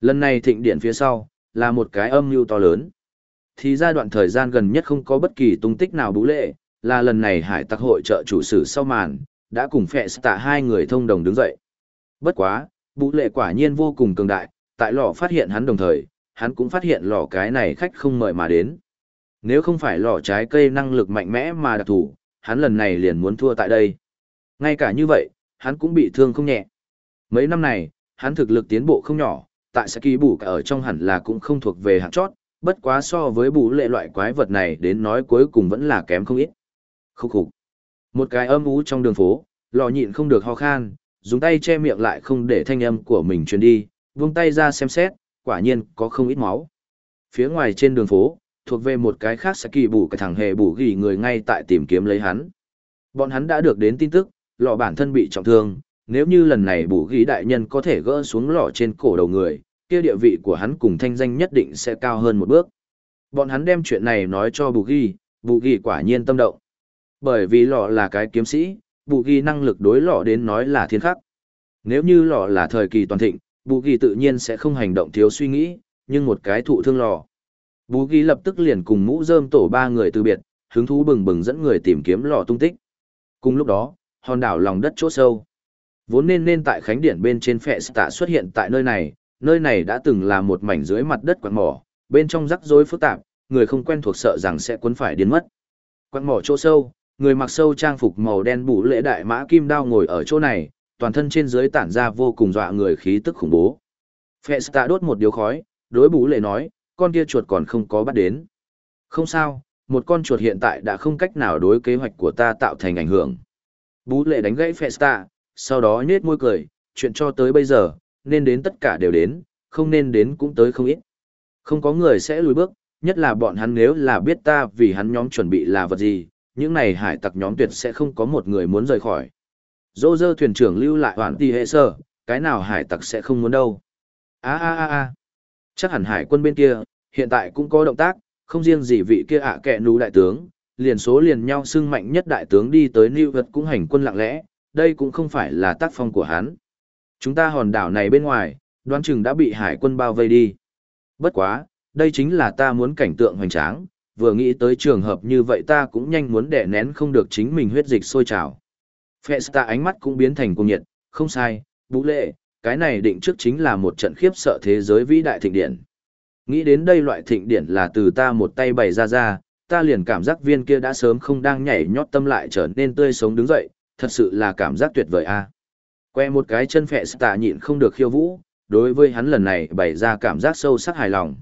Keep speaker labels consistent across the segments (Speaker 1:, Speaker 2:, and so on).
Speaker 1: Lần này thịnh điện phía sau, là một cái âm mưu to lớn. Thì giai đoạn thời gian gần nhất không có bất kỳ tung tích nào bú lệ, là lần này hải tặc hội trợ chủ sử sau màn, đã cùng phẹ tạ hai người thông đồng đứng dậy. Bất quá, bú lệ quả nhiên vô cùng cường đại, tại lò phát hiện hắn đồng thời, hắn cũng phát hiện lò cái này khách không mời mà đến. Nếu không phải lò trái cây năng lực mạnh mẽ mà đặc thủ, hắn lần này liền muốn thua tại đây. Ngay cả như vậy, hắn cũng bị thương không nhẹ. Mấy năm này, hắn thực lực tiến bộ không nhỏ, tại Saki bù cả ở trong hẳn là cũng không thuộc về hạng chót, bất quá so với bù lệ loại quái vật này đến nói cuối cùng vẫn là kém không ít. Khúc khục. Một cái âm ú trong đường phố, lò nhịn không được ho khan, dùng tay che miệng lại không để thanh âm của mình truyền đi, vung tay ra xem xét, quả nhiên có không ít máu. Phía ngoài trên đường phố, thuộc về một cái khác Saki bù cái thằng hề bù ghi người ngay tại tìm kiếm lấy hắn. Bọn hắn đã được đến tin tức, lọ bản thân bị trọng thương, nếu như lần này bù ghi đại nhân có thể gỡ xuống lọ trên cổ đầu người, kia địa vị của hắn cùng thanh danh nhất định sẽ cao hơn một bước. Bọn hắn đem chuyện này nói cho bù ghi, bù ghi quả nhiên tâm động. Bởi vì lọ là cái kiếm sĩ, bù ghi năng lực đối lọ đến nói là thiên khắc. Nếu như lọ là thời kỳ toàn thịnh, bù ghi tự nhiên sẽ không hành động thiếu suy nghĩ, nhưng một cái thụ thương lọ. Bù ghi lập tức liền cùng mũ rơm tổ ba người từ biệt, hứng thú bừng bừng dẫn người tìm kiếm lọ tung tích. Cùng lúc đó, hòn đảo lòng đất chỗ sâu. Vốn nên nên tại khánh điển bên trên phệ tạ xuất hiện tại nơi này, nơi này đã từng là một mảnh dưới mặt đất quặng mỏ, bên trong rắc rối phức tạp, người không quen thuộc sợ rằng sẽ cuốn phải điên mất. Quặng mỏ chỗ sâu, người mặc sâu trang phục màu đen bù lễ đại mã kim đao ngồi ở chỗ này, toàn thân trên dưới tản ra vô cùng dọa người khí tức khủng bố. Festa đốt một điếu khói, đối bù lễ nói, con kia chuột còn không có bắt đến. Không sao, một con chuột hiện tại đã không cách nào đối kế hoạch của ta tạo thành ảnh hưởng. Bú lệ đánh gãy Festa, sau đó nhết môi cười, chuyện cho tới bây giờ, nên đến tất cả đều đến, không nên đến cũng tới không ít. Không có người sẽ lùi bước, nhất là bọn hắn nếu là biết ta vì hắn nhóm chuẩn bị là vật gì, những này hải tặc nhóm tuyệt sẽ không có một người muốn rời khỏi. Dô dơ thuyền trưởng lưu lại hoàn tì hệ sơ, cái nào hải tặc sẽ không muốn đâu. a a a a chắc hẳn hải quân bên kia, hiện tại cũng có động tác, không riêng gì vị kia ạ kẹ nú đại tướng, liền số liền nhau xưng mạnh nhất đại tướng đi tới New Vật cũng hành quân lặng lẽ, đây cũng không phải là tác phong của hắn. Chúng ta hòn đảo này bên ngoài, đoán chừng đã bị hải quân bao vây đi. Bất quá, đây chính là ta muốn cảnh tượng hoành tráng, vừa nghĩ tới trường hợp như vậy ta cũng nhanh muốn đè nén không được chính mình huyết dịch sôi trào. Festa ánh mắt cũng biến thành cung nhiệt, không sai, vũ lệ, cái này định trước chính là một trận khiếp sợ thế giới vĩ đại thịnh điện. Nghĩ đến đây loại thịnh điển là từ ta một tay bày ra ra, ta liền cảm giác viên kia đã sớm không đang nhảy nhót tâm lại trở nên tươi sống đứng dậy, thật sự là cảm giác tuyệt vời a. À. Que một cái chân phẹ tạ nhịn không được khiêu vũ, đối với hắn lần này bày ra cảm giác sâu sắc hài lòng.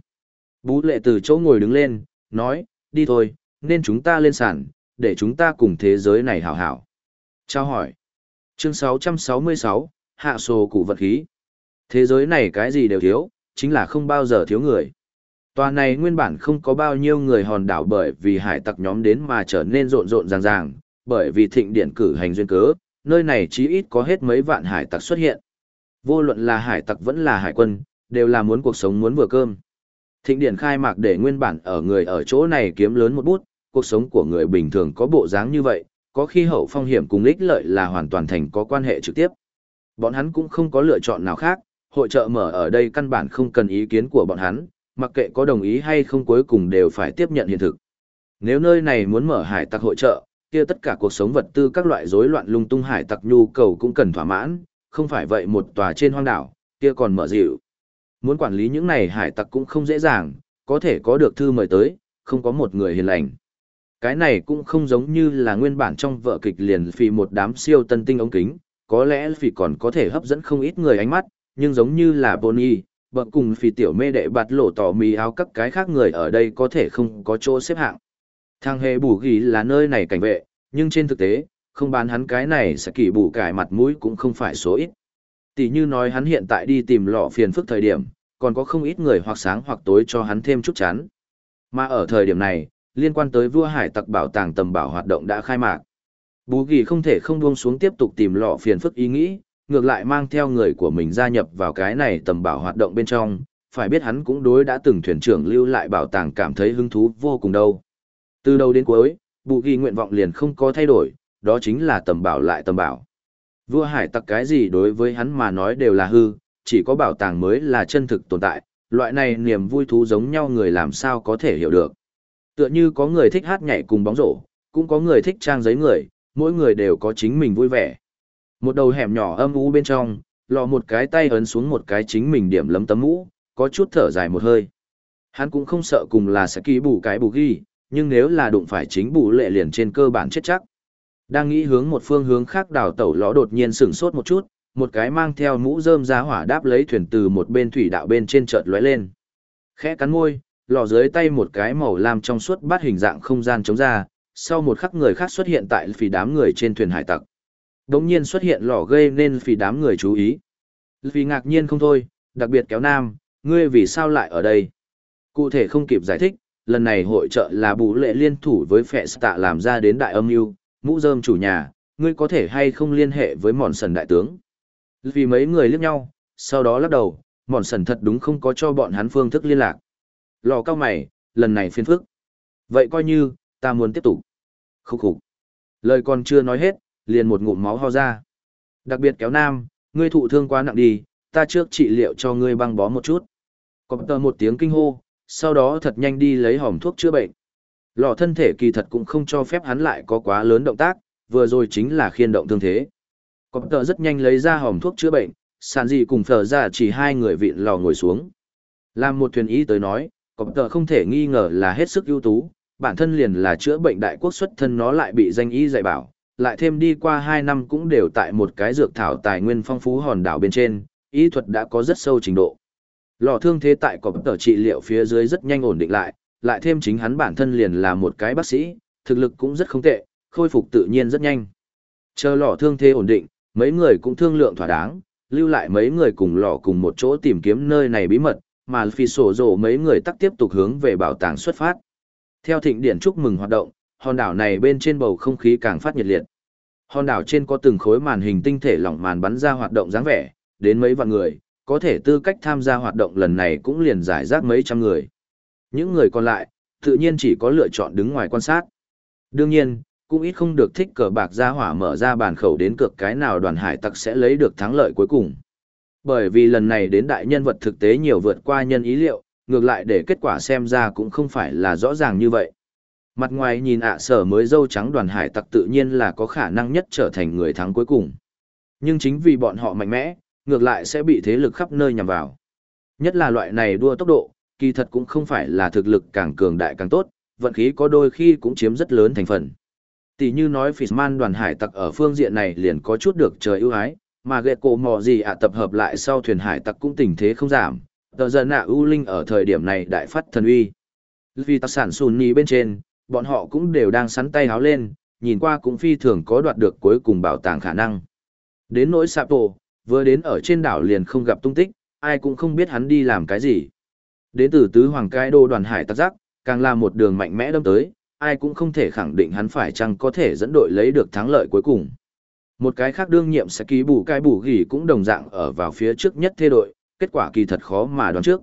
Speaker 1: Bú lệ từ chỗ ngồi đứng lên, nói, đi thôi, nên chúng ta lên sàn, để chúng ta cùng thế giới này hảo hảo. Trao hỏi. Chương 666, Hạ sổ cụ vật khí. Thế giới này cái gì đều thiếu, chính là không bao giờ thiếu người. Tòa này nguyên bản không có bao nhiêu người hòn đảo bởi vì hải tặc nhóm đến mà trở nên rộn rộn ràng ràng, bởi vì thịnh điện cử hành duyên cớ, nơi này chí ít có hết mấy vạn hải tặc xuất hiện. Vô luận là hải tặc vẫn là hải quân, đều là muốn cuộc sống muốn vừa cơm. Thịnh Điển khai mạc để nguyên bản ở người ở chỗ này kiếm lớn một bút, cuộc sống của người bình thường có bộ dáng như vậy, có khi hậu phong hiểm cùng ích lợi là hoàn toàn thành có quan hệ trực tiếp. Bọn hắn cũng không có lựa chọn nào khác, hội trợ mở ở đây căn bản không cần ý kiến của bọn hắn, mặc kệ có đồng ý hay không cuối cùng đều phải tiếp nhận hiện thực. Nếu nơi này muốn mở hải tặc hội trợ, kia tất cả cuộc sống vật tư các loại rối loạn lung tung hải tặc nhu cầu cũng cần thỏa mãn, không phải vậy một tòa trên hoang đảo, kia còn mở dịu. Muốn quản lý những này hải tặc cũng không dễ dàng, có thể có được thư mời tới, không có một người hiền lành. Cái này cũng không giống như là nguyên bản trong vợ kịch liền vì một đám siêu tân tinh ống kính, có lẽ vì còn có thể hấp dẫn không ít người ánh mắt, nhưng giống như là Bonnie, bậc cùng phi tiểu mê đệ bạt lộ tỏ mì áo các cái khác người ở đây có thể không có chỗ xếp hạng. Thang hề bù ghi là nơi này cảnh vệ, nhưng trên thực tế, không bán hắn cái này sẽ kỳ bù cải mặt mũi cũng không phải số ít. Tỷ như nói hắn hiện tại đi tìm lọ phiền phức thời điểm, còn có không ít người hoặc sáng hoặc tối cho hắn thêm chút chán. Mà ở thời điểm này, liên quan tới vua hải tặc bảo tàng tầm bảo hoạt động đã khai mạc. Bú ghi không thể không buông xuống tiếp tục tìm lọ phiền phức ý nghĩ, ngược lại mang theo người của mình gia nhập vào cái này tầm bảo hoạt động bên trong, phải biết hắn cũng đối đã từng thuyền trưởng lưu lại bảo tàng cảm thấy hứng thú vô cùng đâu. Từ đầu đến cuối, bù ghi nguyện vọng liền không có thay đổi, đó chính là tầm bảo lại tầm bảo. Vua hải tặc cái gì đối với hắn mà nói đều là hư, chỉ có bảo tàng mới là chân thực tồn tại, loại này niềm vui thú giống nhau người làm sao có thể hiểu được. Tựa như có người thích hát nhảy cùng bóng rổ, cũng có người thích trang giấy người, mỗi người đều có chính mình vui vẻ. Một đầu hẻm nhỏ âm u bên trong, lò một cái tay ấn xuống một cái chính mình điểm lấm tấm mũ, có chút thở dài một hơi. Hắn cũng không sợ cùng là sẽ ký bù cái bù ghi, nhưng nếu là đụng phải chính bù lệ liền trên cơ bản chết chắc. Đang nghĩ hướng một phương hướng khác đào tẩu ló đột nhiên sửng sốt một chút, một cái mang theo mũ rơm ra hỏa đáp lấy thuyền từ một bên thủy đạo bên trên chợt lóe lên. Khẽ cắn môi, lò dưới tay một cái màu lam trong suốt bát hình dạng không gian chống ra, sau một khắc người khác xuất hiện tại phì đám người trên thuyền hải tặc. Đống nhiên xuất hiện lò gây nên phì đám người chú ý. Vì ngạc nhiên không thôi, đặc biệt kéo nam, ngươi vì sao lại ở đây? Cụ thể không kịp giải thích, lần này hội trợ là bù lệ liên thủ với phệ tạ làm ra đến đại âm mưu mũ dơm chủ nhà, ngươi có thể hay không liên hệ với mòn sần đại tướng? Vì mấy người liếc nhau, sau đó lắc đầu, mòn sần thật đúng không có cho bọn hắn phương thức liên lạc. Lò cao mày, lần này phiền phức. Vậy coi như, ta muốn tiếp tục. Khúc khục. Lời còn chưa nói hết, liền một ngụm máu ho ra. Đặc biệt kéo nam, ngươi thụ thương quá nặng đi, ta trước trị liệu cho ngươi băng bó một chút. Có tờ một tiếng kinh hô, sau đó thật nhanh đi lấy hòm thuốc chữa bệnh. Lò thân thể kỳ thật cũng không cho phép hắn lại có quá lớn động tác, vừa rồi chính là khiên động thương thế. cọp tờ rất nhanh lấy ra hòm thuốc chữa bệnh, sàn gì cùng phở ra chỉ hai người vịn lò ngồi xuống. Làm một thuyền ý tới nói, cọp tờ không thể nghi ngờ là hết sức ưu tú, bản thân liền là chữa bệnh đại quốc xuất thân nó lại bị danh y dạy bảo, lại thêm đi qua hai năm cũng đều tại một cái dược thảo tài nguyên phong phú hòn đảo bên trên, ý thuật đã có rất sâu trình độ. Lò thương thế tại cọp tờ trị liệu phía dưới rất nhanh ổn định lại, lại thêm chính hắn bản thân liền là một cái bác sĩ, thực lực cũng rất không tệ, khôi phục tự nhiên rất nhanh. Chờ lò thương thế ổn định, mấy người cũng thương lượng thỏa đáng, lưu lại mấy người cùng lò cùng một chỗ tìm kiếm nơi này bí mật, mà phi sổ rổ mấy người tắc tiếp tục hướng về bảo tàng xuất phát. Theo thịnh điển chúc mừng hoạt động, hòn đảo này bên trên bầu không khí càng phát nhiệt liệt. Hòn đảo trên có từng khối màn hình tinh thể lỏng màn bắn ra hoạt động dáng vẻ, đến mấy vạn người, có thể tư cách tham gia hoạt động lần này cũng liền giải rác mấy trăm người. Những người còn lại, tự nhiên chỉ có lựa chọn đứng ngoài quan sát. Đương nhiên, cũng ít không được thích cờ bạc ra hỏa mở ra bàn khẩu đến cược cái nào đoàn hải tặc sẽ lấy được thắng lợi cuối cùng. Bởi vì lần này đến đại nhân vật thực tế nhiều vượt qua nhân ý liệu, ngược lại để kết quả xem ra cũng không phải là rõ ràng như vậy. Mặt ngoài nhìn ạ sở mới dâu trắng đoàn hải tặc tự nhiên là có khả năng nhất trở thành người thắng cuối cùng. Nhưng chính vì bọn họ mạnh mẽ, ngược lại sẽ bị thế lực khắp nơi nhằm vào. Nhất là loại này đua tốc độ, kỳ thật cũng không phải là thực lực càng cường đại càng tốt, vận khí có đôi khi cũng chiếm rất lớn thành phần. Tỷ như nói Fishman đoàn hải tặc ở phương diện này liền có chút được trời ưu ái, mà ghệ cổ mò gì ạ tập hợp lại sau thuyền hải tặc cũng tình thế không giảm, tờ giờ nạ ưu linh ở thời điểm này đại phát thần uy. Vì tạc sản Sunni bên trên, bọn họ cũng đều đang sắn tay háo lên, nhìn qua cũng phi thường có đoạt được cuối cùng bảo tàng khả năng. Đến nỗi Sapo, vừa đến ở trên đảo liền không gặp tung tích, ai cũng không biết hắn đi làm cái gì. Đến từ tứ hoàng cái đô đoàn hải tắc giác, càng là một đường mạnh mẽ đâm tới, ai cũng không thể khẳng định hắn phải chăng có thể dẫn đội lấy được thắng lợi cuối cùng. Một cái khác đương nhiệm sẽ ký bù cái bù gỉ cũng đồng dạng ở vào phía trước nhất thê đội, kết quả kỳ thật khó mà đoán trước.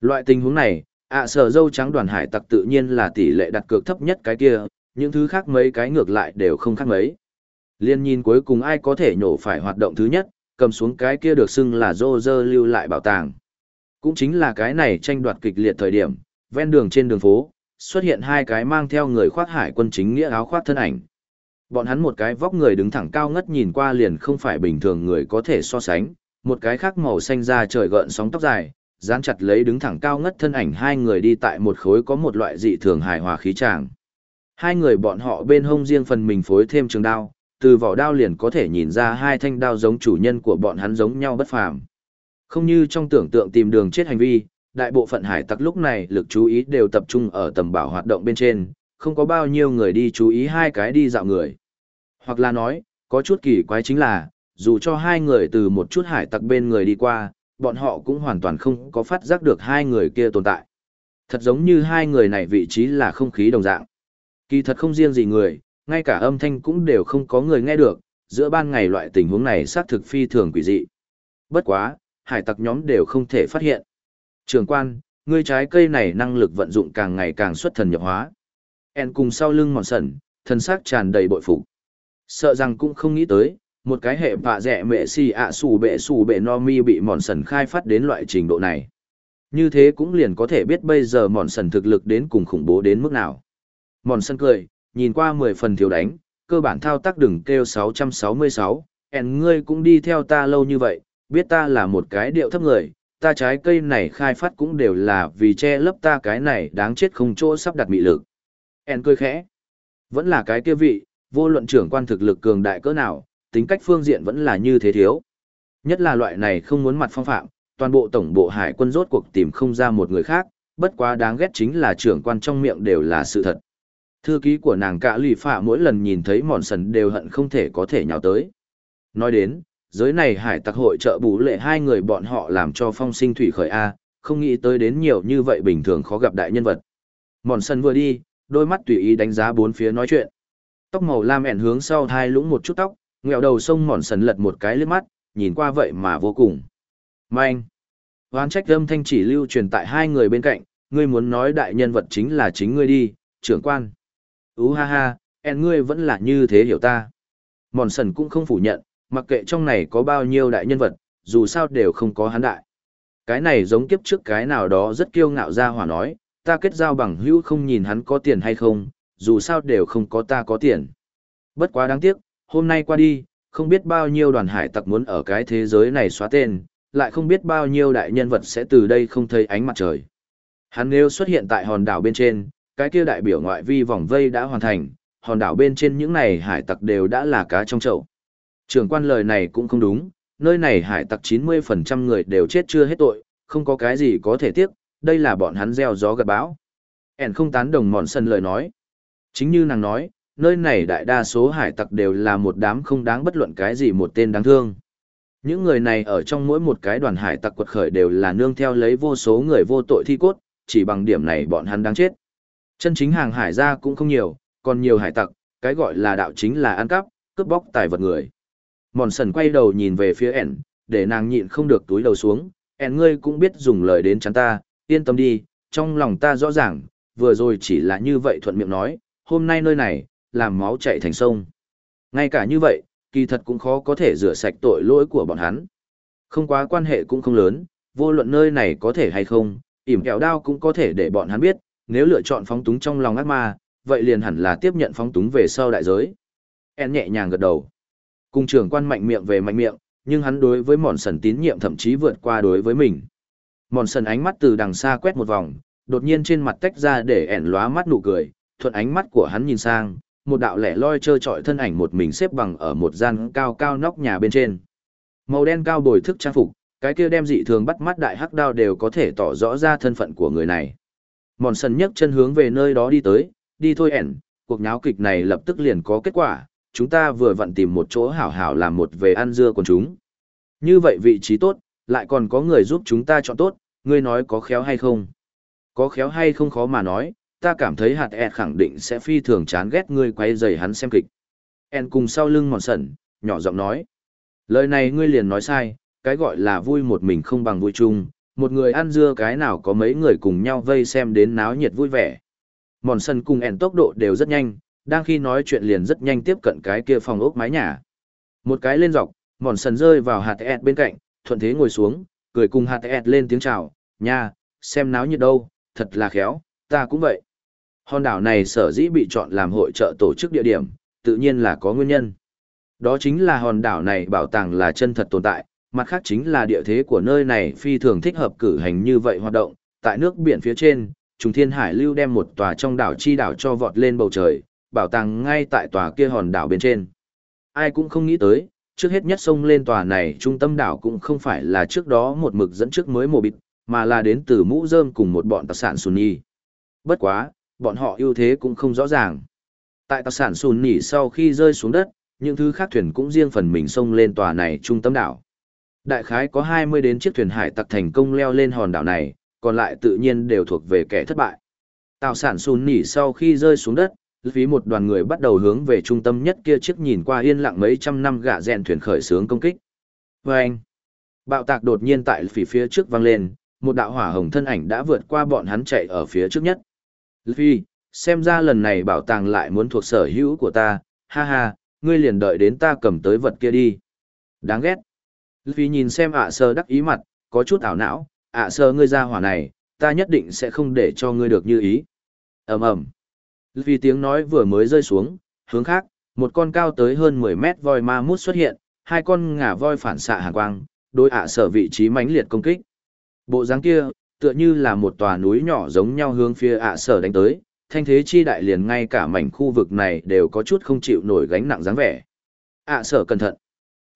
Speaker 1: Loại tình huống này, ạ sở dâu trắng đoàn hải tặc tự nhiên là tỷ lệ đặt cược thấp nhất cái kia, những thứ khác mấy cái ngược lại đều không khác mấy. Liên nhìn cuối cùng ai có thể nhổ phải hoạt động thứ nhất, cầm xuống cái kia được xưng là dô dơ lưu lại bảo tàng. Cũng chính là cái này tranh đoạt kịch liệt thời điểm, ven đường trên đường phố, xuất hiện hai cái mang theo người khoác hải quân chính nghĩa áo khoác thân ảnh. Bọn hắn một cái vóc người đứng thẳng cao ngất nhìn qua liền không phải bình thường người có thể so sánh, một cái khác màu xanh da trời gợn sóng tóc dài, dán chặt lấy đứng thẳng cao ngất thân ảnh hai người đi tại một khối có một loại dị thường hài hòa khí tràng. Hai người bọn họ bên hông riêng phần mình phối thêm trường đao, từ vỏ đao liền có thể nhìn ra hai thanh đao giống chủ nhân của bọn hắn giống nhau bất phàm. Không như trong tưởng tượng tìm đường chết hành vi, đại bộ phận hải tặc lúc này lực chú ý đều tập trung ở tầm bảo hoạt động bên trên, không có bao nhiêu người đi chú ý hai cái đi dạo người. Hoặc là nói, có chút kỳ quái chính là, dù cho hai người từ một chút hải tặc bên người đi qua, bọn họ cũng hoàn toàn không có phát giác được hai người kia tồn tại. Thật giống như hai người này vị trí là không khí đồng dạng. Kỳ thật không riêng gì người, ngay cả âm thanh cũng đều không có người nghe được, giữa ban ngày loại tình huống này xác thực phi thường quỷ dị. Bất quá, hải tặc nhóm đều không thể phát hiện. Trường quan, ngươi trái cây này năng lực vận dụng càng ngày càng xuất thần nhập hóa. En cùng sau lưng mòn sẩn, thân xác tràn đầy bội phục. Sợ rằng cũng không nghĩ tới, một cái hệ vạ rẻ mẹ xì ạ xù bệ xù bệ no mi bị mòn sần khai phát đến loại trình độ này. Như thế cũng liền có thể biết bây giờ mòn sần thực lực đến cùng khủng bố đến mức nào. Mòn sần cười, nhìn qua 10 phần thiếu đánh, cơ bản thao tác đừng kêu 666, ẻn ngươi cũng đi theo ta lâu như vậy, biết ta là một cái điệu thấp người, ta trái cây này khai phát cũng đều là vì che lấp ta cái này đáng chết không chỗ sắp đặt mị lực. ẻn cười khẽ. Vẫn là cái kia vị, vô luận trưởng quan thực lực cường đại cỡ nào, tính cách phương diện vẫn là như thế thiếu. Nhất là loại này không muốn mặt phong phạm, toàn bộ tổng bộ hải quân rốt cuộc tìm không ra một người khác, bất quá đáng ghét chính là trưởng quan trong miệng đều là sự thật. Thư ký của nàng cả lì phạ mỗi lần nhìn thấy mòn sần đều hận không thể có thể nhào tới. Nói đến, giới này hải tặc hội trợ bù lệ hai người bọn họ làm cho phong sinh thủy khởi A, không nghĩ tới đến nhiều như vậy bình thường khó gặp đại nhân vật. Mòn sần vừa đi, đôi mắt tùy ý đánh giá bốn phía nói chuyện. Tóc màu lam ẹn hướng sau thai lũng một chút tóc, ngẹo đầu sông mòn sần lật một cái lướt mắt, nhìn qua vậy mà vô cùng. Manh! Hoán trách âm thanh chỉ lưu truyền tại hai người bên cạnh, ngươi muốn nói đại nhân vật chính là chính ngươi đi, trưởng quan. Ú ha ha, en ngươi vẫn là như thế hiểu ta. Mòn sần cũng không phủ nhận, mặc kệ trong này có bao nhiêu đại nhân vật, dù sao đều không có hắn đại. Cái này giống kiếp trước cái nào đó rất kiêu ngạo ra hỏa nói, ta kết giao bằng hữu không nhìn hắn có tiền hay không, dù sao đều không có ta có tiền. Bất quá đáng tiếc, hôm nay qua đi, không biết bao nhiêu đoàn hải tặc muốn ở cái thế giới này xóa tên, lại không biết bao nhiêu đại nhân vật sẽ từ đây không thấy ánh mặt trời. Hắn nếu xuất hiện tại hòn đảo bên trên, cái kia đại biểu ngoại vi vòng vây đã hoàn thành, hòn đảo bên trên những này hải tặc đều đã là cá trong chậu. Trưởng quan lời này cũng không đúng, nơi này hải tặc 90% người đều chết chưa hết tội, không có cái gì có thể tiếc, đây là bọn hắn gieo gió gặt bão. Ản không tán đồng mòn sân lời nói. Chính như nàng nói, nơi này đại đa số hải tặc đều là một đám không đáng bất luận cái gì một tên đáng thương. Những người này ở trong mỗi một cái đoàn hải tặc quật khởi đều là nương theo lấy vô số người vô tội thi cốt, chỉ bằng điểm này bọn hắn đáng chết. Chân chính hàng hải ra cũng không nhiều, còn nhiều hải tặc, cái gọi là đạo chính là ăn cắp, cướp bóc tài vật người. Mòn sần quay đầu nhìn về phía ẻn, để nàng nhịn không được túi đầu xuống, ẻn ngươi cũng biết dùng lời đến chắn ta, yên tâm đi, trong lòng ta rõ ràng, vừa rồi chỉ là như vậy thuận miệng nói, hôm nay nơi này, làm máu chạy thành sông. Ngay cả như vậy, kỳ thật cũng khó có thể rửa sạch tội lỗi của bọn hắn. Không quá quan hệ cũng không lớn, vô luận nơi này có thể hay không, ỉm kẹo đao cũng có thể để bọn hắn biết, nếu lựa chọn phóng túng trong lòng ác ma, vậy liền hẳn là tiếp nhận phóng túng về sau đại giới. En nhẹ nhàng gật đầu. Cung trưởng quan mạnh miệng về mạnh miệng, nhưng hắn đối với mòn sần tín nhiệm thậm chí vượt qua đối với mình. Mòn sần ánh mắt từ đằng xa quét một vòng, đột nhiên trên mặt tách ra để ẻn lóa mắt nụ cười, thuận ánh mắt của hắn nhìn sang, một đạo lẻ loi trơ trọi thân ảnh một mình xếp bằng ở một gian cao cao nóc nhà bên trên. Màu đen cao bồi thức trang phục, cái kia đem dị thường bắt mắt đại hắc đao đều có thể tỏ rõ ra thân phận của người này. Mòn sần nhấc chân hướng về nơi đó đi tới, đi thôi ẻn, cuộc nháo kịch này lập tức liền có kết quả, chúng ta vừa vặn tìm một chỗ hảo hảo làm một về ăn dưa của chúng. Như vậy vị trí tốt, lại còn có người giúp chúng ta chọn tốt, ngươi nói có khéo hay không? Có khéo hay không khó mà nói, ta cảm thấy hạt ed khẳng định sẽ phi thường chán ghét ngươi quay dày hắn xem kịch. En cùng sau lưng mòn sẩn, nhỏ giọng nói. Lời này ngươi liền nói sai, cái gọi là vui một mình không bằng vui chung, một người ăn dưa cái nào có mấy người cùng nhau vây xem đến náo nhiệt vui vẻ. Mòn sân cùng ẻn tốc độ đều rất nhanh, đang khi nói chuyện liền rất nhanh tiếp cận cái kia phòng ốc mái nhà. Một cái lên dọc, mòn sân rơi vào hạt ẹt bên cạnh, thuận thế ngồi xuống, cười cùng hạt ẹt lên tiếng chào, nha, xem náo nhiệt đâu, thật là khéo, ta cũng vậy. Hòn đảo này sở dĩ bị chọn làm hội trợ tổ chức địa điểm, tự nhiên là có nguyên nhân. Đó chính là hòn đảo này bảo tàng là chân thật tồn tại, mặt khác chính là địa thế của nơi này phi thường thích hợp cử hành như vậy hoạt động, tại nước biển phía trên, Trùng Thiên Hải lưu đem một tòa trong đảo chi đảo cho vọt lên bầu trời, bảo tàng ngay tại tòa kia hòn đảo bên trên. Ai cũng không nghĩ tới, trước hết nhất sông lên tòa này trung tâm đảo cũng không phải là trước đó một mực dẫn trước mới mồ bịt, mà là đến từ mũ rơm cùng một bọn tạc sản Sunni. Bất quá, bọn họ ưu thế cũng không rõ ràng. Tại tạc sản Sunni sau khi rơi xuống đất, những thứ khác thuyền cũng riêng phần mình sông lên tòa này trung tâm đảo. Đại khái có 20 đến chiếc thuyền hải tặc thành công leo lên hòn đảo này, còn lại tự nhiên đều thuộc về kẻ thất bại. Tào sản sùn nỉ sau khi rơi xuống đất, phí một đoàn người bắt đầu hướng về trung tâm nhất kia chiếc nhìn qua yên lặng mấy trăm năm gạ rèn thuyền khởi sướng công kích. Và anh, bạo tạc đột nhiên tại phía phía trước vang lên, một đạo hỏa hồng thân ảnh đã vượt qua bọn hắn chạy ở phía trước nhất. Luffy, xem ra lần này bảo tàng lại muốn thuộc sở hữu của ta, ha ha, ngươi liền đợi đến ta cầm tới vật kia đi. Đáng ghét. Vì nhìn xem ạ sơ đắc ý mặt, có chút ảo não, ạ sơ ngươi ra hỏa này, ta nhất định sẽ không để cho ngươi được như ý. ầm ầm Vì tiếng nói vừa mới rơi xuống, hướng khác, một con cao tới hơn 10 mét voi ma mút xuất hiện, hai con ngả voi phản xạ hàn quang, đối ạ sở vị trí mãnh liệt công kích. Bộ dáng kia, tựa như là một tòa núi nhỏ giống nhau hướng phía ạ sở đánh tới, thanh thế chi đại liền ngay cả mảnh khu vực này đều có chút không chịu nổi gánh nặng dáng vẻ. ạ sở cẩn thận.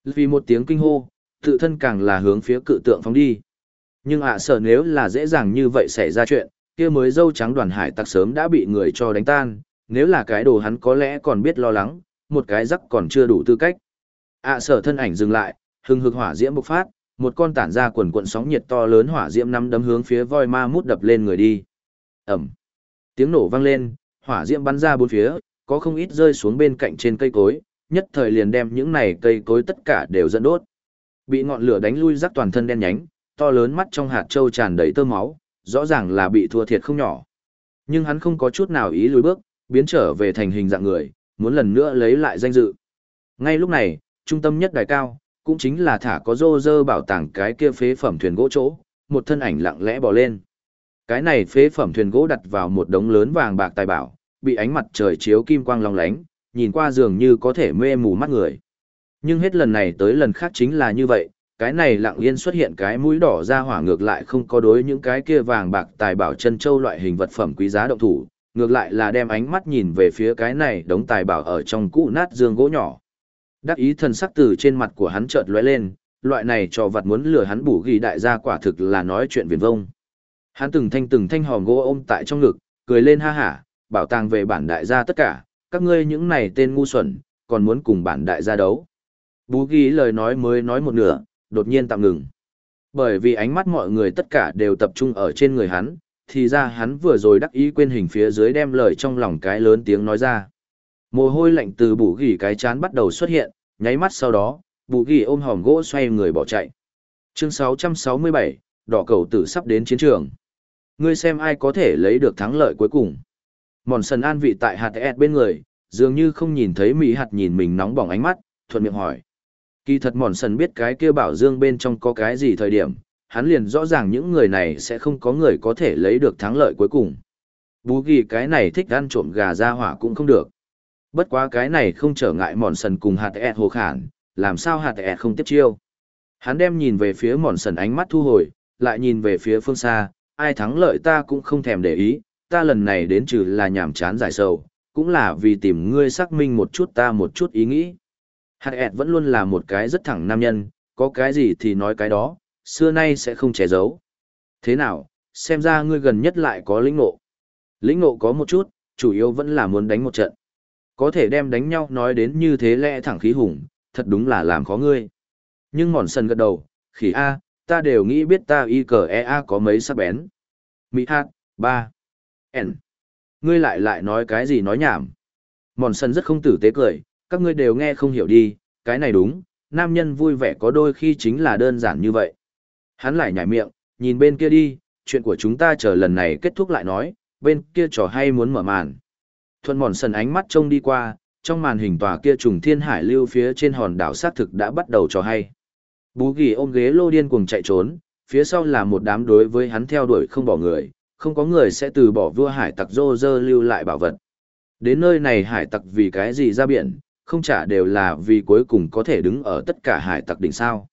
Speaker 1: Vì một tiếng kinh hô, tự thân càng là hướng phía cự tượng phóng đi. Nhưng ạ sở nếu là dễ dàng như vậy xảy ra chuyện, kia mới dâu trắng đoàn hải tặc sớm đã bị người cho đánh tan, nếu là cái đồ hắn có lẽ còn biết lo lắng, một cái rắc còn chưa đủ tư cách. ạ sở thân ảnh dừng lại, hừng hực hỏa diễm bộc phát, một con tản ra quần cuộn sóng nhiệt to lớn hỏa diễm năm đấm hướng phía voi ma mút đập lên người đi. ầm, Tiếng nổ vang lên, hỏa diễm bắn ra bốn phía, có không ít rơi xuống bên cạnh trên cây cối, nhất thời liền đem những này cây cối tất cả đều dẫn đốt. Bị ngọn lửa đánh lui rắc toàn thân đen nhánh, to lớn mắt trong hạt châu tràn đầy tơ máu, rõ ràng là bị thua thiệt không nhỏ. Nhưng hắn không có chút nào ý lùi bước, biến trở về thành hình dạng người, muốn lần nữa lấy lại danh dự. Ngay lúc này, trung tâm nhất đài cao, cũng chính là thả có rô rơ bảo tàng cái kia phế phẩm thuyền gỗ chỗ, một thân ảnh lặng lẽ bò lên. Cái này phế phẩm thuyền gỗ đặt vào một đống lớn vàng bạc tài bảo, bị ánh mặt trời chiếu kim quang long lánh, nhìn qua dường như có thể mê mù mắt người. Nhưng hết lần này tới lần khác chính là như vậy, cái này lặng yên xuất hiện cái mũi đỏ ra hỏa ngược lại không có đối những cái kia vàng bạc tài bảo chân châu loại hình vật phẩm quý giá động thủ, ngược lại là đem ánh mắt nhìn về phía cái này đống tài bảo ở trong cũ nát dương gỗ nhỏ. Đắc ý thần sắc từ trên mặt của hắn chợt lóe lên, loại này cho vật muốn lừa hắn bù ghi đại gia quả thực là nói chuyện viển vông. Hắn từng thanh từng thanh hòm gỗ ôm tại trong ngực, cười lên ha hả, bảo tàng về bản đại gia tất cả, các ngươi những này tên ngu xuẩn, còn muốn cùng bản đại gia đấu. Bú ghi lời nói mới nói một nửa, đột nhiên tạm ngừng. Bởi vì ánh mắt mọi người tất cả đều tập trung ở trên người hắn, thì ra hắn vừa rồi đắc ý quên hình phía dưới đem lời trong lòng cái lớn tiếng nói ra. Mồ hôi lạnh từ bù ghi cái chán bắt đầu xuất hiện, nháy mắt sau đó, bù ghi ôm hòm gỗ xoay người bỏ chạy. Chương 667, đỏ cầu tử sắp đến chiến trường. Ngươi xem ai có thể lấy được thắng lợi cuối cùng. Mòn sần an vị tại hạt ẹt bên người, dường như không nhìn thấy mỹ hạt nhìn mình nóng bỏng ánh mắt, thuận miệng hỏi. Kỳ thật mòn sần biết cái kia bảo dương bên trong có cái gì thời điểm, hắn liền rõ ràng những người này sẽ không có người có thể lấy được thắng lợi cuối cùng. Bú ghi cái này thích ăn trộm gà ra hỏa cũng không được. Bất quá cái này không trở ngại mòn sần cùng hạt ẹt hồ khản, làm sao hạt ẹt không tiếp chiêu. Hắn đem nhìn về phía mòn sần ánh mắt thu hồi, lại nhìn về phía phương xa, ai thắng lợi ta cũng không thèm để ý, ta lần này đến trừ là nhảm chán giải sầu, cũng là vì tìm ngươi xác minh một chút ta một chút ý nghĩ. Hạt ẹt vẫn luôn là một cái rất thẳng nam nhân, có cái gì thì nói cái đó, xưa nay sẽ không che giấu. Thế nào, xem ra ngươi gần nhất lại có lĩnh ngộ. Lĩnh ngộ có một chút, chủ yếu vẫn là muốn đánh một trận. Có thể đem đánh nhau nói đến như thế lẽ thẳng khí hùng, thật đúng là làm khó ngươi. Nhưng mòn sần gật đầu, khỉ A, ta đều nghĩ biết ta y cờ e a có mấy sắc bén. Mỹ hát, ba, n. Ngươi lại lại nói cái gì nói nhảm. Mòn sần rất không tử tế cười, các ngươi đều nghe không hiểu đi, cái này đúng, nam nhân vui vẻ có đôi khi chính là đơn giản như vậy. Hắn lại nhảy miệng, nhìn bên kia đi, chuyện của chúng ta chờ lần này kết thúc lại nói, bên kia trò hay muốn mở màn. Thuận mòn sần ánh mắt trông đi qua, trong màn hình tòa kia trùng thiên hải lưu phía trên hòn đảo sát thực đã bắt đầu trò hay. Bú ghi ôm ghế lô điên cuồng chạy trốn, phía sau là một đám đối với hắn theo đuổi không bỏ người, không có người sẽ từ bỏ vua hải tặc rô rơ lưu lại bảo vật. Đến nơi này hải tặc vì cái gì ra biển, không trả đều là vì cuối cùng có thể đứng ở tất cả hải tặc đỉnh sao.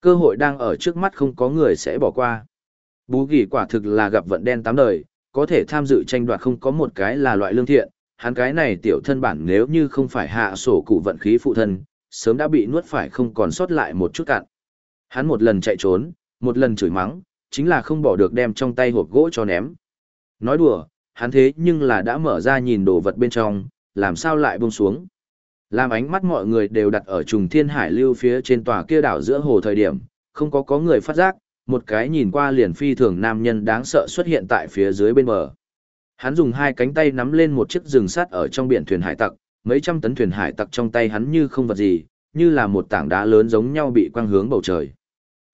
Speaker 1: Cơ hội đang ở trước mắt không có người sẽ bỏ qua. Bú gỉ quả thực là gặp vận đen tám đời, có thể tham dự tranh đoạt không có một cái là loại lương thiện, hắn cái này tiểu thân bản nếu như không phải hạ sổ cụ vận khí phụ thân, sớm đã bị nuốt phải không còn sót lại một chút cạn. Hắn một lần chạy trốn, một lần chửi mắng, chính là không bỏ được đem trong tay hộp gỗ cho ném. Nói đùa, hắn thế nhưng là đã mở ra nhìn đồ vật bên trong, làm sao lại buông xuống. Làm ánh mắt mọi người đều đặt ở trùng thiên hải lưu phía trên tòa kia đảo giữa hồ thời điểm, không có có người phát giác, một cái nhìn qua liền phi thường nam nhân đáng sợ xuất hiện tại phía dưới bên bờ. Hắn dùng hai cánh tay nắm lên một chiếc rừng sắt ở trong biển thuyền hải tặc, mấy trăm tấn thuyền hải tặc trong tay hắn như không vật gì, như là một tảng đá lớn giống nhau bị quăng hướng bầu trời.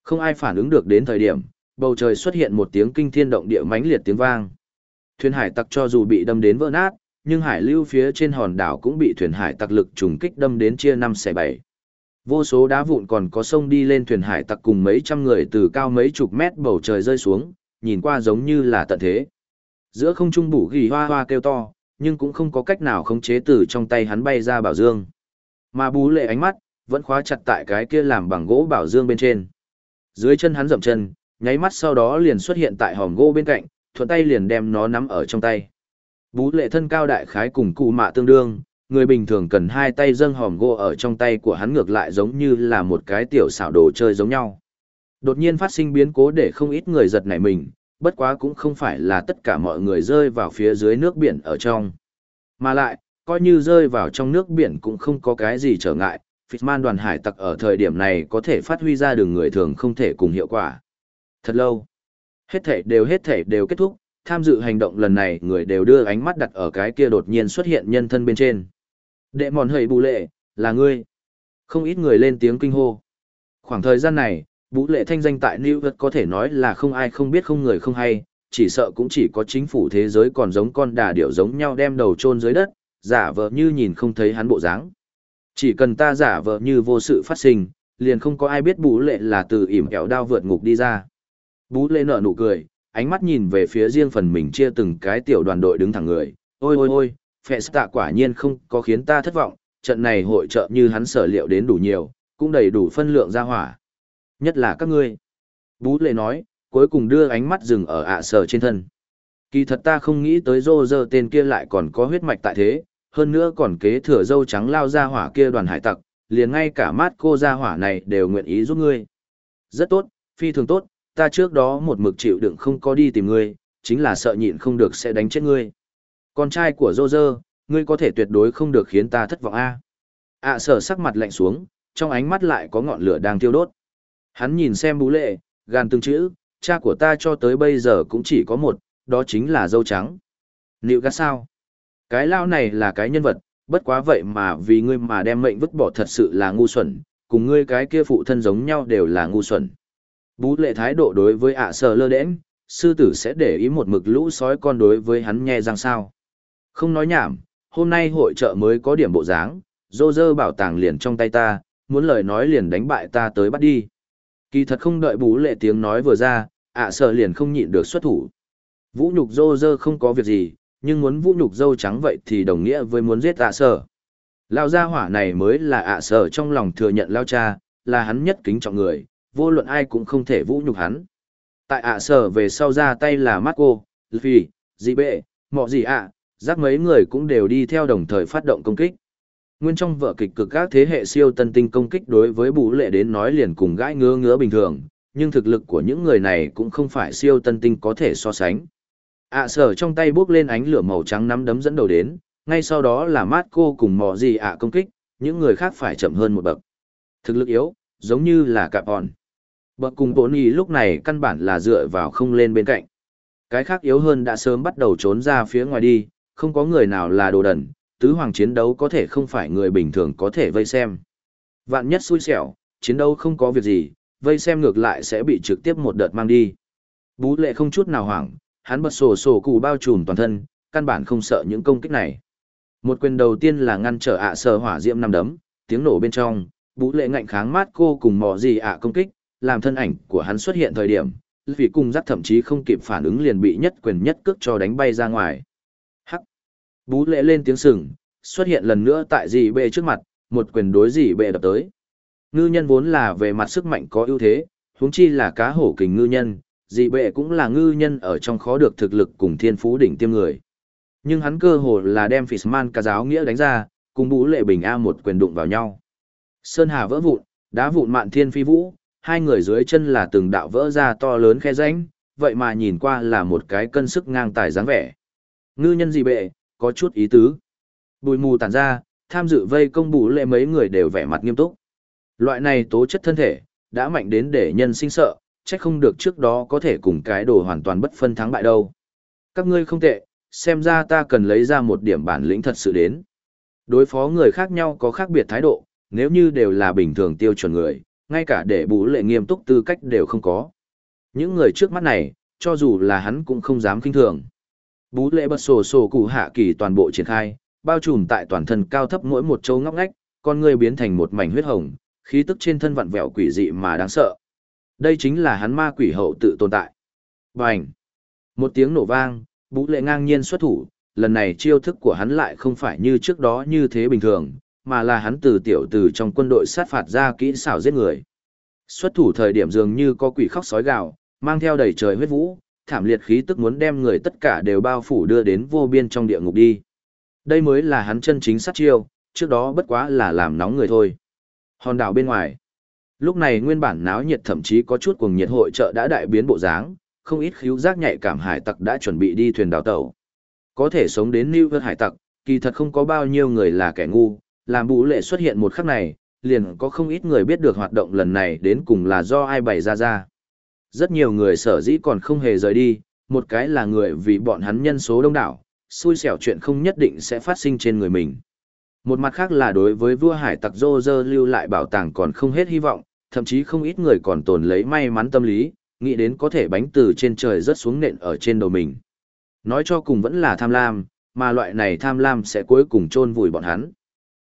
Speaker 1: Không ai phản ứng được đến thời điểm, bầu trời xuất hiện một tiếng kinh thiên động địa mãnh liệt tiếng vang. Thuyền hải tặc cho dù bị đâm đến vỡ nát, nhưng hải lưu phía trên hòn đảo cũng bị thuyền hải tặc lực trùng kích đâm đến chia năm xẻ bảy. Vô số đá vụn còn có sông đi lên thuyền hải tặc cùng mấy trăm người từ cao mấy chục mét bầu trời rơi xuống, nhìn qua giống như là tận thế. Giữa không trung bủ ghi hoa hoa kêu to, nhưng cũng không có cách nào khống chế từ trong tay hắn bay ra bảo dương. Mà bú lệ ánh mắt, vẫn khóa chặt tại cái kia làm bằng gỗ bảo dương bên trên. Dưới chân hắn dậm chân, nháy mắt sau đó liền xuất hiện tại hòm gỗ bên cạnh, thuận tay liền đem nó nắm ở trong tay. Bú lệ thân cao đại khái cùng cụ mạ tương đương, người bình thường cần hai tay dâng hòm gỗ ở trong tay của hắn ngược lại giống như là một cái tiểu xảo đồ chơi giống nhau. Đột nhiên phát sinh biến cố để không ít người giật nảy mình, bất quá cũng không phải là tất cả mọi người rơi vào phía dưới nước biển ở trong. Mà lại, coi như rơi vào trong nước biển cũng không có cái gì trở ngại, Fitman đoàn hải tặc ở thời điểm này có thể phát huy ra đường người thường không thể cùng hiệu quả. Thật lâu, hết thể đều hết thể đều kết thúc, tham dự hành động lần này người đều đưa ánh mắt đặt ở cái kia đột nhiên xuất hiện nhân thân bên trên. Đệ mòn hầy bù lệ, là ngươi. Không ít người lên tiếng kinh hô. Khoảng thời gian này, bù lệ thanh danh tại New York có thể nói là không ai không biết không người không hay, chỉ sợ cũng chỉ có chính phủ thế giới còn giống con đà điểu giống nhau đem đầu chôn dưới đất, giả vờ như nhìn không thấy hắn bộ dáng. Chỉ cần ta giả vờ như vô sự phát sinh, liền không có ai biết bú lệ là từ ỉm kẹo đao vượt ngục đi ra. Bú lệ nở nụ cười, ánh mắt nhìn về phía riêng phần mình chia từng cái tiểu đoàn đội đứng thẳng người. Ôi ôi ôi, phệ tạ quả nhiên không có khiến ta thất vọng, trận này hội trợ như hắn sở liệu đến đủ nhiều, cũng đầy đủ phân lượng ra hỏa. Nhất là các ngươi. Bú lệ nói, cuối cùng đưa ánh mắt dừng ở ạ sở trên thân. Kỳ thật ta không nghĩ tới rô rơ tên kia lại còn có huyết mạch tại thế, hơn nữa còn kế thừa dâu trắng lao ra hỏa kia đoàn hải tặc, liền ngay cả mát cô ra hỏa này đều nguyện ý giúp ngươi. Rất tốt, phi thường tốt, ta trước đó một mực chịu đựng không có đi tìm ngươi, chính là sợ nhịn không được sẽ đánh chết ngươi. Con trai của Dô Dơ, ngươi có thể tuyệt đối không được khiến ta thất vọng a. ạ sở sắc mặt lạnh xuống, trong ánh mắt lại có ngọn lửa đang tiêu đốt. Hắn nhìn xem bú lệ, gan từng chữ, cha của ta cho tới bây giờ cũng chỉ có một, đó chính là dâu trắng. Liệu gắt sao? Cái lao này là cái nhân vật, bất quá vậy mà vì ngươi mà đem mệnh vứt bỏ thật sự là ngu xuẩn, cùng ngươi cái kia phụ thân giống nhau đều là ngu xuẩn. Bú lệ thái độ đối với ạ sở lơ đễnh, sư tử sẽ để ý một mực lũ sói con đối với hắn nghe rằng sao. Không nói nhảm, hôm nay hội trợ mới có điểm bộ dáng, dô dơ bảo tàng liền trong tay ta, muốn lời nói liền đánh bại ta tới bắt đi. Kỳ thật không đợi bú lệ tiếng nói vừa ra, ạ sở liền không nhịn được xuất thủ. Vũ nhục dô dơ không có việc gì, nhưng muốn vũ nhục dâu trắng vậy thì đồng nghĩa với muốn giết ạ sở. Lao gia hỏa này mới là ạ sở trong lòng thừa nhận lao cha, là hắn nhất kính trọng người, vô luận ai cũng không thể vũ nhục hắn. Tại ạ sở về sau ra tay là Marco, Luffy, dị bệ, mọ gì ạ, giác mấy người cũng đều đi theo đồng thời phát động công kích. Nguyên trong vở kịch cực các thế hệ siêu tân tinh công kích đối với bù lệ đến nói liền cùng gãi ngứa ngứa bình thường, nhưng thực lực của những người này cũng không phải siêu tân tinh có thể so sánh. ạ sở trong tay bước lên ánh lửa màu trắng nắm đấm dẫn đầu đến, ngay sau đó là Marco cùng Mọ gì ạ công kích, những người khác phải chậm hơn một bậc. Thực lực yếu, giống như là cạp hòn. Bậc cùng bổn ý lúc này căn bản là dựa vào không lên bên cạnh. Cái khác yếu hơn đã sớm bắt đầu trốn ra phía ngoài đi, không có người nào là đồ đần, tứ hoàng chiến đấu có thể không phải người bình thường có thể vây xem. Vạn nhất xui xẻo, chiến đấu không có việc gì, vây xem ngược lại sẽ bị trực tiếp một đợt mang đi. Bú lệ không chút nào hoảng, hắn bật sổ sổ cụ bao trùm toàn thân, căn bản không sợ những công kích này. Một quyền đầu tiên là ngăn trở ạ sờ hỏa diễm năm đấm, tiếng nổ bên trong, bú lệ ngạnh kháng mát cô cùng mò gì ạ công kích, làm thân ảnh của hắn xuất hiện thời điểm, vì cung giác thậm chí không kịp phản ứng liền bị nhất quyền nhất cước cho đánh bay ra ngoài. Hắc! Bú lệ lên tiếng sừng, xuất hiện lần nữa tại dì bệ trước mặt, một quyền đối dì bệ đập tới. Ngư nhân vốn là về mặt sức mạnh có ưu thế, huống chi là cá hổ kình ngư nhân, dì bệ cũng là ngư nhân ở trong khó được thực lực cùng thiên phú đỉnh tiêm người. Nhưng hắn cơ hồ là đem Fishman cả giáo nghĩa đánh ra, cùng bú lệ bình A một quyền đụng vào nhau. Sơn hà vỡ vụn, đá vụn mạn thiên phi vũ, hai người dưới chân là từng đạo vỡ ra to lớn khe rãnh, vậy mà nhìn qua là một cái cân sức ngang tài dáng vẻ. Ngư nhân gì bệ, có chút ý tứ. Bùi mù tản ra, tham dự vây công bù lệ mấy người đều vẻ mặt nghiêm túc. Loại này tố chất thân thể, đã mạnh đến để nhân sinh sợ, chắc không được trước đó có thể cùng cái đồ hoàn toàn bất phân thắng bại đâu. Các ngươi không tệ, xem ra ta cần lấy ra một điểm bản lĩnh thật sự đến. Đối phó người khác nhau có khác biệt thái độ, nếu như đều là bình thường tiêu chuẩn người, ngay cả để bù lệ nghiêm túc tư cách đều không có. Những người trước mắt này, cho dù là hắn cũng không dám kinh thường. Bú lệ bật sổ sổ cụ hạ kỳ toàn bộ triển khai, bao trùm tại toàn thân cao thấp mỗi một chỗ ngóc ngách, con người biến thành một mảnh huyết hồng, khí tức trên thân vặn vẹo quỷ dị mà đáng sợ. Đây chính là hắn ma quỷ hậu tự tồn tại. Bành! Một tiếng nổ vang, bú lệ ngang nhiên xuất thủ, lần này chiêu thức của hắn lại không phải như trước đó như thế bình thường, mà là hắn từ tiểu từ trong quân đội sát phạt ra kỹ xảo giết người. Xuất thủ thời điểm dường như có quỷ khóc sói gào, mang theo đầy trời huyết vũ, thảm liệt khí tức muốn đem người tất cả đều bao phủ đưa đến vô biên trong địa ngục đi. Đây mới là hắn chân chính sát chiêu, trước đó bất quá là làm nóng người thôi. Hòn đảo bên ngoài. Lúc này nguyên bản náo nhiệt thậm chí có chút cuồng nhiệt hội trợ đã đại biến bộ dáng, không ít khíu giác nhạy cảm hải tặc đã chuẩn bị đi thuyền đào tàu. Có thể sống đến New York hải tặc, kỳ thật không có bao nhiêu người là kẻ ngu, làm bụ lệ xuất hiện một khắc này, liền có không ít người biết được hoạt động lần này đến cùng là do ai bày ra ra. Rất nhiều người sở dĩ còn không hề rời đi, một cái là người vì bọn hắn nhân số đông đảo, xui xẻo chuyện không nhất định sẽ phát sinh trên người mình. Một mặt khác là đối với vua hải tặc dô dơ lưu lại bảo tàng còn không hết hy vọng, thậm chí không ít người còn tồn lấy may mắn tâm lý, nghĩ đến có thể bánh từ trên trời rớt xuống nện ở trên đầu mình. Nói cho cùng vẫn là tham lam, mà loại này tham lam sẽ cuối cùng chôn vùi bọn hắn.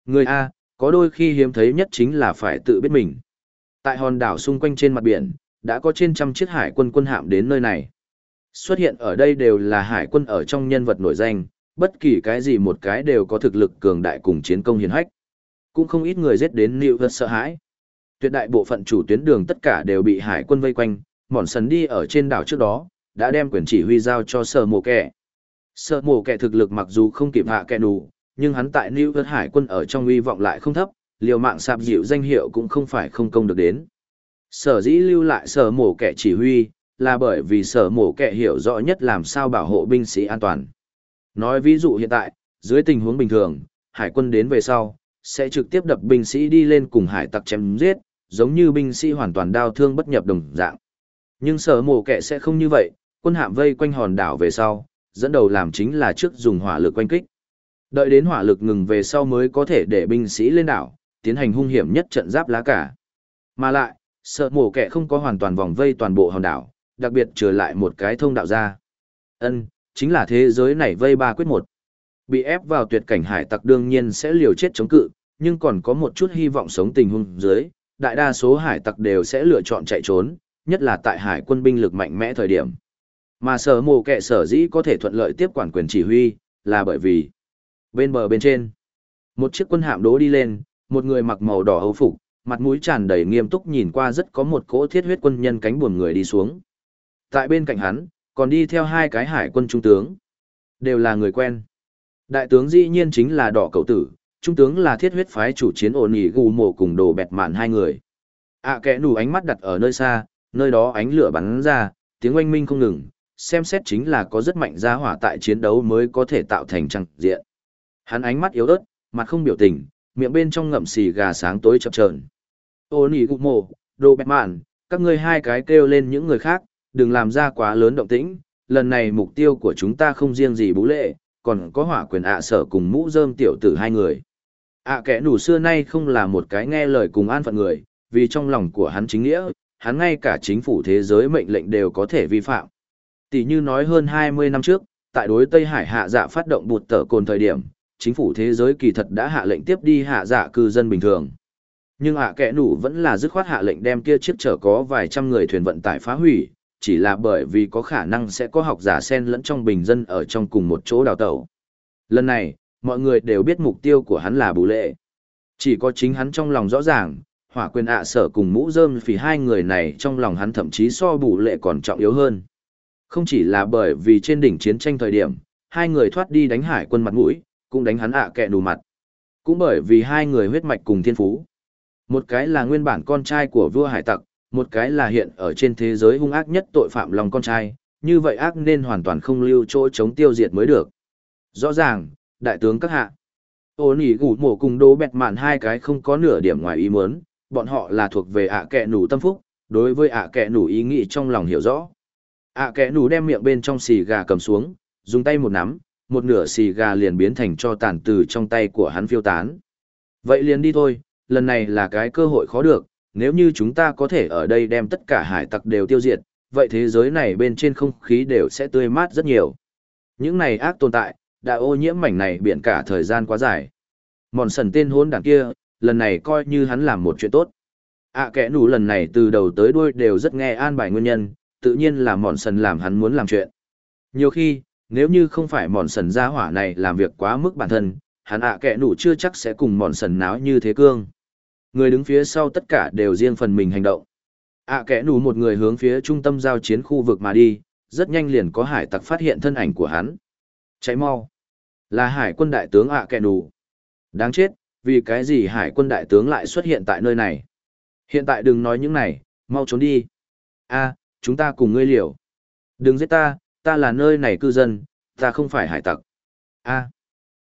Speaker 1: Người A, có đôi khi hiếm thấy nhất chính là phải tự biết mình. Tại hòn đảo xung quanh trên mặt biển, đã có trên trăm chiếc hải quân quân hạm đến nơi này. Xuất hiện ở đây đều là hải quân ở trong nhân vật nổi danh, bất kỳ cái gì một cái đều có thực lực cường đại cùng chiến công hiển hách. Cũng không ít người giết đến nịu vật sợ hãi. Tuyệt đại bộ phận chủ tuyến đường tất cả đều bị hải quân vây quanh, mòn sần đi ở trên đảo trước đó, đã đem quyền chỉ huy giao cho sở mộ kẻ. Sở mộ kẻ thực lực mặc dù không kịp hạ kẻ đủ, nhưng hắn tại New York Hải quân ở trong uy vọng lại không thấp, liều mạng sạp dịu danh hiệu cũng không phải không công được đến. Sở dĩ lưu lại sở mổ kẻ chỉ huy, là bởi vì sở mổ kẻ hiểu rõ nhất làm sao bảo hộ binh sĩ an toàn. Nói ví dụ hiện tại, dưới tình huống bình thường, hải quân đến về sau, sẽ trực tiếp đập binh sĩ đi lên cùng hải tặc chém giết, giống như binh sĩ hoàn toàn đau thương bất nhập đồng dạng. Nhưng sở mổ kẻ sẽ không như vậy, quân hạm vây quanh hòn đảo về sau, dẫn đầu làm chính là trước dùng hỏa lực quanh kích. Đợi đến hỏa lực ngừng về sau mới có thể để binh sĩ lên đảo, tiến hành hung hiểm nhất trận giáp lá cả. Mà lại, sợ mổ kẻ không có hoàn toàn vòng vây toàn bộ hòn đảo, đặc biệt trở lại một cái thông đạo ra. Ân, chính là thế giới này vây ba quyết một. Bị ép vào tuyệt cảnh hải tặc đương nhiên sẽ liều chết chống cự, nhưng còn có một chút hy vọng sống tình huống dưới, đại đa số hải tặc đều sẽ lựa chọn chạy trốn, nhất là tại hải quân binh lực mạnh mẽ thời điểm. Mà sở mồ kệ sở dĩ có thể thuận lợi tiếp quản quyền chỉ huy, là bởi vì Bên bờ bên trên, một chiếc quân hạm đố đi lên, một người mặc màu đỏ hầu phục, mặt mũi tràn đầy nghiêm túc nhìn qua rất có một cỗ thiết huyết quân nhân cánh buồm người đi xuống. Tại bên cạnh hắn, còn đi theo hai cái hải quân trung tướng. Đều là người quen. Đại tướng dĩ nhiên chính là đỏ cầu tử, trung tướng là thiết huyết phái chủ chiến ổn nghỉ gù mổ cùng đồ bẹt mạn hai người. ạ à, kẻ ánh mắt đặt ở nơi xa, nơi đó ánh lửa bắn ra, tiếng oanh minh không ngừng, xem xét chính là có rất mạnh gia hỏa tại chiến đấu mới có thể tạo thành trăng diện. Hắn ánh mắt yếu ớt, mặt không biểu tình, miệng bên trong ngậm xì gà sáng tối chập chờn. Ô nỉ gục mồ, đồ bẹt mạn, các ngươi hai cái kêu lên những người khác, đừng làm ra quá lớn động tĩnh. Lần này mục tiêu của chúng ta không riêng gì bú lệ, còn có hỏa quyền ạ sở cùng mũ rơm tiểu tử hai người. ạ kẻ nủ xưa nay không là một cái nghe lời cùng an phận người, vì trong lòng của hắn chính nghĩa, hắn ngay cả chính phủ thế giới mệnh lệnh đều có thể vi phạm. Tỷ như nói hơn 20 năm trước, tại đối Tây Hải hạ dạ phát động bụt tở cồn thời điểm, chính phủ thế giới kỳ thật đã hạ lệnh tiếp đi hạ dạ cư dân bình thường. Nhưng hạ kẽ nủ vẫn là dứt khoát hạ lệnh đem kia chiếc chở có vài trăm người thuyền vận tải phá hủy, chỉ là bởi vì có khả năng sẽ có học giả sen lẫn trong bình dân ở trong cùng một chỗ đào tẩu. Lần này, mọi người đều biết mục tiêu của hắn là bù lệ. Chỉ có chính hắn trong lòng rõ ràng, hỏa quyền ạ sở cùng mũ rơm vì hai người này trong lòng hắn thậm chí so bù lệ còn trọng yếu hơn. Không chỉ là bởi vì trên đỉnh chiến tranh thời điểm, hai người thoát đi đánh hải quân mặt mũi, cũng đánh hắn ạ à kẹ đủ mặt. Cũng bởi vì hai người huyết mạch cùng thiên phú. Một cái là nguyên bản con trai của vua hải tặc, một cái là hiện ở trên thế giới hung ác nhất tội phạm lòng con trai, như vậy ác nên hoàn toàn không lưu chỗ chống tiêu diệt mới được. Rõ ràng, đại tướng các hạ. Ô nỉ gủ mổ cùng đố bẹt mạn hai cái không có nửa điểm ngoài ý muốn, bọn họ là thuộc về ạ à kẹ nủ tâm phúc, đối với ạ à kẹ nủ ý nghĩ trong lòng hiểu rõ. ạ à kẹ nủ đem miệng bên trong xì gà cầm xuống, dùng tay một nắm, một nửa xì gà liền biến thành cho tàn từ trong tay của hắn phiêu tán. Vậy liền đi thôi, lần này là cái cơ hội khó được, nếu như chúng ta có thể ở đây đem tất cả hải tặc đều tiêu diệt, vậy thế giới này bên trên không khí đều sẽ tươi mát rất nhiều. Những này ác tồn tại, đã ô nhiễm mảnh này biển cả thời gian quá dài. Mòn sần tên hôn đảng kia, lần này coi như hắn làm một chuyện tốt. ạ à, kẻ nủ lần này từ đầu tới đuôi đều rất nghe an bài nguyên nhân, tự nhiên là mòn sần làm hắn muốn làm chuyện. Nhiều khi, nếu như không phải mòn sần gia hỏa này làm việc quá mức bản thân, hắn ạ à kẻ nủ chưa chắc sẽ cùng mòn sần náo như thế cương. Người đứng phía sau tất cả đều riêng phần mình hành động. ạ à kẻ nủ một người hướng phía trung tâm giao chiến khu vực mà đi, rất nhanh liền có hải tặc phát hiện thân ảnh của hắn. Cháy mau. Là hải quân đại tướng ạ à kẻ nủ. Đáng chết, vì cái gì hải quân đại tướng lại xuất hiện tại nơi này. Hiện tại đừng nói những này, mau trốn đi. a chúng ta cùng ngươi liều. Đừng giết ta, ta là nơi này cư dân, ta không phải hải tặc. a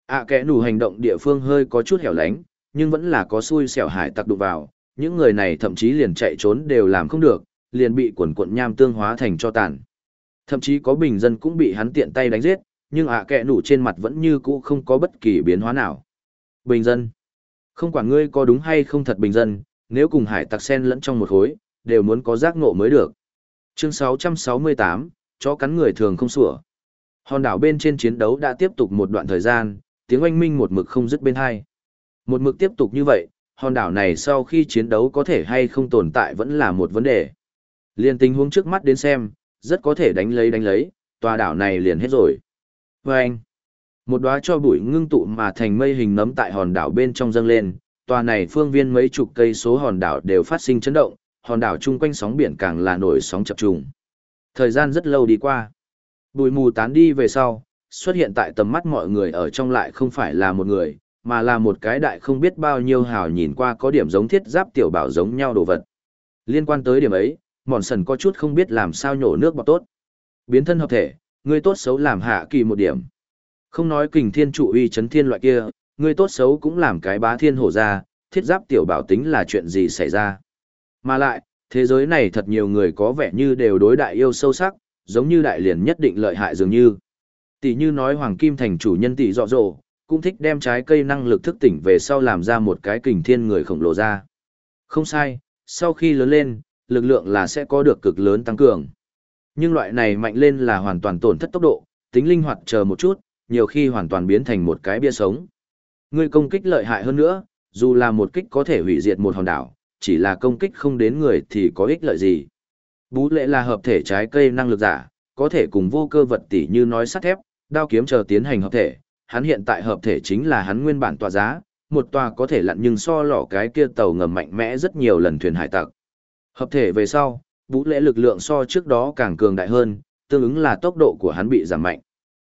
Speaker 1: ạ kẻ nủ hành động địa phương hơi có chút hẻo lánh, nhưng vẫn là có xui xẻo hải tặc đụng vào. Những người này thậm chí liền chạy trốn đều làm không được, liền bị quần quận nham tương hóa thành cho tàn. Thậm chí có bình dân cũng bị hắn tiện tay đánh giết, nhưng ạ kẻ nủ trên mặt vẫn như cũ không có bất kỳ biến hóa nào. Bình dân. Không quản ngươi có đúng hay không thật bình dân, nếu cùng hải tặc sen lẫn trong một khối, đều muốn có giác ngộ mới được. Chương 668, chó cắn người thường không sủa. Hòn đảo bên trên chiến đấu đã tiếp tục một đoạn thời gian, tiếng oanh minh một mực không dứt bên hai. Một mực tiếp tục như vậy, hòn đảo này sau khi chiến đấu có thể hay không tồn tại vẫn là một vấn đề. Liên tình huống trước mắt đến xem, rất có thể đánh lấy đánh lấy, tòa đảo này liền hết rồi. Và anh, một đóa cho bụi ngưng tụ mà thành mây hình nấm tại hòn đảo bên trong dâng lên, tòa này phương viên mấy chục cây số hòn đảo đều phát sinh chấn động, hòn đảo chung quanh sóng biển càng là nổi sóng chập trùng. Thời gian rất lâu đi qua. Bụi mù tán đi về sau, xuất hiện tại tầm mắt mọi người ở trong lại không phải là một người, mà là một cái đại không biết bao nhiêu hào nhìn qua có điểm giống thiết giáp tiểu bảo giống nhau đồ vật. Liên quan tới điểm ấy, mòn sần có chút không biết làm sao nhổ nước bọt tốt. Biến thân hợp thể, người tốt xấu làm hạ kỳ một điểm. Không nói kình thiên trụ uy chấn thiên loại kia, người tốt xấu cũng làm cái bá thiên hổ ra, thiết giáp tiểu bảo tính là chuyện gì xảy ra. Mà lại, thế giới này thật nhiều người có vẻ như đều đối đại yêu sâu sắc, giống như đại liền nhất định lợi hại dường như. Tỷ như nói Hoàng Kim thành chủ nhân tỷ dọ dỗ, cũng thích đem trái cây năng lực thức tỉnh về sau làm ra một cái kình thiên người khổng lồ ra. Không sai, sau khi lớn lên, lực lượng là sẽ có được cực lớn tăng cường. Nhưng loại này mạnh lên là hoàn toàn tổn thất tốc độ, tính linh hoạt chờ một chút, nhiều khi hoàn toàn biến thành một cái bia sống. Người công kích lợi hại hơn nữa, dù là một kích có thể hủy diệt một hòn đảo, chỉ là công kích không đến người thì có ích lợi gì. Bú lệ là hợp thể trái cây năng lực giả, có thể cùng vô cơ vật tỷ như nói sắt thép, đao kiếm chờ tiến hành hợp thể, hắn hiện tại hợp thể chính là hắn nguyên bản tòa giá, một tòa có thể lặn nhưng so lỏ cái kia tàu ngầm mạnh mẽ rất nhiều lần thuyền hải tặc. Hợp thể về sau, bú lệ lực lượng so trước đó càng cường đại hơn, tương ứng là tốc độ của hắn bị giảm mạnh.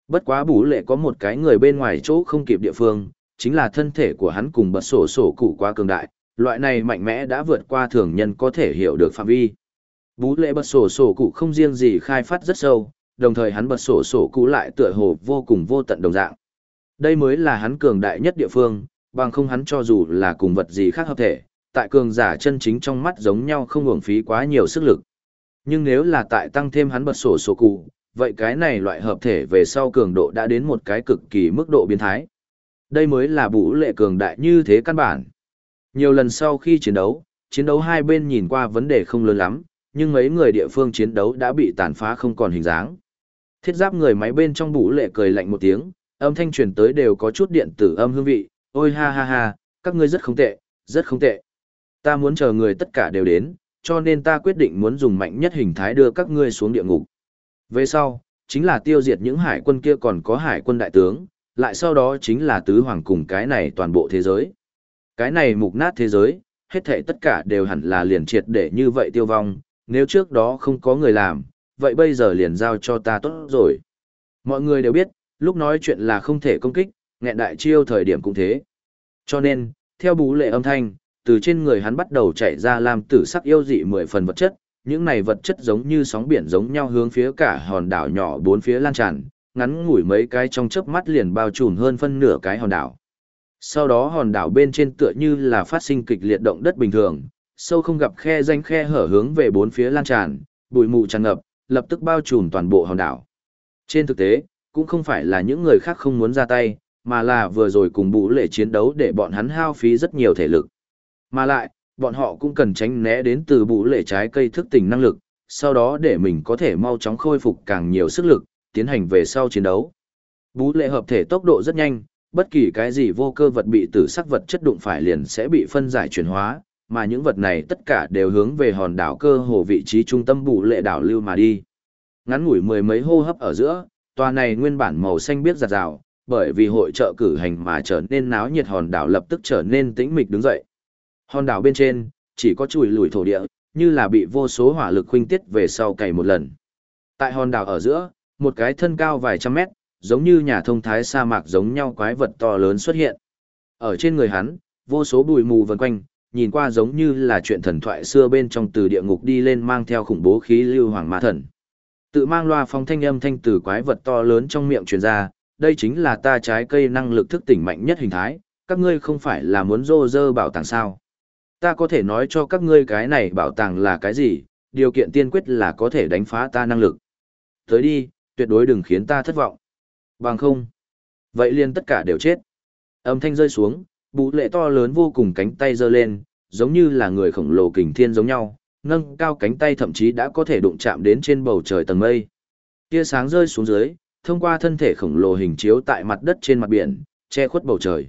Speaker 1: Bất quá bú lệ có một cái người bên ngoài chỗ không kịp địa phương, chính là thân thể của hắn cùng bật sổ sổ cụ quá cường đại, loại này mạnh mẽ đã vượt qua thường nhân có thể hiểu được phạm vi. Bú lệ bật sổ sổ cụ không riêng gì khai phát rất sâu, đồng thời hắn bật sổ sổ cụ lại tựa hồ vô cùng vô tận đồng dạng. Đây mới là hắn cường đại nhất địa phương, bằng không hắn cho dù là cùng vật gì khác hợp thể, tại cường giả chân chính trong mắt giống nhau không hưởng phí quá nhiều sức lực. Nhưng nếu là tại tăng thêm hắn bật sổ sổ cụ, vậy cái này loại hợp thể về sau cường độ đã đến một cái cực kỳ mức độ biến thái. Đây mới là bú lệ cường đại như thế căn bản. Nhiều lần sau khi chiến đấu, chiến đấu hai bên nhìn qua vấn đề không lớn lắm, nhưng mấy người địa phương chiến đấu đã bị tàn phá không còn hình dáng. Thiết giáp người máy bên trong bủ lệ cười lạnh một tiếng, âm thanh truyền tới đều có chút điện tử âm hương vị, ôi ha ha ha, các ngươi rất không tệ, rất không tệ. Ta muốn chờ người tất cả đều đến, cho nên ta quyết định muốn dùng mạnh nhất hình thái đưa các ngươi xuống địa ngục. Về sau, chính là tiêu diệt những hải quân kia còn có hải quân đại tướng, lại sau đó chính là tứ hoàng cùng cái này toàn bộ thế giới. Cái này mục nát thế giới, hết thảy tất cả đều hẳn là liền triệt để như vậy tiêu vong, nếu trước đó không có người làm, vậy bây giờ liền giao cho ta tốt rồi. Mọi người đều biết, lúc nói chuyện là không thể công kích, nghẹn đại chiêu thời điểm cũng thế. Cho nên, theo bú lệ âm thanh, từ trên người hắn bắt đầu chạy ra làm tử sắc yêu dị mười phần vật chất, những này vật chất giống như sóng biển giống nhau hướng phía cả hòn đảo nhỏ bốn phía lan tràn, ngắn ngủi mấy cái trong chớp mắt liền bao trùm hơn phân nửa cái hòn đảo. Sau đó hòn đảo bên trên tựa như là phát sinh kịch liệt động đất bình thường, sâu không gặp khe danh khe hở hướng về bốn phía lan tràn, bụi mù tràn ngập, lập tức bao trùm toàn bộ hòn đảo. Trên thực tế, cũng không phải là những người khác không muốn ra tay, mà là vừa rồi cùng bụ lệ chiến đấu để bọn hắn hao phí rất nhiều thể lực. Mà lại, bọn họ cũng cần tránh né đến từ bụ lệ trái cây thức tỉnh năng lực, sau đó để mình có thể mau chóng khôi phục càng nhiều sức lực, tiến hành về sau chiến đấu. Bú lệ hợp thể tốc độ rất nhanh, bất kỳ cái gì vô cơ vật bị tử sắc vật chất đụng phải liền sẽ bị phân giải chuyển hóa, mà những vật này tất cả đều hướng về hòn đảo cơ hồ vị trí trung tâm bù lệ đảo lưu mà đi. Ngắn ngủi mười mấy hô hấp ở giữa, tòa này nguyên bản màu xanh biếc giặt rào, bởi vì hội trợ cử hành mà trở nên náo nhiệt hòn đảo lập tức trở nên tĩnh mịch đứng dậy. Hòn đảo bên trên, chỉ có chùi lùi thổ địa, như là bị vô số hỏa lực khuynh tiết về sau cày một lần. Tại hòn đảo ở giữa, một cái thân cao vài trăm mét, giống như nhà thông thái sa mạc giống nhau quái vật to lớn xuất hiện. Ở trên người hắn, vô số bụi mù vần quanh, nhìn qua giống như là chuyện thần thoại xưa bên trong từ địa ngục đi lên mang theo khủng bố khí lưu hoàng ma thần. Tự mang loa phong thanh âm thanh từ quái vật to lớn trong miệng truyền ra, đây chính là ta trái cây năng lực thức tỉnh mạnh nhất hình thái, các ngươi không phải là muốn rô rơ bảo tàng sao. Ta có thể nói cho các ngươi cái này bảo tàng là cái gì, điều kiện tiên quyết là có thể đánh phá ta năng lực. Tới đi, tuyệt đối đừng khiến ta thất vọng. Bằng không. Vậy liền tất cả đều chết. Âm thanh rơi xuống, bụ lệ to lớn vô cùng cánh tay giơ lên, giống như là người khổng lồ kình thiên giống nhau, nâng cao cánh tay thậm chí đã có thể đụng chạm đến trên bầu trời tầng mây. Tia sáng rơi xuống dưới, thông qua thân thể khổng lồ hình chiếu tại mặt đất trên mặt biển, che khuất bầu trời.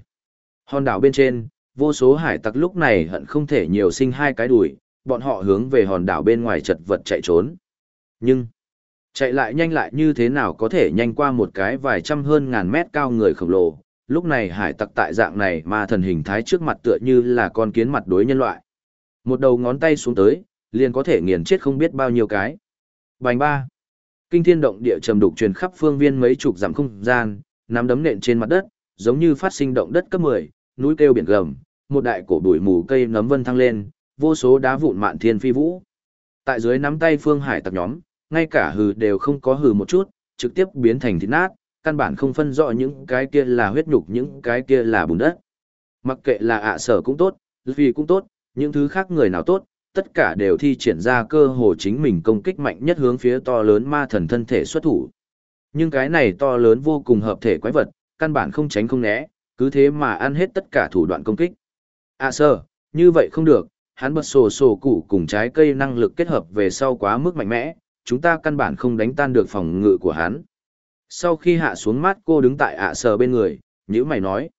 Speaker 1: Hòn đảo bên trên, vô số hải tặc lúc này hận không thể nhiều sinh hai cái đùi, bọn họ hướng về hòn đảo bên ngoài chật vật chạy trốn. Nhưng, chạy lại nhanh lại như thế nào có thể nhanh qua một cái vài trăm hơn ngàn mét cao người khổng lồ, lúc này hải tặc tại dạng này mà thần hình thái trước mặt tựa như là con kiến mặt đối nhân loại. Một đầu ngón tay xuống tới, liền có thể nghiền chết không biết bao nhiêu cái. Bành ba. Kinh thiên động địa trầm đục truyền khắp phương viên mấy chục dặm không gian, nắm đấm nện trên mặt đất, giống như phát sinh động đất cấp 10, núi kêu biển gầm, một đại cổ bụi mù cây nấm vân thăng lên, vô số đá vụn mạn thiên phi vũ. Tại dưới nắm tay phương hải tặc nhóm, ngay cả hừ đều không có hừ một chút, trực tiếp biến thành thịt nát, căn bản không phân rõ những cái kia là huyết nhục những cái kia là bùn đất. Mặc kệ là ạ sở cũng tốt, vì cũng tốt, những thứ khác người nào tốt, tất cả đều thi triển ra cơ hồ chính mình công kích mạnh nhất hướng phía to lớn ma thần thân thể xuất thủ. Nhưng cái này to lớn vô cùng hợp thể quái vật, căn bản không tránh không né, cứ thế mà ăn hết tất cả thủ đoạn công kích. À sơ, như vậy không được, hắn bật sổ sổ củ cùng trái cây năng lực kết hợp về sau quá mức mạnh mẽ, chúng ta căn bản không đánh tan được phòng ngự của hắn. Sau khi hạ xuống mắt cô đứng tại ạ sở bên người, nhữ mày nói.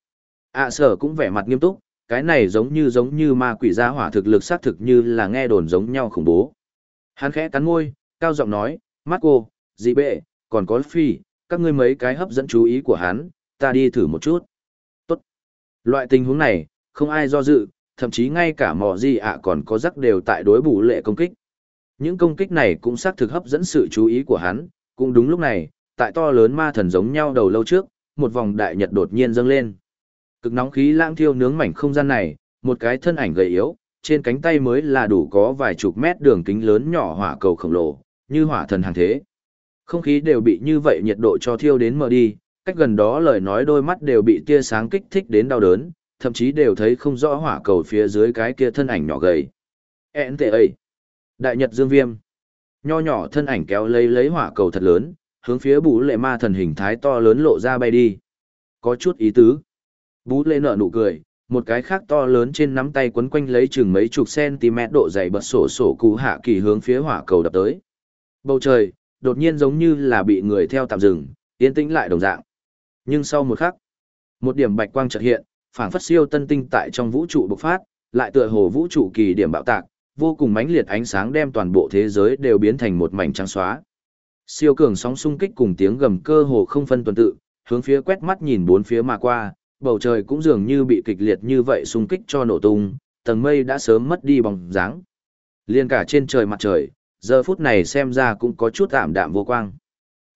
Speaker 1: ạ sở cũng vẻ mặt nghiêm túc, cái này giống như giống như ma quỷ gia hỏa thực lực xác thực như là nghe đồn giống nhau khủng bố. Hắn khẽ cắn môi, cao giọng nói, mắt cô, dị bệ, còn có phi, các ngươi mấy cái hấp dẫn chú ý của hắn, ta đi thử một chút. Tốt. Loại tình huống này, không ai do dự, thậm chí ngay cả mò gì ạ còn có rắc đều tại đối bù lệ công kích. Những công kích này cũng xác thực hấp dẫn sự chú ý của hắn, cũng đúng lúc này, tại to lớn ma thần giống nhau đầu lâu trước, một vòng đại nhật đột nhiên dâng lên. Cực nóng khí lãng thiêu nướng mảnh không gian này, một cái thân ảnh gầy yếu, trên cánh tay mới là đủ có vài chục mét đường kính lớn nhỏ hỏa cầu khổng lồ, như hỏa thần hàng thế. Không khí đều bị như vậy nhiệt độ cho thiêu đến mờ đi, cách gần đó lời nói đôi mắt đều bị tia sáng kích thích đến đau đớn, thậm chí đều thấy không rõ hỏa cầu phía dưới cái kia thân ảnh nhỏ gầy. NTA. Đại Nhật Dương Viêm. Nho nhỏ thân ảnh kéo lấy lấy hỏa cầu thật lớn, hướng phía bú lệ ma thần hình thái to lớn lộ ra bay đi. Có chút ý tứ. Bú lệ nở nụ cười, một cái khác to lớn trên nắm tay quấn quanh lấy chừng mấy chục cm độ dày bật sổ sổ cú hạ kỳ hướng phía hỏa cầu đập tới. Bầu trời, đột nhiên giống như là bị người theo tạm dừng, yên tĩnh lại đồng dạng. Nhưng sau một khắc, một điểm bạch quang chợt hiện, phảng phất siêu tân tinh tại trong vũ trụ bộc phát, lại tựa hồ vũ trụ kỳ điểm bạo tạc, vô cùng mãnh liệt ánh sáng đem toàn bộ thế giới đều biến thành một mảnh trắng xóa. Siêu cường sóng xung kích cùng tiếng gầm cơ hồ không phân tuần tự, hướng phía quét mắt nhìn bốn phía mà qua, bầu trời cũng dường như bị kịch liệt như vậy xung kích cho nổ tung, tầng mây đã sớm mất đi bóng dáng. Liên cả trên trời mặt trời, giờ phút này xem ra cũng có chút tạm đạm vô quang.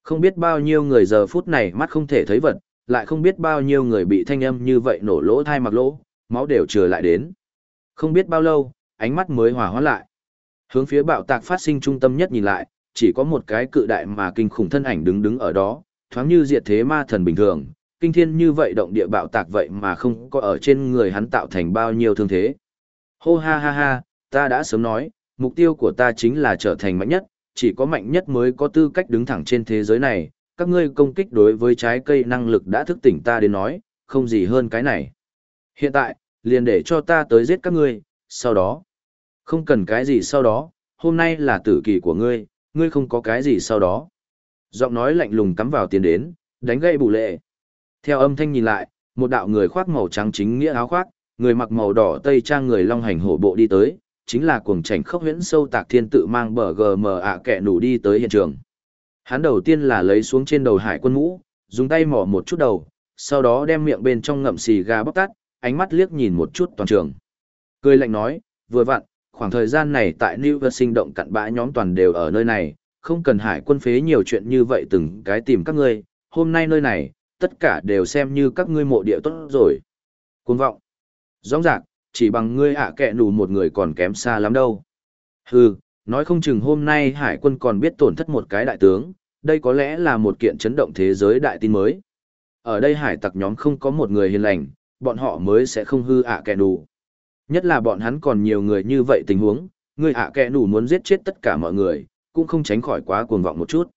Speaker 1: Không biết bao nhiêu người giờ phút này mắt không thể thấy vật, lại không biết bao nhiêu người bị thanh âm như vậy nổ lỗ thai mặc lỗ, máu đều trừ lại đến. Không biết bao lâu, ánh mắt mới hòa hoãn lại. Hướng phía bạo tạc phát sinh trung tâm nhất nhìn lại, chỉ có một cái cự đại mà kinh khủng thân ảnh đứng đứng ở đó, thoáng như diệt thế ma thần bình thường, kinh thiên như vậy động địa bạo tạc vậy mà không có ở trên người hắn tạo thành bao nhiêu thương thế. Hô ha ha ha, ta đã sớm nói, mục tiêu của ta chính là trở thành mạnh nhất, chỉ có mạnh nhất mới có tư cách đứng thẳng trên thế giới này, các ngươi công kích đối với trái cây năng lực đã thức tỉnh ta đến nói, không gì hơn cái này. Hiện tại, liền để cho ta tới giết các ngươi, sau đó. Không cần cái gì sau đó, hôm nay là tử kỳ của ngươi, ngươi không có cái gì sau đó. Giọng nói lạnh lùng cắm vào tiền đến, Đánh gậy bù lệ. Theo âm thanh nhìn lại, một đạo người khoác màu trắng chính nghĩa áo khoác, người mặc màu đỏ tây trang người long hành hổ bộ đi tới, chính là cuồng chảnh khốc huyễn sâu tạc thiên tự mang bờ gm ạ kẻ nủ đi tới hiện trường. Hắn đầu tiên là lấy xuống trên đầu hải quân mũ, dùng tay mỏ một chút đầu, sau đó đem miệng bên trong ngậm xì gà bóc tắt, ánh mắt liếc nhìn một chút toàn trường. Cười lạnh nói, vừa vặn, khoảng thời gian này tại New York sinh động cặn bã nhóm toàn đều ở nơi này, không cần hải quân phế nhiều chuyện như vậy từng cái tìm các ngươi, hôm nay nơi này, tất cả đều xem như các ngươi mộ địa tốt rồi. Cuốn vọng. Rõ ràng, chỉ bằng ngươi ạ à kẹ nù một người còn kém xa lắm đâu. Hừ, nói không chừng hôm nay hải quân còn biết tổn thất một cái đại tướng, đây có lẽ là một kiện chấn động thế giới đại tin mới. Ở đây hải tặc nhóm không có một người hiền lành, bọn họ mới sẽ không hư ạ à kẹ nù. Nhất là bọn hắn còn nhiều người như vậy tình huống, người ạ à kẹ nù muốn giết chết tất cả mọi người, cũng không tránh khỏi quá cuồng vọng một chút.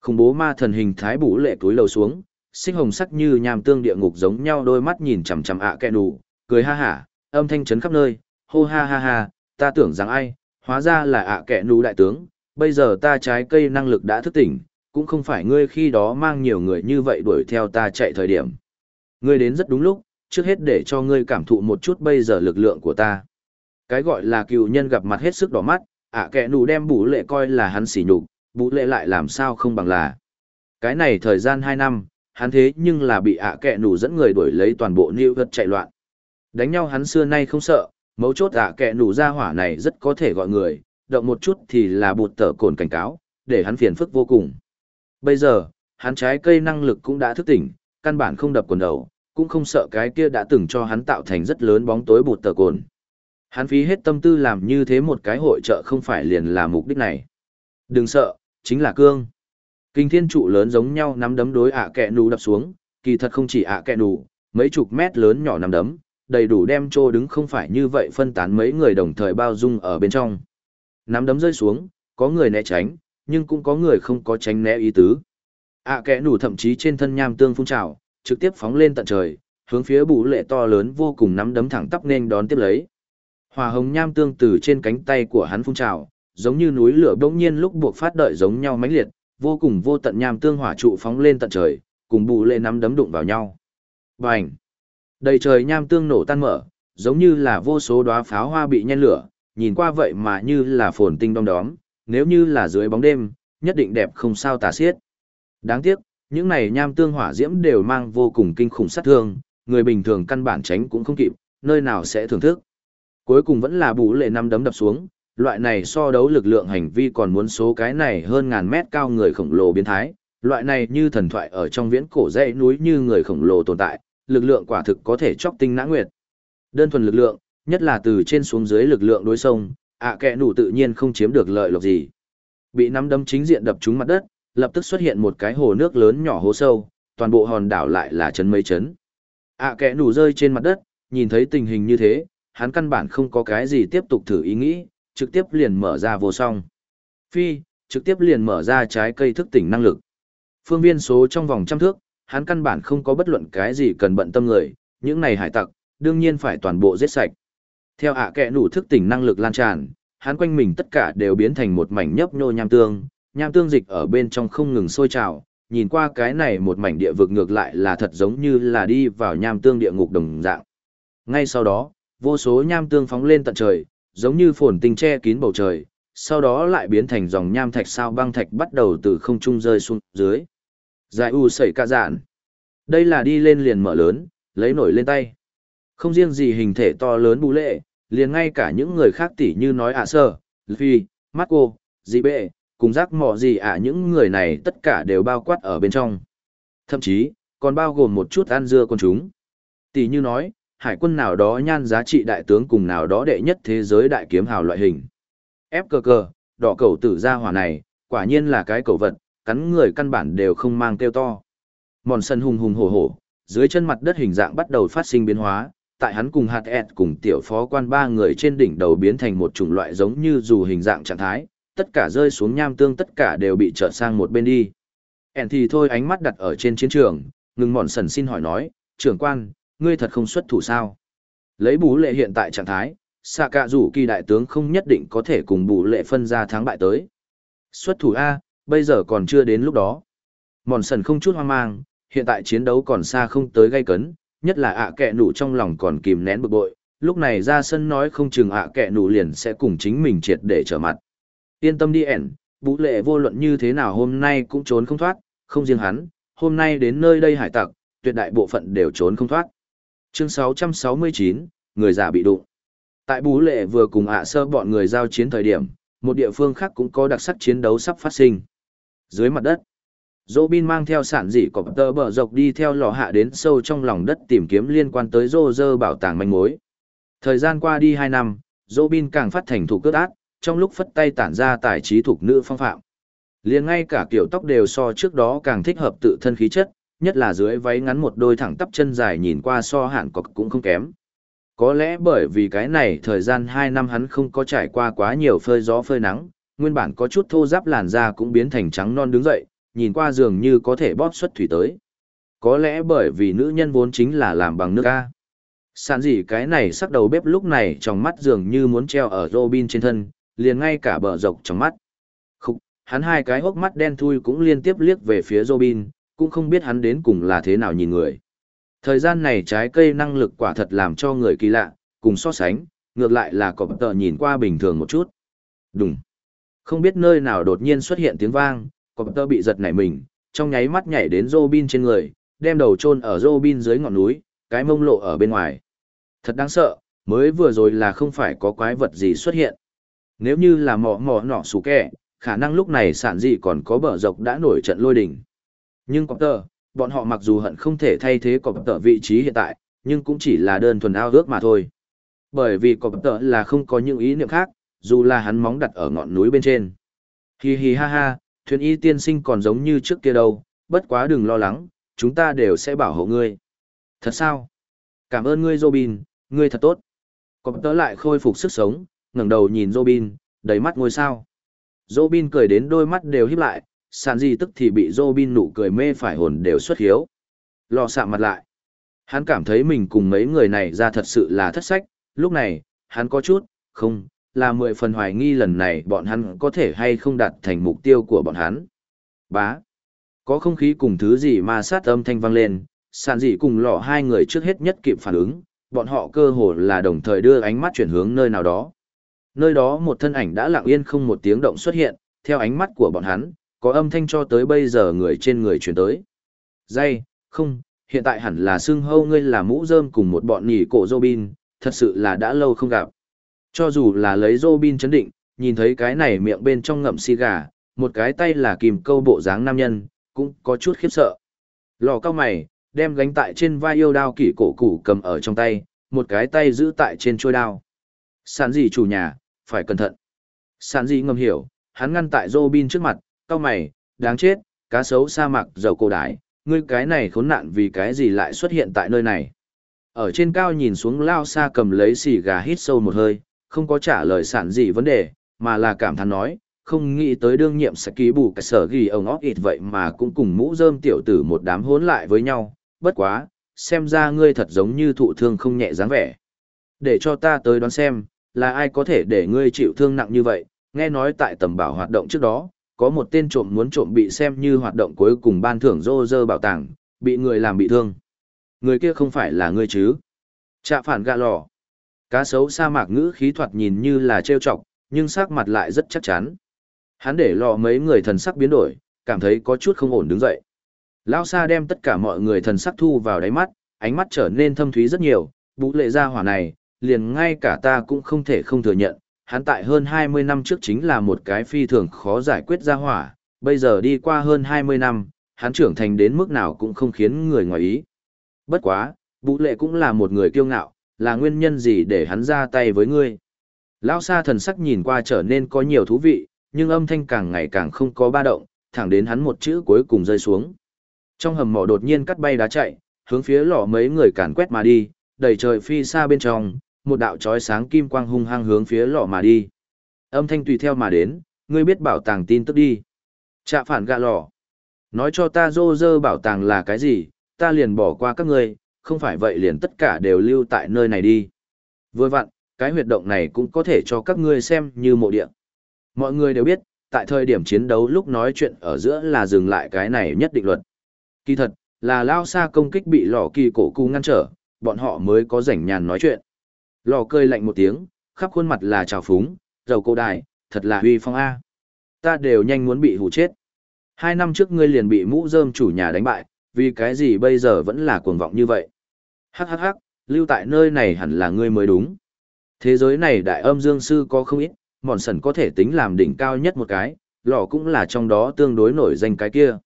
Speaker 1: Khủng bố ma thần hình thái bủ lệ túi lầu xuống, sinh hồng sắc như nham tương địa ngục giống nhau đôi mắt nhìn chằm chằm ạ kẹ nủ, cười ha hả, âm thanh chấn khắp nơi, hô ha ha ha, ta tưởng rằng ai, hóa ra là ạ kẹ nủ đại tướng, bây giờ ta trái cây năng lực đã thức tỉnh, cũng không phải ngươi khi đó mang nhiều người như vậy đuổi theo ta chạy thời điểm. Ngươi đến rất đúng lúc, trước hết để cho ngươi cảm thụ một chút bây giờ lực lượng của ta. Cái gọi là cựu nhân gặp mặt hết sức đỏ mắt, ạ kẻ nù đem bù lệ coi là hắn xỉ nhục, bù lệ lại làm sao không bằng là. Cái này thời gian 2 năm, hắn thế nhưng là bị ạ kẻ nù dẫn người đuổi lấy toàn bộ New York chạy loạn. Đánh nhau hắn xưa nay không sợ, mấu chốt ạ kẻ nù ra hỏa này rất có thể gọi người, động một chút thì là bụt tở cồn cảnh cáo, để hắn phiền phức vô cùng. Bây giờ, hắn trái cây năng lực cũng đã thức tỉnh, căn bản không đập quần đầu, cũng không sợ cái kia đã từng cho hắn tạo thành rất lớn bóng tối bụt tờ cồn. Hắn phí hết tâm tư làm như thế một cái hội trợ không phải liền là mục đích này. Đừng sợ, chính là cương. Kinh thiên trụ lớn giống nhau nắm đấm đối ạ kẹ nù đập xuống, kỳ thật không chỉ ạ kẹ nù, mấy chục mét lớn nhỏ nắm đấm, đầy đủ đem trô đứng không phải như vậy phân tán mấy người đồng thời bao dung ở bên trong. Nắm đấm rơi xuống, có người né tránh, nhưng cũng có người không có tránh né ý tứ. ạ kẹ nù thậm chí trên thân nham tương phun trào, trực tiếp phóng lên tận trời, hướng phía bù lệ to lớn vô cùng nắm đấm thẳng tắp nên đón tiếp lấy. Hòa hồng nham tương từ trên cánh tay của hắn phun trào, giống như núi lửa bỗng nhiên lúc buộc phát đợi giống nhau mãnh liệt, vô cùng vô tận nham tương hỏa trụ phóng lên tận trời, cùng bù lệ nắm đấm đụng vào nhau. Bành! Đầy trời nham tương nổ tan mở, giống như là vô số đóa pháo hoa bị nhen lửa, nhìn qua vậy mà như là phồn tinh đông đóm, nếu như là dưới bóng đêm, nhất định đẹp không sao tả xiết. Đáng tiếc, những này nham tương hỏa diễm đều mang vô cùng kinh khủng sát thương, người bình thường căn bản tránh cũng không kịp, nơi nào sẽ thưởng thức. Cuối cùng vẫn là bù lệ năm đấm đập xuống, loại này so đấu lực lượng hành vi còn muốn số cái này hơn ngàn mét cao người khổng lồ biến thái, loại này như thần thoại ở trong viễn cổ dãy núi như người khổng lồ tồn tại, lực lượng quả thực có thể chọc tinh nã nguyệt. Đơn thuần lực lượng, nhất là từ trên xuống dưới lực lượng đối sông, ạ à kẹ nủ tự nhiên không chiếm được lợi lộc gì. Bị năm đấm chính diện đập trúng mặt đất, lập tức xuất hiện một cái hồ nước lớn nhỏ hố sâu, toàn bộ hòn đảo lại là chấn mấy chấn. ạ à kẹ nủ rơi trên mặt đất, nhìn thấy tình hình như thế, hắn căn bản không có cái gì tiếp tục thử ý nghĩ, trực tiếp liền mở ra vô song. Phi, trực tiếp liền mở ra trái cây thức tỉnh năng lực. Phương viên số trong vòng trăm thước, hắn căn bản không có bất luận cái gì cần bận tâm người, những này hải tặc, đương nhiên phải toàn bộ giết sạch. Theo ạ à kẹ nủ thức tỉnh năng lực lan tràn, hắn quanh mình tất cả đều biến thành một mảnh nhấp nhô nham tương, nham tương dịch ở bên trong không ngừng sôi trào, nhìn qua cái này một mảnh địa vực ngược lại là thật giống như là đi vào nham tương địa ngục đồng dạng. Ngay sau đó, vô số nham tương phóng lên tận trời, giống như phồn tinh che kín bầu trời, sau đó lại biến thành dòng nham thạch sao băng thạch bắt đầu từ không trung rơi xuống dưới. Giải u sẩy ca dạn. Đây là đi lên liền mở lớn, lấy nổi lên tay. Không riêng gì hình thể to lớn bù lệ, liền ngay cả những người khác tỉ như nói ạ sơ, Luffy, Marco, dị bệ, cùng rác mò gì ạ những người này tất cả đều bao quát ở bên trong. Thậm chí, còn bao gồm một chút ăn dưa con chúng. Tỷ như nói, hải quân nào đó nhan giá trị đại tướng cùng nào đó đệ nhất thế giới đại kiếm hào loại hình. Ép cờ cờ, đỏ cầu tử ra hỏa này, quả nhiên là cái cầu vật, cắn người căn bản đều không mang kêu to. Mòn sân hùng hùng hổ hổ, dưới chân mặt đất hình dạng bắt đầu phát sinh biến hóa, tại hắn cùng hạt ẹt cùng tiểu phó quan ba người trên đỉnh đầu biến thành một chủng loại giống như dù hình dạng trạng thái, tất cả rơi xuống nham tương tất cả đều bị trở sang một bên đi. Ẻn thì thôi ánh mắt đặt ở trên chiến trường, ngừng mòn sần xin hỏi nói, trưởng quan, ngươi thật không xuất thủ sao? Lấy bú lệ hiện tại trạng thái, xạ cạ rủ kỳ đại tướng không nhất định có thể cùng bù lệ phân ra thắng bại tới. Xuất thủ A, bây giờ còn chưa đến lúc đó. Mòn sần không chút hoang mang, hiện tại chiến đấu còn xa không tới gây cấn, nhất là ạ kẹ nụ trong lòng còn kìm nén bực bội, lúc này ra sân nói không chừng ạ kẹ nụ liền sẽ cùng chính mình triệt để trở mặt. Yên tâm đi ẻn, vũ lệ vô luận như thế nào hôm nay cũng trốn không thoát, không riêng hắn, hôm nay đến nơi đây hải tặc, tuyệt đại bộ phận đều trốn không thoát. Chương 669, người già bị đụng. Tại Bú Lệ vừa cùng ạ sơ bọn người giao chiến thời điểm, một địa phương khác cũng có đặc sắc chiến đấu sắp phát sinh. Dưới mặt đất, Robin mang theo sản dị cọp tơ bờ dọc đi theo lò hạ đến sâu trong lòng đất tìm kiếm liên quan tới rô dơ bảo tàng manh mối. Thời gian qua đi 2 năm, Robin càng phát thành thủ cướp ác, trong lúc phất tay tản ra tài trí thuộc nữ phong phạm. Liền ngay cả kiểu tóc đều so trước đó càng thích hợp tự thân khí chất, nhất là dưới váy ngắn một đôi thẳng tắp chân dài nhìn qua so hạn cọc cũng không kém. Có lẽ bởi vì cái này thời gian 2 năm hắn không có trải qua quá nhiều phơi gió phơi nắng, nguyên bản có chút thô giáp làn da cũng biến thành trắng non đứng dậy, nhìn qua dường như có thể bóp xuất thủy tới. Có lẽ bởi vì nữ nhân vốn chính là làm bằng nước A. Sản gì cái này sắc đầu bếp lúc này trong mắt dường như muốn treo ở Robin trên thân, liền ngay cả bờ rộng trong mắt. Khúc, hắn hai cái hốc mắt đen thui cũng liên tiếp liếc về phía Robin, cũng không biết hắn đến cùng là thế nào nhìn người. Thời gian này trái cây năng lực quả thật làm cho người kỳ lạ, cùng so sánh, ngược lại là cọp tờ nhìn qua bình thường một chút. Đúng. Không biết nơi nào đột nhiên xuất hiện tiếng vang, cọp tờ bị giật nảy mình, trong nháy mắt nhảy đến Robin trên người, đem đầu chôn ở Robin dưới ngọn núi, cái mông lộ ở bên ngoài. Thật đáng sợ, mới vừa rồi là không phải có quái vật gì xuất hiện. Nếu như là mỏ mỏ nọ sủ kẹ, khả năng lúc này sản dị còn có bờ dọc đã nổi trận lôi đỉnh. Nhưng cọp tờ, bọn họ mặc dù hận không thể thay thế cọp tờ vị trí hiện tại, nhưng cũng chỉ là đơn thuần ao ước mà thôi. Bởi vì cọp tờ là không có những ý niệm khác, dù là hắn móng đặt ở ngọn núi bên trên. Hi hi ha ha, thuyền y tiên sinh còn giống như trước kia đâu, bất quá đừng lo lắng, chúng ta đều sẽ bảo hộ ngươi. Thật sao? Cảm ơn ngươi Robin, ngươi thật tốt. Cọp tớ lại khôi phục sức sống, ngẩng đầu nhìn Robin, đầy mắt ngôi sao. Robin cười đến đôi mắt đều híp lại, sàn gì tức thì bị Robin nụ cười mê phải hồn đều xuất hiếu. Lò sạm mặt lại. Hắn cảm thấy mình cùng mấy người này ra thật sự là thất sách, lúc này, hắn có chút, không, là mười phần hoài nghi lần này bọn hắn có thể hay không đạt thành mục tiêu của bọn hắn. Bá. Có không khí cùng thứ gì mà sát âm thanh vang lên, sàn dị cùng lọ hai người trước hết nhất kịp phản ứng, bọn họ cơ hồ là đồng thời đưa ánh mắt chuyển hướng nơi nào đó. Nơi đó một thân ảnh đã lặng yên không một tiếng động xuất hiện, theo ánh mắt của bọn hắn, có âm thanh cho tới bây giờ người trên người chuyển tới. Dây, không, hiện tại hẳn là xương hâu ngươi là mũ rơm cùng một bọn nhỉ cổ Robin, thật sự là đã lâu không gặp. Cho dù là lấy Robin chấn định, nhìn thấy cái này miệng bên trong ngậm xì gà, một cái tay là kìm câu bộ dáng nam nhân, cũng có chút khiếp sợ. Lò cao mày, đem gánh tại trên vai yêu đao kỷ cổ củ cầm ở trong tay, một cái tay giữ tại trên trôi đao. Sản gì chủ nhà, phải cẩn thận. Sản gì ngầm hiểu, hắn ngăn tại Robin trước mặt, cao mày, đáng chết, cá sấu sa mạc dầu cổ đái, ngươi cái này khốn nạn vì cái gì lại xuất hiện tại nơi này. Ở trên cao nhìn xuống lao xa cầm lấy xì gà hít sâu một hơi, không có trả lời sản gì vấn đề, mà là cảm thán nói, không nghĩ tới đương nhiệm sẽ ký bù cái sở ghi ông óc ịt vậy mà cũng cùng mũ rơm tiểu tử một đám hỗn lại với nhau, bất quá, xem ra ngươi thật giống như thụ thương không nhẹ dáng vẻ. Để cho ta tới đoán xem, là ai có thể để ngươi chịu thương nặng như vậy, nghe nói tại tầm bảo hoạt động trước đó, có một tên trộm muốn trộm bị xem như hoạt động cuối cùng ban thưởng rô rơ bảo tàng, bị người làm bị thương. Người kia không phải là ngươi chứ? Trạ phản gạ lò. Cá sấu sa mạc ngữ khí thoạt nhìn như là trêu chọc, nhưng sắc mặt lại rất chắc chắn. Hắn để lò mấy người thần sắc biến đổi, cảm thấy có chút không ổn đứng dậy. Lão Sa đem tất cả mọi người thần sắc thu vào đáy mắt, ánh mắt trở nên thâm thúy rất nhiều, vũ lệ gia hỏa này, liền ngay cả ta cũng không thể không thừa nhận, hắn tại hơn 20 năm trước chính là một cái phi thường khó giải quyết gia hỏa, bây giờ đi qua hơn 20 năm, hắn trưởng thành đến mức nào cũng không khiến người ngoài ý. Bất quá, vũ lệ cũng là một người kiêu ngạo, là nguyên nhân gì để hắn ra tay với ngươi. Lão Sa thần sắc nhìn qua trở nên có nhiều thú vị, nhưng âm thanh càng ngày càng không có ba động, thẳng đến hắn một chữ cuối cùng rơi xuống. Trong hầm mỏ đột nhiên cắt bay đá chạy, hướng phía lò mấy người càn quét mà đi, đầy trời phi xa bên trong, một đạo chói sáng kim quang hung hăng hướng phía lò mà đi. Âm thanh tùy theo mà đến, ngươi biết bảo tàng tin tức đi. Trạ phản gạ lò. Nói cho ta dô dơ bảo tàng là cái gì, ta liền bỏ qua các ngươi, không phải vậy liền tất cả đều lưu tại nơi này đi. Vừa vặn, cái huyệt động này cũng có thể cho các ngươi xem như mộ địa. Mọi người đều biết, tại thời điểm chiến đấu lúc nói chuyện ở giữa là dừng lại cái này nhất định luật. Kỳ thật, là lao xa công kích bị lò kỳ cổ cụ ngăn trở, bọn họ mới có rảnh nhàn nói chuyện. Lò cười lạnh một tiếng, khắp khuôn mặt là trào phúng, dầu cổ đài, thật là huy phong A. Ta đều nhanh muốn bị hù chết. Hai năm trước ngươi liền bị mũ rơm chủ nhà đánh bại, vì cái gì bây giờ vẫn là cuồng vọng như vậy. Hắc hắc hắc, lưu tại nơi này hẳn là ngươi mới đúng. Thế giới này đại âm dương sư có không ít, mòn sần có thể tính làm đỉnh cao nhất một cái, lò cũng là trong đó tương đối nổi danh cái kia.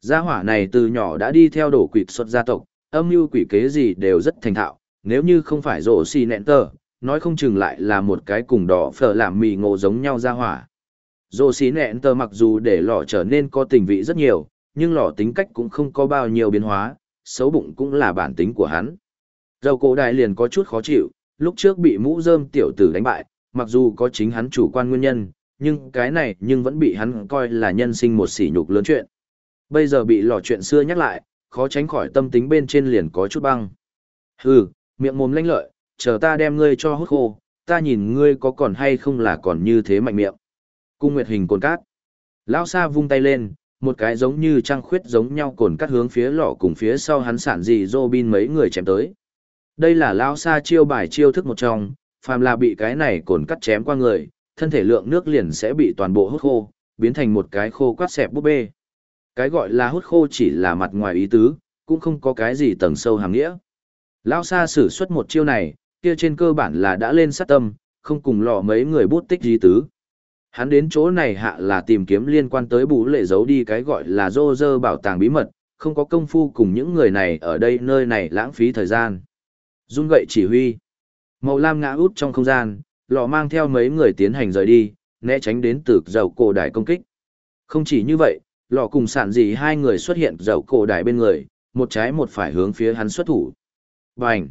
Speaker 1: Gia hỏa này từ nhỏ đã đi theo đổ quỷ xuất gia tộc, âm mưu quỷ kế gì đều rất thành thạo, nếu như không phải rổ xì nẹn tờ, nói không chừng lại là một cái cùng đỏ phở làm mì ngộ giống nhau ra hỏa. Rổ xì nẹn tờ mặc dù để lò trở nên có tình vị rất nhiều, nhưng lò tính cách cũng không có bao nhiêu biến hóa, xấu bụng cũng là bản tính của hắn. Dầu cổ đại liền có chút khó chịu, lúc trước bị mũ rơm tiểu tử đánh bại, mặc dù có chính hắn chủ quan nguyên nhân, nhưng cái này nhưng vẫn bị hắn coi là nhân sinh một sỉ nhục lớn chuyện. Bây giờ bị lò chuyện xưa nhắc lại, khó tránh khỏi tâm tính bên trên liền có chút băng. Hừ, miệng mồm lanh lợi, chờ ta đem ngươi cho hút khô, ta nhìn ngươi có còn hay không là còn như thế mạnh miệng. Cung nguyệt hình cồn cát. Lão Sa vung tay lên, một cái giống như trăng khuyết giống nhau cồn cát hướng phía lọ cùng phía sau hắn sản dị Robin mấy người chém tới. Đây là Lão Sa chiêu bài chiêu thức một trong, phàm là bị cái này cồn cắt chém qua người, thân thể lượng nước liền sẽ bị toàn bộ hút khô, biến thành một cái khô quát xẹp búp bê. Cái gọi là hút khô chỉ là mặt ngoài ý tứ, cũng không có cái gì tầng sâu hàm nghĩa. Lao Sa sử xuất một chiêu này, kia trên cơ bản là đã lên sát tâm, không cùng lọ mấy người bút tích di tứ. Hắn đến chỗ này hạ là tìm kiếm liên quan tới bú lệ giấu đi cái gọi là rô rơ bảo tàng bí mật, không có công phu cùng những người này ở đây nơi này lãng phí thời gian. Dung gậy chỉ huy. Màu lam ngã út trong không gian, lọ mang theo mấy người tiến hành rời đi, né tránh đến từ dầu cổ đài công kích. Không chỉ như vậy, lọ cùng sản dị hai người xuất hiện dầu cổ đài bên người, một trái một phải hướng phía hắn xuất thủ. Bành!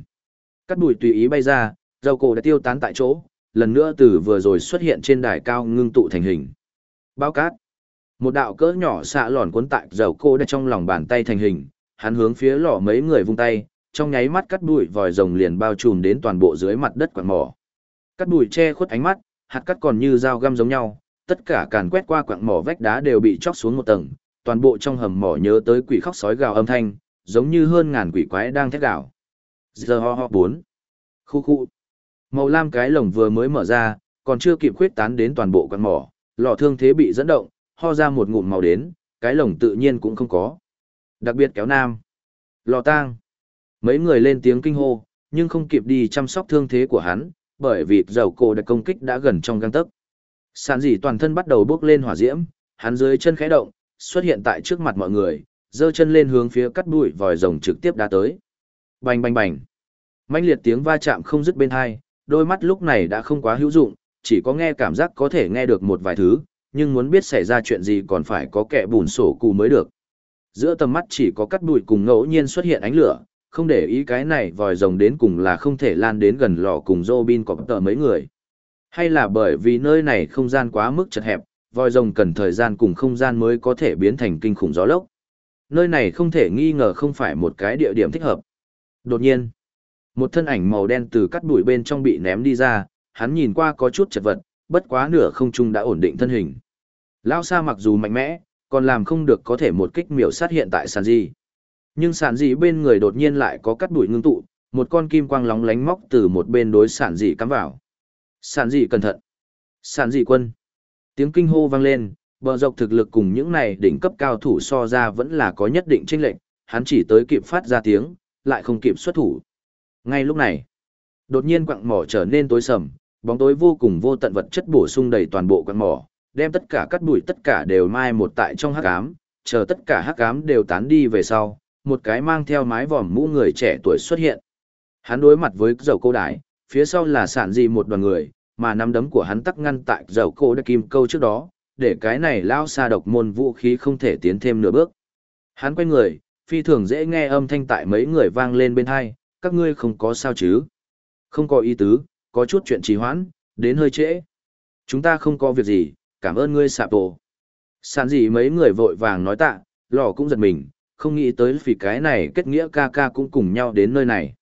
Speaker 1: Cắt bụi tùy ý bay ra, dầu cổ đã tiêu tán tại chỗ, lần nữa từ vừa rồi xuất hiện trên đài cao ngưng tụ thành hình. Bao cát! Một đạo cỡ nhỏ xạ lòn cuốn tại dầu cổ đã trong lòng bàn tay thành hình, hắn hướng phía lọ mấy người vung tay, trong nháy mắt cắt bụi vòi rồng liền bao trùm đến toàn bộ dưới mặt đất quạt mỏ. Cắt bụi che khuất ánh mắt, hạt cắt còn như dao găm giống nhau, tất cả càn quét qua quặng mỏ vách đá đều bị chóc xuống một tầng, toàn bộ trong hầm mỏ nhớ tới quỷ khóc sói gào âm thanh, giống như hơn ngàn quỷ quái đang thét gào. Giờ ho ho bốn. Khu khu. Màu lam cái lồng vừa mới mở ra, còn chưa kịp khuyết tán đến toàn bộ quán mỏ, lò thương thế bị dẫn động, ho ra một ngụm màu đến, cái lồng tự nhiên cũng không có. Đặc biệt kéo nam. Lò tang. Mấy người lên tiếng kinh hô, nhưng không kịp đi chăm sóc thương thế của hắn, bởi vì dầu cổ đặc công kích đã gần trong găng tấc. Sản dị toàn thân bắt đầu bốc lên hỏa diễm, hắn dưới chân khẽ động, xuất hiện tại trước mặt mọi người, giơ chân lên hướng phía cắt bụi vòi rồng trực tiếp đá tới. Bành bành bành. Mạnh liệt tiếng va chạm không dứt bên hai, đôi mắt lúc này đã không quá hữu dụng, chỉ có nghe cảm giác có thể nghe được một vài thứ, nhưng muốn biết xảy ra chuyện gì còn phải có kẻ bùn sổ cụ mới được. Giữa tầm mắt chỉ có cắt bụi cùng ngẫu nhiên xuất hiện ánh lửa, không để ý cái này vòi rồng đến cùng là không thể lan đến gần lò cùng Robin có tờ mấy người. Hay là bởi vì nơi này không gian quá mức chật hẹp, vòi rồng cần thời gian cùng không gian mới có thể biến thành kinh khủng gió lốc. Nơi này không thể nghi ngờ không phải một cái địa điểm thích hợp. Đột nhiên, một thân ảnh màu đen từ cắt bụi bên trong bị ném đi ra, hắn nhìn qua có chút chật vật, bất quá nửa không trung đã ổn định thân hình. Lao Sa mặc dù mạnh mẽ, còn làm không được có thể một kích miểu sát hiện tại sàn gì. Nhưng sàn dị bên người đột nhiên lại có cắt đuổi ngưng tụ, một con kim quang lóng lánh móc từ một bên đối sàn dị cắm vào. sàn dị cẩn thận. sàn dị quân. Tiếng kinh hô vang lên, bờ dọc thực lực cùng những này đỉnh cấp cao thủ so ra vẫn là có nhất định chênh lệnh, hắn chỉ tới kịp phát ra tiếng, lại không kịp xuất thủ. Ngay lúc này, đột nhiên quặng mỏ trở nên tối sầm, bóng tối vô cùng vô tận vật chất bổ sung đầy toàn bộ quặng mỏ, đem tất cả cắt bụi tất cả đều mai một tại trong hắc ám, chờ tất cả hắc ám đều tán đi về sau, một cái mang theo mái vòm mũ người trẻ tuổi xuất hiện. Hắn đối mặt với dầu cô đái, phía sau là sản gì một đoàn người, mà nắm đấm của hắn tắc ngăn tại dầu cô đã kim câu trước đó, để cái này lao xa độc môn vũ khí không thể tiến thêm nửa bước. Hắn quay người, phi thường dễ nghe âm thanh tại mấy người vang lên bên hai, các ngươi không có sao chứ. Không có ý tứ, có chút chuyện trì hoãn, đến hơi trễ. Chúng ta không có việc gì, cảm ơn ngươi sạp tổ. Sản gì mấy người vội vàng nói tạ, lò cũng giật mình, không nghĩ tới vì cái này kết nghĩa ca ca cũng cùng nhau đến nơi này.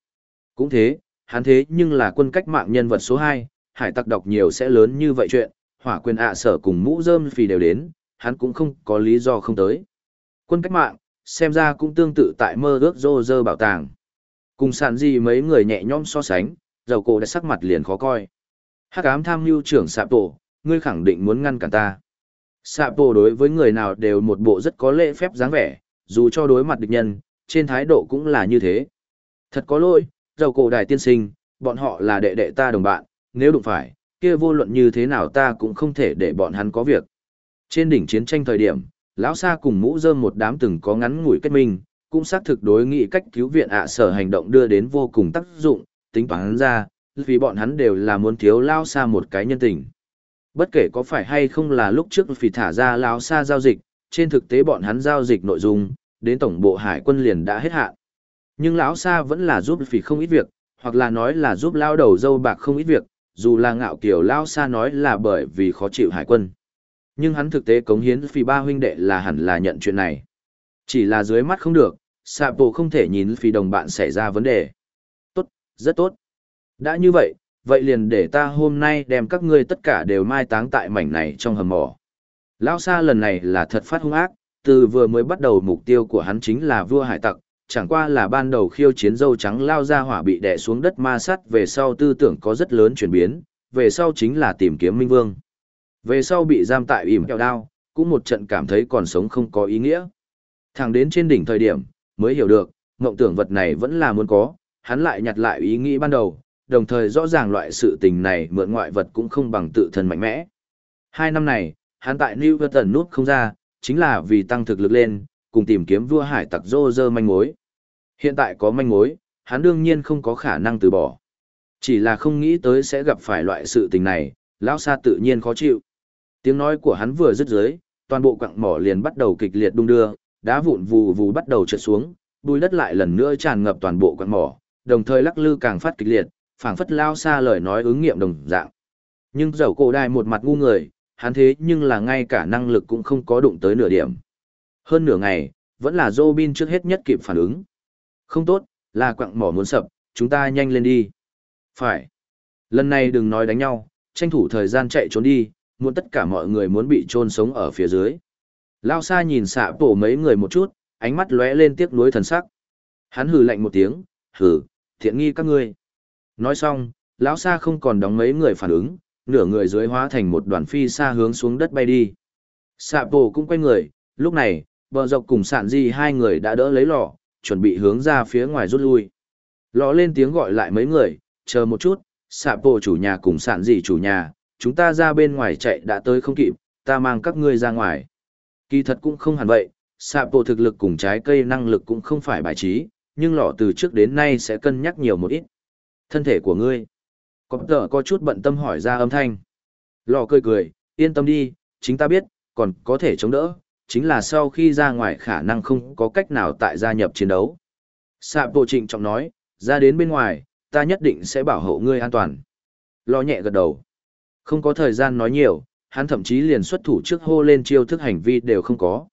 Speaker 1: Cũng thế, hắn thế nhưng là quân cách mạng nhân vật số 2, hải tặc đọc nhiều sẽ lớn như vậy chuyện, hỏa quyền ạ sở cùng mũ rơm vì đều đến, hắn cũng không có lý do không tới. Quân cách mạng, xem ra cũng tương tự tại mơ ước rô rơ bảo tàng. Cùng sàn gì mấy người nhẹ nhõm so sánh, dầu cổ đã sắc mặt liền khó coi. Hắc ám tham mưu trưởng Sạp Tổ, ngươi khẳng định muốn ngăn cản ta. Sạp Tổ đối với người nào đều một bộ rất có lễ phép dáng vẻ, dù cho đối mặt địch nhân, trên thái độ cũng là như thế. Thật có lỗi, dầu cổ đại tiên sinh, bọn họ là đệ đệ ta đồng bạn, nếu đụng phải, kia vô luận như thế nào ta cũng không thể để bọn hắn có việc. Trên đỉnh chiến tranh thời điểm, lão sa cùng mũ dơm một đám từng có ngắn ngủi kết minh, cũng xác thực đối nghị cách cứu viện ạ sở hành động đưa đến vô cùng tác dụng, tính toán ra, vì bọn hắn đều là muốn thiếu lao sa một cái nhân tình. Bất kể có phải hay không là lúc trước vì thả ra lao sa giao dịch, trên thực tế bọn hắn giao dịch nội dung, đến tổng bộ hải quân liền đã hết hạn. Nhưng lão sa vẫn là giúp vì không ít việc, hoặc là nói là giúp lao đầu dâu bạc không ít việc, dù là ngạo kiểu lao sa nói là bởi vì khó chịu hải quân. Nhưng hắn thực tế cống hiến phi ba huynh đệ là hẳn là nhận chuyện này. Chỉ là dưới mắt không được, sạp Bộ không thể nhìn phi đồng bạn xảy ra vấn đề. Tốt, rất tốt. Đã như vậy, vậy liền để ta hôm nay đem các ngươi tất cả đều mai táng tại mảnh này trong hầm mỏ. Lão Sa lần này là thật phát hung ác, từ vừa mới bắt đầu mục tiêu của hắn chính là vua hải tặc, chẳng qua là ban đầu khiêu chiến dâu trắng lao ra hỏa bị đè xuống đất ma sắt về sau tư tưởng có rất lớn chuyển biến, về sau chính là tìm kiếm minh vương. Về sau bị giam tại ỉm kẹo đao, cũng một trận cảm thấy còn sống không có ý nghĩa. Thẳng đến trên đỉnh thời điểm, mới hiểu được, mộng tưởng vật này vẫn là muốn có, hắn lại nhặt lại ý nghĩ ban đầu, đồng thời rõ ràng loại sự tình này mượn ngoại vật cũng không bằng tự thân mạnh mẽ. Hai năm này, hắn tại New York nút không ra, chính là vì tăng thực lực lên, cùng tìm kiếm vua hải tặc rô rơ manh mối. Hiện tại có manh mối, hắn đương nhiên không có khả năng từ bỏ. Chỉ là không nghĩ tới sẽ gặp phải loại sự tình này, lão sa tự nhiên khó chịu. Tiếng nói của hắn vừa dứt dưới, toàn bộ quặng mỏ liền bắt đầu kịch liệt đung đưa, đá vụn vù vù bắt đầu trượt xuống, bùi đất lại lần nữa tràn ngập toàn bộ quặng mỏ, đồng thời lắc lư càng phát kịch liệt, phảng phất lao xa lời nói ứng nghiệm đồng dạng. Nhưng dầu cổ đài một mặt ngu người, hắn thế nhưng là ngay cả năng lực cũng không có đụng tới nửa điểm. Hơn nửa ngày, vẫn là Robin trước hết nhất kịp phản ứng. Không tốt, là quặng mỏ muốn sập, chúng ta nhanh lên đi. Phải. Lần này đừng nói đánh nhau, tranh thủ thời gian chạy trốn đi, muốn tất cả mọi người muốn bị chôn sống ở phía dưới. Lao xa nhìn xạ bổ mấy người một chút, ánh mắt lóe lên tiếc nuối thần sắc. Hắn hừ lạnh một tiếng, hừ, thiện nghi các ngươi. Nói xong, lão xa không còn đóng mấy người phản ứng, nửa người dưới hóa thành một đoàn phi xa hướng xuống đất bay đi. Xạ bổ cũng quay người, lúc này, bờ dọc cùng sạn di hai người đã đỡ lấy lò, chuẩn bị hướng ra phía ngoài rút lui. Lò lên tiếng gọi lại mấy người, chờ một chút, xạ bổ chủ nhà cùng sạn di chủ nhà, chúng ta ra bên ngoài chạy đã tới không kịp, ta mang các ngươi ra ngoài. Kỳ thật cũng không hẳn vậy, sạp bộ thực lực cùng trái cây năng lực cũng không phải bài trí, nhưng lọ từ trước đến nay sẽ cân nhắc nhiều một ít. Thân thể của ngươi. Có tờ có chút bận tâm hỏi ra âm thanh. Lọ cười cười, yên tâm đi, chính ta biết, còn có thể chống đỡ, chính là sau khi ra ngoài khả năng không có cách nào tại gia nhập chiến đấu. Sạp bộ trịnh trọng nói, ra đến bên ngoài, ta nhất định sẽ bảo hộ ngươi an toàn. Lọ nhẹ gật đầu. Không có thời gian nói nhiều, hắn thậm chí liền xuất thủ trước hô lên chiêu thức hành vi đều không có.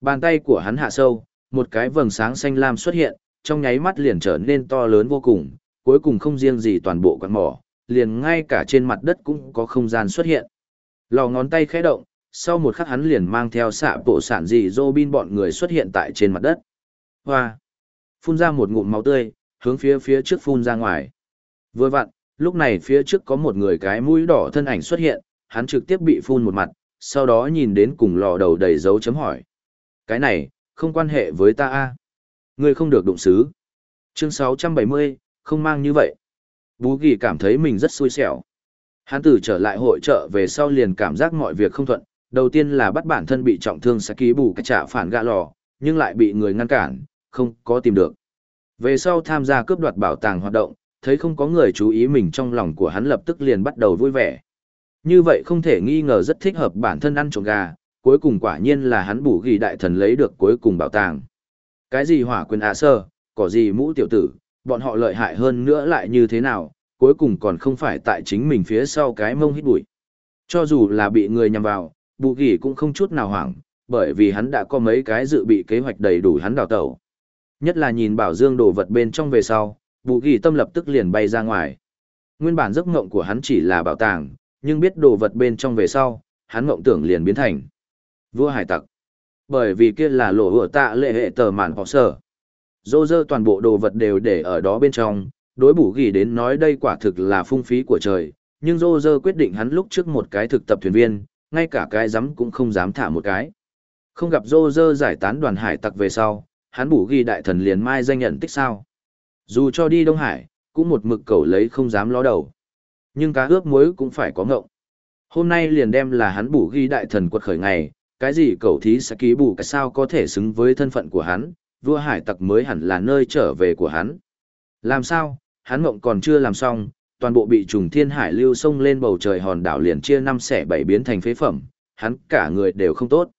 Speaker 1: Bàn tay của hắn hạ sâu, một cái vầng sáng xanh lam xuất hiện, trong nháy mắt liền trở nên to lớn vô cùng, cuối cùng không riêng gì toàn bộ quán mỏ, liền ngay cả trên mặt đất cũng có không gian xuất hiện. Lò ngón tay khẽ động, sau một khắc hắn liền mang theo xạ bộ sản dị Robin bọn người xuất hiện tại trên mặt đất. Hoa! Phun ra một ngụm máu tươi, hướng phía phía trước phun ra ngoài. Vừa vặn, lúc này phía trước có một người cái mũi đỏ thân ảnh xuất hiện, hắn trực tiếp bị phun một mặt, sau đó nhìn đến cùng lò đầu đầy dấu chấm hỏi. Cái này, không quan hệ với ta a Ngươi không được đụng xứ. Chương 670, không mang như vậy. Bú ghi cảm thấy mình rất xui xẻo. Hắn từ trở lại hội trợ về sau liền cảm giác mọi việc không thuận, đầu tiên là bắt bản thân bị trọng thương sẽ ký bù cái trả phản gạ lò, nhưng lại bị người ngăn cản, không có tìm được. Về sau tham gia cướp đoạt bảo tàng hoạt động, thấy không có người chú ý mình trong lòng của hắn lập tức liền bắt đầu vui vẻ. Như vậy không thể nghi ngờ rất thích hợp bản thân ăn trộm gà, cuối cùng quả nhiên là hắn bù ghi đại thần lấy được cuối cùng bảo tàng. Cái gì hỏa quyền ạ sơ, có gì mũ tiểu tử, bọn họ lợi hại hơn nữa lại như thế nào, cuối cùng còn không phải tại chính mình phía sau cái mông hít bụi. Cho dù là bị người nhằm vào, bù ghi cũng không chút nào hoảng, bởi vì hắn đã có mấy cái dự bị kế hoạch đầy đủ hắn đào tẩu. Nhất là nhìn bảo dương đồ vật bên trong về sau, bù ghi tâm lập tức liền bay ra ngoài. Nguyên bản giấc ngộng của hắn chỉ là bảo tàng, nhưng biết đồ vật bên trong về sau, hắn ngộng tưởng liền biến thành. Vua hải tặc. Bởi vì kia là lỗ hựa tạ lệ hệ tờ mạn họ sở. Dô dơ toàn bộ đồ vật đều để ở đó bên trong, đối bù ghi đến nói đây quả thực là phung phí của trời, nhưng dô dơ quyết định hắn lúc trước một cái thực tập thuyền viên, ngay cả cái dám cũng không dám thả một cái. Không gặp dô dơ giải tán đoàn hải tặc về sau, hắn bù ghi đại thần liền mai danh nhận tích sao. Dù cho đi Đông Hải, cũng một mực cầu lấy không dám ló đầu. Nhưng cá ướp muối cũng phải có ngộng. Hôm nay liền đem là hắn bù ghi đại thần quật khởi ngày, cái gì cầu thí sẽ ký bù cái sao có thể xứng với thân phận của hắn, vua hải tặc mới hẳn là nơi trở về của hắn. Làm sao, hắn mộng còn chưa làm xong, toàn bộ bị trùng thiên hải lưu sông lên bầu trời hòn đảo liền chia năm xẻ bảy biến thành phế phẩm, hắn cả người đều không tốt.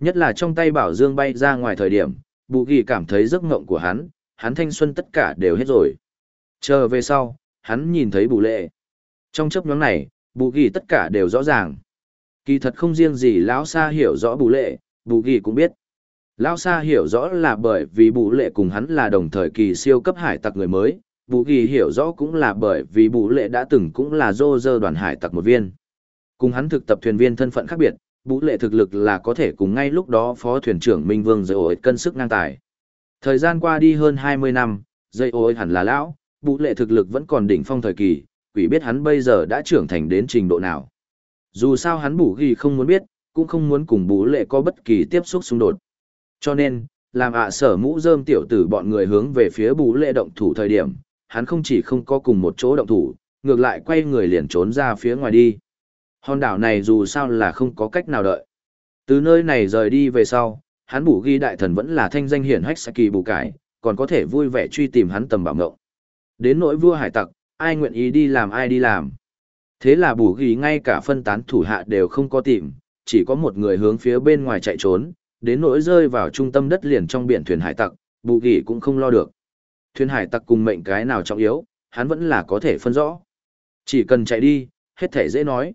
Speaker 1: Nhất là trong tay bảo dương bay ra ngoài thời điểm, bù ghi cảm thấy giấc mộng của hắn, hắn thanh xuân tất cả đều hết rồi. Chờ về sau, hắn nhìn thấy bù lệ. Trong chấp nhóm này, bù ghi tất cả đều rõ ràng. Kỳ thật không riêng gì lão Sa hiểu rõ bù lệ, bù ghi cũng biết. Lão Sa hiểu rõ là bởi vì bù lệ cùng hắn là đồng thời kỳ siêu cấp hải tặc người mới, bù ghi hiểu rõ cũng là bởi vì bù lệ đã từng cũng là dô dơ đoàn hải tặc một viên. Cùng hắn thực tập thuyền viên thân phận khác biệt, bù lệ thực lực là có thể cùng ngay lúc đó phó thuyền trưởng Minh Vương dội ổi cân sức ngang tài. Thời gian qua đi hơn 20 năm, dây ôi hẳn là lão, bù lệ thực lực vẫn còn đỉnh phong thời kỳ, quỷ biết hắn bây giờ đã trưởng thành đến trình độ nào. Dù sao hắn bù ghi không muốn biết, cũng không muốn cùng bú lệ có bất kỳ tiếp xúc xung đột. Cho nên, làm ạ sở mũ rơm tiểu tử bọn người hướng về phía bú lệ động thủ thời điểm, hắn không chỉ không có cùng một chỗ động thủ, ngược lại quay người liền trốn ra phía ngoài đi. Hòn đảo này dù sao là không có cách nào đợi. Từ nơi này rời đi về sau, hắn bù ghi đại thần vẫn là thanh danh hiển hách Saki bù cải, còn có thể vui vẻ truy tìm hắn tầm bảo ngộng. Đến nỗi vua hải tặc, ai nguyện ý đi làm ai đi làm. Thế là bù ghi ngay cả phân tán thủ hạ đều không có tìm, chỉ có một người hướng phía bên ngoài chạy trốn, đến nỗi rơi vào trung tâm đất liền trong biển thuyền hải tặc, bù ghi cũng không lo được. Thuyền hải tặc cùng mệnh cái nào trọng yếu, hắn vẫn là có thể phân rõ. Chỉ cần chạy đi, hết thể dễ nói.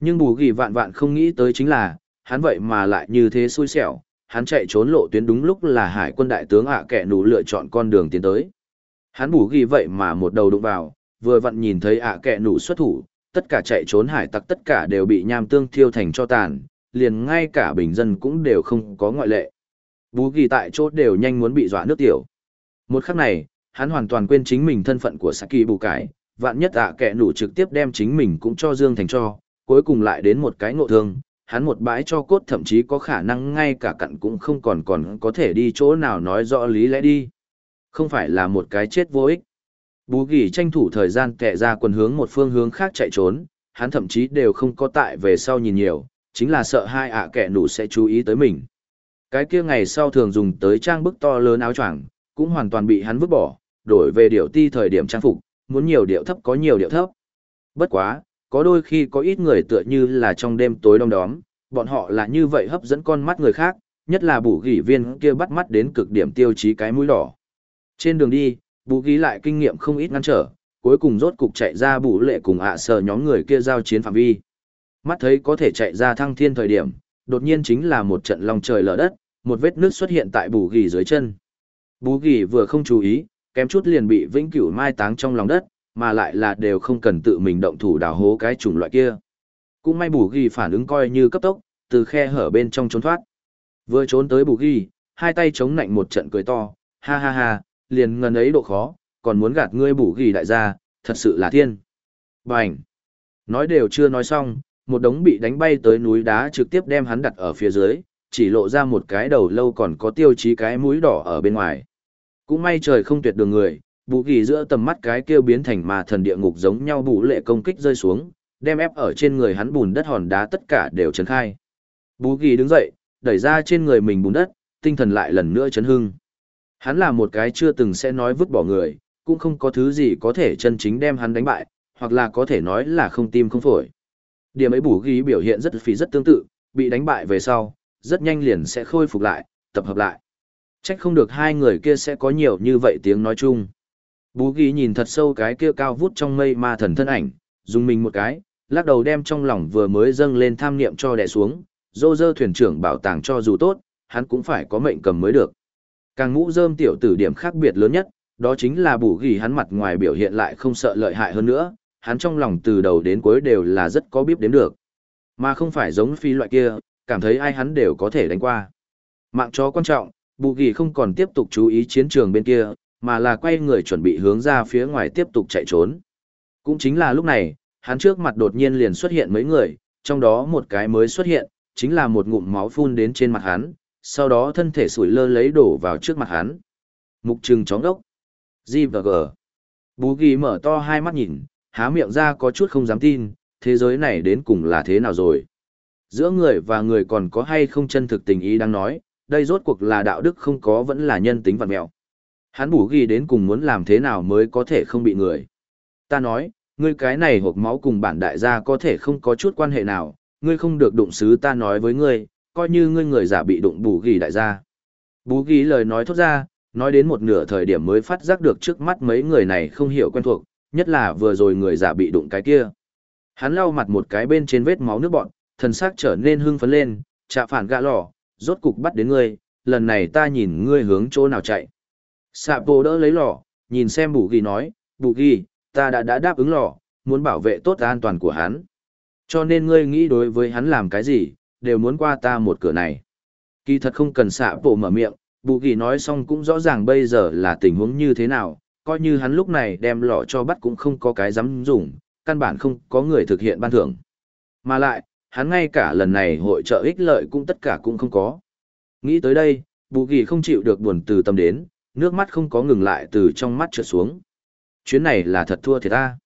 Speaker 1: Nhưng bù ghi vạn vạn không nghĩ tới chính là, hắn vậy mà lại như thế xui xẻo, hắn chạy trốn lộ tuyến đúng lúc là hải quân đại tướng ạ à kẻ nụ lựa chọn con đường tiến tới. Hắn bù ghi vậy mà một đầu đụng vào, vừa vặn nhìn thấy ạ à kẻ nụ xuất thủ, tất cả chạy trốn hải tặc tất cả đều bị nham tương thiêu thành cho tàn, liền ngay cả bình dân cũng đều không có ngoại lệ. Bú ghi tại chỗ đều nhanh muốn bị dọa nước tiểu. Một khắc này, hắn hoàn toàn quên chính mình thân phận của Saki bù cải, vạn nhất ạ à kẻ nụ trực tiếp đem chính mình cũng cho Dương Thành cho, cuối cùng lại đến một cái ngộ thương, hắn một bãi cho cốt thậm chí có khả năng ngay cả cặn cũng không còn còn có thể đi chỗ nào nói rõ lý lẽ đi. Không phải là một cái chết vô ích. Bú gỉ tranh thủ thời gian kẹ ra quần hướng một phương hướng khác chạy trốn, hắn thậm chí đều không có tại về sau nhìn nhiều, chính là sợ hai ạ à kẻ nụ sẽ chú ý tới mình. Cái kia ngày sau thường dùng tới trang bức to lớn áo choàng, cũng hoàn toàn bị hắn vứt bỏ, đổi về điệu ti thời điểm trang phục, muốn nhiều điệu thấp có nhiều điệu thấp. Bất quá, có đôi khi có ít người tựa như là trong đêm tối đông đóm, bọn họ là như vậy hấp dẫn con mắt người khác, nhất là bù gỉ viên kia bắt mắt đến cực điểm tiêu chí cái mũi đỏ. Trên đường đi, bù gỉ lại kinh nghiệm không ít ngăn trở, cuối cùng rốt cục chạy ra bù lệ cùng ạ à sờ nhóm người kia giao chiến phạm vi. Mắt thấy có thể chạy ra thăng thiên thời điểm, đột nhiên chính là một trận lòng trời lở đất, một vết nước xuất hiện tại bù gỉ dưới chân. Bù gỉ vừa không chú ý, kém chút liền bị vĩnh cửu mai táng trong lòng đất, mà lại là đều không cần tự mình động thủ đào hố cái chủng loại kia. Cũng may bù ghi phản ứng coi như cấp tốc, từ khe hở bên trong trốn thoát. Vừa trốn tới bù ghi, hai tay chống nạnh một trận cười to, ha ha ha, liền ngần ấy độ khó, còn muốn gạt ngươi bù ghi đại gia, thật sự là thiên. Bành! Nói đều chưa nói xong, một đống bị đánh bay tới núi đá trực tiếp đem hắn đặt ở phía dưới, chỉ lộ ra một cái đầu lâu còn có tiêu chí cái mũi đỏ ở bên ngoài. Cũng may trời không tuyệt đường người, bù ghi giữa tầm mắt cái kêu biến thành mà thần địa ngục giống nhau bù lệ công kích rơi xuống, đem ép ở trên người hắn bùn đất hòn đá tất cả đều chấn khai. bù ghi đứng dậy, đẩy ra trên người mình bùn đất, tinh thần lại lần nữa chấn hưng. Hắn là một cái chưa từng sẽ nói vứt bỏ người, cũng không có thứ gì có thể chân chính đem hắn đánh bại, hoặc là có thể nói là không tim không phổi. Điểm ấy bù ghi biểu hiện rất phí rất tương tự, bị đánh bại về sau, rất nhanh liền sẽ khôi phục lại, tập hợp lại. Trách không được hai người kia sẽ có nhiều như vậy tiếng nói chung. Bú ghi nhìn thật sâu cái kia cao vút trong mây ma thần thân ảnh, dùng mình một cái, lắc đầu đem trong lòng vừa mới dâng lên tham niệm cho đè xuống, dô dơ thuyền trưởng bảo tàng cho dù tốt, hắn cũng phải có mệnh cầm mới được. Càng mũ Dơm tiểu tử điểm khác biệt lớn nhất, đó chính là bù ghi hắn mặt ngoài biểu hiện lại không sợ lợi hại hơn nữa, hắn trong lòng từ đầu đến cuối đều là rất có biết đến được. Mà không phải giống phi loại kia, cảm thấy ai hắn đều có thể đánh qua. Mạng chó quan trọng, bù ghi không còn tiếp tục chú ý chiến trường bên kia, mà là quay người chuẩn bị hướng ra phía ngoài tiếp tục chạy trốn. Cũng chính là lúc này, hắn trước mặt đột nhiên liền xuất hiện mấy người, trong đó một cái mới xuất hiện, chính là một ngụm máu phun đến trên mặt hắn, sau đó thân thể sủi lơ lấy đổ vào trước mặt hắn. Mục trừng chóng đốc. G và G. Bú ghi mở to hai mắt nhìn, há miệng ra có chút không dám tin, thế giới này đến cùng là thế nào rồi. Giữa người và người còn có hay không chân thực tình ý đang nói, đây rốt cuộc là đạo đức không có vẫn là nhân tính vật mẹo. Hắn bù ghi đến cùng muốn làm thế nào mới có thể không bị người. Ta nói, ngươi cái này hộp máu cùng bản đại gia có thể không có chút quan hệ nào, ngươi không được đụng xứ ta nói với ngươi, coi như ngươi người giả bị đụng bù ghi đại gia. Bù ghi lời nói thốt ra, nói đến một nửa thời điểm mới phát giác được trước mắt mấy người này không hiểu quen thuộc, nhất là vừa rồi người giả bị đụng cái kia. Hắn lau mặt một cái bên trên vết máu nước bọn, thần sắc trở nên hưng phấn lên, chạ phản gạ lò, rốt cục bắt đến ngươi, lần này ta nhìn ngươi hướng chỗ nào chạy. Sạ bồ đỡ lấy lò, nhìn xem bù ghi nói, bù ghi, ta đã đã đáp ứng lò, muốn bảo vệ tốt an toàn của hắn. Cho nên ngươi nghĩ đối với hắn làm cái gì, đều muốn qua ta một cửa này. Kỳ thật không cần Sạ bộ mở miệng, bù ghi nói xong cũng rõ ràng bây giờ là tình huống như thế nào, coi như hắn lúc này đem lọ cho bắt cũng không có cái dám dùng, căn bản không có người thực hiện ban thưởng. Mà lại, hắn ngay cả lần này hội trợ ích lợi cũng tất cả cũng không có. Nghĩ tới đây, bù ghi không chịu được buồn từ tâm đến, nước mắt không có ngừng lại từ trong mắt trượt xuống. Chuyến này là thật thua thiệt ta.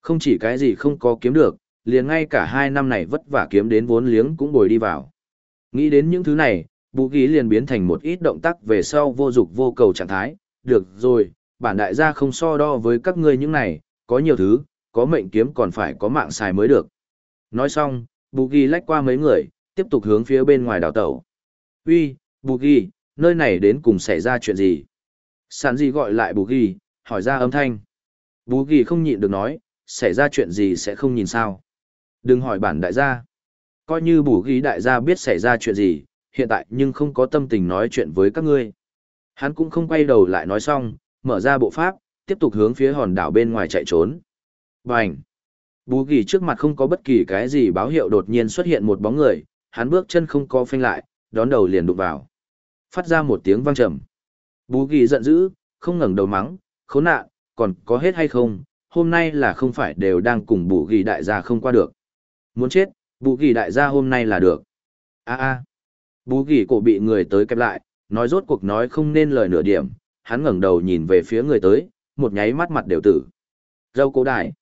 Speaker 1: Không chỉ cái gì không có kiếm được, liền ngay cả hai năm này vất vả kiếm đến vốn liếng cũng bồi đi vào. Nghĩ đến những thứ này, bù ghi liền biến thành một ít động tác về sau vô dục vô cầu trạng thái. Được rồi, bản đại gia không so đo với các ngươi những này, có nhiều thứ, có mệnh kiếm còn phải có mạng xài mới được. Nói xong, bù ghi lách qua mấy người, tiếp tục hướng phía bên ngoài đảo tàu. Uy, bù ghi, nơi này đến cùng xảy ra chuyện gì? Sản gì gọi lại bù ghi, hỏi ra âm thanh. Bù ghi không nhịn được nói, xảy ra chuyện gì sẽ không nhìn sao. Đừng hỏi bản đại gia. Coi như bù ghi đại gia biết xảy ra chuyện gì, hiện tại nhưng không có tâm tình nói chuyện với các ngươi. Hắn cũng không quay đầu lại nói xong, mở ra bộ pháp, tiếp tục hướng phía hòn đảo bên ngoài chạy trốn. Bành! Bù ghi trước mặt không có bất kỳ cái gì báo hiệu đột nhiên xuất hiện một bóng người, hắn bước chân không co phanh lại, đón đầu liền đụng vào. Phát ra một tiếng vang trầm. Bú ghi giận dữ, không ngẩng đầu mắng, khốn nạn, còn có hết hay không, hôm nay là không phải đều đang cùng bù ghi đại gia không qua được. Muốn chết, bù ghi đại gia hôm nay là được. a a Bú ghi cổ bị người tới kẹp lại, nói rốt cuộc nói không nên lời nửa điểm, hắn ngẩng đầu nhìn về phía người tới, một nháy mắt mặt đều tử. Râu cổ đại.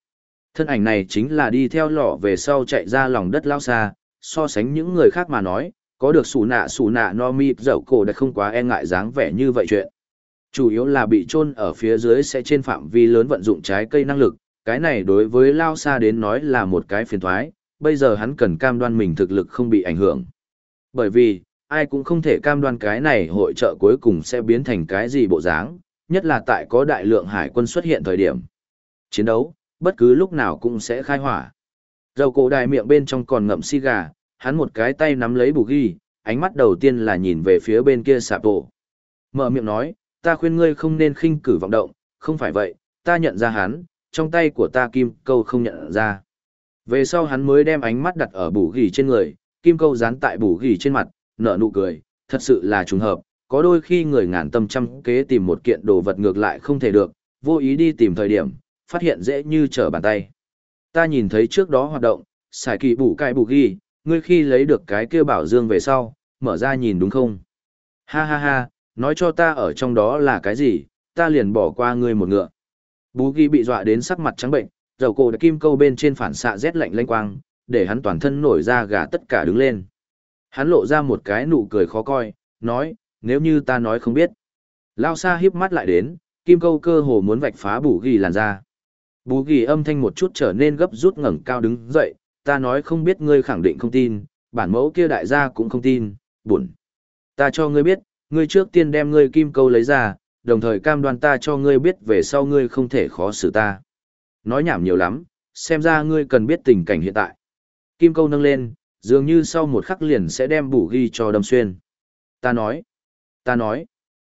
Speaker 1: Thân ảnh này chính là đi theo lọ về sau chạy ra lòng đất lao xa, so sánh những người khác mà nói, có được sủ nạ sủ nạ no mi dậu cổ đã không quá e ngại dáng vẻ như vậy chuyện. Chủ yếu là bị chôn ở phía dưới sẽ trên phạm vi lớn vận dụng trái cây năng lực, cái này đối với Lao Sa đến nói là một cái phiền thoái, bây giờ hắn cần cam đoan mình thực lực không bị ảnh hưởng. Bởi vì, ai cũng không thể cam đoan cái này hội trợ cuối cùng sẽ biến thành cái gì bộ dáng, nhất là tại có đại lượng hải quân xuất hiện thời điểm. Chiến đấu, bất cứ lúc nào cũng sẽ khai hỏa. Dầu cổ đài miệng bên trong còn ngậm xi gà, hắn một cái tay nắm lấy bù ghi, ánh mắt đầu tiên là nhìn về phía bên kia sạp bộ. Mở miệng nói, ta khuyên ngươi không nên khinh cử vọng động, không phải vậy, ta nhận ra hắn, trong tay của ta kim câu không nhận ra. Về sau hắn mới đem ánh mắt đặt ở bù ghi trên người, kim câu dán tại bù ghi trên mặt, nở nụ cười, thật sự là trùng hợp, có đôi khi người ngàn tâm trăm kế tìm một kiện đồ vật ngược lại không thể được, vô ý đi tìm thời điểm, phát hiện dễ như trở bàn tay. Ta nhìn thấy trước đó hoạt động, xài kỳ bù cai bù ghi, ngươi khi lấy được cái kia bảo dương về sau, mở ra nhìn đúng không? Ha ha ha, nói cho ta ở trong đó là cái gì, ta liền bỏ qua ngươi một ngựa. Bú ghi bị dọa đến sắc mặt trắng bệnh, dầu cổ đã kim câu bên trên phản xạ rét lạnh lanh quang, để hắn toàn thân nổi ra gà tất cả đứng lên. Hắn lộ ra một cái nụ cười khó coi, nói, nếu như ta nói không biết. Lao xa híp mắt lại đến, kim câu cơ hồ muốn vạch phá bù ghi làn ra. Bú ghi âm thanh một chút trở nên gấp rút ngẩng cao đứng dậy, ta nói không biết ngươi khẳng định không tin, bản mẫu kia đại gia cũng không tin, buồn. Ta cho ngươi biết, ngươi trước tiên đem ngươi kim câu lấy ra, đồng thời cam đoan ta cho ngươi biết về sau ngươi không thể khó xử ta. Nói nhảm nhiều lắm, xem ra ngươi cần biết tình cảnh hiện tại. Kim câu nâng lên, dường như sau một khắc liền sẽ đem bù ghi cho đâm xuyên. Ta nói, ta nói,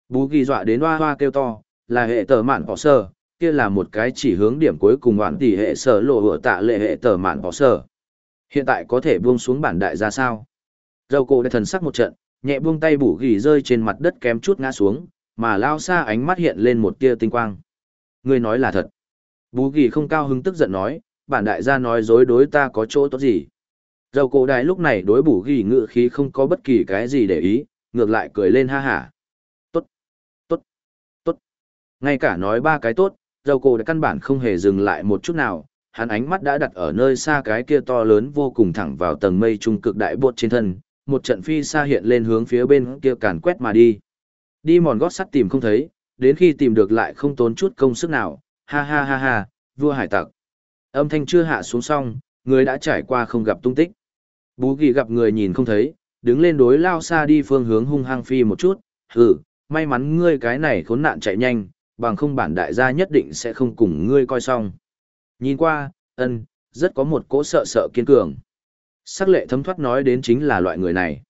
Speaker 1: bù ghi dọa đến hoa hoa kêu to, là hệ tờ mạn bỏ sơ, kia là một cái chỉ hướng điểm cuối cùng hoãn tỷ hệ sở lộ hựa tạ lệ hệ tờ mạn bỏ sơ. Hiện tại có thể buông xuống bản đại ra sao? Râu cổ đã thần sắc một trận, nhẹ buông tay bù gỉ rơi trên mặt đất kém chút ngã xuống, mà lao xa ánh mắt hiện lên một tia tinh quang. Ngươi nói là thật. Bù gỉ không cao hứng tức giận nói, bản đại gia nói dối đối ta có chỗ tốt gì. Dầu cổ đại lúc này đối bù gỉ ngự khí không có bất kỳ cái gì để ý, ngược lại cười lên ha hả. Tốt, tốt, tốt. Ngay cả nói ba cái tốt, dầu cổ đại căn bản không hề dừng lại một chút nào, hắn ánh mắt đã đặt ở nơi xa cái kia to lớn vô cùng thẳng vào tầng mây trung cực đại bột trên thân, một trận phi xa hiện lên hướng phía bên kia càn quét mà đi. Đi mòn gót sắt tìm không thấy, đến khi tìm được lại không tốn chút công sức nào, ha ha ha ha, vua hải tặc. Âm thanh chưa hạ xuống xong, người đã trải qua không gặp tung tích. Bú ghi gặp người nhìn không thấy, đứng lên đối lao xa đi phương hướng hung hăng phi một chút, hừ, may mắn ngươi cái này khốn nạn chạy nhanh, bằng không bản đại gia nhất định sẽ không cùng ngươi coi xong. Nhìn qua, ân, rất có một cỗ sợ sợ kiên cường. Sắc lệ thấm thoát nói đến chính là loại người này.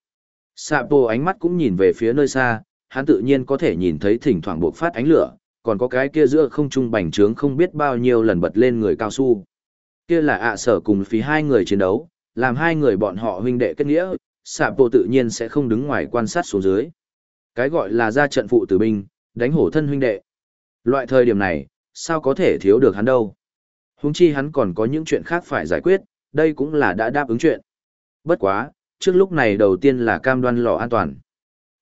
Speaker 1: Sạ bộ ánh mắt cũng nhìn về phía nơi xa, hắn tự nhiên có thể nhìn thấy thỉnh thoảng bộc phát ánh lửa, còn có cái kia giữa không trung bành trướng không biết bao nhiêu lần bật lên người cao su. Kia là ạ sở cùng phí hai người chiến đấu, làm hai người bọn họ huynh đệ kết nghĩa, sạ bộ tự nhiên sẽ không đứng ngoài quan sát xuống dưới. Cái gọi là ra trận phụ tử binh, đánh hổ thân huynh đệ. Loại thời điểm này, sao có thể thiếu được hắn đâu. Húng chi hắn còn có những chuyện khác phải giải quyết, đây cũng là đã đáp ứng chuyện. Bất quá, trước lúc này đầu tiên là cam đoan lò an toàn.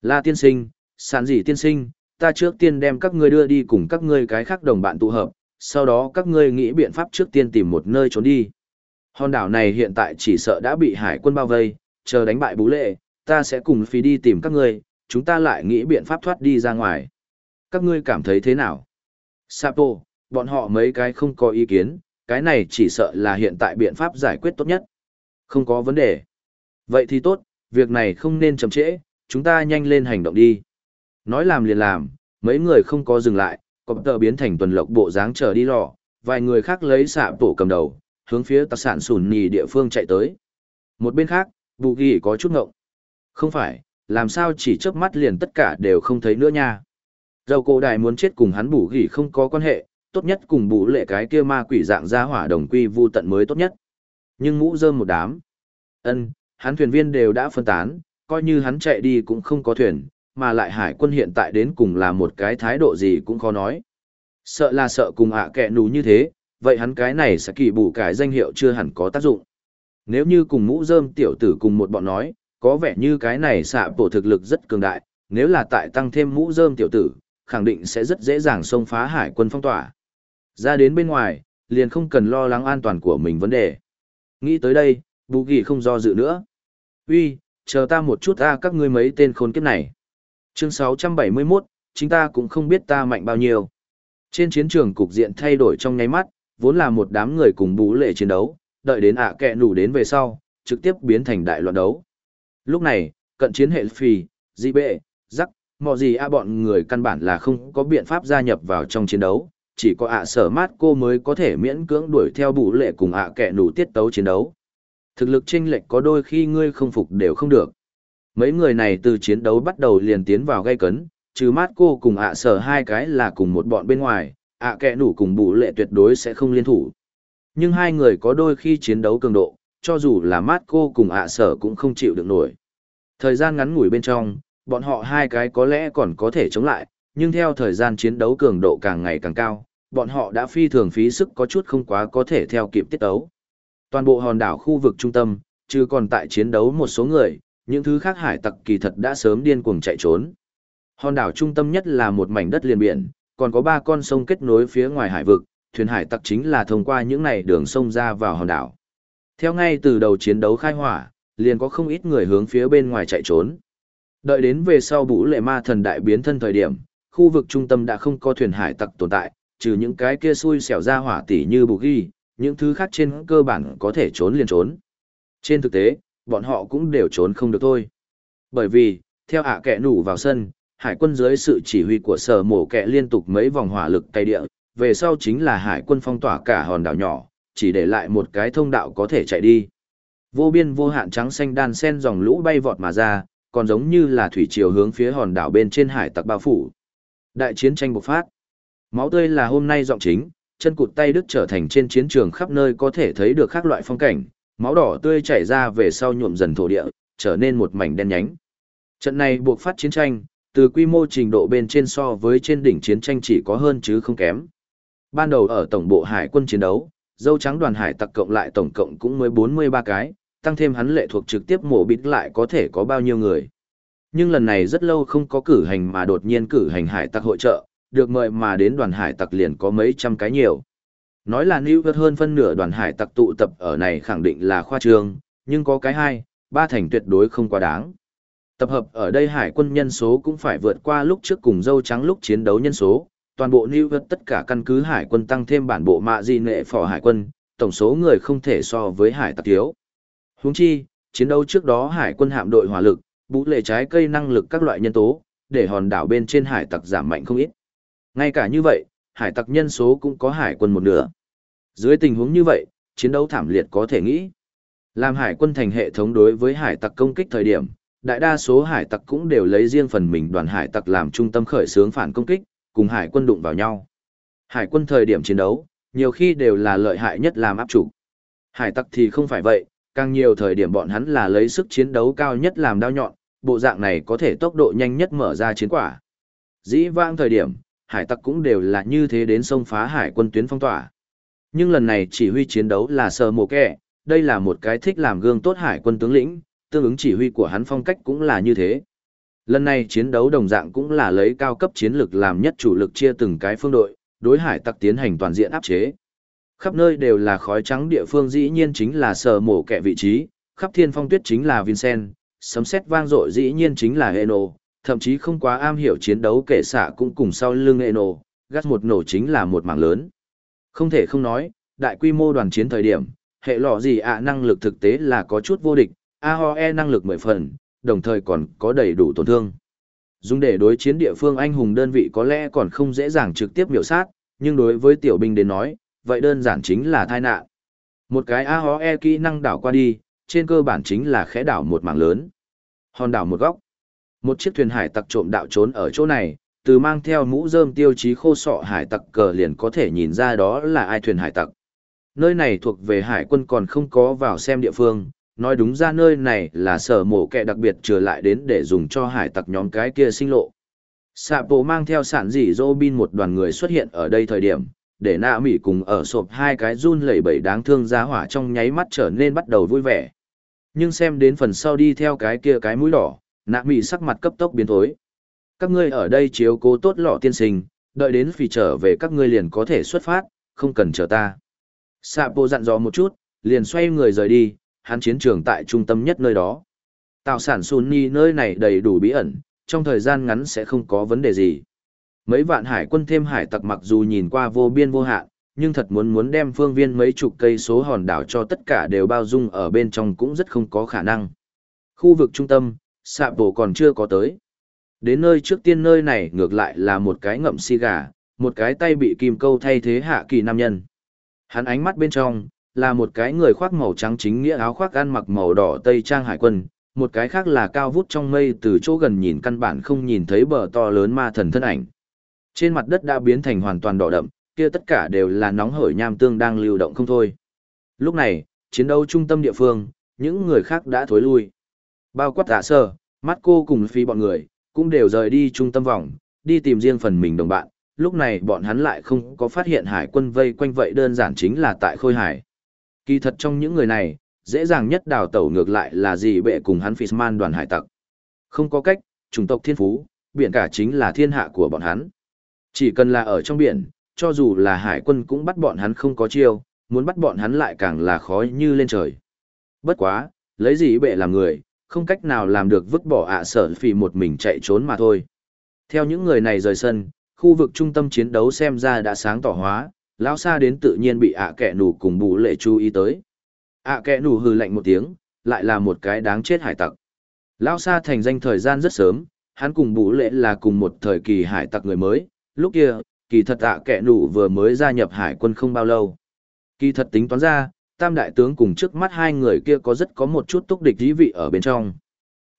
Speaker 1: La tiên sinh, sản dị tiên sinh, ta trước tiên đem các ngươi đưa đi cùng các ngươi cái khác đồng bạn tụ hợp, sau đó các ngươi nghĩ biện pháp trước tiên tìm một nơi trốn đi. Hòn đảo này hiện tại chỉ sợ đã bị hải quân bao vây, chờ đánh bại bú lệ, ta sẽ cùng phi đi tìm các ngươi, chúng ta lại nghĩ biện pháp thoát đi ra ngoài. Các ngươi cảm thấy thế nào? Sapo, bọn họ mấy cái không có ý kiến, cái này chỉ sợ là hiện tại biện pháp giải quyết tốt nhất. Không có vấn đề. Vậy thì tốt, việc này không nên chậm trễ, chúng ta nhanh lên hành động đi. Nói làm liền làm, mấy người không có dừng lại, có tờ biến thành tuần lộc bộ dáng trở đi lò, vài người khác lấy xạ tổ cầm đầu, hướng phía tạc sản sùn nhì địa phương chạy tới. Một bên khác, bù ghi có chút ngộng. Không phải, làm sao chỉ chớp mắt liền tất cả đều không thấy nữa nha. Dầu cổ đại muốn chết cùng hắn bù ghi không có quan hệ, tốt nhất cùng bù lệ cái kia ma quỷ dạng ra hỏa đồng quy vu tận mới tốt nhất. Nhưng mũ rơm một đám. ân hắn thuyền viên đều đã phân tán, coi như hắn chạy đi cũng không có thuyền, mà lại hải quân hiện tại đến cùng là một cái thái độ gì cũng khó nói. Sợ là sợ cùng ạ à kẹ nù như thế, vậy hắn cái này sẽ kỳ bù cải danh hiệu chưa hẳn có tác dụng. Nếu như cùng mũ rơm tiểu tử cùng một bọn nói, có vẻ như cái này xạ bổ thực lực rất cường đại, nếu là tại tăng thêm mũ rơm tiểu tử, khẳng định sẽ rất dễ dàng xông phá hải quân phong tỏa. Ra đến bên ngoài, liền không cần lo lắng an toàn của mình vấn đề. Nghĩ tới đây, bù kỳ không do dự nữa. Uy, chờ ta một chút ta các ngươi mấy tên khốn kiếp này. Chương 671, chính ta cũng không biết ta mạnh bao nhiêu. Trên chiến trường cục diện thay đổi trong nháy mắt, vốn là một đám người cùng bú lệ chiến đấu, đợi đến ạ à kẹ nủ đến về sau, trực tiếp biến thành đại loạn đấu. Lúc này, cận chiến hệ phì, di bệ, rắc, mọi gì a bọn người căn bản là không có biện pháp gia nhập vào trong chiến đấu, chỉ có ạ sở mát cô mới có thể miễn cưỡng đuổi theo bù lệ cùng ạ kẻ nủ tiết tấu chiến đấu. Thực lực chênh lệch có đôi khi ngươi không phục đều không được. Mấy người này từ chiến đấu bắt đầu liền tiến vào gây cấn, trừ mát cô cùng ạ sở hai cái là cùng một bọn bên ngoài, ạ kẻ nủ cùng bù lệ tuyệt đối sẽ không liên thủ. Nhưng hai người có đôi khi chiến đấu cường độ, cho dù là mát cô cùng ạ sở cũng không chịu được nổi. Thời gian ngắn ngủi bên trong, bọn họ hai cái có lẽ còn có thể chống lại, nhưng theo thời gian chiến đấu cường độ càng ngày càng cao, bọn họ đã phi thường phí sức có chút không quá có thể theo kịp tiết ấu. Toàn bộ hòn đảo khu vực trung tâm, chứ còn tại chiến đấu một số người, những thứ khác hải tặc kỳ thật đã sớm điên cuồng chạy trốn. Hòn đảo trung tâm nhất là một mảnh đất liền biển, còn có ba con sông kết nối phía ngoài hải vực, thuyền hải tặc chính là thông qua những này đường sông ra vào hòn đảo. Theo ngay từ đầu chiến đấu khai hỏa, liền có không ít người hướng phía bên ngoài chạy trốn. Đợi đến về sau bũ lệ ma thần đại biến thân thời điểm, khu vực trung tâm đã không có thuyền hải tặc tồn tại, trừ những cái kia xui xẻo ra hỏa tỉ như bù ghi, những thứ khác trên cơ bản có thể trốn liền trốn. Trên thực tế, bọn họ cũng đều trốn không được thôi. Bởi vì, theo ạ à kẻ nủ vào sân, hải quân dưới sự chỉ huy của sở mổ kẻ liên tục mấy vòng hỏa lực tay địa, về sau chính là hải quân phong tỏa cả hòn đảo nhỏ, chỉ để lại một cái thông đạo có thể chạy đi. Vô biên vô hạn trắng xanh đan sen dòng lũ bay vọt mà ra, còn giống như là thủy triều hướng phía hòn đảo bên trên hải tặc bao phủ. Đại chiến tranh bộc phát. Máu tươi là hôm nay giọng chính, chân cụt tay đứt trở thành trên chiến trường khắp nơi có thể thấy được các loại phong cảnh, máu đỏ tươi chảy ra về sau nhuộm dần thổ địa, trở nên một mảnh đen nhánh. Trận này buộc phát chiến tranh, từ quy mô trình độ bên trên so với trên đỉnh chiến tranh chỉ có hơn chứ không kém. Ban đầu ở tổng bộ hải quân chiến đấu, dâu trắng đoàn hải tặc cộng lại tổng cộng cũng mới 43 cái, tăng thêm hắn lệ thuộc trực tiếp mổ bít lại có thể có bao nhiêu người. Nhưng lần này rất lâu không có cử hành mà đột nhiên cử hành hải tặc hội trợ, được mời mà đến đoàn hải tặc liền có mấy trăm cái nhiều. Nói là New York hơn phân nửa đoàn hải tặc tụ tập ở này khẳng định là khoa trương, nhưng có cái hai, ba thành tuyệt đối không quá đáng. Tập hợp ở đây hải quân nhân số cũng phải vượt qua lúc trước cùng dâu trắng lúc chiến đấu nhân số, toàn bộ New York tất cả căn cứ hải quân tăng thêm bản bộ mạ di nệ phò hải quân, tổng số người không thể so với hải tặc thiếu. Huống chi, chiến đấu trước đó hải quân hạm đội hỏa lực, bú lệ trái cây năng lực các loại nhân tố, để hòn đảo bên trên hải tặc giảm mạnh không ít. Ngay cả như vậy, hải tặc nhân số cũng có hải quân một nửa. Dưới tình huống như vậy, chiến đấu thảm liệt có thể nghĩ. Làm hải quân thành hệ thống đối với hải tặc công kích thời điểm, đại đa số hải tặc cũng đều lấy riêng phần mình đoàn hải tặc làm trung tâm khởi xướng phản công kích, cùng hải quân đụng vào nhau. Hải quân thời điểm chiến đấu, nhiều khi đều là lợi hại nhất làm áp chủ. Hải tặc thì không phải vậy, càng nhiều thời điểm bọn hắn là lấy sức chiến đấu cao nhất làm đao nhọn, bộ dạng này có thể tốc độ nhanh nhất mở ra chiến quả. Dĩ vãng thời điểm, hải tặc cũng đều là như thế đến sông phá hải quân tuyến phong tỏa. Nhưng lần này chỉ huy chiến đấu là sờ mồ kẻ, đây là một cái thích làm gương tốt hải quân tướng lĩnh, tương ứng chỉ huy của hắn phong cách cũng là như thế. Lần này chiến đấu đồng dạng cũng là lấy cao cấp chiến lược làm nhất chủ lực chia từng cái phương đội, đối hải tặc tiến hành toàn diện áp chế. Khắp nơi đều là khói trắng địa phương dĩ nhiên chính là sờ mổ kẹ vị trí, khắp thiên phong tuyết chính là Vincent, sấm sét vang dội dĩ nhiên chính là Eno, thậm chí không quá am hiểu chiến đấu kể xạ cũng cùng sau lưng Eno, gắt một nổ chính là một mảng lớn. Không thể không nói, đại quy mô đoàn chiến thời điểm, hệ lọ gì ạ năng lực thực tế là có chút vô địch, AOE năng lực mười phần, đồng thời còn có đầy đủ tổn thương. Dùng để đối chiến địa phương anh hùng đơn vị có lẽ còn không dễ dàng trực tiếp miểu sát, nhưng đối với tiểu binh đến nói, vậy đơn giản chính là tai nạn. Một cái AOE kỹ năng đảo qua đi, trên cơ bản chính là khẽ đảo một mảng lớn. Hòn đảo một góc. Một chiếc thuyền hải tặc trộm đạo trốn ở chỗ này, từ mang theo mũ rơm tiêu chí khô sọ hải tặc cờ liền có thể nhìn ra đó là ai thuyền hải tặc. Nơi này thuộc về hải quân còn không có vào xem địa phương, nói đúng ra nơi này là sở mổ kẹ đặc biệt trở lại đến để dùng cho hải tặc nhóm cái kia sinh lộ. Sạ bộ mang theo sản dị Robin một đoàn người xuất hiện ở đây thời điểm, để nạ mỉ cùng ở sộp hai cái run lẩy bẩy đáng thương giá hỏa trong nháy mắt trở nên bắt đầu vui vẻ. Nhưng xem đến phần sau đi theo cái kia cái mũi đỏ, nạ mỉ sắc mặt cấp tốc biến thối. Các ngươi ở đây chiếu cố tốt lọ tiên sinh, đợi đến phì trở về các ngươi liền có thể xuất phát, không cần chờ ta. Sạ bộ dặn dò một chút, liền xoay người rời đi, hắn chiến trường tại trung tâm nhất nơi đó. Tạo sản Sunni nơi này đầy đủ bí ẩn, trong thời gian ngắn sẽ không có vấn đề gì. Mấy vạn hải quân thêm hải tặc mặc dù nhìn qua vô biên vô hạn, nhưng thật muốn muốn đem phương viên mấy chục cây số hòn đảo cho tất cả đều bao dung ở bên trong cũng rất không có khả năng. Khu vực trung tâm, xạ bộ còn chưa có tới. Đến nơi trước tiên nơi này ngược lại là một cái ngậm si gà, một cái tay bị kim câu thay thế hạ kỳ nam nhân. Hắn ánh mắt bên trong, là một cái người khoác màu trắng chính nghĩa áo khoác ăn mặc màu đỏ tây trang hải quân, một cái khác là cao vút trong mây từ chỗ gần nhìn căn bản không nhìn thấy bờ to lớn ma thần thân ảnh. Trên mặt đất đã biến thành hoàn toàn đỏ đậm, kia tất cả đều là nóng hổi nham tương đang lưu động không thôi. Lúc này, chiến đấu trung tâm địa phương, những người khác đã thối lui. Bao quát tạ sơ, mắt cô cùng phi bọn người, cũng đều rời đi trung tâm vòng, đi tìm riêng phần mình đồng bạn. Lúc này bọn hắn lại không có phát hiện hải quân vây quanh vậy đơn giản chính là tại khôi hải. Kỳ thật trong những người này, dễ dàng nhất đào tẩu ngược lại là gì bệ cùng hắn Fishman đoàn hải tặc. Không có cách, chủng tộc thiên phú, biển cả chính là thiên hạ của bọn hắn. Chỉ cần là ở trong biển, cho dù là hải quân cũng bắt bọn hắn không có chiêu, muốn bắt bọn hắn lại càng là khó như lên trời. Bất quá, lấy gì bệ làm người, không cách nào làm được vứt bỏ ạ à sở phỉ một mình chạy trốn mà thôi. Theo những người này rời sân, khu vực trung tâm chiến đấu xem ra đã sáng tỏ hóa, lão xa đến tự nhiên bị ạ à nủ cùng bù lệ chú ý tới. ạ à nủ hừ lạnh một tiếng, lại là một cái đáng chết hải tặc. Lão xa thành danh thời gian rất sớm, hắn cùng bù lệ là cùng một thời kỳ hải tặc người mới, lúc kia, kỳ thật ạ kẻ nủ vừa mới gia nhập hải quân không bao lâu. Kỳ thật tính toán ra, tam đại tướng cùng trước mắt hai người kia có rất có một chút túc địch dí vị ở bên trong.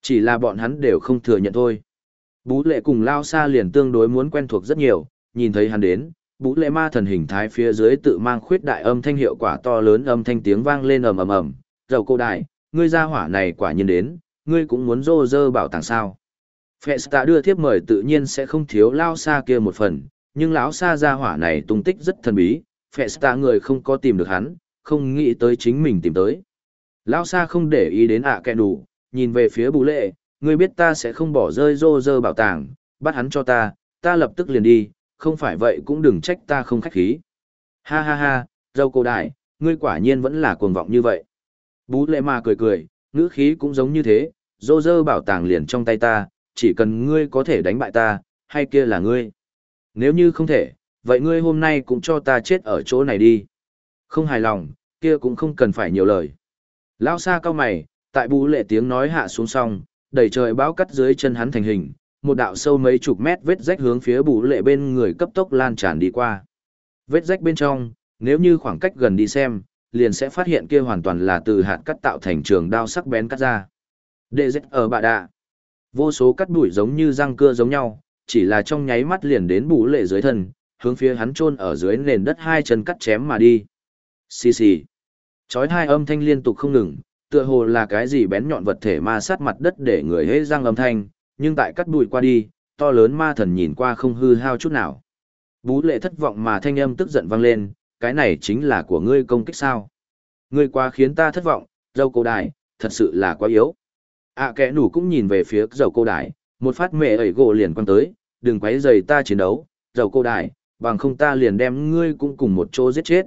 Speaker 1: Chỉ là bọn hắn đều không thừa nhận thôi. Bú lệ cùng lao xa liền tương đối muốn quen thuộc rất nhiều, nhìn thấy hắn đến, bú lệ ma thần hình thái phía dưới tự mang khuyết đại âm thanh hiệu quả to lớn âm thanh tiếng vang lên ầm ầm ầm dầu cô đại ngươi ra hỏa này quả nhiên đến ngươi cũng muốn rô rơ bảo tàng sao Festa đưa thiếp mời tự nhiên sẽ không thiếu lao xa kia một phần, nhưng lão xa ra hỏa này tung tích rất thần bí, Festa người không có tìm được hắn, không nghĩ tới chính mình tìm tới. Lão xa không để ý đến ạ à kẹ đủ, nhìn về phía bù lệ, ngươi biết ta sẽ không bỏ rơi rô rơ bảo tàng, bắt hắn cho ta, ta lập tức liền đi, không phải vậy cũng đừng trách ta không khách khí. Ha ha ha, dâu cô đại, ngươi quả nhiên vẫn là cuồng vọng như vậy. Bú lệ mà cười cười, ngữ khí cũng giống như thế, rô rơ bảo tàng liền trong tay ta, chỉ cần ngươi có thể đánh bại ta, hay kia là ngươi. Nếu như không thể, vậy ngươi hôm nay cũng cho ta chết ở chỗ này đi. Không hài lòng, kia cũng không cần phải nhiều lời. Lao xa cao mày, tại bú lệ tiếng nói hạ xuống xong, đẩy trời bão cắt dưới chân hắn thành hình, một đạo sâu mấy chục mét vết rách hướng phía bú lệ bên người cấp tốc lan tràn đi qua. Vết rách bên trong, nếu như khoảng cách gần đi xem, liền sẽ phát hiện kia hoàn toàn là từ hạt cắt tạo thành trường đao sắc bén cắt ra. Đệ rách ở bạ đạ. Vô số cắt đuổi giống như răng cưa giống nhau, chỉ là trong nháy mắt liền đến bú lệ dưới thân, hướng phía hắn chôn ở dưới nền đất hai chân cắt chém mà đi. Xì xì. Chói hai âm thanh liên tục không ngừng, tựa hồ là cái gì bén nhọn vật thể ma sát mặt đất để người hễ răng âm thanh, nhưng tại cắt bụi qua đi, to lớn ma thần nhìn qua không hư hao chút nào. Bú lệ thất vọng mà thanh âm tức giận vang lên, cái này chính là của ngươi công kích sao. Ngươi quá khiến ta thất vọng, dâu cô đài, thật sự là quá yếu. À kẻ nủ cũng nhìn về phía dầu cô đài, một phát mẹ ẩy gỗ liền quăng tới, đừng quấy rầy ta chiến đấu, dầu cô đài, bằng không ta liền đem ngươi cũng cùng một chỗ giết chết.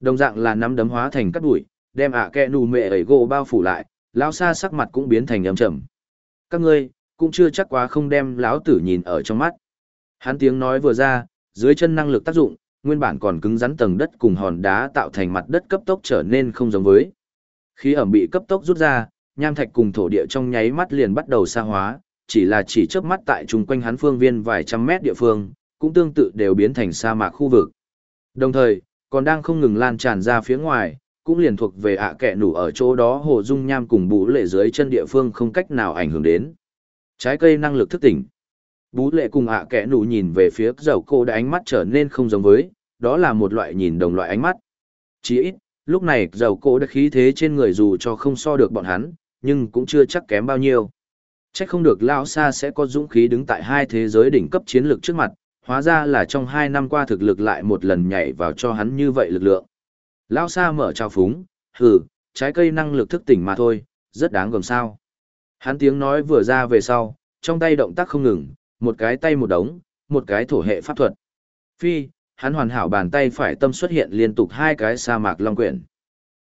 Speaker 1: Đồng dạng là nắm đấm hóa thành cát bụi, đem ạ à kẹ nù mẹ ấy gỗ bao phủ lại, lão xa sắc mặt cũng biến thành âm trầm. Các ngươi, cũng chưa chắc quá không đem lão tử nhìn ở trong mắt. Hắn tiếng nói vừa ra, dưới chân năng lực tác dụng, nguyên bản còn cứng rắn tầng đất cùng hòn đá tạo thành mặt đất cấp tốc trở nên không giống với. Khí ẩm bị cấp tốc rút ra, nham thạch cùng thổ địa trong nháy mắt liền bắt đầu xa hóa, chỉ là chỉ chớp mắt tại chung quanh hắn phương viên vài trăm mét địa phương, cũng tương tự đều biến thành sa mạc khu vực. Đồng thời, còn đang không ngừng lan tràn ra phía ngoài, cũng liền thuộc về ạ à kẹ nủ ở chỗ đó hồ dung nham cùng bú lệ dưới chân địa phương không cách nào ảnh hưởng đến. Trái cây năng lực thức tỉnh. Bú lệ cùng ạ à kẹ nủ nhìn về phía dầu cô đã ánh mắt trở nên không giống với, đó là một loại nhìn đồng loại ánh mắt. Chỉ ít, lúc này dầu cô đã khí thế trên người dù cho không so được bọn hắn, nhưng cũng chưa chắc kém bao nhiêu. Chắc không được Lao Sa sẽ có dũng khí đứng tại hai thế giới đỉnh cấp chiến lược trước mặt, hóa ra là trong hai năm qua thực lực lại một lần nhảy vào cho hắn như vậy lực lượng. Lao Sa mở trao phúng, hừ, trái cây năng lực thức tỉnh mà thôi, rất đáng gồm sao. Hắn tiếng nói vừa ra về sau, trong tay động tác không ngừng, một cái tay một đống, một cái thổ hệ pháp thuật. Phi, hắn hoàn hảo bàn tay phải tâm xuất hiện liên tục hai cái sa mạc long quyển.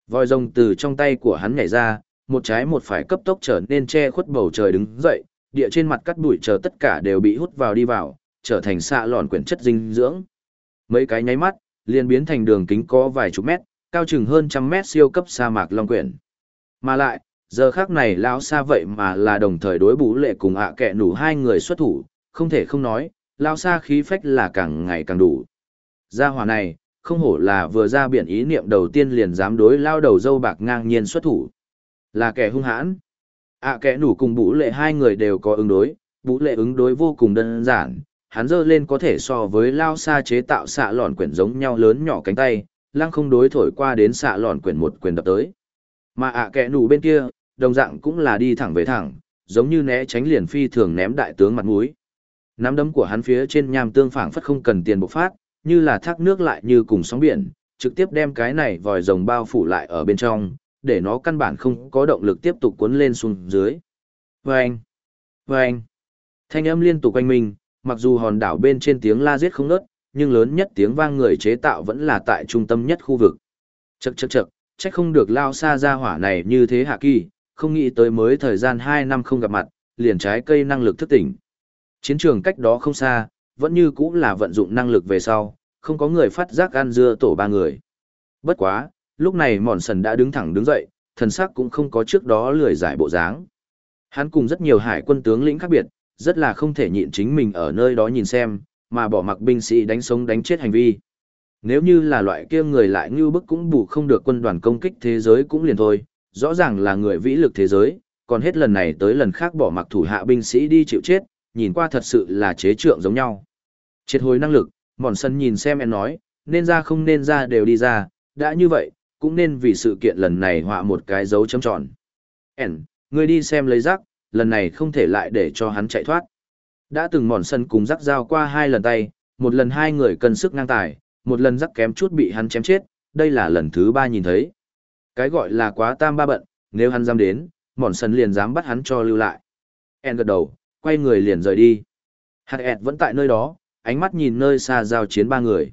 Speaker 1: Voi rồng từ trong tay của hắn nhảy ra, một trái một phải cấp tốc trở nên che khuất bầu trời đứng dậy, địa trên mặt cắt bụi chờ tất cả đều bị hút vào đi vào, trở thành xạ lòn quyển chất dinh dưỡng. Mấy cái nháy mắt, liền biến thành đường kính có vài chục mét, cao chừng hơn trăm mét siêu cấp sa mạc long quyển. Mà lại, giờ khác này lão xa vậy mà là đồng thời đối bú lệ cùng ạ à kẹ nủ hai người xuất thủ, không thể không nói, lão xa khí phách là càng ngày càng đủ. Gia hỏa này, không hổ là vừa ra biển ý niệm đầu tiên liền dám đối lao đầu dâu bạc ngang nhiên xuất thủ. Là kẻ hung hãn. ạ à kẻ nủ cùng bú lệ hai người đều có ứng đối, bú lệ ứng đối vô cùng đơn giản, hắn giơ lên có thể so với lao xa chế tạo xạ lòn quyển giống nhau lớn nhỏ cánh tay, lăng không đối thổi qua đến xạ lòn quyển một quyền đập tới. Mà ạ à kẻ nủ bên kia, đồng dạng cũng là đi thẳng về thẳng, giống như né tránh liền phi thường ném đại tướng mặt mũi. Nắm đấm của hắn phía trên nham tương phảng phất không cần tiền bộc phát, như là thác nước lại như cùng sóng biển, trực tiếp đem cái này vòi rồng bao phủ lại ở bên trong, để nó căn bản không có động lực tiếp tục cuốn lên xuống dưới. Vâng! Vâng! Thanh âm liên tục quanh mình, mặc dù hòn đảo bên trên tiếng la giết không nớt, nhưng lớn nhất tiếng vang người chế tạo vẫn là tại trung tâm nhất khu vực. Chậc chậc chậc, chắc không được lao xa ra hỏa này như thế hạ kỳ, không nghĩ tới mới thời gian 2 năm không gặp mặt, liền trái cây năng lực thức tỉnh. Chiến trường cách đó không xa, vẫn như cũng là vận dụng năng lực về sau, không có người phát giác ăn dưa tổ ba người. Bất quá, lúc này mòn sần đã đứng thẳng đứng dậy, thần sắc cũng không có trước đó lười giải bộ dáng. Hắn cùng rất nhiều hải quân tướng lĩnh khác biệt, rất là không thể nhịn chính mình ở nơi đó nhìn xem, mà bỏ mặc binh sĩ đánh sống đánh chết hành vi. Nếu như là loại kia người lại như bức cũng bù không được quân đoàn công kích thế giới cũng liền thôi, rõ ràng là người vĩ lực thế giới, còn hết lần này tới lần khác bỏ mặc thủ hạ binh sĩ đi chịu chết, nhìn qua thật sự là chế trượng giống nhau. Triệt hồi năng lực, mòn sân nhìn xem em nói, nên ra không nên ra đều đi ra, đã như vậy, cũng nên vì sự kiện lần này họa một cái dấu chấm tròn. Ẩn, người đi xem lấy rác, lần này không thể lại để cho hắn chạy thoát. Đã từng mòn sân cùng rắc dao qua hai lần tay, một lần hai người cân sức ngang tài, một lần rắc kém chút bị hắn chém chết, đây là lần thứ ba nhìn thấy. Cái gọi là quá tam ba bận, nếu hắn dám đến, mòn sân liền dám bắt hắn cho lưu lại. En gật đầu, quay người liền rời đi. Hạt ẹt vẫn tại nơi đó, ánh mắt nhìn nơi xa giao chiến ba người.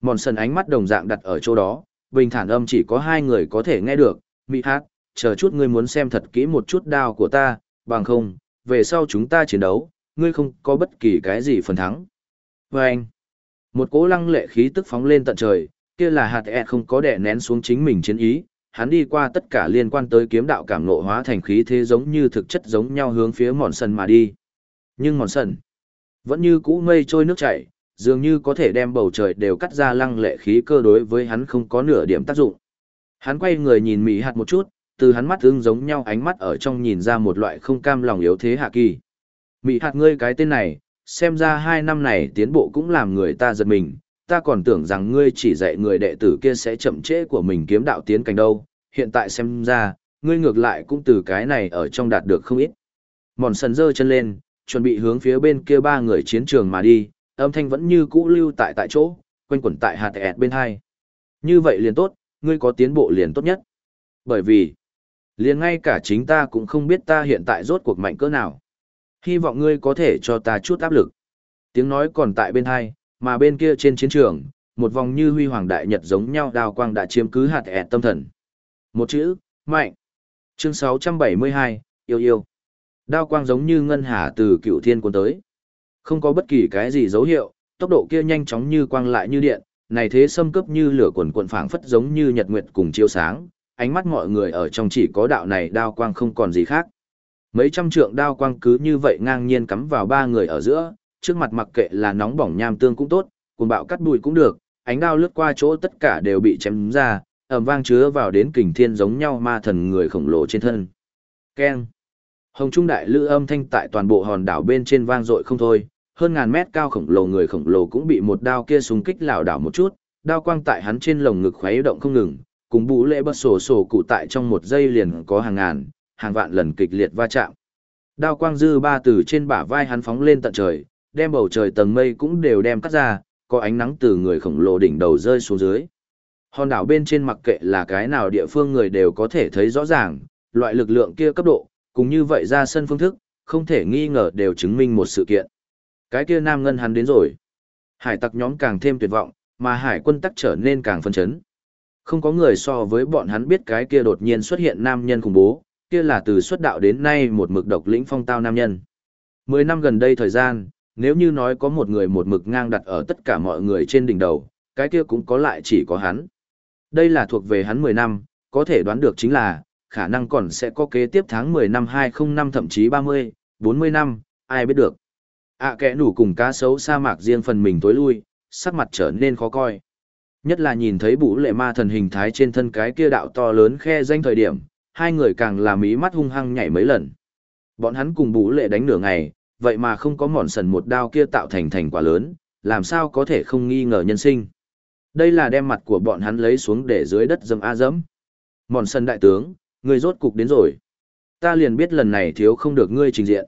Speaker 1: Mòn sân ánh mắt đồng dạng đặt ở chỗ đó, bình thản âm chỉ có hai người có thể nghe được, mỹ hát, chờ chút ngươi muốn xem thật kỹ một chút đao của ta, bằng không, về sau chúng ta chiến đấu, ngươi không có bất kỳ cái gì phần thắng. Và anh, một cỗ lăng lệ khí tức phóng lên tận trời, kia là hạt ẹt không có đè nén xuống chính mình chiến ý, hắn đi qua tất cả liên quan tới kiếm đạo cảm ngộ hóa thành khí thế giống như thực chất giống nhau hướng phía mòn sân mà đi. Nhưng mòn sân, vẫn như cũ mây trôi nước chảy, dường như có thể đem bầu trời đều cắt ra lăng lệ khí cơ đối với hắn không có nửa điểm tác dụng. Hắn quay người nhìn Mỹ hạt một chút, từ hắn mắt thương giống nhau ánh mắt ở trong nhìn ra một loại không cam lòng yếu thế hạ kỳ. Mị hạt ngươi cái tên này, xem ra hai năm này tiến bộ cũng làm người ta giật mình, ta còn tưởng rằng ngươi chỉ dạy người đệ tử kia sẽ chậm trễ của mình kiếm đạo tiến cảnh đâu, hiện tại xem ra, ngươi ngược lại cũng từ cái này ở trong đạt được không ít. Mòn sần dơ chân lên, chuẩn bị hướng phía bên kia ba người chiến trường mà đi, âm thanh vẫn như cũ lưu tại tại chỗ, quanh quẩn tại hạt ẹt bên hai. Như vậy liền tốt, ngươi có tiến bộ liền tốt nhất. Bởi vì, liền ngay cả chính ta cũng không biết ta hiện tại rốt cuộc mạnh cỡ nào. Hy vọng ngươi có thể cho ta chút áp lực. Tiếng nói còn tại bên hai, mà bên kia trên chiến trường, một vòng như huy hoàng đại nhật giống nhau đào quang đã chiếm cứ hạt ẹt tâm thần. Một chữ, mạnh. Chương 672, yêu yêu. Đao quang giống như ngân hà từ cựu thiên cuốn tới. Không có bất kỳ cái gì dấu hiệu, tốc độ kia nhanh chóng như quang lại như điện, này thế xâm cấp như lửa quần quần phảng phất giống như nhật nguyệt cùng chiếu sáng, ánh mắt mọi người ở trong chỉ có đạo này đao quang không còn gì khác. Mấy trăm trượng đao quang cứ như vậy ngang nhiên cắm vào ba người ở giữa, trước mặt mặc kệ là nóng bỏng nham tương cũng tốt, cuồng bạo cắt đùi cũng được, ánh đao lướt qua chỗ tất cả đều bị chém ra, ầm vang chứa vào đến kình thiên giống nhau ma thần người khổng lồ trên thân. Keng. Hồng trung đại lư âm thanh tại toàn bộ hòn đảo bên trên vang dội không thôi, hơn ngàn mét cao khổng lồ người khổng lồ cũng bị một đao kia súng kích lảo đảo một chút, đao quang tại hắn trên lồng ngực khuấy động không ngừng, cùng bú lệ bất sổ sổ cụ tại trong một giây liền có hàng ngàn, hàng vạn lần kịch liệt va chạm. Đao quang dư ba từ trên bả vai hắn phóng lên tận trời, đem bầu trời tầng mây cũng đều đem cắt ra, có ánh nắng từ người khổng lồ đỉnh đầu rơi xuống dưới. Hòn đảo bên trên mặc kệ là cái nào địa phương người đều có thể thấy rõ ràng, loại lực lượng kia cấp độ, cùng như vậy ra sân phương thức, không thể nghi ngờ đều chứng minh một sự kiện. Cái kia nam ngân hắn đến rồi. Hải tặc nhóm càng thêm tuyệt vọng, mà hải quân tắc trở nên càng phân chấn. Không có người so với bọn hắn biết cái kia đột nhiên xuất hiện nam nhân khủng bố, kia là từ xuất đạo đến nay một mực độc lĩnh phong tao nam nhân. Mười năm gần đây thời gian, nếu như nói có một người một mực ngang đặt ở tất cả mọi người trên đỉnh đầu, cái kia cũng có lại chỉ có hắn. Đây là thuộc về hắn 10 năm, có thể đoán được chính là, khả năng còn sẽ có kế tiếp tháng 10 năm 2005 thậm chí 30, 40 năm, ai biết được. à, kẻ nủ cùng cá sấu sa mạc riêng phần mình tối lui, sắc mặt trở nên khó coi. Nhất là nhìn thấy bủ lệ ma thần hình thái trên thân cái kia đạo to lớn khe danh thời điểm, hai người càng làm ý mắt hung hăng nhảy mấy lần. Bọn hắn cùng bủ lệ đánh nửa ngày, vậy mà không có mòn sần một đao kia tạo thành thành quả lớn, làm sao có thể không nghi ngờ nhân sinh. Đây là đem mặt của bọn hắn lấy xuống để dưới đất dâm a dẫm. Mòn sần đại tướng, người rốt cục đến rồi. Ta liền biết lần này thiếu không được ngươi trình diện.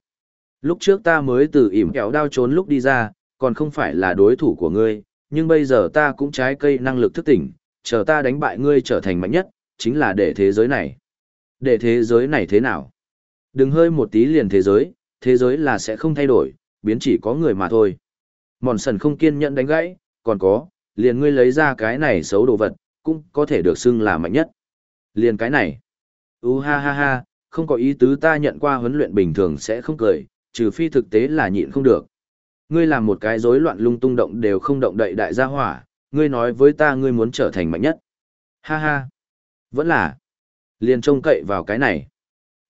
Speaker 1: Lúc trước ta mới từ ỉm kéo đao trốn lúc đi ra, còn không phải là đối thủ của ngươi, nhưng bây giờ ta cũng trái cây năng lực thức tỉnh, chờ ta đánh bại ngươi trở thành mạnh nhất, chính là để thế giới này. Để thế giới này thế nào? Đừng hơi một tí liền thế giới, thế giới là sẽ không thay đổi, biến chỉ có người mà thôi. Mòn sần không kiên nhẫn đánh gãy, còn có, liền ngươi lấy ra cái này xấu đồ vật, cũng có thể được xưng là mạnh nhất. Liền cái này. U ha ha ha, không có ý tứ ta nhận qua huấn luyện bình thường sẽ không cười, trừ phi thực tế là nhịn không được. Ngươi làm một cái rối loạn lung tung động đều không động đậy đại gia hỏa, ngươi nói với ta ngươi muốn trở thành mạnh nhất. Ha ha. Vẫn là. Liền trông cậy vào cái này.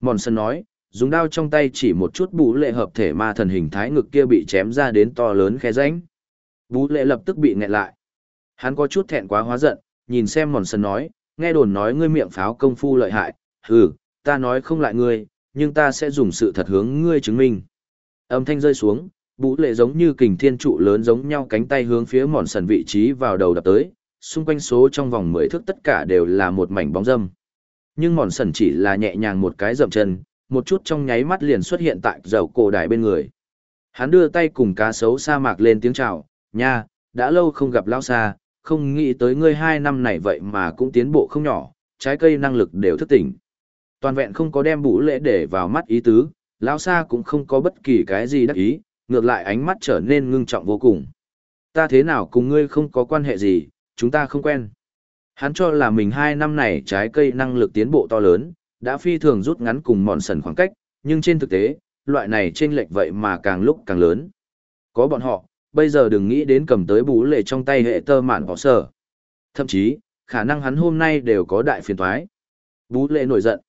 Speaker 1: Mòn sân nói, dùng đao trong tay chỉ một chút bú lệ hợp thể ma thần hình thái ngực kia bị chém ra đến to lớn khe ránh. Bú lệ lập tức bị nghẹn lại. Hắn có chút thẹn quá hóa giận, nhìn xem mòn sân nói, nghe đồn nói ngươi miệng pháo công phu lợi hại, hừ, ta nói không lại ngươi, nhưng ta sẽ dùng sự thật hướng ngươi chứng minh. Âm thanh rơi xuống, bú lệ giống như kình thiên trụ lớn giống nhau cánh tay hướng phía mòn sần vị trí vào đầu đập tới, xung quanh số trong vòng mười thước tất cả đều là một mảnh bóng dâm. Nhưng mòn sần chỉ là nhẹ nhàng một cái dậm chân, một chút trong nháy mắt liền xuất hiện tại dầu cổ đài bên người. Hắn đưa tay cùng cá sấu sa mạc lên tiếng chào, nha, đã lâu không gặp lão xa, không nghĩ tới ngươi hai năm này vậy mà cũng tiến bộ không nhỏ, trái cây năng lực đều thức tỉnh. Toàn vẹn không có đem bụ lễ để vào mắt ý tứ, lão xa cũng không có bất kỳ cái gì đắc ý, ngược lại ánh mắt trở nên ngưng trọng vô cùng. Ta thế nào cùng ngươi không có quan hệ gì, chúng ta không quen. Hắn cho là mình hai năm này trái cây năng lực tiến bộ to lớn, đã phi thường rút ngắn cùng mòn sần khoảng cách, nhưng trên thực tế, loại này chênh lệch vậy mà càng lúc càng lớn. Có bọn họ, bây giờ đừng nghĩ đến cầm tới bú lệ trong tay hệ tơ mạn bỏ sở. Thậm chí, khả năng hắn hôm nay đều có đại phiền thoái. Bú lệ nổi giận.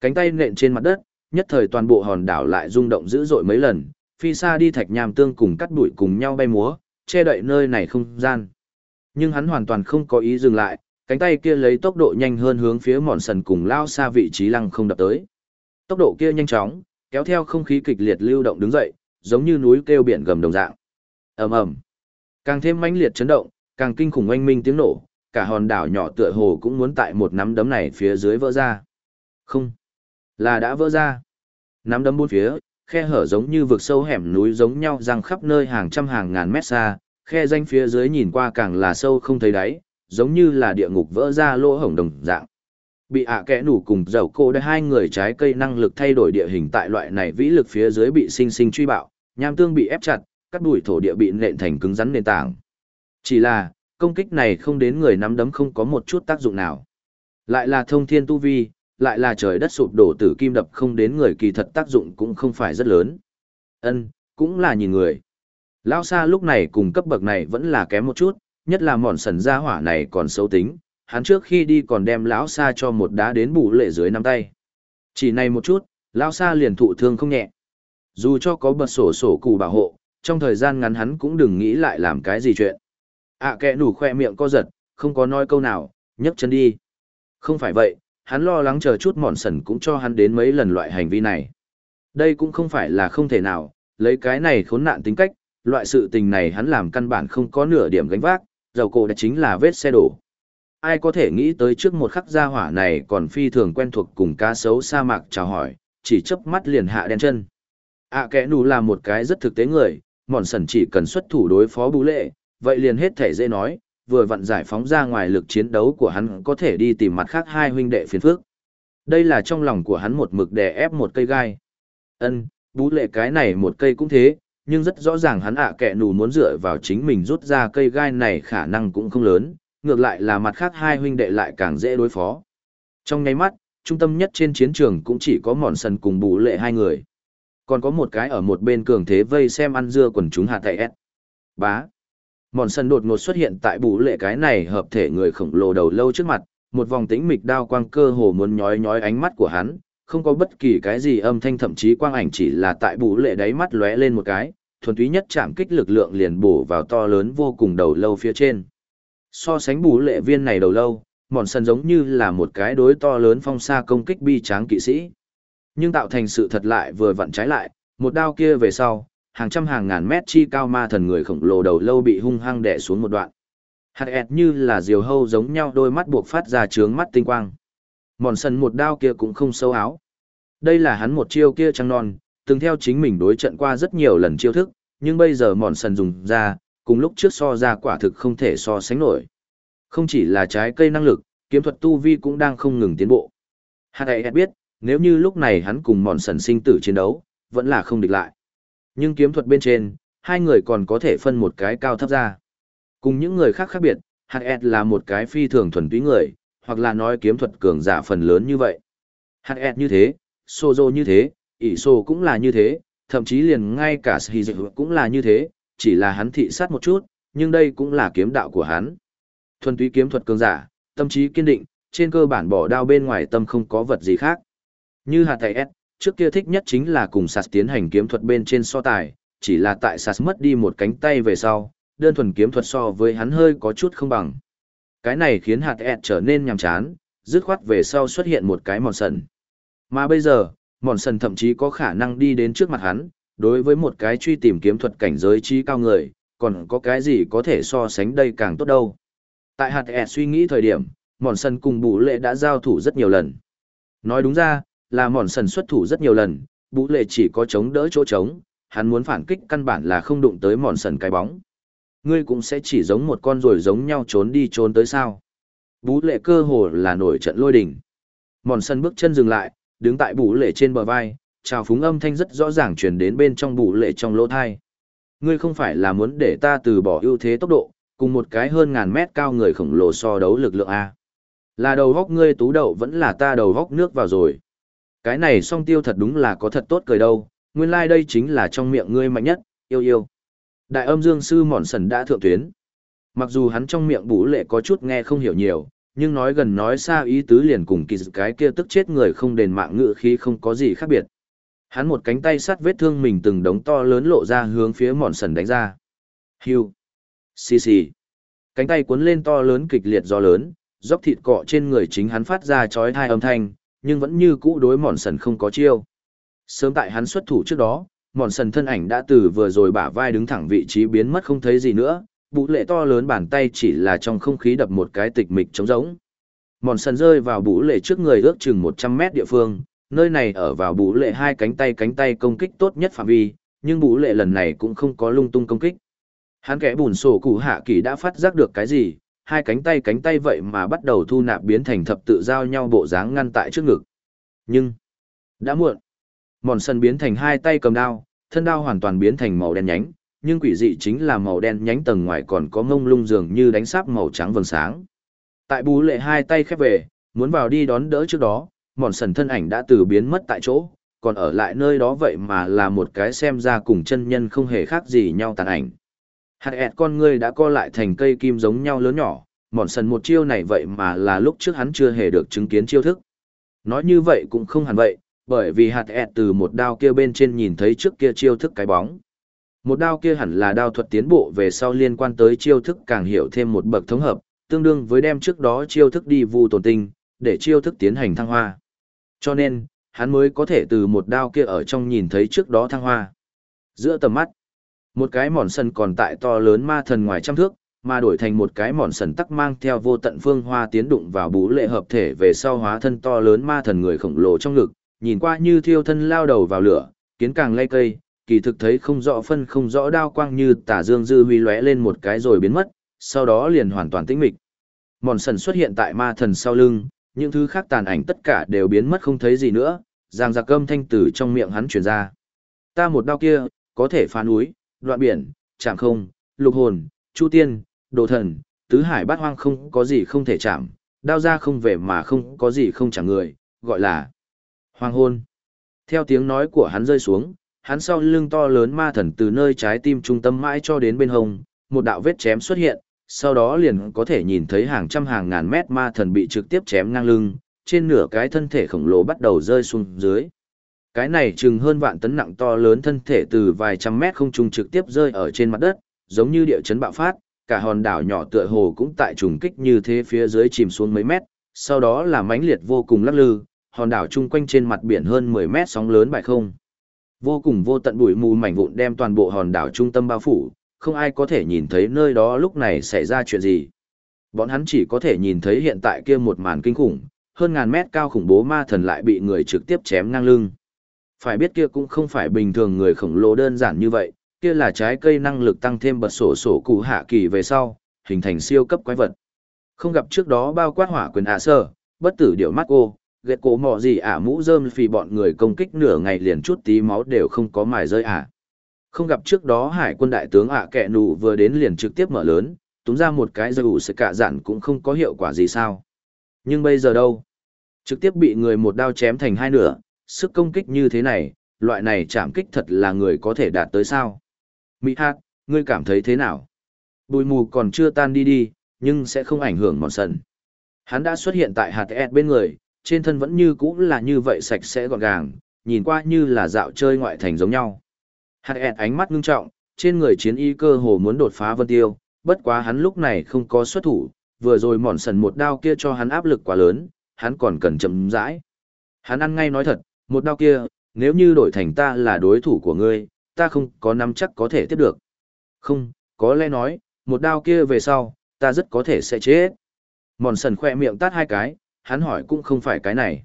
Speaker 1: Cánh tay nện trên mặt đất, nhất thời toàn bộ hòn đảo lại rung động dữ dội mấy lần, phi xa đi thạch nham tương cùng cắt đuổi cùng nhau bay múa, che đậy nơi này không gian. Nhưng hắn hoàn toàn không có ý dừng lại, cánh tay kia lấy tốc độ nhanh hơn hướng phía mòn sần cùng lao xa vị trí lăng không đập tới. Tốc độ kia nhanh chóng, kéo theo không khí kịch liệt lưu động đứng dậy, giống như núi kêu biển gầm đồng dạng. Ầm ầm. Càng thêm mãnh liệt chấn động, càng kinh khủng oanh minh tiếng nổ, cả hòn đảo nhỏ tựa hồ cũng muốn tại một nắm đấm này phía dưới vỡ ra. Không, là đã vỡ ra. Nắm đấm bốn phía, khe hở giống như vực sâu hẻm núi giống nhau răng khắp nơi hàng trăm hàng ngàn mét xa, khe danh phía dưới nhìn qua càng là sâu không thấy đáy, giống như là địa ngục vỡ ra lỗ hổng đồng dạng. Bị ạ kẽ nủ cùng dầu cô đã hai người trái cây năng lực thay đổi địa hình tại loại này vĩ lực phía dưới bị sinh sinh truy bạo, nham tương bị ép chặt, cắt đùi thổ địa bị nện thành cứng rắn nền tảng. Chỉ là, công kích này không đến người nắm đấm không có một chút tác dụng nào. Lại là thông thiên tu vi, lại là trời đất sụp đổ tử kim đập không đến người kỳ thật tác dụng cũng không phải rất lớn. Ân, cũng là nhìn người. Lao xa lúc này cùng cấp bậc này vẫn là kém một chút, nhất là mòn sần gia hỏa này còn xấu tính, hắn trước khi đi còn đem lão xa cho một đá đến bù lệ dưới nắm tay. Chỉ này một chút, lão xa liền thụ thương không nhẹ. Dù cho có bật sổ sổ cụ bảo hộ, trong thời gian ngắn hắn cũng đừng nghĩ lại làm cái gì chuyện. ạ à, kẻ nủ khoe miệng co giật, không có nói câu nào, nhấc chân đi. Không phải vậy, hắn lo lắng chờ chút mòn sần cũng cho hắn đến mấy lần loại hành vi này. Đây cũng không phải là không thể nào, lấy cái này khốn nạn tính cách, loại sự tình này hắn làm căn bản không có nửa điểm gánh vác, dầu cổ đã chính là vết xe đổ. Ai có thể nghĩ tới trước một khắc gia hỏa này còn phi thường quen thuộc cùng cá sấu sa mạc chào hỏi, chỉ chớp mắt liền hạ đen chân. À kẽ nù là một cái rất thực tế người, mòn sần chỉ cần xuất thủ đối phó bú lệ, vậy liền hết thể dễ nói, vừa vặn giải phóng ra ngoài lực chiến đấu của hắn có thể đi tìm mặt khác hai huynh đệ phiền phước. Đây là trong lòng của hắn một mực đè ép một cây gai. Ân, bú lệ cái này một cây cũng thế, nhưng rất rõ ràng hắn ạ à kẻ nù muốn dựa vào chính mình rút ra cây gai này khả năng cũng không lớn, ngược lại là mặt khác hai huynh đệ lại càng dễ đối phó. Trong nháy mắt, trung tâm nhất trên chiến trường cũng chỉ có mòn sần cùng bù lệ hai người. Còn có một cái ở một bên cường thế vây xem ăn dưa quần chúng hạ tại S. Bá. Mòn sần đột ngột xuất hiện tại bù lệ cái này hợp thể người khổng lồ đầu lâu trước mặt, một vòng tĩnh mịch đao quang cơ hồ muốn nhói nhói ánh mắt của hắn, không có bất kỳ cái gì âm thanh thậm chí quang ảnh chỉ là tại bù lệ đáy mắt lóe lên một cái, thuần túy nhất chạm kích lực lượng liền bổ vào to lớn vô cùng đầu lâu phía trên. So sánh bù lệ viên này đầu lâu, mòn sần giống như là một cái đối to lớn phong xa công kích bi tráng kỵ sĩ. Nhưng tạo thành sự thật lại vừa vặn trái lại, một đao kia về sau, hàng trăm hàng ngàn mét chi cao ma thần người khổng lồ đầu lâu bị hung hăng đè xuống một đoạn. Hạt ẹt như là diều hâu giống nhau đôi mắt buộc phát ra trướng mắt tinh quang. Mòn sần một đao kia cũng không sâu áo. Đây là hắn một chiêu kia trăng non, từng theo chính mình đối trận qua rất nhiều lần chiêu thức, nhưng bây giờ mòn sần dùng ra, cùng lúc trước so ra quả thực không thể so sánh nổi. Không chỉ là trái cây năng lực, kiếm thuật tu vi cũng đang không ngừng tiến bộ. Hạt ẹt biết, nếu như lúc này hắn cùng mòn sần sinh tử chiến đấu, vẫn là không địch lại. Nhưng kiếm thuật bên trên, hai người còn có thể phân một cái cao thấp ra. Cùng những người khác khác biệt, hạt Ed là một cái phi thường thuần túy người, hoặc là nói kiếm thuật cường giả phần lớn như vậy. Hạt Ed như thế, Sozo như thế, ỷ Sô cũng là như thế, thậm chí liền ngay cả Shizu cũng là như thế, chỉ là hắn thị sát một chút, nhưng đây cũng là kiếm đạo của hắn. Thuần túy kiếm thuật cường giả, tâm trí kiên định, trên cơ bản bỏ đao bên ngoài tâm không có vật gì khác. Như hạt thầy S, trước kia thích nhất chính là cùng sạt tiến hành kiếm thuật bên trên so tài, chỉ là tại sạt mất đi một cánh tay về sau, đơn thuần kiếm thuật so với hắn hơi có chút không bằng. Cái này khiến hạt S trở nên nhàm chán, dứt khoát về sau xuất hiện một cái mòn sần. Mà bây giờ, mòn sần thậm chí có khả năng đi đến trước mặt hắn, đối với một cái truy tìm kiếm thuật cảnh giới trí cao người, còn có cái gì có thể so sánh đây càng tốt đâu. Tại hạt ẹ suy nghĩ thời điểm, mòn sần cùng bụ lệ đã giao thủ rất nhiều lần. Nói đúng ra, là mòn sần xuất thủ rất nhiều lần, Bú lệ chỉ có chống đỡ chỗ trống, hắn muốn phản kích căn bản là không đụng tới mòn sần cái bóng. Ngươi cũng sẽ chỉ giống một con rồi giống nhau trốn đi trốn tới sao. Bú lệ cơ hồ là nổi trận lôi đỉnh. Mòn sần bước chân dừng lại, đứng tại bú lệ trên bờ vai, chào phúng âm thanh rất rõ ràng truyền đến bên trong bú lệ trong lỗ thai. Ngươi không phải là muốn để ta từ bỏ ưu thế tốc độ, cùng một cái hơn ngàn mét cao người khổng lồ so đấu lực lượng A. Là đầu góc ngươi tú đậu vẫn là ta đầu góc nước vào rồi. Cái này song tiêu thật đúng là có thật tốt cười đâu, nguyên lai like đây chính là trong miệng ngươi mạnh nhất, yêu yêu. Đại âm dương sư mòn sần đã thượng tuyến. Mặc dù hắn trong miệng bú lệ có chút nghe không hiểu nhiều, nhưng nói gần nói xa ý tứ liền cùng kỳ cái kia tức chết người không đền mạng ngự khí không có gì khác biệt. Hắn một cánh tay sát vết thương mình từng đống to lớn lộ ra hướng phía mòn sần đánh ra. Hiu. Xì xì. Cánh tay cuốn lên to lớn kịch liệt do lớn, dốc thịt cọ trên người chính hắn phát ra chói thai âm thanh, nhưng vẫn như cũ đối mòn sần không có chiêu. Sớm tại hắn xuất thủ trước đó, mòn sần thân ảnh đã từ vừa rồi bả vai đứng thẳng vị trí biến mất không thấy gì nữa, bụ lệ to lớn bàn tay chỉ là trong không khí đập một cái tịch mịch trống rỗng. Mòn sần rơi vào bụ lệ trước người ước chừng 100 mét địa phương, nơi này ở vào bụ lệ hai cánh tay cánh tay công kích tốt nhất phạm vi, nhưng bụ lệ lần này cũng không có lung tung công kích. Hắn kẻ bùn sổ cụ hạ kỳ đã phát giác được cái gì, hai cánh tay cánh tay vậy mà bắt đầu thu nạp biến thành thập tự giao nhau bộ dáng ngăn tại trước ngực. Nhưng, đã muộn. Mòn sân biến thành hai tay cầm đao, thân đao hoàn toàn biến thành màu đen nhánh, nhưng quỷ dị chính là màu đen nhánh tầng ngoài còn có ngông lung dường như đánh sáp màu trắng vầng sáng. Tại bú lệ hai tay khép về, muốn vào đi đón đỡ trước đó, mòn sần thân ảnh đã từ biến mất tại chỗ, còn ở lại nơi đó vậy mà là một cái xem ra cùng chân nhân không hề khác gì nhau tàn ảnh. Hạt ẹt con ngươi đã co lại thành cây kim giống nhau lớn nhỏ, mòn sần một chiêu này vậy mà là lúc trước hắn chưa hề được chứng kiến chiêu thức. Nói như vậy cũng không hẳn vậy, bởi vì hạt ẹt từ một đao kia bên trên nhìn thấy trước kia chiêu thức cái bóng. Một đao kia hẳn là đao thuật tiến bộ về sau liên quan tới chiêu thức càng hiểu thêm một bậc thống hợp, tương đương với đem trước đó chiêu thức đi vu tồn tinh, để chiêu thức tiến hành thăng hoa. Cho nên, hắn mới có thể từ một đao kia ở trong nhìn thấy trước đó thăng hoa. Giữa tầm mắt, một cái mòn sần còn tại to lớn ma thần ngoài trăm thước, mà đổi thành một cái mòn sần tắc mang theo vô tận phương hoa tiến đụng vào bú lệ hợp thể về sau hóa thân to lớn ma thần người khổng lồ trong ngực, nhìn qua như thiêu thân lao đầu vào lửa, kiến càng lay cây, kỳ thực thấy không rõ phân không rõ đao quang như tả dương dư huy lóe lên một cái rồi biến mất, sau đó liền hoàn toàn tĩnh mịch. Mòn sần xuất hiện tại ma thần sau lưng, những thứ khác tàn ảnh tất cả đều biến mất không thấy gì nữa, giang giặc cơm thanh tử trong miệng hắn truyền ra. Ta một đao kia, có thể phá núi, đoạn biển, chạm không, lục hồn, chu tiên, đồ thần, tứ hải bát hoang không có gì không thể chạm, đao ra không về mà không có gì không chạm người, gọi là hoàng hôn. Theo tiếng nói của hắn rơi xuống, hắn sau lưng to lớn ma thần từ nơi trái tim trung tâm mãi cho đến bên hông, một đạo vết chém xuất hiện, sau đó liền có thể nhìn thấy hàng trăm hàng ngàn mét ma thần bị trực tiếp chém ngang lưng, trên nửa cái thân thể khổng lồ bắt đầu rơi xuống dưới. Cái này chừng hơn vạn tấn nặng to lớn thân thể từ vài trăm mét không trung trực tiếp rơi ở trên mặt đất, giống như địa chấn bạo phát, cả hòn đảo nhỏ tựa hồ cũng tại trùng kích như thế phía dưới chìm xuống mấy mét, sau đó là mãnh liệt vô cùng lắc lư, hòn đảo chung quanh trên mặt biển hơn 10 mét sóng lớn bại không. Vô cùng vô tận bụi mù mảnh vụn đem toàn bộ hòn đảo trung tâm bao phủ, không ai có thể nhìn thấy nơi đó lúc này xảy ra chuyện gì. Bọn hắn chỉ có thể nhìn thấy hiện tại kia một màn kinh khủng, hơn ngàn mét cao khủng bố ma thần lại bị người trực tiếp chém ngang lưng. Phải biết kia cũng không phải bình thường người khổng lồ đơn giản như vậy, kia là trái cây năng lực tăng thêm bật sổ sổ cụ hạ kỳ về sau, hình thành siêu cấp quái vật. Không gặp trước đó bao quát hỏa quyền ạ sơ, bất tử điệu mắt cô, ghét cổ mò gì ả mũ rơm vì bọn người công kích nửa ngày liền chút tí máu đều không có mài rơi ả. Không gặp trước đó hải quân đại tướng ạ kẹ nụ vừa đến liền trực tiếp mở lớn, túm ra một cái dầu sẽ cả dặn cũng không có hiệu quả gì sao. Nhưng bây giờ đâu? Trực tiếp bị người một đao chém thành hai nửa, sức công kích như thế này, loại này chạm kích thật là người có thể đạt tới sao. Mỹ Hát, ngươi cảm thấy thế nào? Bùi mù còn chưa tan đi đi, nhưng sẽ không ảnh hưởng mòn sần. Hắn đã xuất hiện tại hạt ẹt bên người, trên thân vẫn như cũ là như vậy sạch sẽ gọn gàng, nhìn qua như là dạo chơi ngoại thành giống nhau. Hạt ẹt ánh mắt ngưng trọng, trên người chiến y cơ hồ muốn đột phá vân tiêu, bất quá hắn lúc này không có xuất thủ, vừa rồi mòn sần một đao kia cho hắn áp lực quá lớn, hắn còn cần chậm rãi. Hắn ăn ngay nói thật, một đao kia, nếu như đổi thành ta là đối thủ của ngươi, ta không có nắm chắc có thể tiếp được. Không, có lẽ nói, một đao kia về sau, ta rất có thể sẽ chết. Mòn sần khoe miệng tát hai cái, hắn hỏi cũng không phải cái này.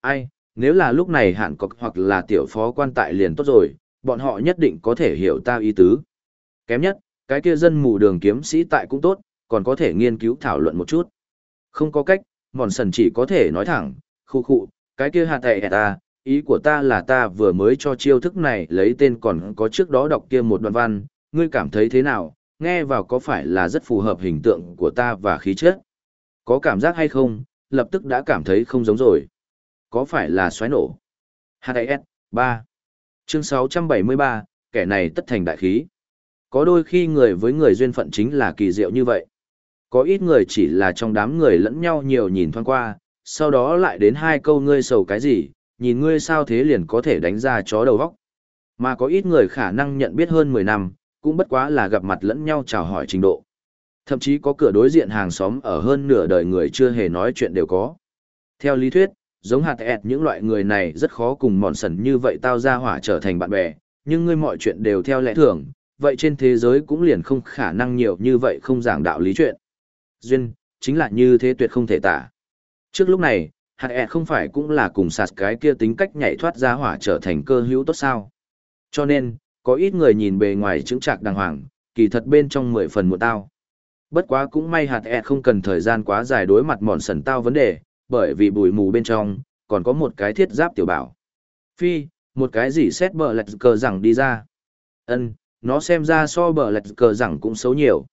Speaker 1: Ai, nếu là lúc này hạn cọc hoặc là tiểu phó quan tại liền tốt rồi, bọn họ nhất định có thể hiểu ta ý tứ. Kém nhất, cái kia dân mù đường kiếm sĩ tại cũng tốt, còn có thể nghiên cứu thảo luận một chút. Không có cách, mòn sần chỉ có thể nói thẳng, khu khu, cái kia hạt tệ ta, ý của ta là ta vừa mới cho chiêu thức này lấy tên còn có trước đó đọc kia một đoạn văn, ngươi cảm thấy thế nào, nghe vào có phải là rất phù hợp hình tượng của ta và khí chất? Có cảm giác hay không, lập tức đã cảm thấy không giống rồi. Có phải là xoáy nổ? HTS, 3. Chương 673, kẻ này tất thành đại khí. Có đôi khi người với người duyên phận chính là kỳ diệu như vậy. Có ít người chỉ là trong đám người lẫn nhau nhiều nhìn thoáng qua, sau đó lại đến hai câu ngươi sầu cái gì, nhìn ngươi sao thế liền có thể đánh ra chó đầu vóc. Mà có ít người khả năng nhận biết hơn 10 năm, cũng bất quá là gặp mặt lẫn nhau chào hỏi trình độ. Thậm chí có cửa đối diện hàng xóm ở hơn nửa đời người chưa hề nói chuyện đều có. Theo lý thuyết, giống hạt ẹt những loại người này rất khó cùng mòn sần như vậy tao ra hỏa trở thành bạn bè, nhưng ngươi mọi chuyện đều theo lẽ thường, vậy trên thế giới cũng liền không khả năng nhiều như vậy không giảng đạo lý chuyện. Duyên, chính là như thế tuyệt không thể tả. Trước lúc này, hạt E không phải cũng là cùng sạt cái kia tính cách nhảy thoát ra hỏa trở thành cơ hữu tốt sao. Cho nên, có ít người nhìn bề ngoài chứng trạc đàng hoàng, kỳ thật bên trong mười phần một tao. Bất quá cũng may hạt E không cần thời gian quá dài đối mặt mòn sần tao vấn đề, bởi vì bụi mù bên trong, còn có một cái thiết giáp tiểu bảo. Phi, một cái gì xét bờ lạch cờ rằng đi ra. ân nó xem ra so bờ lạch cờ rằng cũng xấu nhiều.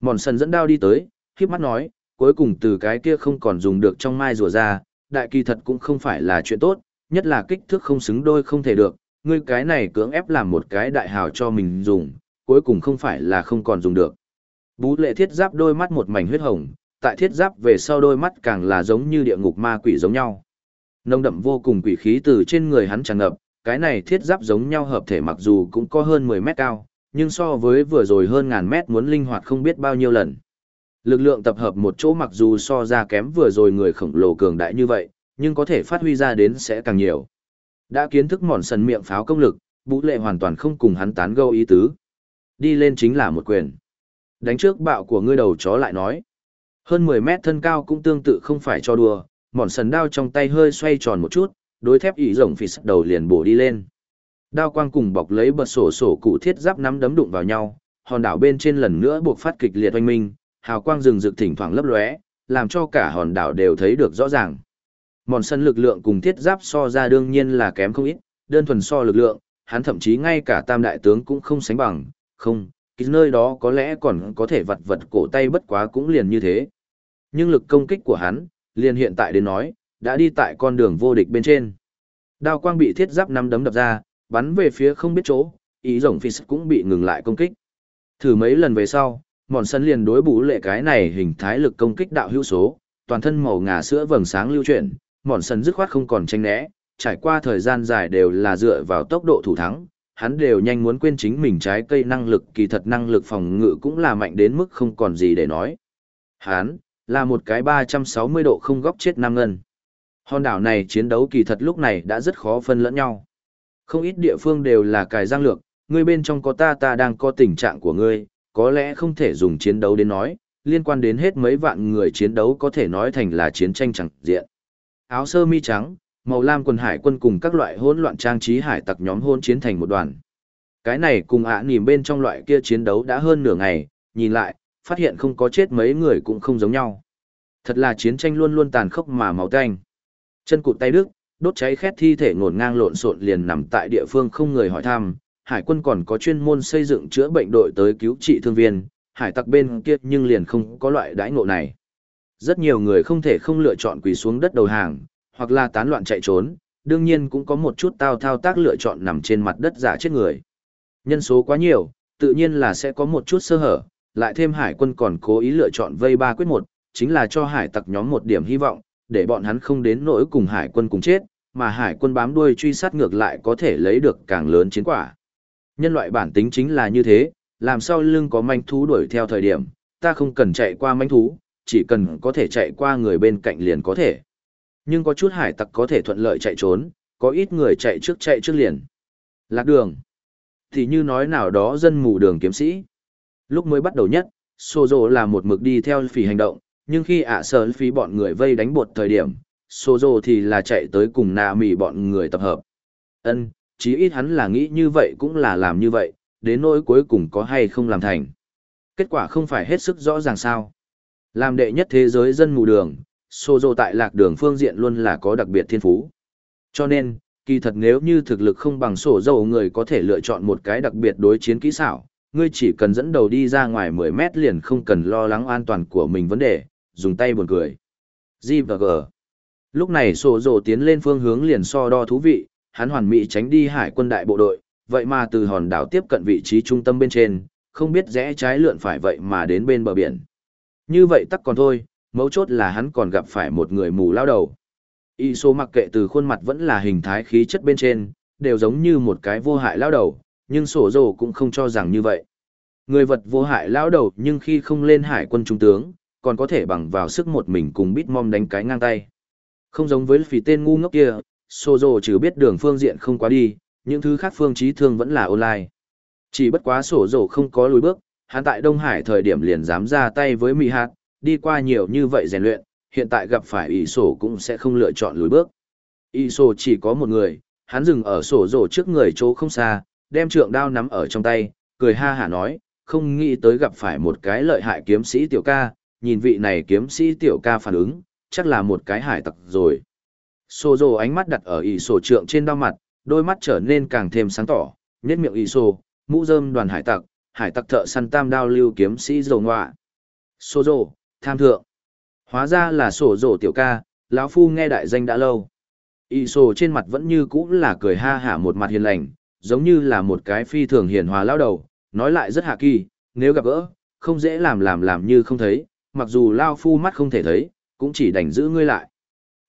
Speaker 1: Mòn sần dẫn đao đi tới, khiếp mắt nói, cuối cùng từ cái kia không còn dùng được trong mai rùa ra, đại kỳ thật cũng không phải là chuyện tốt, nhất là kích thước không xứng đôi không thể được, ngươi cái này cưỡng ép làm một cái đại hào cho mình dùng, cuối cùng không phải là không còn dùng được. Bú lệ thiết giáp đôi mắt một mảnh huyết hồng, tại thiết giáp về sau đôi mắt càng là giống như địa ngục ma quỷ giống nhau. Nông đậm vô cùng quỷ khí từ trên người hắn tràn ngập, cái này thiết giáp giống nhau hợp thể mặc dù cũng có hơn 10 mét cao, nhưng so với vừa rồi hơn ngàn mét muốn linh hoạt không biết bao nhiêu lần. Lực lượng tập hợp một chỗ mặc dù so ra kém vừa rồi người khổng lồ cường đại như vậy, nhưng có thể phát huy ra đến sẽ càng nhiều. Đã kiến thức mòn sần miệng pháo công lực, Vũ Lệ hoàn toàn không cùng hắn tán gẫu ý tứ. Đi lên chính là một quyền. Đánh trước bạo của ngươi đầu chó lại nói. Hơn 10 mét thân cao cũng tương tự không phải cho đùa, mòn sần đao trong tay hơi xoay tròn một chút, đối thép ý rồng phì sắt đầu liền bổ đi lên. Đao quang cùng bọc lấy bật sổ sổ cụ thiết giáp nắm đấm đụng vào nhau, hòn đảo bên trên lần nữa buộc phát kịch liệt oanh minh, hào quang rừng rực thỉnh thoảng lấp lóe, làm cho cả hòn đảo đều thấy được rõ ràng. Mòn sân lực lượng cùng thiết giáp so ra đương nhiên là kém không ít, đơn thuần so lực lượng, hắn thậm chí ngay cả tam đại tướng cũng không sánh bằng, không, cái nơi đó có lẽ còn có thể vật vật cổ tay bất quá cũng liền như thế. Nhưng lực công kích của hắn, liền hiện tại đến nói, đã đi tại con đường vô địch bên trên. Đao quang bị thiết giáp năm đấm đập ra, bắn về phía không biết chỗ, ý rồng phi cũng bị ngừng lại công kích. Thử mấy lần về sau, mòn sân liền đối bú lệ cái này hình thái lực công kích đạo hữu số, toàn thân màu ngà sữa vầng sáng lưu chuyển, mòn sân dứt khoát không còn tranh né, trải qua thời gian dài đều là dựa vào tốc độ thủ thắng, hắn đều nhanh muốn quên chính mình trái cây năng lực kỳ thật năng lực phòng ngự cũng là mạnh đến mức không còn gì để nói. Hắn, là một cái 360 độ không góc chết nam ngân. Hòn đảo này chiến đấu kỳ thật lúc này đã rất khó phân lẫn nhau. Không ít địa phương đều là cài giang lược, ngươi bên trong có ta ta đang có tình trạng của ngươi, có lẽ không thể dùng chiến đấu đến nói, liên quan đến hết mấy vạn người chiến đấu có thể nói thành là chiến tranh chẳng diện. Áo sơ mi trắng, màu lam quần hải quân cùng các loại hỗn loạn trang trí hải tặc nhóm hôn chiến thành một đoàn. Cái này cùng ạ à bên trong loại kia chiến đấu đã hơn nửa ngày, nhìn lại, phát hiện không có chết mấy người cũng không giống nhau. Thật là chiến tranh luôn luôn tàn khốc mà máu tanh. Chân cụt tay đức, đốt cháy khét thi thể ngổn ngang lộn xộn liền nằm tại địa phương không người hỏi thăm, hải quân còn có chuyên môn xây dựng chữa bệnh đội tới cứu trị thương viên, hải tặc bên kia nhưng liền không có loại đãi ngộ này. Rất nhiều người không thể không lựa chọn quỳ xuống đất đầu hàng, hoặc là tán loạn chạy trốn, đương nhiên cũng có một chút tao thao tác lựa chọn nằm trên mặt đất giả chết người. Nhân số quá nhiều, tự nhiên là sẽ có một chút sơ hở, lại thêm hải quân còn cố ý lựa chọn vây ba quyết một, chính là cho hải tặc nhóm một điểm hy vọng, để bọn hắn không đến nỗi cùng hải quân cùng chết, mà hải quân bám đuôi truy sát ngược lại có thể lấy được càng lớn chiến quả. Nhân loại bản tính chính là như thế, làm sao lưng có manh thú đuổi theo thời điểm, ta không cần chạy qua manh thú, chỉ cần có thể chạy qua người bên cạnh liền có thể. Nhưng có chút hải tặc có thể thuận lợi chạy trốn, có ít người chạy trước chạy trước liền. Lạc đường. Thì như nói nào đó dân mù đường kiếm sĩ. Lúc mới bắt đầu nhất, Sô Dô là một mực đi theo phỉ hành động, nhưng khi ạ à sở phí bọn người vây đánh bột thời điểm, Sô Dô thì là chạy tới cùng nạ mỉ bọn người tập hợp. ân chí ít hắn là nghĩ như vậy cũng là làm như vậy, đến nỗi cuối cùng có hay không làm thành. Kết quả không phải hết sức rõ ràng sao. Làm đệ nhất thế giới dân mù đường, Sô Dô tại lạc đường phương diện luôn là có đặc biệt thiên phú. Cho nên, kỳ thật nếu như thực lực không bằng sổ dầu người có thể lựa chọn một cái đặc biệt đối chiến kỹ xảo, ngươi chỉ cần dẫn đầu đi ra ngoài 10 mét liền không cần lo lắng an toàn của mình vấn đề, dùng tay buồn cười. G và G. Lúc này sổ dồ tiến lên phương hướng liền so đo thú vị, hắn hoàn mỹ tránh đi hải quân đại bộ đội, vậy mà từ hòn đảo tiếp cận vị trí trung tâm bên trên, không biết rẽ trái lượn phải vậy mà đến bên bờ biển. Như vậy tắc còn thôi, mấu chốt là hắn còn gặp phải một người mù lao đầu. Y số mặc kệ từ khuôn mặt vẫn là hình thái khí chất bên trên, đều giống như một cái vô hại lao đầu, nhưng sổ rồ cũng không cho rằng như vậy. Người vật vô hại lao đầu nhưng khi không lên hải quân trung tướng, còn có thể bằng vào sức một mình cùng bít mom đánh cái ngang tay. Không giống với phì tên ngu ngốc kia, Sô Dô trừ biết đường phương diện không quá đi, những thứ khác phương trí thương vẫn là online. Chỉ bất quá sổ dồ không có lùi bước, hắn tại Đông Hải thời điểm liền dám ra tay với Mỹ Hạt, đi qua nhiều như vậy rèn luyện, hiện tại gặp phải ỷ sổ cũng sẽ không lựa chọn lùi bước. ỷ sổ chỉ có một người, hắn dừng ở sổ rổ trước người chỗ không xa, đem trượng đao nắm ở trong tay, cười ha hả nói, không nghĩ tới gặp phải một cái lợi hại kiếm sĩ tiểu ca, nhìn vị này kiếm sĩ tiểu ca phản ứng, chắc là một cái hải tặc rồi. Sô dồ ánh mắt đặt ở ỷ sổ trượng trên đao mặt, đôi mắt trở nên càng thêm sáng tỏ, nhét miệng ỷ sổ, mũ rơm đoàn hải tặc, hải tặc thợ săn tam đao lưu kiếm sĩ dầu ngoạ. Sô dồ, tham thượng. Hóa ra là sổ dồ tiểu ca, lão phu nghe đại danh đã lâu. Y sổ trên mặt vẫn như cũ là cười ha hả một mặt hiền lành, giống như là một cái phi thường hiền hòa lao đầu, nói lại rất hạ kỳ, nếu gặp gỡ, không dễ làm làm làm như không thấy, mặc dù lao phu mắt không thể thấy, cũng chỉ đành giữ ngươi lại.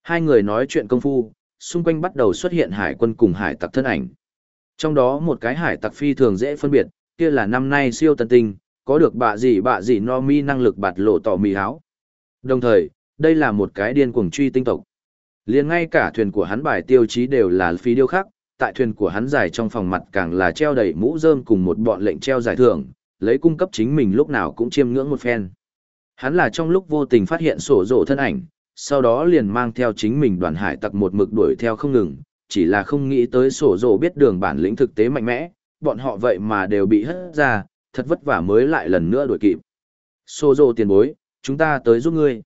Speaker 1: Hai người nói chuyện công phu, xung quanh bắt đầu xuất hiện hải quân cùng hải tặc thân ảnh. Trong đó một cái hải tặc phi thường dễ phân biệt, kia là năm nay siêu tân tinh, có được bạ gì bạ gì no mi năng lực bạt lộ tỏ mì áo. Đồng thời, đây là một cái điên cuồng truy tinh tộc. liền ngay cả thuyền của hắn bài tiêu chí đều là phi điêu khắc, tại thuyền của hắn dài trong phòng mặt càng là treo đầy mũ rơm cùng một bọn lệnh treo giải thưởng, lấy cung cấp chính mình lúc nào cũng chiêm ngưỡng một phen. Hắn là trong lúc vô tình phát hiện sổ rộ thân ảnh, sau đó liền mang theo chính mình đoàn hải tặc một mực đuổi theo không ngừng, chỉ là không nghĩ tới sổ rộ biết đường bản lĩnh thực tế mạnh mẽ, bọn họ vậy mà đều bị hất ra, thật vất vả mới lại lần nữa đuổi kịp. Sổ rộ tiền bối, chúng ta tới giúp ngươi.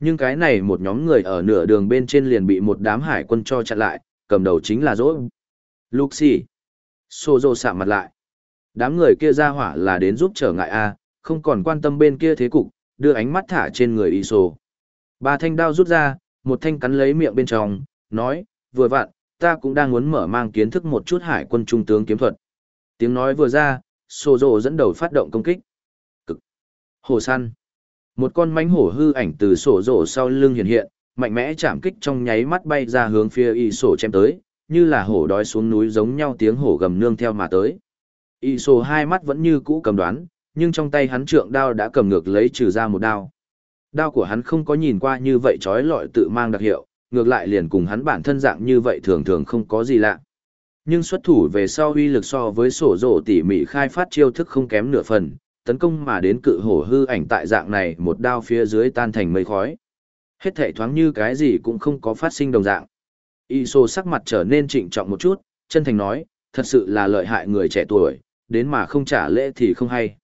Speaker 1: Nhưng cái này một nhóm người ở nửa đường bên trên liền bị một đám hải quân cho chặn lại, cầm đầu chính là Dỗ. Luxi. Sô Dô sạm mặt lại. Đám người kia ra hỏa là đến giúp trở ngại A, không còn quan tâm bên kia thế cục, đưa ánh mắt thả trên người Iso. Ba thanh đao rút ra, một thanh cắn lấy miệng bên trong, nói, vừa vặn, ta cũng đang muốn mở mang kiến thức một chút hải quân trung tướng kiếm thuật. Tiếng nói vừa ra, Sô Dô dẫn đầu phát động công kích. Cực. Hồ săn. Một con mánh hổ hư ảnh từ sổ rổ sau lưng hiện hiện, mạnh mẽ chạm kích trong nháy mắt bay ra hướng phía y sổ chém tới, như là hổ đói xuống núi giống nhau tiếng hổ gầm nương theo mà tới. Y sổ hai mắt vẫn như cũ cầm đoán, nhưng trong tay hắn trượng đao đã cầm ngược lấy trừ ra một đao. Đao của hắn không có nhìn qua như vậy trói lọi tự mang đặc hiệu, ngược lại liền cùng hắn bản thân dạng như vậy thường thường không có gì lạ. Nhưng xuất thủ về sau uy lực so với sổ rổ tỉ mỉ khai phát chiêu thức không kém nửa phần, tấn công mà đến cự hổ hư ảnh tại dạng này một đao phía dưới tan thành mây khói. Hết thể thoáng như cái gì cũng không có phát sinh đồng dạng. Y sô sắc mặt trở nên trịnh trọng một chút, chân thành nói, thật sự là lợi hại người trẻ tuổi, đến mà không trả lễ thì không hay.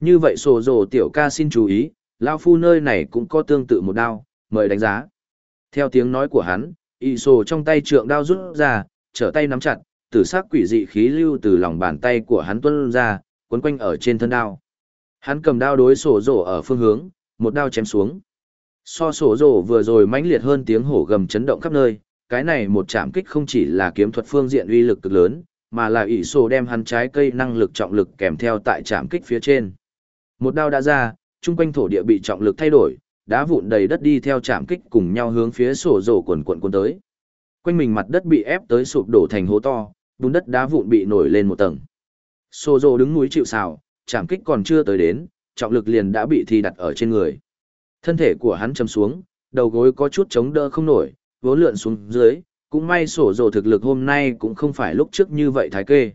Speaker 1: Như vậy sổ rồ tiểu ca xin chú ý, lao phu nơi này cũng có tương tự một đao, mời đánh giá. Theo tiếng nói của hắn, y sổ trong tay trượng đao rút ra, trở tay nắm chặt, tử sắc quỷ dị khí lưu từ lòng bàn tay của hắn tuôn ra, quấn quanh ở trên thân đao. Hắn cầm đao đối sổ rổ ở phương hướng, một đao chém xuống. So sổ rổ vừa rồi mãnh liệt hơn tiếng hổ gầm chấn động khắp nơi, cái này một chạm kích không chỉ là kiếm thuật phương diện uy lực cực lớn, mà là ỷ sổ đem hắn trái cây năng lực trọng lực kèm theo tại chạm kích phía trên. Một đao đã ra, trung quanh thổ địa bị trọng lực thay đổi, đá vụn đầy đất đi theo chạm kích cùng nhau hướng phía sổ rổ quần quần cuốn tới. Quanh mình mặt đất bị ép tới sụp đổ thành hố to, bùn đất đá vụn bị nổi lên một tầng. Sổ rổ đứng núi chịu sào, chạm kích còn chưa tới đến, trọng lực liền đã bị thi đặt ở trên người. Thân thể của hắn chầm xuống, đầu gối có chút chống đỡ không nổi, vố lượn xuống dưới, cũng may sổ rổ thực lực hôm nay cũng không phải lúc trước như vậy thái kê.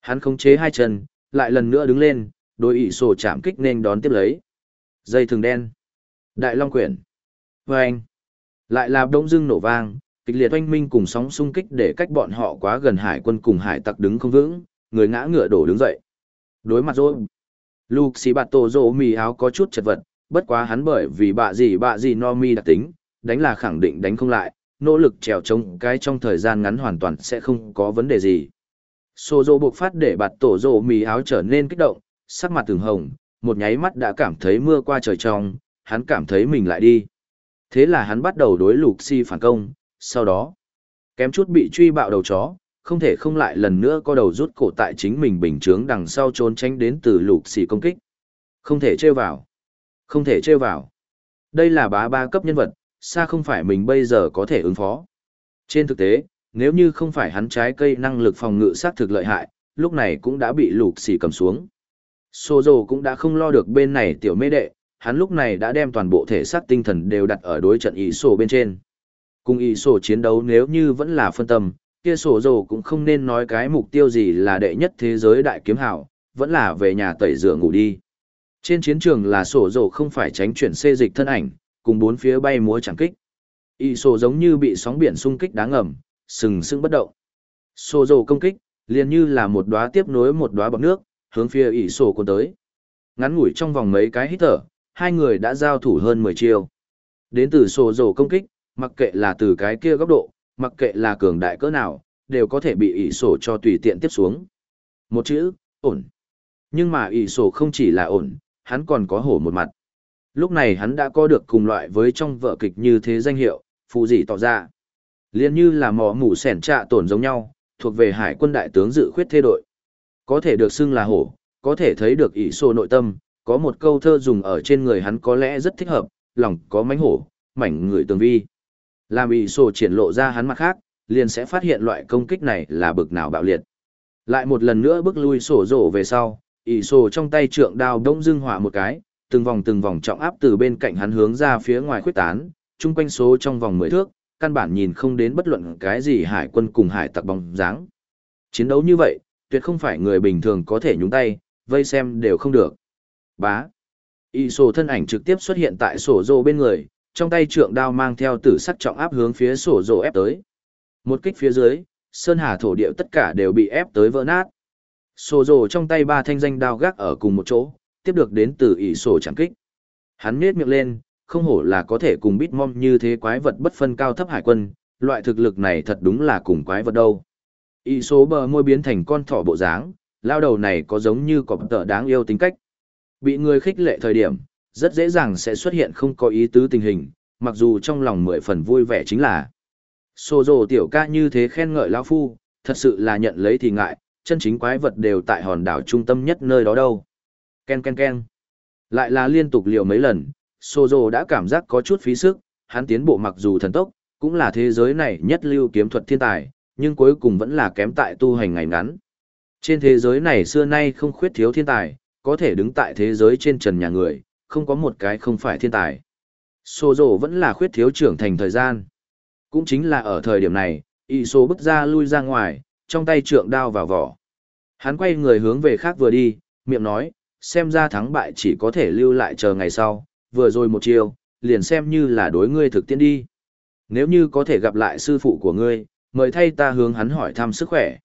Speaker 1: Hắn khống chế hai chân, lại lần nữa đứng lên, đối ỷ sổ chạm kích nên đón tiếp lấy. Dây thường đen. Đại Long Quyển. anh Lại là đông dưng nổ vang, Kịch liệt oanh minh cùng sóng xung kích để cách bọn họ quá gần hải quân cùng hải tặc đứng không vững, người ngã ngựa đổ đứng dậy. Đối mặt rồi. Luke xì bạt tổ rỗ mì áo có chút chật vật, bất quá hắn bởi vì bạ gì bạ gì no mi đặc tính, đánh là khẳng định đánh không lại, nỗ lực trèo trống cái trong thời gian ngắn hoàn toàn sẽ không có vấn đề gì. Sô dô buộc phát để bạt tổ rổ mì áo trở nên kích động, sắc mặt từng hồng, một nháy mắt đã cảm thấy mưa qua trời trong, hắn cảm thấy mình lại đi. Thế là hắn bắt đầu đối lục si phản công, sau đó, kém chút bị truy bạo đầu chó, không thể không lại lần nữa có đầu rút cổ tại chính mình bình chướng đằng sau trốn tránh đến từ lục xì công kích. Không thể trêu vào. Không thể trêu vào. Đây là bá ba cấp nhân vật, xa không phải mình bây giờ có thể ứng phó. Trên thực tế, nếu như không phải hắn trái cây năng lực phòng ngự sát thực lợi hại, lúc này cũng đã bị lục xì cầm xuống. Sô dồ cũng đã không lo được bên này tiểu mê đệ, hắn lúc này đã đem toàn bộ thể xác tinh thần đều đặt ở đối trận ý sổ bên trên. Cùng ý sổ chiến đấu nếu như vẫn là phân tâm, kia sổ dồ cũng không nên nói cái mục tiêu gì là đệ nhất thế giới đại kiếm hảo, vẫn là về nhà tẩy rửa ngủ đi. Trên chiến trường là sổ dồ không phải tránh chuyển xê dịch thân ảnh, cùng bốn phía bay múa chẳng kích. Y sổ giống như bị sóng biển xung kích đáng ngầm, sừng sững bất động. Sổ dồ công kích, liền như là một đóa tiếp nối một đóa bọc nước, hướng phía ỷ sổ cuốn tới. Ngắn ngủi trong vòng mấy cái hít thở, hai người đã giao thủ hơn 10 chiêu. Đến từ sổ rổ công kích, mặc kệ là từ cái kia góc độ, mặc kệ là cường đại cỡ nào, đều có thể bị ỷ sổ cho tùy tiện tiếp xuống. Một chữ, ổn. Nhưng mà ỷ sổ không chỉ là ổn, hắn còn có hổ một mặt. Lúc này hắn đã có được cùng loại với trong vợ kịch như thế danh hiệu, phụ dị tỏ ra. Liên như là mỏ mủ sẻn trạ tổn giống nhau, thuộc về hải quân đại tướng dự khuyết thê đội. Có thể được xưng là hổ, có thể thấy được ỷ sổ nội tâm, có một câu thơ dùng ở trên người hắn có lẽ rất thích hợp, lòng có mánh hổ, mảnh người tường vi. Làm ỷ sổ triển lộ ra hắn mặt khác, liền sẽ phát hiện loại công kích này là bực nào bạo liệt. Lại một lần nữa bước lui sổ rổ về sau, ỷ sổ trong tay trượng đao đông dưng hỏa một cái, từng vòng từng vòng trọng áp từ bên cạnh hắn hướng ra phía ngoài khuyết tán, chung quanh số trong vòng mười thước, căn bản nhìn không đến bất luận cái gì hải quân cùng hải tặc bóng dáng. Chiến đấu như vậy, tuyệt không phải người bình thường có thể nhúng tay, vây xem đều không được. Bá. Y sổ thân ảnh trực tiếp xuất hiện tại sổ rồ bên người, trong tay trượng đao mang theo tử sắc trọng áp hướng phía sổ rồ ép tới. Một kích phía dưới, sơn hà thổ địa tất cả đều bị ép tới vỡ nát. Sổ rồ trong tay ba thanh danh đao gác ở cùng một chỗ, tiếp được đến từ ỷ sổ chẳng kích. Hắn nết miệng lên, không hổ là có thể cùng bít mom như thế quái vật bất phân cao thấp hải quân, loại thực lực này thật đúng là cùng quái vật đâu. Y số bờ môi biến thành con thỏ bộ dáng, lao đầu này có giống như cọp tợ đáng yêu tính cách. Bị người khích lệ thời điểm, rất dễ dàng sẽ xuất hiện không có ý tứ tình hình, mặc dù trong lòng mười phần vui vẻ chính là. Sô dồ tiểu ca như thế khen ngợi lão phu, thật sự là nhận lấy thì ngại, chân chính quái vật đều tại hòn đảo trung tâm nhất nơi đó đâu. Ken ken ken. Lại là liên tục liều mấy lần, Sô dồ đã cảm giác có chút phí sức, hắn tiến bộ mặc dù thần tốc, cũng là thế giới này nhất lưu kiếm thuật thiên tài, nhưng cuối cùng vẫn là kém tại tu hành ngày ngắn. Trên thế giới này xưa nay không khuyết thiếu thiên tài, có thể đứng tại thế giới trên trần nhà người, không có một cái không phải thiên tài. Sô dồ vẫn là khuyết thiếu trưởng thành thời gian. Cũng chính là ở thời điểm này, y số bước ra lui ra ngoài, trong tay trượng đao vào vỏ. Hắn quay người hướng về khác vừa đi, miệng nói, xem ra thắng bại chỉ có thể lưu lại chờ ngày sau, vừa rồi một chiều, liền xem như là đối ngươi thực tiễn đi. Nếu như có thể gặp lại sư phụ của ngươi, mời thay ta hướng hắn hỏi thăm sức khỏe.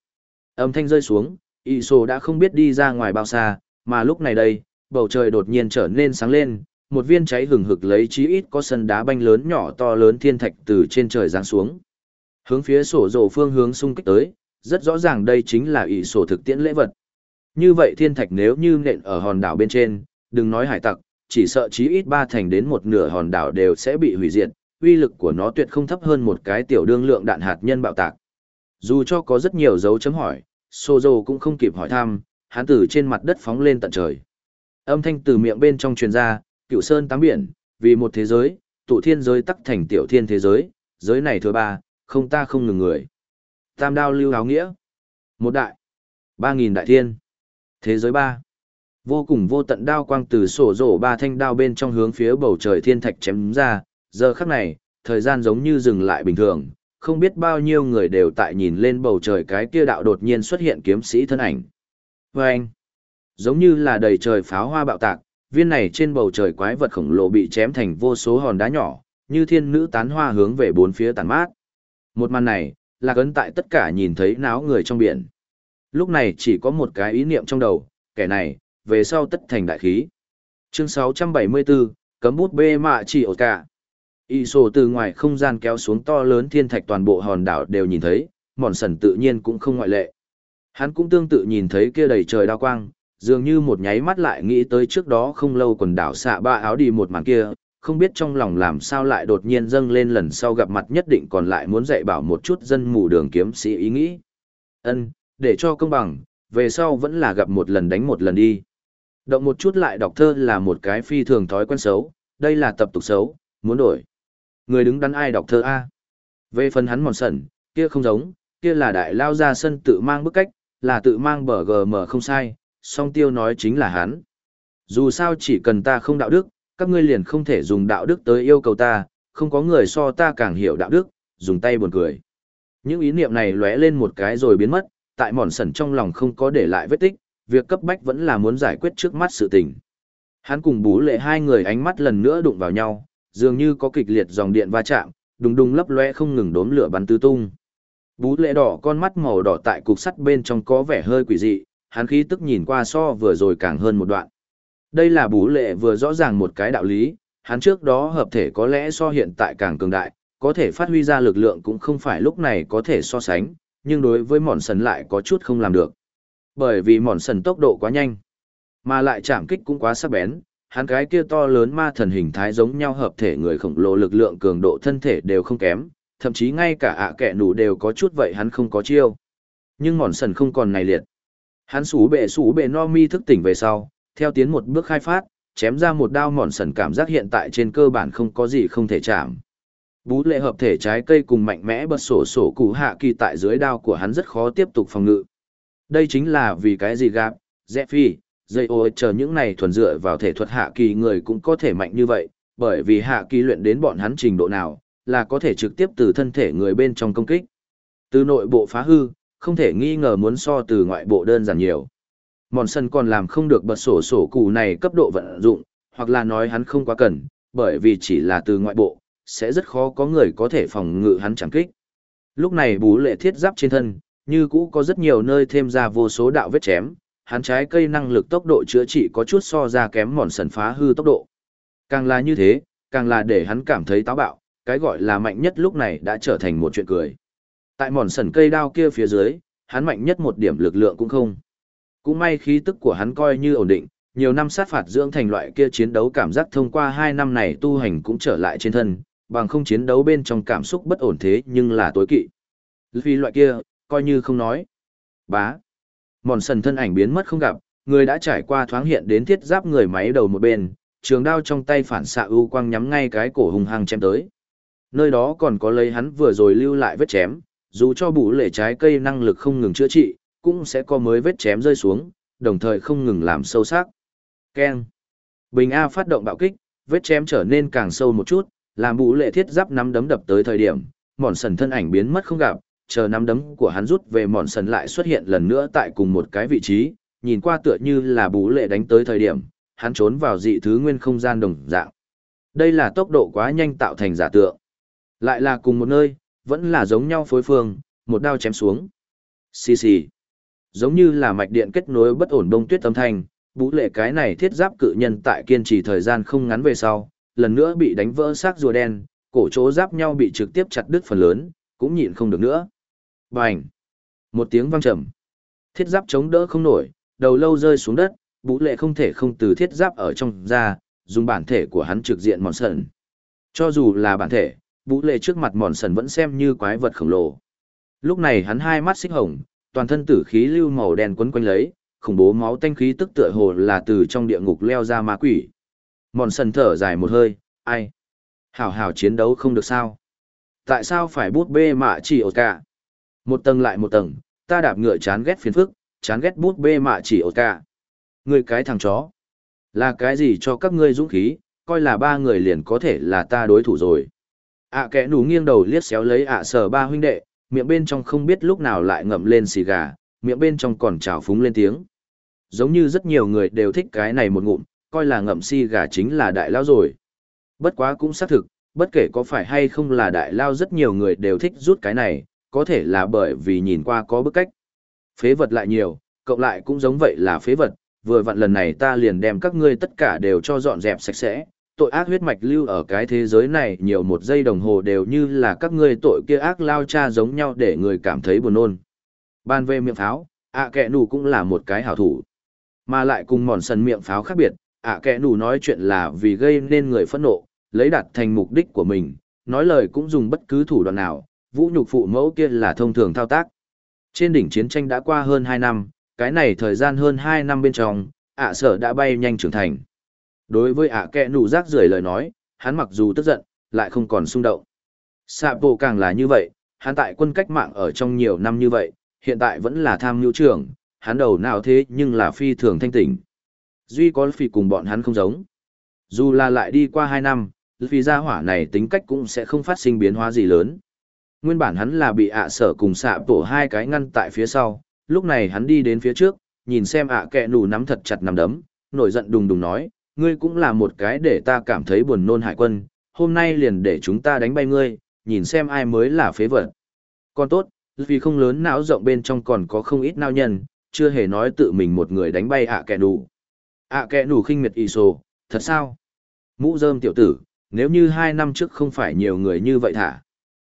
Speaker 1: Âm thanh rơi xuống, y sổ đã không biết đi ra ngoài bao xa, mà lúc này đây, bầu trời đột nhiên trở nên sáng lên, một viên cháy hừng hực lấy chí ít có sân đá banh lớn nhỏ to lớn thiên thạch từ trên trời giáng xuống. Hướng phía sổ rổ phương hướng xung kích tới, rất rõ ràng đây chính là ỷ sổ thực tiễn lễ vật. Như vậy thiên thạch nếu như nện ở hòn đảo bên trên, đừng nói hải tặc, chỉ sợ chí ít ba thành đến một nửa hòn đảo đều sẽ bị hủy diệt, uy lực của nó tuyệt không thấp hơn một cái tiểu đương lượng đạn hạt nhân bạo tạc. Dù cho có rất nhiều dấu chấm hỏi, Sozo cũng không kịp hỏi thăm, hắn từ trên mặt đất phóng lên tận trời. Âm thanh từ miệng bên trong truyền ra, cựu sơn tám biển, vì một thế giới, tụ thiên giới tắc thành tiểu thiên thế giới, giới này thứ ba, không ta không ngừng người. Tam đao lưu áo nghĩa. Một đại. Ba nghìn đại thiên. Thế giới ba. Vô cùng vô tận đao quang từ sổ rổ ba thanh đao bên trong hướng phía bầu trời thiên thạch chém ra, giờ khắc này, thời gian giống như dừng lại bình thường, không biết bao nhiêu người đều tại nhìn lên bầu trời cái kia đạo đột nhiên xuất hiện kiếm sĩ thân ảnh. Và anh, giống như là đầy trời pháo hoa bạo tạc, viên này trên bầu trời quái vật khổng lồ bị chém thành vô số hòn đá nhỏ, như thiên nữ tán hoa hướng về bốn phía tàn mát. Một màn này, là cấn tại tất cả nhìn thấy náo người trong biển. Lúc này chỉ có một cái ý niệm trong đầu, kẻ này, về sau tất thành đại khí. Chương 674, cấm bút bê mạ chỉ ổ cả. Y sổ từ ngoài không gian kéo xuống to lớn thiên thạch toàn bộ hòn đảo đều nhìn thấy, mòn sần tự nhiên cũng không ngoại lệ. Hắn cũng tương tự nhìn thấy kia đầy trời đao quang, dường như một nháy mắt lại nghĩ tới trước đó không lâu quần đảo xạ ba áo đi một màn kia, không biết trong lòng làm sao lại đột nhiên dâng lên lần sau gặp mặt nhất định còn lại muốn dạy bảo một chút dân mù đường kiếm sĩ ý nghĩ. Ân, để cho công bằng, về sau vẫn là gặp một lần đánh một lần đi. Động một chút lại đọc thơ là một cái phi thường thói quen xấu, đây là tập tục xấu, muốn đổi. Người đứng đắn ai đọc thơ A. Về phần hắn mòn sẩn, kia không giống, kia là đại lao ra sân tự mang bức cách, là tự mang bờ gm không sai, song tiêu nói chính là hắn. Dù sao chỉ cần ta không đạo đức, các ngươi liền không thể dùng đạo đức tới yêu cầu ta, không có người so ta càng hiểu đạo đức, dùng tay buồn cười. Những ý niệm này lóe lên một cái rồi biến mất, tại mòn sẩn trong lòng không có để lại vết tích, việc cấp bách vẫn là muốn giải quyết trước mắt sự tình. Hắn cùng bú lệ hai người ánh mắt lần nữa đụng vào nhau, dường như có kịch liệt dòng điện va chạm, đùng đùng lấp lóe không ngừng đốm lửa bắn tứ tung. Bú lệ đỏ con mắt màu đỏ tại cục sắt bên trong có vẻ hơi quỷ dị, hắn khí tức nhìn qua so vừa rồi càng hơn một đoạn. Đây là bú lệ vừa rõ ràng một cái đạo lý, hắn trước đó hợp thể có lẽ so hiện tại càng cường đại, có thể phát huy ra lực lượng cũng không phải lúc này có thể so sánh, nhưng đối với mòn sần lại có chút không làm được. Bởi vì mòn sần tốc độ quá nhanh, mà lại chạm kích cũng quá sắc bén, hắn cái kia to lớn ma thần hình thái giống nhau hợp thể người khổng lồ lực lượng cường độ thân thể đều không kém, thậm chí ngay cả ạ kẻ nủ đều có chút vậy hắn không có chiêu. Nhưng mòn sần không còn này liệt. Hắn sủ bệ sủ bệ no mi thức tỉnh về sau, theo tiến một bước khai phát, chém ra một đao mòn sần cảm giác hiện tại trên cơ bản không có gì không thể chạm. Bú lệ hợp thể trái cây cùng mạnh mẽ bật sổ sổ cụ hạ kỳ tại dưới đao của hắn rất khó tiếp tục phòng ngự. Đây chính là vì cái gì gặp, dẹ phi, dây ô chờ những này thuần dựa vào thể thuật hạ kỳ người cũng có thể mạnh như vậy, bởi vì hạ kỳ luyện đến bọn hắn trình độ nào, là có thể trực tiếp từ thân thể người bên trong công kích. Từ nội bộ phá hư, không thể nghi ngờ muốn so từ ngoại bộ đơn giản nhiều. Mòn sân còn làm không được bật sổ sổ cụ này cấp độ vận dụng, hoặc là nói hắn không quá cần, bởi vì chỉ là từ ngoại bộ, sẽ rất khó có người có thể phòng ngự hắn chẳng kích. Lúc này bú lệ thiết giáp trên thân, như cũ có rất nhiều nơi thêm ra vô số đạo vết chém, hắn trái cây năng lực tốc độ chữa trị có chút so ra kém mòn sần phá hư tốc độ. Càng là như thế, càng là để hắn cảm thấy táo bạo, cái gọi là mạnh nhất lúc này đã trở thành một chuyện cười. Tại mòn sần cây đao kia phía dưới, hắn mạnh nhất một điểm lực lượng cũng không. Cũng may khí tức của hắn coi như ổn định, nhiều năm sát phạt dưỡng thành loại kia chiến đấu cảm giác thông qua hai năm này tu hành cũng trở lại trên thân, bằng không chiến đấu bên trong cảm xúc bất ổn thế nhưng là tối kỵ. Vì loại kia, coi như không nói. Bá. Mòn sần thân ảnh biến mất không gặp, người đã trải qua thoáng hiện đến thiết giáp người máy đầu một bên, trường đao trong tay phản xạ ưu quang nhắm ngay cái cổ hùng hăng chém tới. Nơi đó còn có lấy hắn vừa rồi lưu lại vết chém, dù cho bù lệ trái cây năng lực không ngừng chữa trị, cũng sẽ có mới vết chém rơi xuống, đồng thời không ngừng làm sâu sắc. Keng. Bình A phát động bạo kích, vết chém trở nên càng sâu một chút, làm bù lệ thiết giáp nắm đấm đập tới thời điểm, mòn sần thân ảnh biến mất không gặp, chờ nắm đấm của hắn rút về mòn sần lại xuất hiện lần nữa tại cùng một cái vị trí, nhìn qua tựa như là bú lệ đánh tới thời điểm, hắn trốn vào dị thứ nguyên không gian đồng dạng. Đây là tốc độ quá nhanh tạo thành giả tượng. Lại là cùng một nơi, vẫn là giống nhau phối phương, một đao chém xuống. Xì xì. Giống như là mạch điện kết nối bất ổn đông tuyết âm thanh, bú lệ cái này thiết giáp cự nhân tại kiên trì thời gian không ngắn về sau, lần nữa bị đánh vỡ xác rùa đen, cổ chỗ giáp nhau bị trực tiếp chặt đứt phần lớn, cũng nhịn không được nữa. Bành! Một tiếng vang trầm. Thiết giáp chống đỡ không nổi, đầu lâu rơi xuống đất, Vũ Lệ không thể không từ thiết giáp ở trong ra, dùng bản thể của hắn trực diện mòn sần. Cho dù là bản thể, Vũ Lệ trước mặt mòn sần vẫn xem như quái vật khổng lồ. Lúc này hắn hai mắt xích hồng, toàn thân tử khí lưu màu đen quấn quanh lấy, khủng bố máu tanh khí tức tựa hồ là từ trong địa ngục leo ra ma quỷ. Mòn sần thở dài một hơi, ai? Hảo hảo chiến đấu không được sao? Tại sao phải bút bê mạ chỉ ổ cả? Một tầng lại một tầng, ta đạp ngựa chán ghét phiền phức, chán ghét bút bê mạ chỉ ổ cả. Người cái thằng chó. Là cái gì cho các ngươi dũng khí, coi là ba người liền có thể là ta đối thủ rồi. ạ à, kẻ nủ nghiêng đầu liếc xéo lấy ạ sở ba huynh đệ, miệng bên trong không biết lúc nào lại ngậm lên xì gà, miệng bên trong còn trào phúng lên tiếng. Giống như rất nhiều người đều thích cái này một ngụm, coi là ngậm xì gà chính là đại lao rồi. Bất quá cũng xác thực, bất kể có phải hay không là đại lao rất nhiều người đều thích rút cái này, có thể là bởi vì nhìn qua có bức cách. Phế vật lại nhiều, cộng lại cũng giống vậy là phế vật, vừa vặn lần này ta liền đem các ngươi tất cả đều cho dọn dẹp sạch sẽ, tội ác huyết mạch lưu ở cái thế giới này nhiều một giây đồng hồ đều như là các ngươi tội kia ác lao cha giống nhau để người cảm thấy buồn nôn. Ban về miệng pháo, ạ à kẹ nù cũng là một cái hảo thủ. Mà lại cùng mòn sần miệng pháo khác biệt, ạ à kẹ nù nói chuyện là vì gây nên người phẫn nộ, lấy đạt thành mục đích của mình, nói lời cũng dùng bất cứ thủ đoạn nào, vũ nhục phụ mẫu kia là thông thường thao tác. Trên đỉnh chiến tranh đã qua hơn 2 năm, cái này thời gian hơn 2 năm bên trong, ạ sở đã bay nhanh trưởng thành. Đối với ạ kẹ nụ rác rưởi lời nói, hắn mặc dù tức giận, lại không còn xung động. Sạ bộ càng là như vậy, hắn tại quân cách mạng ở trong nhiều năm như vậy, hiện tại vẫn là tham nhu trưởng, hắn đầu nào thế nhưng là phi thường thanh tỉnh. Duy có phi cùng bọn hắn không giống. Dù là lại đi qua 2 năm, vì gia hỏa này tính cách cũng sẽ không phát sinh biến hóa gì lớn. Nguyên bản hắn là bị ạ sở cùng xạ tổ hai cái ngăn tại phía sau, lúc này hắn đi đến phía trước, nhìn xem ạ kẹ nù nắm thật chặt nắm đấm, nổi giận đùng đùng nói, ngươi cũng là một cái để ta cảm thấy buồn nôn hải quân, hôm nay liền để chúng ta đánh bay ngươi, nhìn xem ai mới là phế vật. Còn tốt, vì không lớn não rộng bên trong còn có không ít nao nhân, chưa hề nói tự mình một người đánh bay ạ kẹ nù. ạ kẹ nù khinh miệt y sồ, thật sao? Mũ rơm tiểu tử, nếu như hai năm trước không phải nhiều người như vậy thả.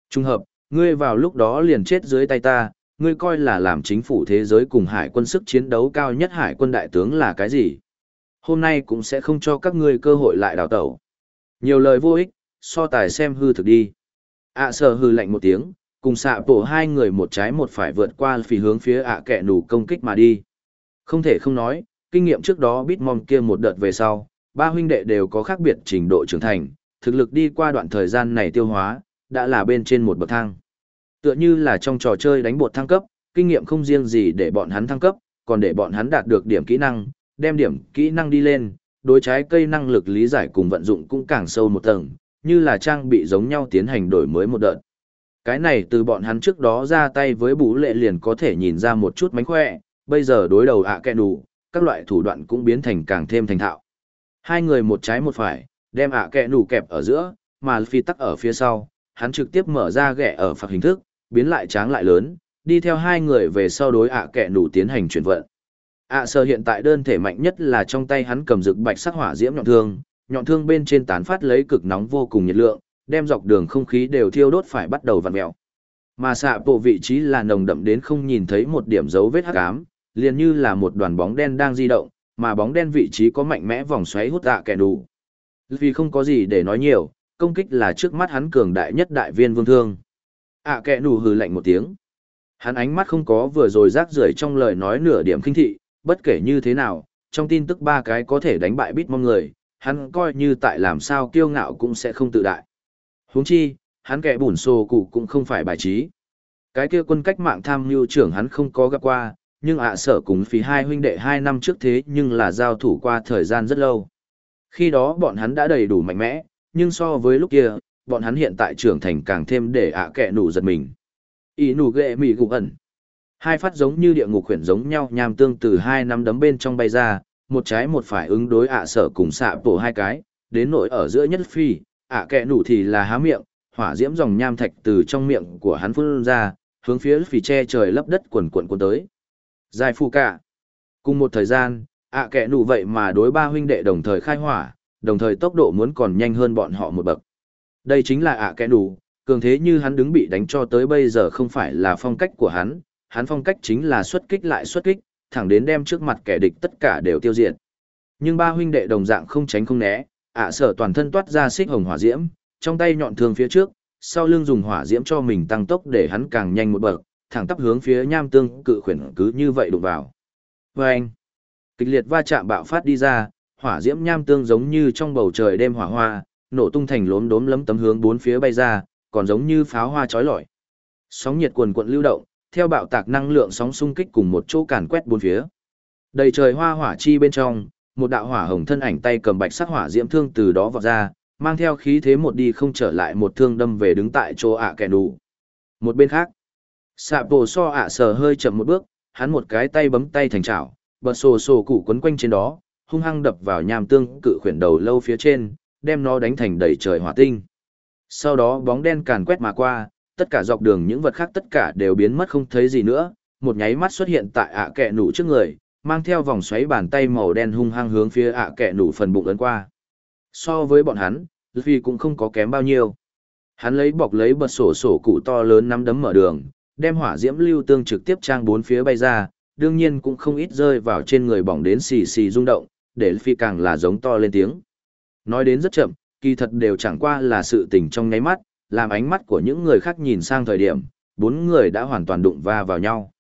Speaker 1: Trung hợp, ngươi vào lúc đó liền chết dưới tay ta, ngươi coi là làm chính phủ thế giới cùng hải quân sức chiến đấu cao nhất hải quân đại tướng là cái gì? Hôm nay cũng sẽ không cho các ngươi cơ hội lại đào tẩu. Nhiều lời vô ích, so tài xem hư thực đi. ạ à, sợ hư lạnh một tiếng, cùng xạ bổ hai người một trái một phải vượt qua phì hướng phía ạ kẻ nủ công kích mà đi. Không thể không nói, kinh nghiệm trước đó bít mong kia một đợt về sau, ba huynh đệ đều có khác biệt trình độ trưởng thành, thực lực đi qua đoạn thời gian này tiêu hóa, đã là bên trên một bậc thang. Tựa như là trong trò chơi đánh bột thăng cấp, kinh nghiệm không riêng gì để bọn hắn thăng cấp, còn để bọn hắn đạt được điểm kỹ năng, đem điểm kỹ năng đi lên, đối trái cây năng lực lý giải cùng vận dụng cũng càng sâu một tầng, như là trang bị giống nhau tiến hành đổi mới một đợt. Cái này từ bọn hắn trước đó ra tay với bú lệ liền có thể nhìn ra một chút mánh khỏe, bây giờ đối đầu ạ à kẹ đủ, các loại thủ đoạn cũng biến thành càng thêm thành thạo. Hai người một trái một phải, đem ạ à kẹ đủ kẹp ở giữa, mà phi tắc ở phía sau, hắn trực tiếp mở ra ghẻ ở phạt hình thức, biến lại tráng lại lớn, đi theo hai người về sau đối ạ à kẹ đủ tiến hành chuyển vận. ạ sơ hiện tại đơn thể mạnh nhất là trong tay hắn cầm rực bạch sắc hỏa diễm nhọn thương, nhọn thương bên trên tán phát lấy cực nóng vô cùng nhiệt lượng, đem dọc đường không khí đều thiêu đốt phải bắt đầu vặn mèo. Mà xạ bộ vị trí là nồng đậm đến không nhìn thấy một điểm dấu vết hắc ám, liền như là một đoàn bóng đen đang di động, mà bóng đen vị trí có mạnh mẽ vòng xoáy hút ạ kẻ đủ. Vì không có gì để nói nhiều, công kích là trước mắt hắn cường đại nhất đại viên vương thương. ạ kẻ đủ hừ lạnh một tiếng. Hắn ánh mắt không có vừa rồi rác rưởi trong lời nói nửa điểm kinh thị, bất kể như thế nào, trong tin tức ba cái có thể đánh bại bít mong người, hắn coi như tại làm sao kiêu ngạo cũng sẽ không tự đại. huống chi, hắn kẻ bùn xô cụ cũng không phải bài trí. Cái kia quân cách mạng tham mưu trưởng hắn không có gặp qua, nhưng ạ sở cùng phí hai huynh đệ hai năm trước thế nhưng là giao thủ qua thời gian rất lâu. Khi đó bọn hắn đã đầy đủ mạnh mẽ, nhưng so với lúc kia, bọn hắn hiện tại trưởng thành càng thêm để ạ kẹ nụ giật mình. Ý nụ ghệ mị gục ẩn. Hai phát giống như địa ngục khuyển giống nhau nham tương từ hai năm đấm bên trong bay ra, một trái một phải ứng đối ạ sở cùng xạ bổ hai cái, đến nỗi ở giữa nhất phi, ạ kẹ nụ thì là há miệng, hỏa diễm dòng nham thạch từ trong miệng của hắn phun ra, hướng phía phì che trời lấp đất quần quần cuốn tới. Dài phu cả. Cùng một thời gian, ạ kẻ nụ vậy mà đối ba huynh đệ đồng thời khai hỏa, đồng thời tốc độ muốn còn nhanh hơn bọn họ một bậc. Đây chính là ạ kẻ nụ cường thế như hắn đứng bị đánh cho tới bây giờ không phải là phong cách của hắn, hắn phong cách chính là xuất kích lại xuất kích, thẳng đến đem trước mặt kẻ địch tất cả đều tiêu diệt. Nhưng ba huynh đệ đồng dạng không tránh không né, ạ sở toàn thân toát ra xích hồng hỏa diễm, trong tay nhọn thương phía trước, sau lưng dùng hỏa diễm cho mình tăng tốc để hắn càng nhanh một bậc, thẳng tắp hướng phía nham tương cự khuyển cứ như vậy đụng vào. Và anh, kịch liệt va chạm bạo phát đi ra, hỏa diễm nham tương giống như trong bầu trời đêm hỏa hoa, nổ tung thành lốm đốm lấm tấm hướng bốn phía bay ra, còn giống như pháo hoa chói lọi. Sóng nhiệt cuồn cuộn lưu động, theo bạo tạc năng lượng sóng xung kích cùng một chỗ càn quét bốn phía. Đầy trời hoa hỏa chi bên trong, một đạo hỏa hồng thân ảnh tay cầm bạch sắc hỏa diễm thương từ đó vọt ra, mang theo khí thế một đi không trở lại một thương đâm về đứng tại chỗ ạ kẻ đủ. Một bên khác, Sạ Bồ So ạ sờ hơi chậm một bước, hắn một cái tay bấm tay thành chảo, bật sổ sổ cụ quấn quanh trên đó, hung hăng đập vào nham tương cự khuyển đầu lâu phía trên, đem nó đánh thành đầy trời hỏa tinh. Sau đó bóng đen càn quét mà qua, tất cả dọc đường những vật khác tất cả đều biến mất không thấy gì nữa, một nháy mắt xuất hiện tại ạ kẹ nụ trước người, mang theo vòng xoáy bàn tay màu đen hung hăng hướng phía ạ kẹ nụ phần bụng ấn qua. So với bọn hắn, Luffy cũng không có kém bao nhiêu. Hắn lấy bọc lấy bật sổ sổ cụ to lớn nắm đấm mở đường, đem hỏa diễm lưu tương trực tiếp trang bốn phía bay ra, đương nhiên cũng không ít rơi vào trên người bỏng đến xì xì rung động, để phi càng là giống to lên tiếng. Nói đến rất chậm, kỳ thật đều chẳng qua là sự tình trong ngáy mắt, làm ánh mắt của những người khác nhìn sang thời điểm, bốn người đã hoàn toàn đụng va vào nhau.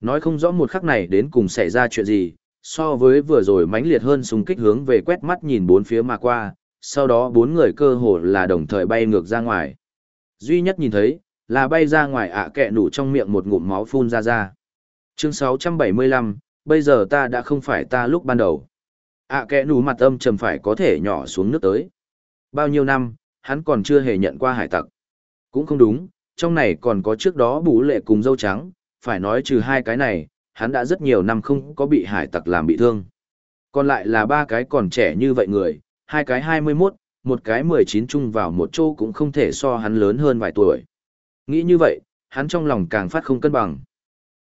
Speaker 1: Nói không rõ một khắc này đến cùng xảy ra chuyện gì, so với vừa rồi mãnh liệt hơn súng kích hướng về quét mắt nhìn bốn phía mà qua, sau đó bốn người cơ hồ là đồng thời bay ngược ra ngoài. Duy nhất nhìn thấy, là bay ra ngoài ạ kẹ nủ trong miệng một ngụm máu phun ra ra. Chương 675, bây giờ ta đã không phải ta lúc ban đầu. À, ạ kẽ núi mặt âm trầm phải có thể nhỏ xuống nước tới. Bao nhiêu năm, hắn còn chưa hề nhận qua hải tặc. Cũng không đúng, trong này còn có trước đó bú lệ cùng dâu trắng, phải nói trừ hai cái này, hắn đã rất nhiều năm không có bị hải tặc làm bị thương. Còn lại là ba cái còn trẻ như vậy người, hai cái 21, một cái 19 chung vào một chỗ cũng không thể so hắn lớn hơn vài tuổi. Nghĩ như vậy, hắn trong lòng càng phát không cân bằng.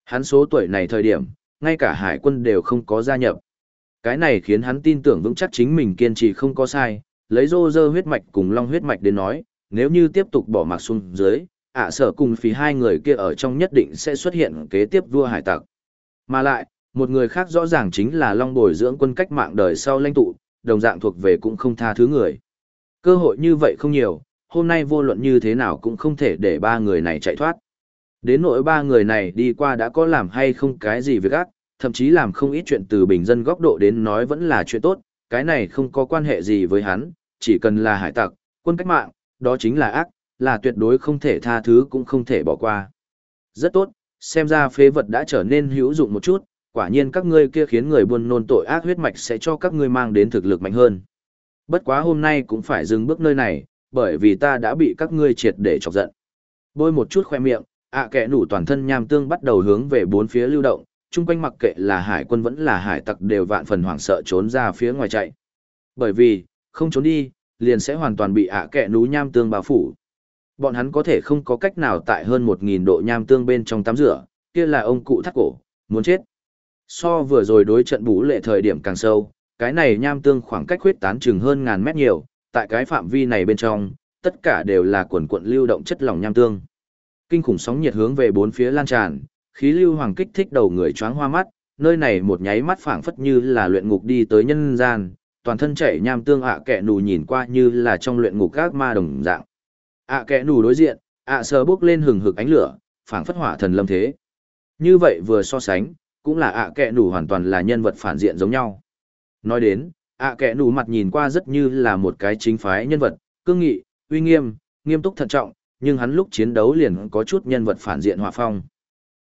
Speaker 1: Hắn số tuổi này thời điểm, ngay cả hải quân đều không có gia nhập. Cái này khiến hắn tin tưởng vững chắc chính mình kiên trì không có sai, lấy rô rơ huyết mạch cùng long huyết mạch đến nói, nếu như tiếp tục bỏ mặc xuống dưới, ạ sở cùng phí hai người kia ở trong nhất định sẽ xuất hiện kế tiếp vua hải tặc. Mà lại, một người khác rõ ràng chính là long bồi dưỡng quân cách mạng đời sau lãnh tụ, đồng dạng thuộc về cũng không tha thứ người. Cơ hội như vậy không nhiều, hôm nay vô luận như thế nào cũng không thể để ba người này chạy thoát. Đến nỗi ba người này đi qua đã có làm hay không cái gì việc ác, thậm chí làm không ít chuyện từ bình dân góc độ đến nói vẫn là chuyện tốt, cái này không có quan hệ gì với hắn, chỉ cần là hải tặc, quân cách mạng, đó chính là ác, là tuyệt đối không thể tha thứ cũng không thể bỏ qua. Rất tốt, xem ra phế vật đã trở nên hữu dụng một chút, quả nhiên các ngươi kia khiến người buôn nôn tội ác huyết mạch sẽ cho các ngươi mang đến thực lực mạnh hơn. Bất quá hôm nay cũng phải dừng bước nơi này, bởi vì ta đã bị các ngươi triệt để chọc giận. Bôi một chút khoe miệng, ạ à kẻ nủ toàn thân nham tương bắt đầu hướng về bốn phía lưu động, chung quanh mặc kệ là hải quân vẫn là hải tặc đều vạn phần hoảng sợ trốn ra phía ngoài chạy. Bởi vì, không trốn đi, liền sẽ hoàn toàn bị ạ à kẻ nú nham tương bao phủ. Bọn hắn có thể không có cách nào tại hơn 1.000 độ nham tương bên trong tắm rửa, kia là ông cụ thắt cổ, muốn chết. So vừa rồi đối trận bú lệ thời điểm càng sâu, cái này nham tương khoảng cách huyết tán chừng hơn ngàn mét nhiều, tại cái phạm vi này bên trong, tất cả đều là quần quận lưu động chất lỏng nham tương. Kinh khủng sóng nhiệt hướng về bốn phía lan tràn, khí lưu hoàng kích thích đầu người choáng hoa mắt, nơi này một nháy mắt phảng phất như là luyện ngục đi tới nhân gian, toàn thân chảy nham tương ạ kẻ nù nhìn qua như là trong luyện ngục các ma đồng dạng. ạ kẻ nù đối diện, ạ sờ bốc lên hừng hực ánh lửa, phảng phất hỏa thần lâm thế. Như vậy vừa so sánh, cũng là ạ kẻ nù hoàn toàn là nhân vật phản diện giống nhau. Nói đến, ạ kẻ nù mặt nhìn qua rất như là một cái chính phái nhân vật, cương nghị, uy nghiêm, nghiêm túc thận trọng, nhưng hắn lúc chiến đấu liền có chút nhân vật phản diện hòa phong.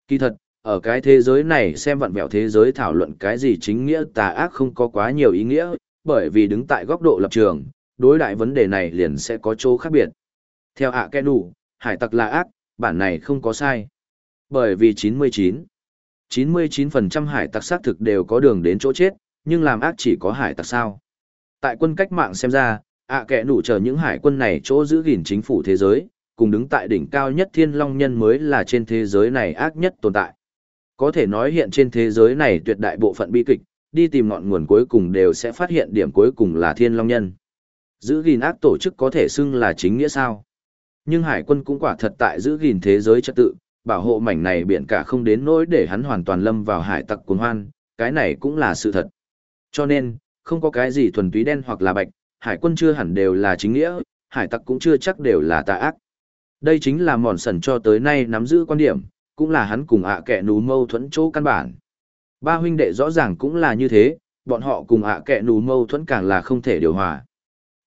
Speaker 1: Kỳ thật, ở cái thế giới này xem vặn vẹo thế giới thảo luận cái gì chính nghĩa tà ác không có quá nhiều ý nghĩa, bởi vì đứng tại góc độ lập trường, đối đại vấn đề này liền sẽ có chỗ khác biệt. Theo ạ kẻ đủ hải tặc là ác, bản này không có sai. Bởi vì 99, 99% hải tặc xác thực đều có đường đến chỗ chết, nhưng làm ác chỉ có hải tặc sao. Tại quân cách mạng xem ra, ạ kẻ đủ chờ những hải quân này chỗ giữ gìn chính phủ thế giới, cùng đứng tại đỉnh cao nhất thiên long nhân mới là trên thế giới này ác nhất tồn tại. Có thể nói hiện trên thế giới này tuyệt đại bộ phận bi kịch, đi tìm ngọn nguồn cuối cùng đều sẽ phát hiện điểm cuối cùng là thiên long nhân. Giữ gìn ác tổ chức có thể xưng là chính nghĩa sao. Nhưng hải quân cũng quả thật tại giữ gìn thế giới trật tự, bảo hộ mảnh này biển cả không đến nỗi để hắn hoàn toàn lâm vào hải tặc cuồng hoan, cái này cũng là sự thật. Cho nên, không có cái gì thuần túy đen hoặc là bạch, hải quân chưa hẳn đều là chính nghĩa, hải tặc cũng chưa chắc đều là tà ác. Đây chính là mòn sần cho tới nay nắm giữ quan điểm, cũng là hắn cùng ạ kẻ nú mâu thuẫn chỗ căn bản. Ba huynh đệ rõ ràng cũng là như thế, bọn họ cùng ạ kẻ nú mâu thuẫn càng là không thể điều hòa.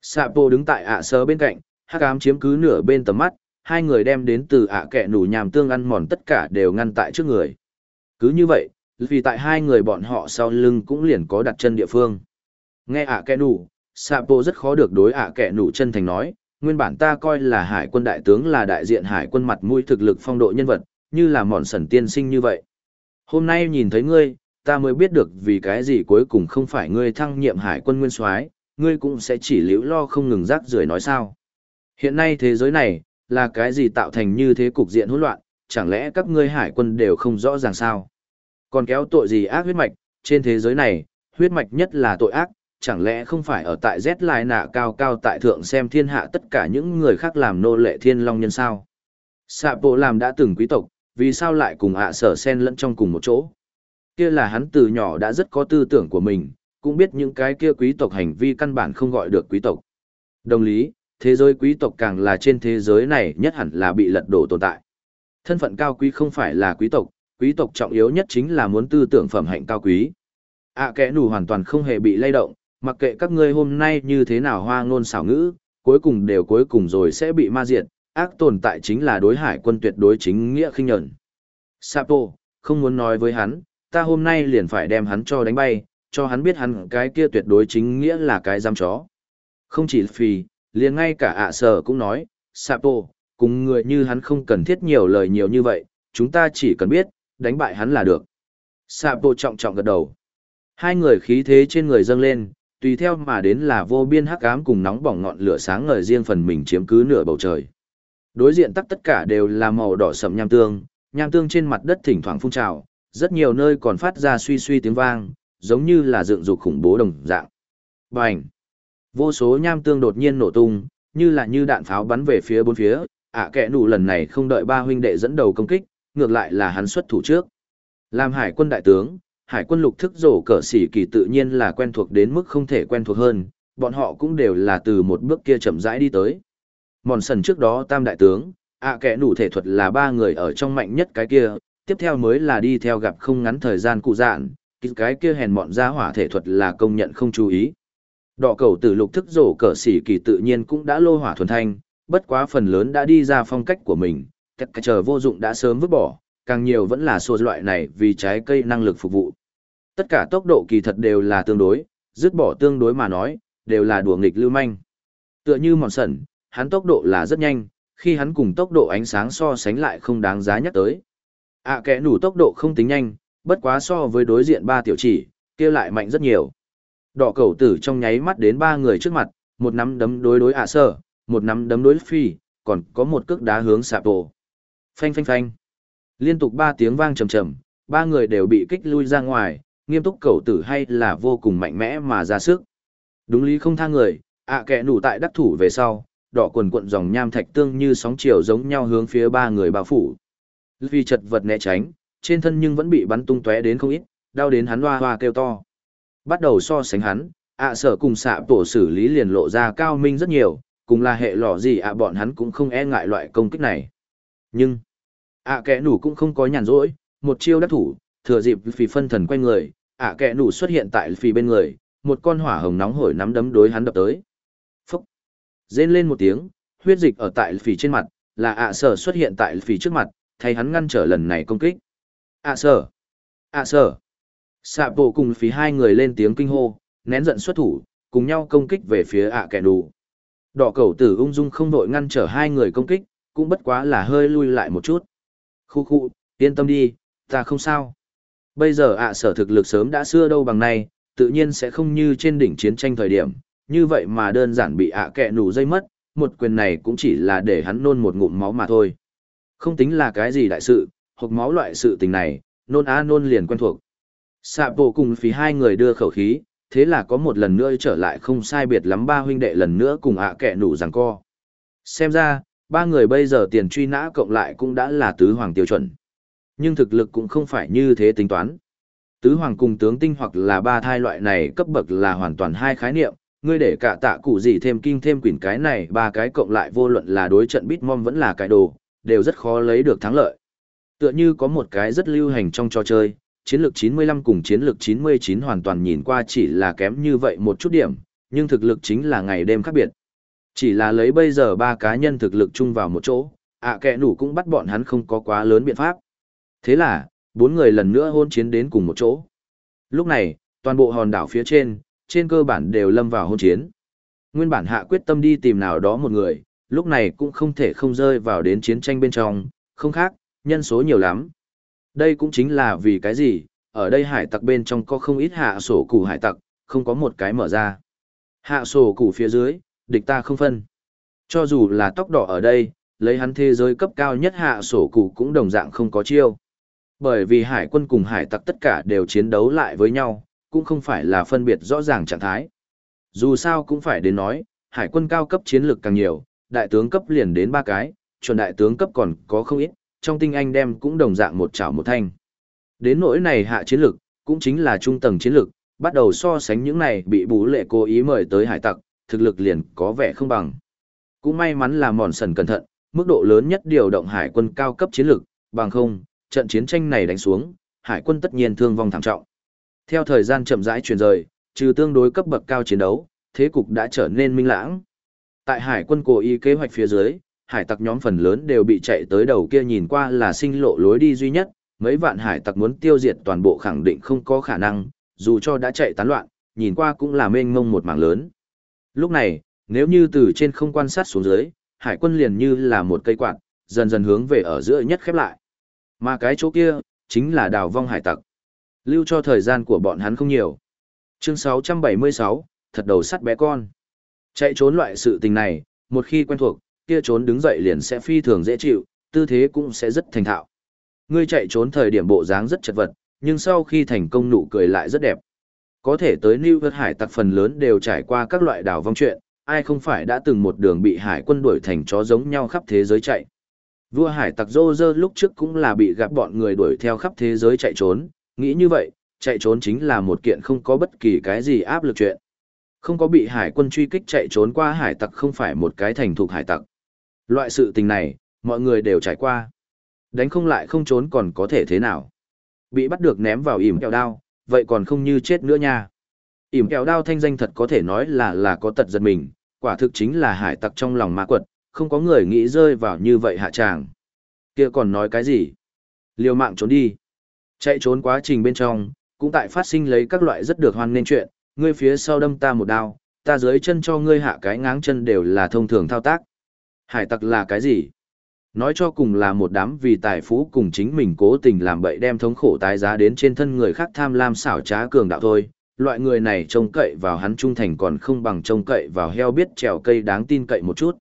Speaker 1: Sapo đứng tại ạ sơ bên cạnh, hắc ám chiếm cứ nửa bên tầm mắt, hai người đem đến từ ạ kẻ nú nhàm tương ăn mòn tất cả đều ngăn tại trước người. Cứ như vậy, vì tại hai người bọn họ sau lưng cũng liền có đặt chân địa phương. Nghe ạ kẻ nú, Sapo rất khó được đối ạ kẻ nú chân thành nói, nguyên bản ta coi là hải quân đại tướng là đại diện hải quân mặt mũi thực lực phong độ nhân vật, như là mòn sần tiên sinh như vậy. Hôm nay nhìn thấy ngươi, ta mới biết được vì cái gì cuối cùng không phải ngươi thăng nhiệm hải quân nguyên soái, ngươi cũng sẽ chỉ liễu lo không ngừng rác rưởi nói sao. Hiện nay thế giới này, là cái gì tạo thành như thế cục diện hỗn loạn, chẳng lẽ các ngươi hải quân đều không rõ ràng sao? Còn kéo tội gì ác huyết mạch, trên thế giới này, huyết mạch nhất là tội ác, chẳng lẽ không phải ở tại Z lại nạ cao cao tại thượng xem thiên hạ tất cả những người khác làm nô lệ thiên long nhân sao? Sạ bộ làm đã từng quý tộc, vì sao lại cùng ạ sở sen lẫn trong cùng một chỗ? Kia là hắn từ nhỏ đã rất có tư tưởng của mình, cũng biết những cái kia quý tộc hành vi căn bản không gọi được quý tộc. Đồng lý, thế giới quý tộc càng là trên thế giới này nhất hẳn là bị lật đổ tồn tại. Thân phận cao quý không phải là quý tộc, quý tộc trọng yếu nhất chính là muốn tư tưởng phẩm hạnh cao quý. ạ kẻ nù hoàn toàn không hề bị lay động, mặc kệ các ngươi hôm nay như thế nào hoa ngôn xảo ngữ, cuối cùng đều cuối cùng rồi sẽ bị ma diệt, ác tồn tại chính là đối hải quân tuyệt đối chính nghĩa khinh nhẫn. Sapo, không muốn nói với hắn, ta hôm nay liền phải đem hắn cho đánh bay, cho hắn biết hắn cái kia tuyệt đối chính nghĩa là cái giam chó. Không chỉ phì, liền ngay cả ạ sở cũng nói, Sapo, cùng người như hắn không cần thiết nhiều lời nhiều như vậy, chúng ta chỉ cần biết, đánh bại hắn là được. Sapo trọng trọng gật đầu. Hai người khí thế trên người dâng lên, tùy theo mà đến là vô biên hắc ám cùng nóng bỏng ngọn lửa sáng ngời riêng phần mình chiếm cứ nửa bầu trời. Đối diện tắc tất cả đều là màu đỏ sậm nham tương, nham tương trên mặt đất thỉnh thoảng phun trào, rất nhiều nơi còn phát ra suy suy tiếng vang, giống như là dựng dục khủng bố đồng dạng. Bành! Vô số nham tương đột nhiên nổ tung, như là như đạn pháo bắn về phía bốn phía, ạ à, kẻ nụ lần này không đợi ba huynh đệ dẫn đầu công kích, ngược lại là hắn xuất thủ trước. Làm hải quân đại tướng, hải quân lục thức rổ cờ xỉ kỳ tự nhiên là quen thuộc đến mức không thể quen thuộc hơn, bọn họ cũng đều là từ một bước kia chậm rãi đi tới. Mòn sần trước đó tam đại tướng, ạ à, kẻ đủ thể thuật là ba người ở trong mạnh nhất cái kia, tiếp theo mới là đi theo gặp không ngắn thời gian cụ dạn, cái kia hèn mọn ra hỏa thể thuật là công nhận không chú ý. Đỏ cầu tử lục thức rổ cờ xỉ kỳ tự nhiên cũng đã lô hỏa thuần thanh, bất quá phần lớn đã đi ra phong cách của mình, Cái chờ vô dụng đã sớm vứt bỏ, càng nhiều vẫn là sô loại này vì trái cây năng lực phục vụ. Tất cả tốc độ kỳ thật đều là tương đối, dứt bỏ tương đối mà nói, đều là đùa nghịch lưu manh. Tựa như mòn sẩn, hắn tốc độ là rất nhanh, khi hắn cùng tốc độ ánh sáng so sánh lại không đáng giá nhắc tới. À kẻ nủ tốc độ không tính nhanh, bất quá so với đối diện ba tiểu chỉ, kia lại mạnh rất nhiều. Đỏ cầu tử trong nháy mắt đến ba người trước mặt, một nắm đấm đối đối ạ à sơ, một nắm đấm đối phi, còn có một cước đá hướng sạp tổ. Phanh phanh phanh. Liên tục ba tiếng vang trầm trầm, ba người đều bị kích lui ra ngoài, nghiêm túc cầu tử hay là vô cùng mạnh mẽ mà ra sức. Đúng lý không tha người, ạ à kẻ nủ tại đắc thủ về sau, đỏ quần cuộn dòng nham thạch tương như sóng chiều giống nhau hướng phía ba người bao phủ. Vì chật vật né tránh, trên thân nhưng vẫn bị bắn tung tóe đến không ít, đau đến hắn hoa hoa kêu to. Bắt đầu so sánh hắn, ạ sở cùng xạ tổ xử lý liền lộ ra cao minh rất nhiều, cùng là hệ lọ gì ạ bọn hắn cũng không e ngại loại công kích này. Nhưng, ạ kẻ nủ cũng không có nhàn rỗi, một chiêu đắc thủ, thừa dịp phì phân thần quay người, ạ kẻ nủ xuất hiện tại phì bên người, một con hỏa hồng nóng hổi nắm đấm đối hắn đập tới. phốc Rên lên một tiếng, huyết dịch ở tại phì trên mặt, là ạ sở xuất hiện tại phì trước mặt, thay hắn ngăn trở lần này công kích. ạ sở! ạ sở! Sạ bộ cùng phí hai người lên tiếng kinh hô, nén giận xuất thủ, cùng nhau công kích về phía ạ kẻ đủ. Đỏ cầu tử ung dung không đội ngăn trở hai người công kích, cũng bất quá là hơi lui lại một chút. Khu khu, yên tâm đi, ta không sao. Bây giờ ạ sở thực lực sớm đã xưa đâu bằng này, tự nhiên sẽ không như trên đỉnh chiến tranh thời điểm, như vậy mà đơn giản bị ạ kẹ nủ dây mất, một quyền này cũng chỉ là để hắn nôn một ngụm máu mà thôi. Không tính là cái gì đại sự, hoặc máu loại sự tình này, nôn á nôn liền quen thuộc. Sạ bộ cùng phí hai người đưa khẩu khí, thế là có một lần nữa trở lại không sai biệt lắm ba huynh đệ lần nữa cùng ạ kẹ nủ rằng co. Xem ra, ba người bây giờ tiền truy nã cộng lại cũng đã là tứ hoàng tiêu chuẩn. Nhưng thực lực cũng không phải như thế tính toán. Tứ hoàng cùng tướng tinh hoặc là ba thai loại này cấp bậc là hoàn toàn hai khái niệm, ngươi để cả tạ cụ gì thêm kinh thêm quỷ cái này ba cái cộng lại vô luận là đối trận Bitmom vẫn là cái đồ, đều rất khó lấy được thắng lợi. Tựa như có một cái rất lưu hành trong trò chơi, chiến lược 95 cùng chiến lược 99 hoàn toàn nhìn qua chỉ là kém như vậy một chút điểm, nhưng thực lực chính là ngày đêm khác biệt. Chỉ là lấy bây giờ ba cá nhân thực lực chung vào một chỗ, ạ à kẻ nủ cũng bắt bọn hắn không có quá lớn biện pháp. Thế là, bốn người lần nữa hôn chiến đến cùng một chỗ. Lúc này, toàn bộ hòn đảo phía trên, trên cơ bản đều lâm vào hôn chiến. Nguyên bản hạ quyết tâm đi tìm nào đó một người, lúc này cũng không thể không rơi vào đến chiến tranh bên trong, không khác, nhân số nhiều lắm. Đây cũng chính là vì cái gì, ở đây hải tặc bên trong có không ít hạ sổ củ hải tặc, không có một cái mở ra. Hạ sổ củ phía dưới, địch ta không phân. Cho dù là tóc đỏ ở đây, lấy hắn thế giới cấp cao nhất hạ sổ cụ cũng đồng dạng không có chiêu. Bởi vì hải quân cùng hải tặc tất cả đều chiến đấu lại với nhau, cũng không phải là phân biệt rõ ràng trạng thái. Dù sao cũng phải đến nói, hải quân cao cấp chiến lược càng nhiều, đại tướng cấp liền đến ba cái, chuẩn đại tướng cấp còn có không ít, trong tinh anh đem cũng đồng dạng một chảo một thanh. Đến nỗi này hạ chiến lược, cũng chính là trung tầng chiến lược, bắt đầu so sánh những này bị bú lệ cố ý mời tới hải tặc, thực lực liền có vẻ không bằng. Cũng may mắn là mòn sần cẩn thận, mức độ lớn nhất điều động hải quân cao cấp chiến lược, bằng không, trận chiến tranh này đánh xuống, hải quân tất nhiên thương vong thảm trọng. Theo thời gian chậm rãi chuyển rời, trừ tương đối cấp bậc cao chiến đấu, thế cục đã trở nên minh lãng. Tại hải quân cố ý kế hoạch phía dưới, hải tặc nhóm phần lớn đều bị chạy tới đầu kia nhìn qua là sinh lộ lối đi duy nhất, mấy vạn hải tặc muốn tiêu diệt toàn bộ khẳng định không có khả năng, dù cho đã chạy tán loạn, nhìn qua cũng là mênh mông một mảng lớn. Lúc này, nếu như từ trên không quan sát xuống dưới, hải quân liền như là một cây quạt, dần dần hướng về ở giữa nhất khép lại. Mà cái chỗ kia, chính là đào vong hải tặc. Lưu cho thời gian của bọn hắn không nhiều. Chương 676, thật đầu sắt bé con. Chạy trốn loại sự tình này, một khi quen thuộc, kia trốn đứng dậy liền sẽ phi thường dễ chịu, tư thế cũng sẽ rất thành thạo. Ngươi chạy trốn thời điểm bộ dáng rất chật vật, nhưng sau khi thành công nụ cười lại rất đẹp. Có thể tới New York hải tặc phần lớn đều trải qua các loại đảo vong chuyện, ai không phải đã từng một đường bị hải quân đuổi thành chó giống nhau khắp thế giới chạy. Vua hải tặc Dô Dơ lúc trước cũng là bị gặp bọn người đuổi theo khắp thế giới chạy trốn, nghĩ như vậy, chạy trốn chính là một kiện không có bất kỳ cái gì áp lực chuyện. Không có bị hải quân truy kích chạy trốn qua hải tặc không phải một cái thành thuộc hải tặc. Loại sự tình này, mọi người đều trải qua. Đánh không lại không trốn còn có thể thế nào. Bị bắt được ném vào ỉm kẹo đao, vậy còn không như chết nữa nha. ỉm kẹo đao thanh danh thật có thể nói là là có tật giật mình, quả thực chính là hải tặc trong lòng ma quật, không có người nghĩ rơi vào như vậy hạ tràng. Kia còn nói cái gì? Liều mạng trốn đi. Chạy trốn quá trình bên trong, cũng tại phát sinh lấy các loại rất được hoan nên chuyện, ngươi phía sau đâm ta một đao, ta dưới chân cho ngươi hạ cái ngáng chân đều là thông thường thao tác. Hải tặc là cái gì? Nói cho cùng là một đám vì tài phú cùng chính mình cố tình làm bậy đem thống khổ tái giá đến trên thân người khác tham lam xảo trá cường đạo thôi. Loại người này trông cậy vào hắn trung thành còn không bằng trông cậy vào heo biết trèo cây đáng tin cậy một chút.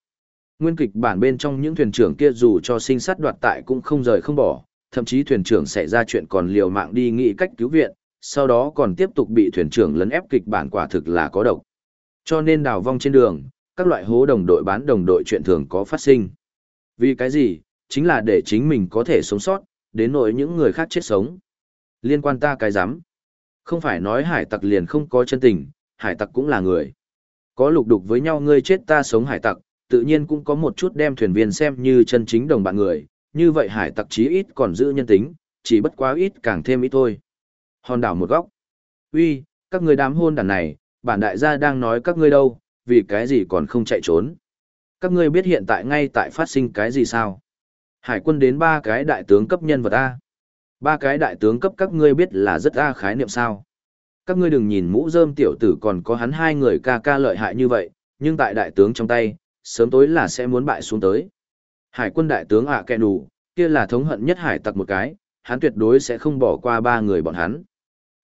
Speaker 1: Nguyên kịch bản bên trong những thuyền trưởng kia dù cho sinh sát đoạt tại cũng không rời không bỏ, thậm chí thuyền trưởng xảy ra chuyện còn liều mạng đi nghĩ cách cứu viện, sau đó còn tiếp tục bị thuyền trưởng lấn ép kịch bản quả thực là có độc. Cho nên đào vong trên đường, các loại hố đồng đội bán đồng đội chuyện thường có phát sinh. Vì cái gì? Chính là để chính mình có thể sống sót, đến nỗi những người khác chết sống. Liên quan ta cái giám. Không phải nói hải tặc liền không có chân tình, hải tặc cũng là người. Có lục đục với nhau ngươi chết ta sống hải tặc, tự nhiên cũng có một chút đem thuyền viên xem như chân chính đồng bạn người, như vậy hải tặc chí ít còn giữ nhân tính, chỉ bất quá ít càng thêm ít thôi. Hòn đảo một góc. Uy, các ngươi đám hôn đàn này, bản đại gia đang nói các ngươi đâu, vì cái gì còn không chạy trốn. Các ngươi biết hiện tại ngay tại phát sinh cái gì sao? Hải quân đến ba cái đại tướng cấp nhân vật A. Ba cái đại tướng cấp các ngươi biết là rất A khái niệm sao. Các ngươi đừng nhìn mũ rơm tiểu tử còn có hắn hai người ca ca lợi hại như vậy, nhưng tại đại tướng trong tay, sớm tối là sẽ muốn bại xuống tới. Hải quân đại tướng ạ à kẹ đủ, kia là thống hận nhất hải tặc một cái, hắn tuyệt đối sẽ không bỏ qua ba người bọn hắn.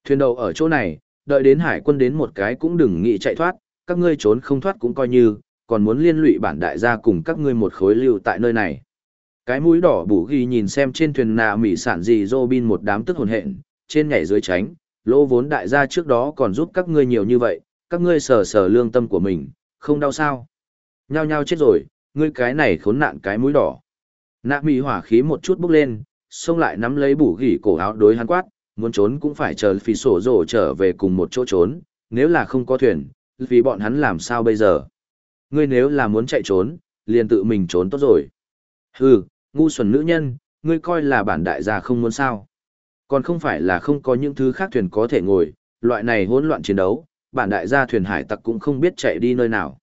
Speaker 1: Thuyền đầu ở chỗ này, đợi đến hải quân đến một cái cũng đừng nghĩ chạy thoát, các ngươi trốn không thoát cũng coi như, còn muốn liên lụy bản đại gia cùng các ngươi một khối lưu tại nơi này. Cái mũi đỏ bù ghi nhìn xem trên thuyền nà mỉ sản gì Robin một đám tức hồn hện, trên nhảy dưới tránh, lỗ vốn đại gia trước đó còn giúp các ngươi nhiều như vậy, các ngươi sờ sờ lương tâm của mình, không đau sao. Nhao nhao chết rồi, ngươi cái này khốn nạn cái mũi đỏ. Nạ mỉ hỏa khí một chút bốc lên, xông lại nắm lấy bù ghi cổ áo đối hắn quát, muốn trốn cũng phải chờ phí sổ rổ trở về cùng một chỗ trốn, nếu là không có thuyền, vì bọn hắn làm sao bây giờ. Ngươi nếu là muốn chạy trốn, liền tự mình trốn tốt rồi. Hừ, ngu xuẩn nữ nhân, ngươi coi là bản đại gia không muốn sao. Còn không phải là không có những thứ khác thuyền có thể ngồi, loại này hỗn loạn chiến đấu, bản đại gia thuyền hải tặc cũng không biết chạy đi nơi nào.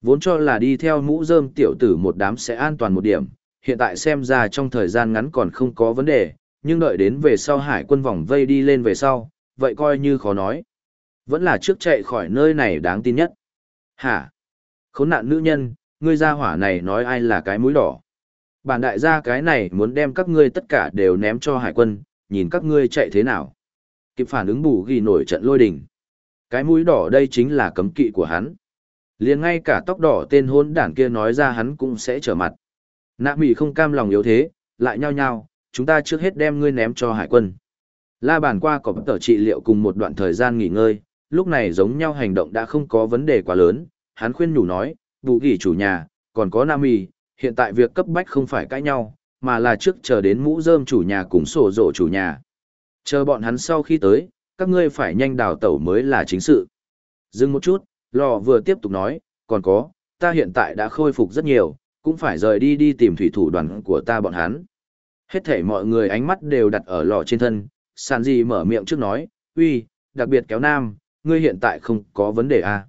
Speaker 1: Vốn cho là đi theo mũ rơm tiểu tử một đám sẽ an toàn một điểm, hiện tại xem ra trong thời gian ngắn còn không có vấn đề, nhưng đợi đến về sau hải quân vòng vây đi lên về sau, vậy coi như khó nói. Vẫn là trước chạy khỏi nơi này đáng tin nhất. Hả? Khốn nạn nữ nhân, ngươi ra hỏa này nói ai là cái mũi đỏ. Bản đại gia cái này muốn đem các ngươi tất cả đều ném cho hải quân, nhìn các ngươi chạy thế nào. Kịp phản ứng bù ghi nổi trận lôi đình. Cái mũi đỏ đây chính là cấm kỵ của hắn. liền ngay cả tóc đỏ tên hôn đảng kia nói ra hắn cũng sẽ trở mặt. Nạ mỉ không cam lòng yếu thế, lại nhao nhao, chúng ta trước hết đem ngươi ném cho hải quân. La bàn qua có tờ trị liệu cùng một đoạn thời gian nghỉ ngơi, lúc này giống nhau hành động đã không có vấn đề quá lớn, hắn khuyên nhủ nói, bù gỉ chủ nhà, còn có Nam Mì, hiện tại việc cấp bách không phải cãi nhau, mà là trước chờ đến mũ rơm chủ nhà cùng sổ rổ chủ nhà. Chờ bọn hắn sau khi tới, các ngươi phải nhanh đào tẩu mới là chính sự. Dừng một chút, lò vừa tiếp tục nói, còn có, ta hiện tại đã khôi phục rất nhiều, cũng phải rời đi đi tìm thủy thủ đoàn của ta bọn hắn. Hết thể mọi người ánh mắt đều đặt ở lò trên thân, sàn gì mở miệng trước nói, uy, đặc biệt kéo nam, ngươi hiện tại không có vấn đề à.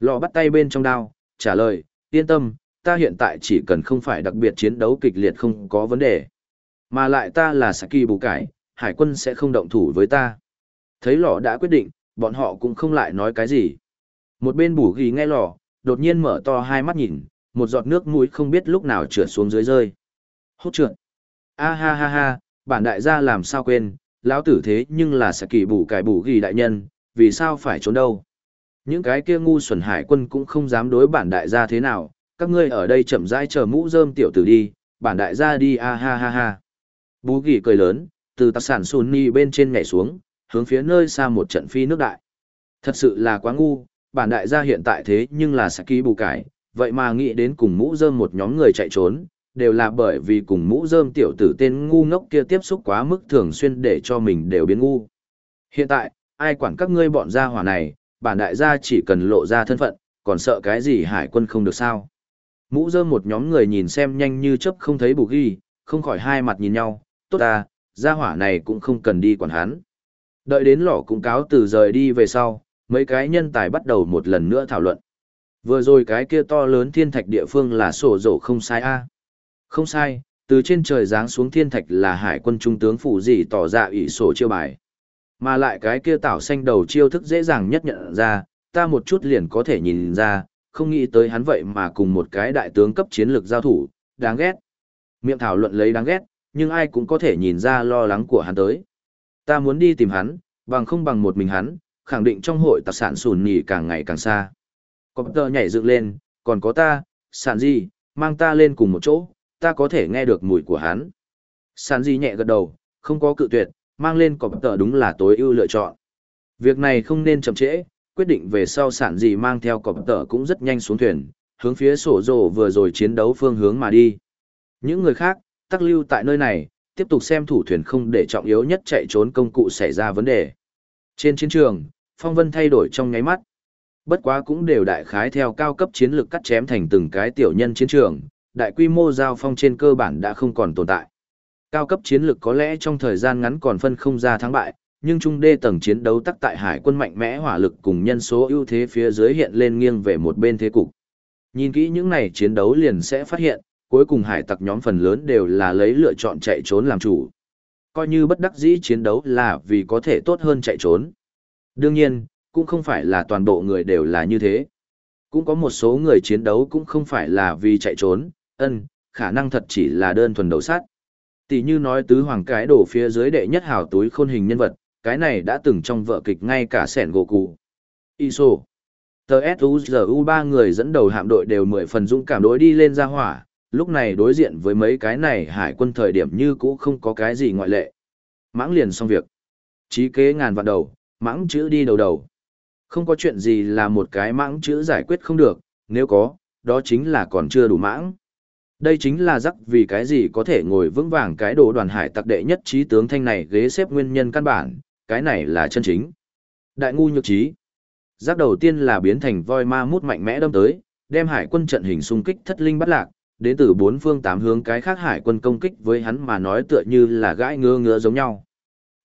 Speaker 1: Lò bắt tay bên trong đao, trả lời, yên tâm, ta hiện tại chỉ cần không phải đặc biệt chiến đấu kịch liệt không có vấn đề. Mà lại ta là Saki bù cải, hải quân sẽ không động thủ với ta. Thấy lò đã quyết định, bọn họ cũng không lại nói cái gì. Một bên bù ghi nghe lò, đột nhiên mở to hai mắt nhìn, một giọt nước mũi không biết lúc nào trượt xuống dưới rơi. Hốt trượt. A ha ha ha, bản đại gia làm sao quên, lão tử thế nhưng là sẽ kỳ bù cải bù ghi đại nhân, vì sao phải trốn đâu. Những cái kia ngu xuẩn hải quân cũng không dám đối bản đại gia thế nào, các ngươi ở đây chậm rãi chờ mũ rơm tiểu tử đi, bản đại gia đi a ha ha ha. Bú gỉ cười lớn, từ tạc sản Sunni bên trên nhảy xuống, hướng phía nơi xa một trận phi nước đại. Thật sự là quá ngu, bản đại gia hiện tại thế nhưng là sẽ ký bù cải, vậy mà nghĩ đến cùng mũ rơm một nhóm người chạy trốn, đều là bởi vì cùng mũ rơm tiểu tử tên ngu ngốc kia tiếp xúc quá mức thường xuyên để cho mình đều biến ngu. Hiện tại, ai quản các ngươi bọn gia hỏa này, bản đại gia chỉ cần lộ ra thân phận, còn sợ cái gì hải quân không được sao. Mũ rơm một nhóm người nhìn xem nhanh như chớp không thấy bù ghi, không khỏi hai mặt nhìn nhau, tốt ta, gia hỏa này cũng không cần đi quản hắn. Đợi đến lỏ cũng cáo từ rời đi về sau, mấy cái nhân tài bắt đầu một lần nữa thảo luận. Vừa rồi cái kia to lớn thiên thạch địa phương là sổ rổ không sai a Không sai, từ trên trời giáng xuống thiên thạch là hải quân trung tướng phủ gì tỏ dạ ra ủy sổ chiêu bài. Mà lại cái kia tảo xanh đầu chiêu thức dễ dàng nhất nhận ra, ta một chút liền có thể nhìn ra, không nghĩ tới hắn vậy mà cùng một cái đại tướng cấp chiến lược giao thủ, đáng ghét. Miệng thảo luận lấy đáng ghét, nhưng ai cũng có thể nhìn ra lo lắng của hắn tới. Ta muốn đi tìm hắn, bằng không bằng một mình hắn, khẳng định trong hội tạc sản sùn nhì càng ngày càng xa. Có tờ nhảy dựng lên, còn có ta, sản gì, mang ta lên cùng một chỗ, ta có thể nghe được mùi của hắn. Sản gì nhẹ gật đầu, không có cự tuyệt, mang lên cọp tờ đúng là tối ưu lựa chọn. Việc này không nên chậm trễ, quyết định về sau sản gì mang theo cọp tờ cũng rất nhanh xuống thuyền, hướng phía sổ rồ vừa rồi chiến đấu phương hướng mà đi. Những người khác, tắc lưu tại nơi này, tiếp tục xem thủ thuyền không để trọng yếu nhất chạy trốn công cụ xảy ra vấn đề. Trên chiến trường, phong vân thay đổi trong nháy mắt. Bất quá cũng đều đại khái theo cao cấp chiến lược cắt chém thành từng cái tiểu nhân chiến trường, đại quy mô giao phong trên cơ bản đã không còn tồn tại. Cao cấp chiến lược có lẽ trong thời gian ngắn còn phân không ra thắng bại, nhưng trung đê tầng chiến đấu tắc tại hải quân mạnh mẽ hỏa lực cùng nhân số ưu thế phía dưới hiện lên nghiêng về một bên thế cục. Nhìn kỹ những này chiến đấu liền sẽ phát hiện, cuối cùng hải tặc nhóm phần lớn đều là lấy lựa chọn chạy trốn làm chủ. Coi như bất đắc dĩ chiến đấu là vì có thể tốt hơn chạy trốn. Đương nhiên, cũng không phải là toàn bộ người đều là như thế. Cũng có một số người chiến đấu cũng không phải là vì chạy trốn, ân, khả năng thật chỉ là đơn thuần đấu sát. Tỷ như nói tứ hoàng cái đổ phía dưới đệ nhất hào túi khôn hình nhân vật, cái này đã từng trong vợ kịch ngay cả sẻn gỗ cụ. Iso. Tờ SUZU ba người dẫn đầu hạm đội đều mười phần dũng cảm đối đi lên ra hỏa, lúc này đối diện với mấy cái này hải quân thời điểm như cũ không có cái gì ngoại lệ. Mãng liền xong việc. Chí kế ngàn vạn đầu, mãng chữ đi đầu đầu. Không có chuyện gì là một cái mãng chữ giải quyết không được, nếu có, đó chính là còn chưa đủ mãng. Đây chính là rắc vì cái gì có thể ngồi vững vàng cái đồ đoàn hải tặc đệ nhất trí tướng thanh này ghế xếp nguyên nhân căn bản, cái này là chân chính. Đại ngu nhược trí. Rắc đầu tiên là biến thành voi ma mút mạnh mẽ đâm tới, đem hải quân trận hình xung kích thất linh bắt lạc, đến từ bốn phương tám hướng cái khác hải quân công kích với hắn mà nói tựa như là gãi ngứa ngứa giống nhau.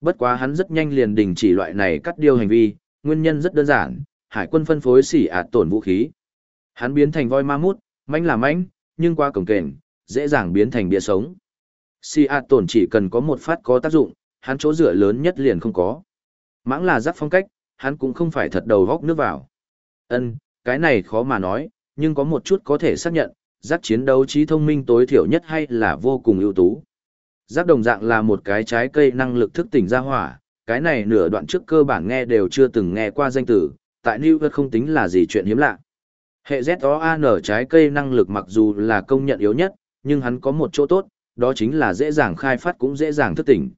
Speaker 1: Bất quá hắn rất nhanh liền đình chỉ loại này cắt điêu hành vi, nguyên nhân rất đơn giản, hải quân phân phối xỉ ạt tổn vũ khí. Hắn biến thành voi ma mút, manh là manh, nhưng qua cổng kềnh, dễ dàng biến thành bia sống. Si A tổn chỉ cần có một phát có tác dụng, hắn chỗ dựa lớn nhất liền không có. Mãng là giáp phong cách, hắn cũng không phải thật đầu góc nước vào. Ân, cái này khó mà nói, nhưng có một chút có thể xác nhận, giáp chiến đấu trí thông minh tối thiểu nhất hay là vô cùng ưu tú. Giáp đồng dạng là một cái trái cây năng lực thức tỉnh ra hỏa, cái này nửa đoạn trước cơ bản nghe đều chưa từng nghe qua danh từ, tại New York không tính là gì chuyện hiếm lạ. Hệ ZOAN trái cây năng lực mặc dù là công nhận yếu nhất, nhưng hắn có một chỗ tốt, đó chính là dễ dàng khai phát cũng dễ dàng thức tỉnh.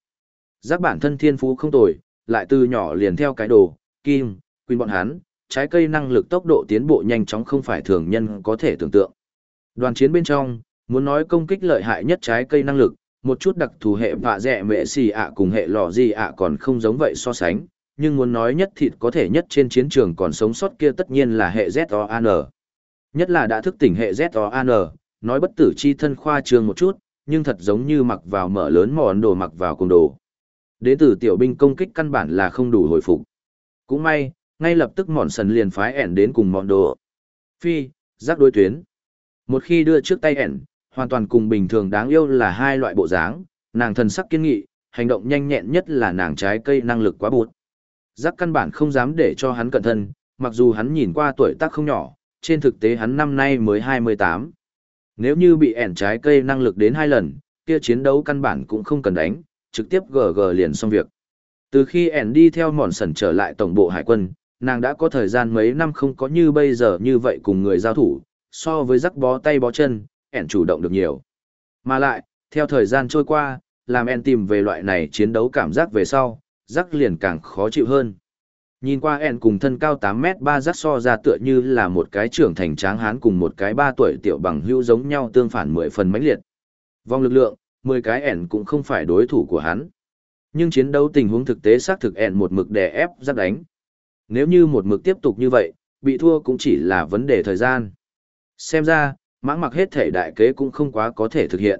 Speaker 1: Giác bản thân thiên phú không tồi, lại từ nhỏ liền theo cái đồ, kim, quyên bọn hắn, trái cây năng lực tốc độ tiến bộ nhanh chóng không phải thường nhân có thể tưởng tượng. Đoàn chiến bên trong, muốn nói công kích lợi hại nhất trái cây năng lực, một chút đặc thù hệ vạ dẹ mẹ xì ạ cùng hệ lò gì ạ còn không giống vậy so sánh, nhưng muốn nói nhất thịt có thể nhất trên chiến trường còn sống sót kia tất nhiên là hệ ZOAN. Nhất là đã thức tỉnh hệ ZOAN, nói bất tử chi thân khoa trương một chút, nhưng thật giống như mặc vào mở lớn mòn đồ mặc vào cùng đồ. Đến từ tiểu binh công kích căn bản là không đủ hồi phục. Cũng may, ngay lập tức mòn sần liền phái ẻn đến cùng mòn đồ. Phi, giác đối tuyến. Một khi đưa trước tay ẻn, hoàn toàn cùng bình thường đáng yêu là hai loại bộ dáng, nàng thần sắc kiên nghị, hành động nhanh nhẹn nhất là nàng trái cây năng lực quá bụt. Giác căn bản không dám để cho hắn cẩn thân, mặc dù hắn nhìn qua tuổi tác không nhỏ, trên thực tế hắn năm nay mới 28. Nếu như bị ẻn trái cây năng lực đến hai lần, kia chiến đấu căn bản cũng không cần đánh, trực tiếp GG liền xong việc. Từ khi ẻn đi theo mòn sần trở lại tổng bộ hải quân, nàng đã có thời gian mấy năm không có như bây giờ như vậy cùng người giao thủ, so với rắc bó tay bó chân, ẻn chủ động được nhiều. Mà lại, theo thời gian trôi qua, làm ẻn tìm về loại này chiến đấu cảm giác về sau, rắc liền càng khó chịu hơn. Nhìn qua ẻn cùng thân cao 8 mét 3 rắc so ra tựa như là một cái trưởng thành tráng hán cùng một cái 3 tuổi tiểu bằng hữu giống nhau tương phản 10 phần mãnh liệt. Vòng lực lượng, 10 cái ẻn cũng không phải đối thủ của hắn. Nhưng chiến đấu tình huống thực tế xác thực ẻn một mực đè ép rắc đánh. Nếu như một mực tiếp tục như vậy, bị thua cũng chỉ là vấn đề thời gian. Xem ra, mãng mặc hết thể đại kế cũng không quá có thể thực hiện.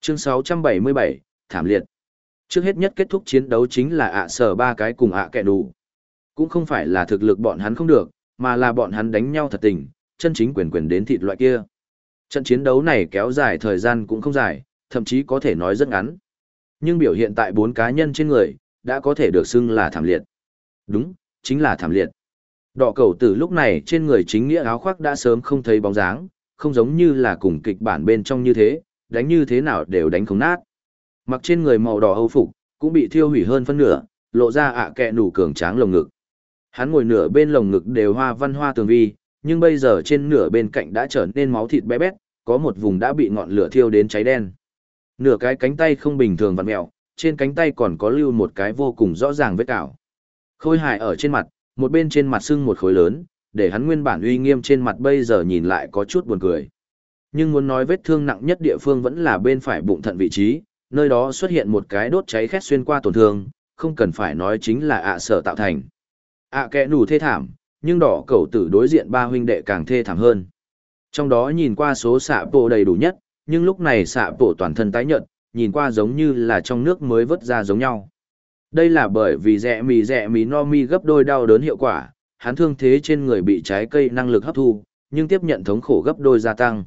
Speaker 1: Chương 677, Thảm liệt. Trước hết nhất kết thúc chiến đấu chính là ạ sở ba cái cùng ạ kẹ đủ. Cũng không phải là thực lực bọn hắn không được, mà là bọn hắn đánh nhau thật tình, chân chính quyền quyền đến thịt loại kia. Trận chiến đấu này kéo dài thời gian cũng không dài, thậm chí có thể nói rất ngắn. Nhưng biểu hiện tại bốn cá nhân trên người, đã có thể được xưng là thảm liệt. Đúng, chính là thảm liệt. Đỏ cầu tử lúc này trên người chính nghĩa áo khoác đã sớm không thấy bóng dáng, không giống như là cùng kịch bản bên trong như thế, đánh như thế nào đều đánh không nát. Mặc trên người màu đỏ hâu phục, cũng bị thiêu hủy hơn phân nửa, lộ ra ạ kẹ nủ cường tráng lồng ngực. Hắn ngồi nửa bên lồng ngực đều hoa văn hoa tường vi, nhưng bây giờ trên nửa bên cạnh đã trở nên máu thịt bé bét, có một vùng đã bị ngọn lửa thiêu đến cháy đen. Nửa cái cánh tay không bình thường vặn mẹo, trên cánh tay còn có lưu một cái vô cùng rõ ràng vết cào. Khôi hài ở trên mặt, một bên trên mặt sưng một khối lớn, để hắn nguyên bản uy nghiêm trên mặt bây giờ nhìn lại có chút buồn cười. Nhưng muốn nói vết thương nặng nhất địa phương vẫn là bên phải bụng thận vị trí, nơi đó xuất hiện một cái đốt cháy khét xuyên qua tổn thương, không cần phải nói chính là ạ sở tạo thành ạ à, kẻ nủ thê thảm, nhưng đỏ cầu tử đối diện ba huynh đệ càng thê thảm hơn. Trong đó nhìn qua số xạ bộ đầy đủ nhất, nhưng lúc này xạ bộ toàn thân tái nhợt, nhìn qua giống như là trong nước mới vớt ra giống nhau. Đây là bởi vì rẽ mì rẽ mì no mi gấp đôi đau đớn hiệu quả, hắn thương thế trên người bị trái cây năng lực hấp thu, nhưng tiếp nhận thống khổ gấp đôi gia tăng.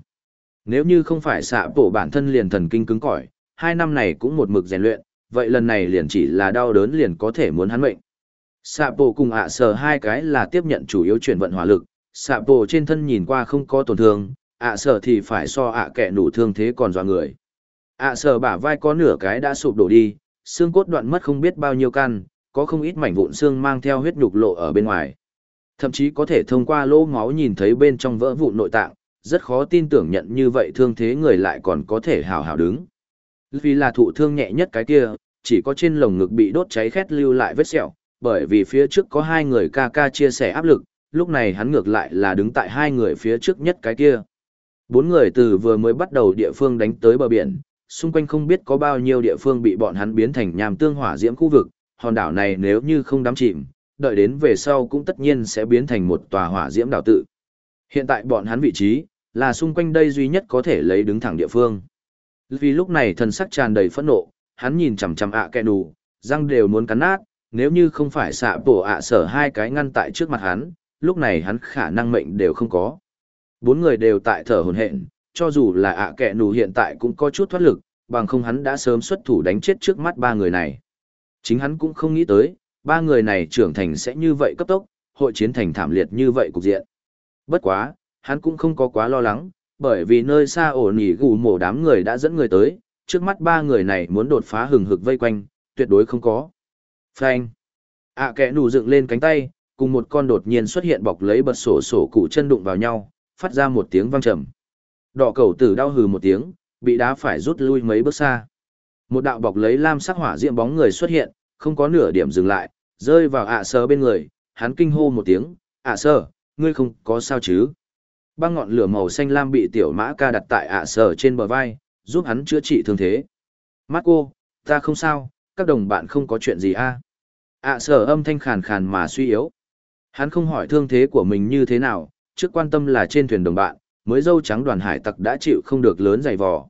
Speaker 1: Nếu như không phải xạ bộ bản thân liền thần kinh cứng cỏi, hai năm này cũng một mực rèn luyện, vậy lần này liền chỉ là đau đớn liền có thể muốn hắn mệnh. Sạ bộ cùng ạ sở hai cái là tiếp nhận chủ yếu chuyển vận hỏa lực, Sạ bộ trên thân nhìn qua không có tổn thương, ạ sở thì phải so ạ kẻ nủ thương thế còn dọa người. ạ sở bả vai có nửa cái đã sụp đổ đi, xương cốt đoạn mất không biết bao nhiêu căn, có không ít mảnh vụn xương mang theo huyết nhục lộ ở bên ngoài. Thậm chí có thể thông qua lỗ máu nhìn thấy bên trong vỡ vụn nội tạng, rất khó tin tưởng nhận như vậy thương thế người lại còn có thể hào hào đứng. Vì là thụ thương nhẹ nhất cái kia, chỉ có trên lồng ngực bị đốt cháy khét lưu lại vết sẹo, bởi vì phía trước có hai người ca ca chia sẻ áp lực, lúc này hắn ngược lại là đứng tại hai người phía trước nhất cái kia. Bốn người từ vừa mới bắt đầu địa phương đánh tới bờ biển, xung quanh không biết có bao nhiêu địa phương bị bọn hắn biến thành nhàm tương hỏa diễm khu vực, hòn đảo này nếu như không đắm chìm, đợi đến về sau cũng tất nhiên sẽ biến thành một tòa hỏa diễm đảo tự. Hiện tại bọn hắn vị trí, là xung quanh đây duy nhất có thể lấy đứng thẳng địa phương. Vì lúc này thần sắc tràn đầy phẫn nộ, hắn nhìn chằm chằm ạ à kẹ đủ, răng đều muốn cắn nát, nếu như không phải xạ bổ ạ sở hai cái ngăn tại trước mặt hắn, lúc này hắn khả năng mệnh đều không có. Bốn người đều tại thở hồn hện, cho dù là ạ à kẹ nù hiện tại cũng có chút thoát lực, bằng không hắn đã sớm xuất thủ đánh chết trước mắt ba người này. Chính hắn cũng không nghĩ tới, ba người này trưởng thành sẽ như vậy cấp tốc, hội chiến thành thảm liệt như vậy cục diện. Bất quá, hắn cũng không có quá lo lắng, bởi vì nơi xa ổ nỉ gù mổ đám người đã dẫn người tới, trước mắt ba người này muốn đột phá hừng hực vây quanh, tuyệt đối không có. Phanh. ạ à, kẻ nù dựng lên cánh tay, cùng một con đột nhiên xuất hiện bọc lấy bật sổ sổ cụ chân đụng vào nhau, phát ra một tiếng vang trầm. Đỏ cầu tử đau hừ một tiếng, bị đá phải rút lui mấy bước xa. Một đạo bọc lấy lam sắc hỏa diệm bóng người xuất hiện, không có nửa điểm dừng lại, rơi vào ạ sơ bên người, hắn kinh hô một tiếng, ạ sơ, ngươi không có sao chứ. Băng ngọn lửa màu xanh lam bị tiểu mã ca đặt tại ạ sơ trên bờ vai, giúp hắn chữa trị thương thế. Marco, ta không sao, các đồng bạn không có chuyện gì a à? ạ sở âm thanh khàn khàn mà suy yếu. Hắn không hỏi thương thế của mình như thế nào trước quan tâm là trên thuyền đồng bạn mới dâu trắng đoàn hải tặc đã chịu không được lớn dày vò.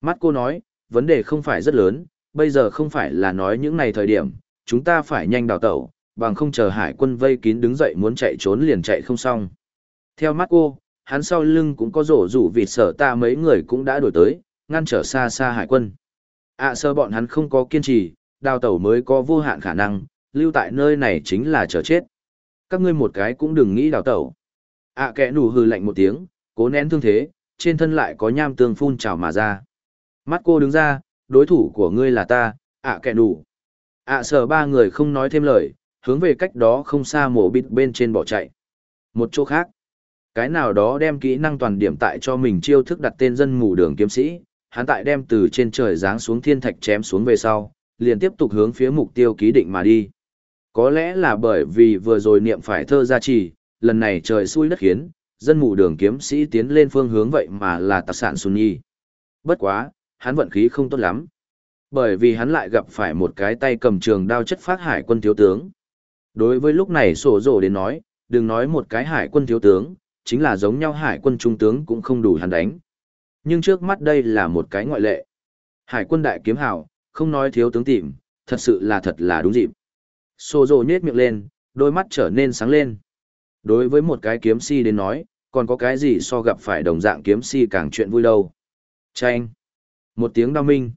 Speaker 1: Mắt cô nói vấn đề không phải rất lớn bây giờ không phải là nói những này thời điểm chúng ta phải nhanh đào tẩu bằng không chờ hải quân vây kín đứng dậy muốn chạy trốn liền chạy không xong. Theo mắt cô hắn sau lưng cũng có rổ rủ vịt sở ta mấy người cũng đã đổi tới ngăn trở xa xa hải quân. Ạ sơ bọn hắn không có kiên trì đào tẩu mới có vô hạn khả năng, lưu tại nơi này chính là chờ chết. Các ngươi một cái cũng đừng nghĩ đào tẩu. ạ à, kẻ nủ hừ lạnh một tiếng, cố nén thương thế, trên thân lại có nham tương phun trào mà ra. Mắt cô đứng ra, đối thủ của ngươi là ta, ạ à, kẻ nủ. ạ à, sở ba người không nói thêm lời, hướng về cách đó không xa mổ bịt bên trên bỏ chạy. Một chỗ khác, cái nào đó đem kỹ năng toàn điểm tại cho mình chiêu thức đặt tên dân mù đường kiếm sĩ, hắn tại đem từ trên trời giáng xuống thiên thạch chém xuống về sau, liền tiếp tục hướng phía mục tiêu ký định mà đi. Có lẽ là bởi vì vừa rồi niệm phải thơ gia trì, lần này trời xui đất khiến, dân mù đường kiếm sĩ tiến lên phương hướng vậy mà là tạc sản Sunni. Bất quá, hắn vận khí không tốt lắm. Bởi vì hắn lại gặp phải một cái tay cầm trường đao chất phát hải quân thiếu tướng. Đối với lúc này sổ rổ đến nói, đừng nói một cái hải quân thiếu tướng, chính là giống nhau hải quân trung tướng cũng không đủ hắn đánh. Nhưng trước mắt đây là một cái ngoại lệ. Hải quân đại kiếm hào, không nói thiếu tướng tìm, thật sự là thật là đúng dịp. Sô rồ nhết miệng lên, đôi mắt trở nên sáng lên. Đối với một cái kiếm si đến nói, còn có cái gì so gặp phải đồng dạng kiếm si càng chuyện vui đâu. Chanh. Một tiếng đau minh.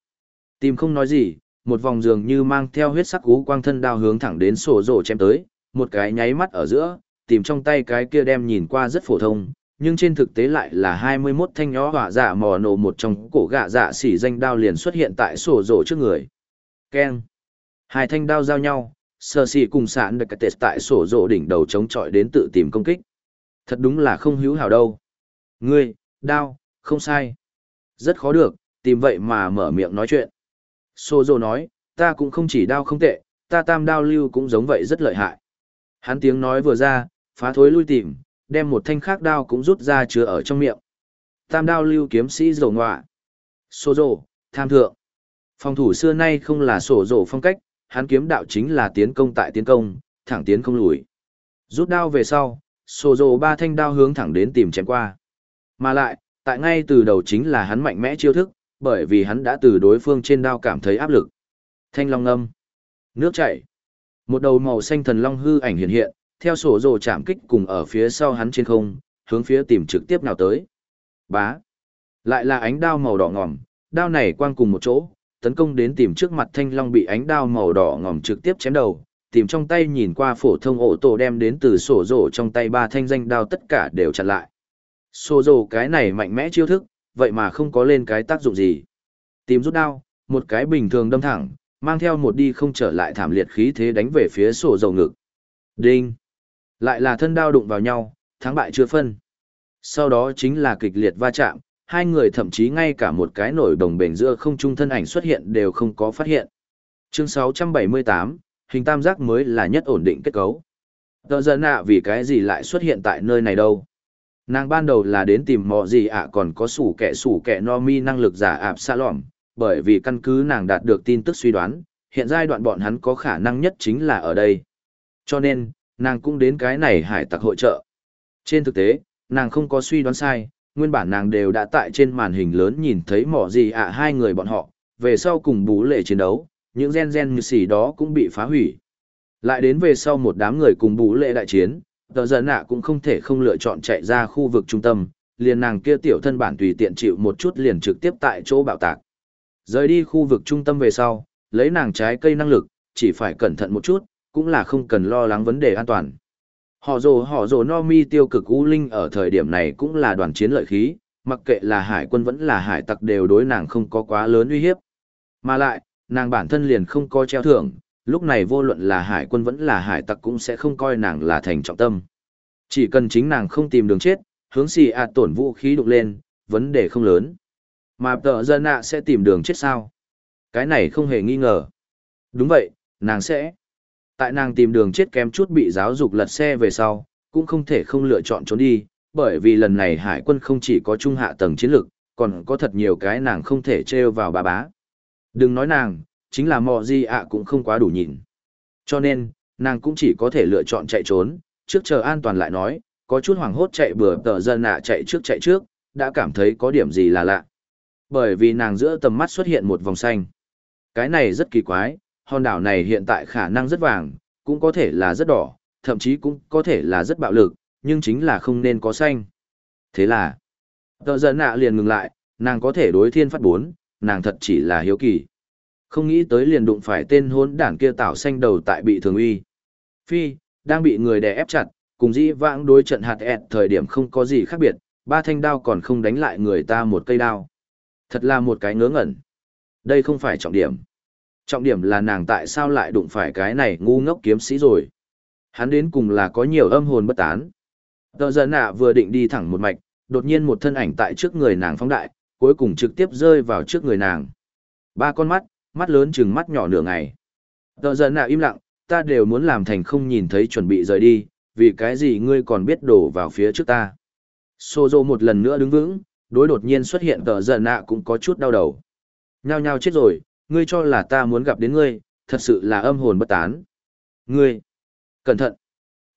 Speaker 1: Tìm không nói gì, một vòng dường như mang theo huyết sắc cú quang thân đao hướng thẳng đến sổ rổ chém tới, một cái nháy mắt ở giữa, tìm trong tay cái kia đem nhìn qua rất phổ thông, nhưng trên thực tế lại là 21 thanh nhỏ hỏa giả dạ mò nổ một trong cổ gạ dạ xỉ danh đao liền xuất hiện tại sổ rổ trước người. Keng. Hai thanh đao giao nhau, sơ sĩ cùng sạn được tệ tại sổ rộ đỉnh đầu chống chọi đến tự tìm công kích. Thật đúng là không hữu hảo đâu. Ngươi, đao, không sai. Rất khó được, tìm vậy mà mở miệng nói chuyện. Sổ rộ nói, ta cũng không chỉ đao không tệ, ta tam đao lưu cũng giống vậy rất lợi hại. Hắn tiếng nói vừa ra, phá thối lui tìm, đem một thanh khác đao cũng rút ra chứa ở trong miệng. Tam đao lưu kiếm sĩ dầu ngọa. Sổ rộ, tham thượng. Phòng thủ xưa nay không là sổ rộ phong cách, hắn kiếm đạo chính là tiến công tại tiến công, thẳng tiến không lùi. Rút đao về sau, sổ rồ ba thanh đao hướng thẳng đến tìm chém qua. Mà lại, tại ngay từ đầu chính là hắn mạnh mẽ chiêu thức, bởi vì hắn đã từ đối phương trên đao cảm thấy áp lực. Thanh long âm. Nước chảy. Một đầu màu xanh thần long hư ảnh hiện hiện, theo sổ rồ chạm kích cùng ở phía sau hắn trên không, hướng phía tìm trực tiếp nào tới. Bá. Lại là ánh đao màu đỏ ngòm, đao này quang cùng một chỗ, tấn công đến tìm trước mặt thanh long bị ánh đao màu đỏ ngòm trực tiếp chém đầu, tìm trong tay nhìn qua phổ thông ổ tổ đem đến từ sổ rổ trong tay ba thanh danh đao tất cả đều chặn lại. Sổ rổ cái này mạnh mẽ chiêu thức, vậy mà không có lên cái tác dụng gì. Tìm rút đao, một cái bình thường đâm thẳng, mang theo một đi không trở lại thảm liệt khí thế đánh về phía sổ dầu ngực. Đinh! Lại là thân đao đụng vào nhau, thắng bại chưa phân. Sau đó chính là kịch liệt va chạm, hai người thậm chí ngay cả một cái nổi đồng bền giữa không trung thân ảnh xuất hiện đều không có phát hiện. Chương 678, hình tam giác mới là nhất ổn định kết cấu. Tờ giờ nạ vì cái gì lại xuất hiện tại nơi này đâu? Nàng ban đầu là đến tìm mò gì ạ còn có sủ kẻ sủ kẻ no mi năng lực giả ạp xa lỏm, bởi vì căn cứ nàng đạt được tin tức suy đoán, hiện giai đoạn bọn hắn có khả năng nhất chính là ở đây. Cho nên, nàng cũng đến cái này hải tặc hội trợ. Trên thực tế, nàng không có suy đoán sai, nguyên bản nàng đều đã tại trên màn hình lớn nhìn thấy mỏ gì ạ hai người bọn họ, về sau cùng bú lệ chiến đấu, những gen gen như xỉ đó cũng bị phá hủy. Lại đến về sau một đám người cùng bú lệ đại chiến, tờ giận ạ cũng không thể không lựa chọn chạy ra khu vực trung tâm, liền nàng kia tiểu thân bản tùy tiện chịu một chút liền trực tiếp tại chỗ bạo tạc. Rời đi khu vực trung tâm về sau, lấy nàng trái cây năng lực, chỉ phải cẩn thận một chút, cũng là không cần lo lắng vấn đề an toàn. Họ rồ họ rồ no mi tiêu cực u linh ở thời điểm này cũng là đoàn chiến lợi khí, mặc kệ là hải quân vẫn là hải tặc đều đối nàng không có quá lớn uy hiếp. Mà lại, nàng bản thân liền không coi treo thưởng, lúc này vô luận là hải quân vẫn là hải tặc cũng sẽ không coi nàng là thành trọng tâm. Chỉ cần chính nàng không tìm đường chết, hướng xì ạt tổn vũ khí đục lên, vấn đề không lớn. Mà tờ dân nạ sẽ tìm đường chết sao? Cái này không hề nghi ngờ. Đúng vậy, nàng sẽ. Tại nàng tìm đường chết kém chút bị giáo dục lật xe về sau, cũng không thể không lựa chọn trốn đi, bởi vì lần này hải quân không chỉ có trung hạ tầng chiến lược, còn có thật nhiều cái nàng không thể treo vào bà bá. Đừng nói nàng, chính là mò gì ạ cũng không quá đủ nhìn. Cho nên, nàng cũng chỉ có thể lựa chọn chạy trốn, trước chờ an toàn lại nói, có chút hoảng hốt chạy bừa tờ dân ạ chạy trước chạy trước, đã cảm thấy có điểm gì là lạ. Bởi vì nàng giữa tầm mắt xuất hiện một vòng xanh. Cái này rất kỳ quái, hòn đảo này hiện tại khả năng rất vàng, cũng có thể là rất đỏ, thậm chí cũng có thể là rất bạo lực, nhưng chính là không nên có xanh. Thế là, tờ dân nạ liền ngừng lại, nàng có thể đối thiên phát bốn, nàng thật chỉ là hiếu kỳ. Không nghĩ tới liền đụng phải tên hốn đảng kia tạo xanh đầu tại bị thường uy. Phi, đang bị người đè ép chặt, cùng dĩ vãng đối trận hạt ẹt thời điểm không có gì khác biệt, ba thanh đao còn không đánh lại người ta một cây đao. Thật là một cái ngớ ngẩn. Đây không phải trọng điểm. Trọng điểm là nàng tại sao lại đụng phải cái này ngu ngốc kiếm sĩ rồi. Hắn đến cùng là có nhiều âm hồn bất tán. Tờ giờ nạ vừa định đi thẳng một mạch, đột nhiên một thân ảnh tại trước người nàng phóng đại, cuối cùng trực tiếp rơi vào trước người nàng. Ba con mắt, mắt lớn chừng mắt nhỏ nửa ngày. Tờ giờ nạ im lặng, ta đều muốn làm thành không nhìn thấy chuẩn bị rời đi, vì cái gì ngươi còn biết đổ vào phía trước ta. Sô dô một lần nữa đứng vững, đối đột nhiên xuất hiện tờ giờ nạ cũng có chút đau đầu. Nhao nhao chết rồi, ngươi cho là ta muốn gặp đến ngươi, thật sự là âm hồn bất tán. Ngươi, cẩn thận.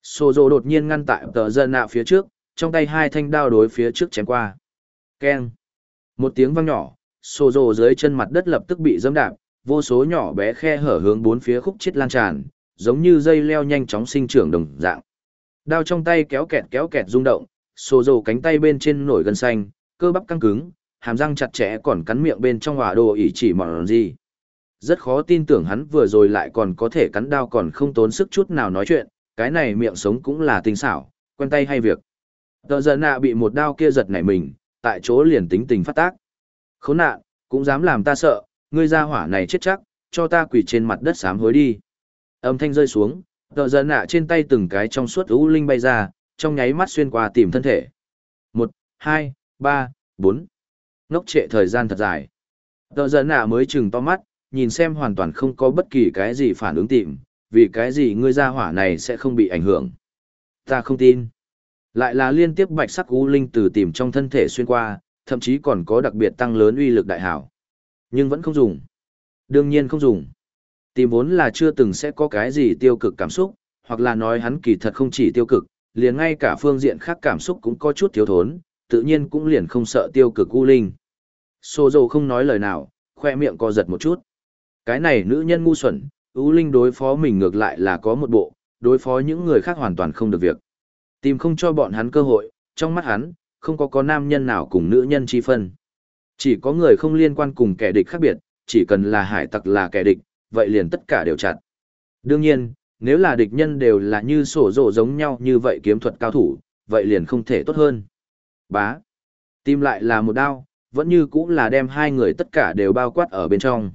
Speaker 1: Sô dô đột nhiên ngăn tại tờ dân nạ phía trước, trong tay hai thanh đao đối phía trước chém qua. Keng. Một tiếng vang nhỏ, sô dô dưới chân mặt đất lập tức bị dẫm đạp, vô số nhỏ bé khe hở hướng bốn phía khúc chết lan tràn, giống như dây leo nhanh chóng sinh trưởng đồng dạng. Đao trong tay kéo kẹt kéo kẹt rung động, sô dô cánh tay bên trên nổi gân xanh, cơ bắp căng cứng, hàm răng chặt chẽ còn cắn miệng bên trong hỏa đồ ỉ chỉ mọn gì. Rất khó tin tưởng hắn vừa rồi lại còn có thể cắn đao còn không tốn sức chút nào nói chuyện, cái này miệng sống cũng là tinh xảo, quen tay hay việc. Tờ giờ nạ bị một đao kia giật nảy mình, tại chỗ liền tính tình phát tác. Khốn nạn, cũng dám làm ta sợ, ngươi ra hỏa này chết chắc, cho ta quỳ trên mặt đất sám hối đi. Âm thanh rơi xuống, tờ giờ nạ trên tay từng cái trong suốt ưu linh bay ra, trong nháy mắt xuyên qua tìm thân thể. Một, hai, ba, bốn. Ngốc trệ thời gian thật dài. Tờ giờ nạ mới chừng to mắt, nhìn xem hoàn toàn không có bất kỳ cái gì phản ứng tìm, vì cái gì ngươi ra hỏa này sẽ không bị ảnh hưởng. Ta không tin. Lại là liên tiếp bạch sắc u linh từ tìm trong thân thể xuyên qua, thậm chí còn có đặc biệt tăng lớn uy lực đại hảo. Nhưng vẫn không dùng. Đương nhiên không dùng. Tìm vốn là chưa từng sẽ có cái gì tiêu cực cảm xúc, hoặc là nói hắn kỳ thật không chỉ tiêu cực, liền ngay cả phương diện khác cảm xúc cũng có chút thiếu thốn, tự nhiên cũng liền không sợ tiêu cực u linh. Sô dầu không nói lời nào, khoe miệng co giật một chút. Cái này nữ nhân ngu xuẩn, ưu linh đối phó mình ngược lại là có một bộ, đối phó những người khác hoàn toàn không được việc. Tìm không cho bọn hắn cơ hội, trong mắt hắn, không có có nam nhân nào cùng nữ nhân chi phân. Chỉ có người không liên quan cùng kẻ địch khác biệt, chỉ cần là hải tặc là kẻ địch, vậy liền tất cả đều chặt. Đương nhiên, nếu là địch nhân đều là như sổ rộ giống nhau như vậy kiếm thuật cao thủ, vậy liền không thể tốt hơn. Bá. Tìm lại là một đao, vẫn như cũng là đem hai người tất cả đều bao quát ở bên trong.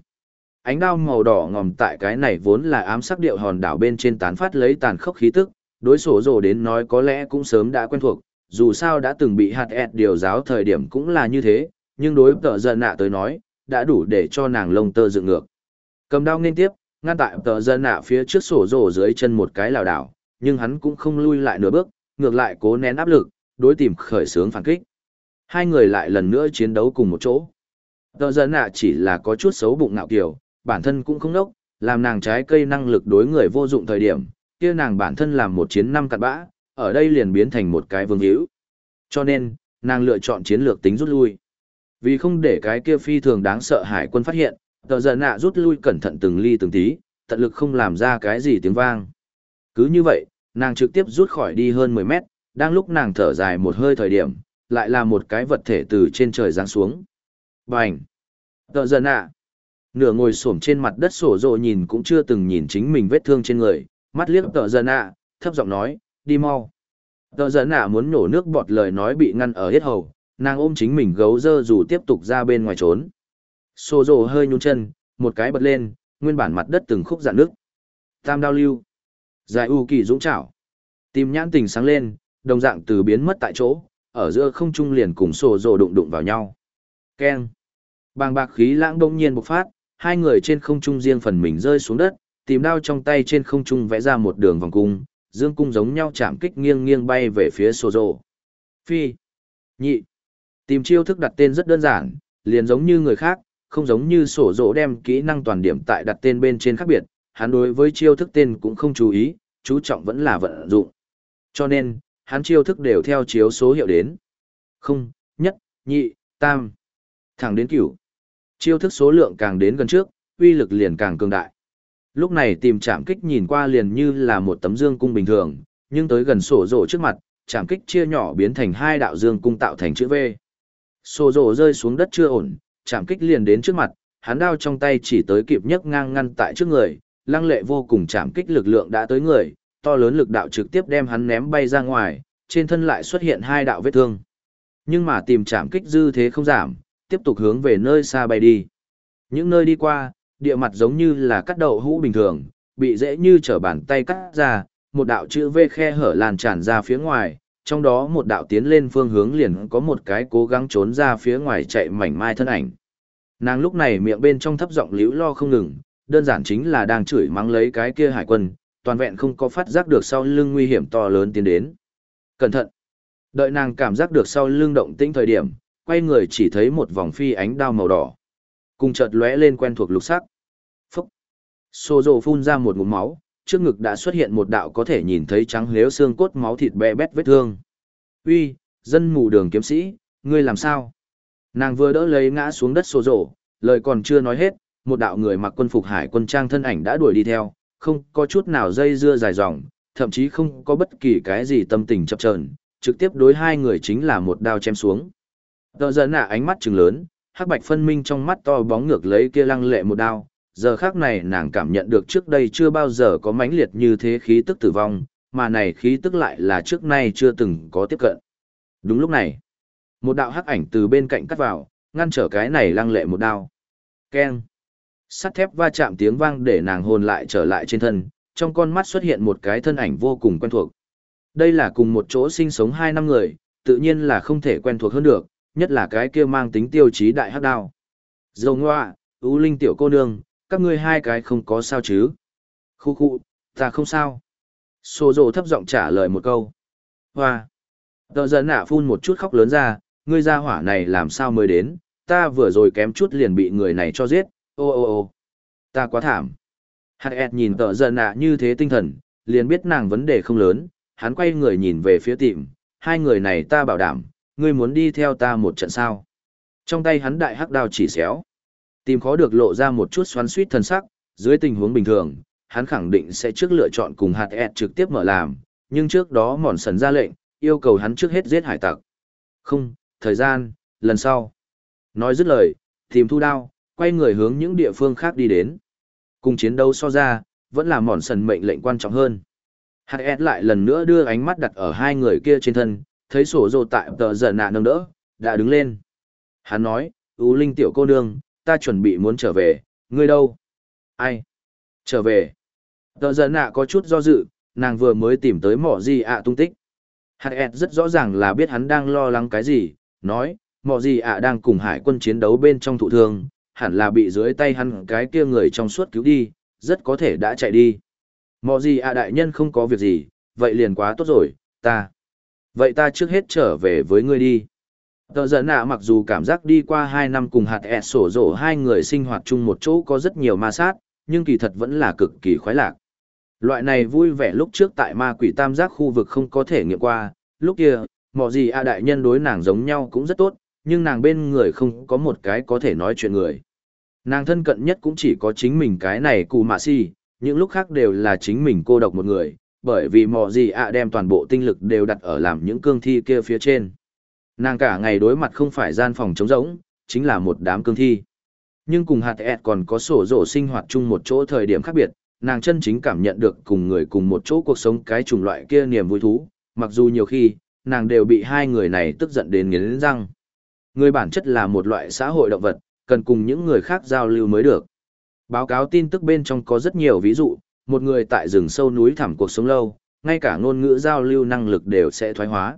Speaker 1: Ánh đao màu đỏ ngòm tại cái này vốn là ám sắc điệu hòn đảo bên trên tán phát lấy tàn khốc khí tức, đối sổ rồ đến nói có lẽ cũng sớm đã quen thuộc, dù sao đã từng bị hạt ẹt điều giáo thời điểm cũng là như thế, nhưng đối tợ dân nạ tới nói, đã đủ để cho nàng lông tơ dựng ngược. Cầm đao nên tiếp, ngăn tại tợ dân nạ phía trước sổ rồ dưới chân một cái lào đảo, nhưng hắn cũng không lui lại nửa bước, ngược lại cố nén áp lực, đối tìm khởi sướng phản kích. Hai người lại lần nữa chiến đấu cùng một chỗ. Tờ dân nạ chỉ là có chút xấu bụng ngạo kiểu, bản thân cũng không nốc, làm nàng trái cây năng lực đối người vô dụng thời điểm, kia nàng bản thân làm một chiến năm cặn bã, ở đây liền biến thành một cái vương hữu. Cho nên, nàng lựa chọn chiến lược tính rút lui. Vì không để cái kia phi thường đáng sợ hải quân phát hiện, tờ giờ nạ rút lui cẩn thận từng ly từng tí, tận lực không làm ra cái gì tiếng vang. Cứ như vậy, nàng trực tiếp rút khỏi đi hơn 10 mét, đang lúc nàng thở dài một hơi thời điểm, lại là một cái vật thể từ trên trời giáng xuống. Bành! Tờ giờ nạ! Nửa ngồi xổm trên mặt đất sổ rộ nhìn cũng chưa từng nhìn chính mình vết thương trên người, mắt liếc tờ giận ạ, thấp giọng nói, đi mau. Tờ giận ạ muốn nổ nước bọt lời nói bị ngăn ở hết hầu, nàng ôm chính mình gấu dơ dù tiếp tục ra bên ngoài trốn. Sổ rộ hơi nhún chân, một cái bật lên, nguyên bản mặt đất từng khúc dạn nước. Tam đao lưu. Dài u kỳ dũng chảo. Tìm nhãn tình sáng lên, đồng dạng từ biến mất tại chỗ, ở giữa không trung liền cùng sổ rồ đụng đụng vào nhau. Keng. Bàng bạc khí lãng đông nhiên bộc phát, hai người trên không trung riêng phần mình rơi xuống đất, tìm đao trong tay trên không trung vẽ ra một đường vòng cung, dương cung giống nhau chạm kích nghiêng nghiêng bay về phía sổ rồ. Phi. Nhị. Tìm chiêu thức đặt tên rất đơn giản, liền giống như người khác, không giống như sổ rỗ đem kỹ năng toàn điểm tại đặt tên bên trên khác biệt, hắn đối với chiêu thức tên cũng không chú ý, chú trọng vẫn là vận dụng. Cho nên, hắn chiêu thức đều theo chiếu số hiệu đến. Không, nhất, nhị, tam, thẳng đến cửu. Chiêu thức số lượng càng đến gần trước, uy lực liền càng cường đại. Lúc này tìm chạm kích nhìn qua liền như là một tấm dương cung bình thường, nhưng tới gần sổ rổ trước mặt, chạm kích chia nhỏ biến thành hai đạo dương cung tạo thành chữ V. Sổ rổ rơi xuống đất chưa ổn, chạm kích liền đến trước mặt, hắn đao trong tay chỉ tới kịp nhấc ngang ngăn tại trước người, lăng lệ vô cùng chạm kích lực lượng đã tới người, to lớn lực đạo trực tiếp đem hắn ném bay ra ngoài, trên thân lại xuất hiện hai đạo vết thương. Nhưng mà tìm chạm kích dư thế không giảm, tiếp tục hướng về nơi xa bay đi. Những nơi đi qua, địa mặt giống như là cắt đậu hũ bình thường, bị dễ như trở bàn tay cắt ra, một đạo chữ V khe hở lan tràn ra phía ngoài, trong đó một đạo tiến lên phương hướng liền có một cái cố gắng trốn ra phía ngoài chạy mảnh mai thân ảnh. Nàng lúc này miệng bên trong thấp giọng liễu lo không ngừng, đơn giản chính là đang chửi mắng lấy cái kia hải quân, toàn vẹn không có phát giác được sau lưng nguy hiểm to lớn tiến đến. Cẩn thận! Đợi nàng cảm giác được sau lưng động tĩnh thời điểm, quay người chỉ thấy một vòng phi ánh đao màu đỏ. Cùng chợt lóe lên quen thuộc lục sắc. phốc Xô rộ phun ra một ngụm máu, trước ngực đã xuất hiện một đạo có thể nhìn thấy trắng lếu xương cốt máu thịt bè bét vết thương. Uy, dân mù đường kiếm sĩ, ngươi làm sao? Nàng vừa đỡ lấy ngã xuống đất xô rộ lời còn chưa nói hết, một đạo người mặc quân phục hải quân trang thân ảnh đã đuổi đi theo, không có chút nào dây dưa dài dòng, thậm chí không có bất kỳ cái gì tâm tình chập chờn, trực tiếp đối hai người chính là một đao chém xuống. Tờ giận nạ ánh mắt trừng lớn, hắc bạch phân minh trong mắt to bóng ngược lấy kia lăng lệ một đao, giờ khác này nàng cảm nhận được trước đây chưa bao giờ có mãnh liệt như thế khí tức tử vong, mà này khí tức lại là trước nay chưa từng có tiếp cận. Đúng lúc này, một đạo hắc ảnh từ bên cạnh cắt vào, ngăn trở cái này lăng lệ một đao. Keng. Sắt thép va chạm tiếng vang để nàng hồn lại trở lại trên thân, trong con mắt xuất hiện một cái thân ảnh vô cùng quen thuộc. Đây là cùng một chỗ sinh sống hai năm người, tự nhiên là không thể quen thuộc hơn được, nhất là cái kia mang tính tiêu chí đại hắc đao. Dầu ngoa, ưu linh tiểu cô nương, các ngươi hai cái không có sao chứ. Khu khu, ta không sao. Sô dồ thấp giọng trả lời một câu. Hoa. Tờ giận nạ phun một chút khóc lớn ra, ngươi ra hỏa này làm sao mới đến, ta vừa rồi kém chút liền bị người này cho giết, ô ô ô. Ta quá thảm. Hạt ẹt nhìn tờ giận nạ như thế tinh thần, liền biết nàng vấn đề không lớn, hắn quay người nhìn về phía tìm, hai người này ta bảo đảm, ngươi muốn đi theo ta một trận sao. Trong tay hắn đại hắc đao chỉ xéo. Tìm khó được lộ ra một chút xoắn suýt thân sắc, dưới tình huống bình thường, hắn khẳng định sẽ trước lựa chọn cùng hạt ẹt trực tiếp mở làm, nhưng trước đó mòn sần ra lệnh, yêu cầu hắn trước hết giết hải tặc. Không, thời gian, lần sau. Nói dứt lời, tìm thu đao, quay người hướng những địa phương khác đi đến. Cùng chiến đấu so ra, vẫn là mòn sần mệnh lệnh quan trọng hơn. Hạt ẹt lại lần nữa đưa ánh mắt đặt ở hai người kia trên thân, thấy sổ rồ tại tờ giận nạ nâng đỡ, đã đứng lên. Hắn nói, U Linh tiểu cô nương, ta chuẩn bị muốn trở về, ngươi đâu? Ai? Trở về. Tờ giận nạ có chút do dự, nàng vừa mới tìm tới mỏ gì ạ tung tích. Hạt ẹt rất rõ ràng là biết hắn đang lo lắng cái gì, nói, mỏ gì ạ đang cùng hải quân chiến đấu bên trong thụ thương, hẳn là bị dưới tay hắn cái kia người trong suốt cứu đi, rất có thể đã chạy đi. Mỏ gì ạ đại nhân không có việc gì, vậy liền quá tốt rồi, ta. Vậy ta trước hết trở về với ngươi đi. Tờ giận nạ mặc dù cảm giác đi qua 2 năm cùng hạt ẹ sổ rổ hai người sinh hoạt chung một chỗ có rất nhiều ma sát, nhưng kỳ thật vẫn là cực kỳ khoái lạc. Loại này vui vẻ lúc trước tại ma quỷ tam giác khu vực không có thể nghiệm qua, lúc kia, mọi gì a đại nhân đối nàng giống nhau cũng rất tốt, nhưng nàng bên người không có một cái có thể nói chuyện người. Nàng thân cận nhất cũng chỉ có chính mình cái này cụ mạ si, những lúc khác đều là chính mình cô độc một người, bởi vì mò gì ạ đem toàn bộ tinh lực đều đặt ở làm những cương thi kia phía trên. Nàng cả ngày đối mặt không phải gian phòng trống rỗng, chính là một đám cương thi. Nhưng cùng hạt ẹt còn có sổ rổ sinh hoạt chung một chỗ thời điểm khác biệt, nàng chân chính cảm nhận được cùng người cùng một chỗ cuộc sống cái chủng loại kia niềm vui thú, mặc dù nhiều khi, nàng đều bị hai người này tức giận đến nghiến răng. Người bản chất là một loại xã hội động vật, cần cùng những người khác giao lưu mới được. Báo cáo tin tức bên trong có rất nhiều ví dụ, một người tại rừng sâu núi thẳm cuộc sống lâu, ngay cả ngôn ngữ giao lưu năng lực đều sẽ thoái hóa.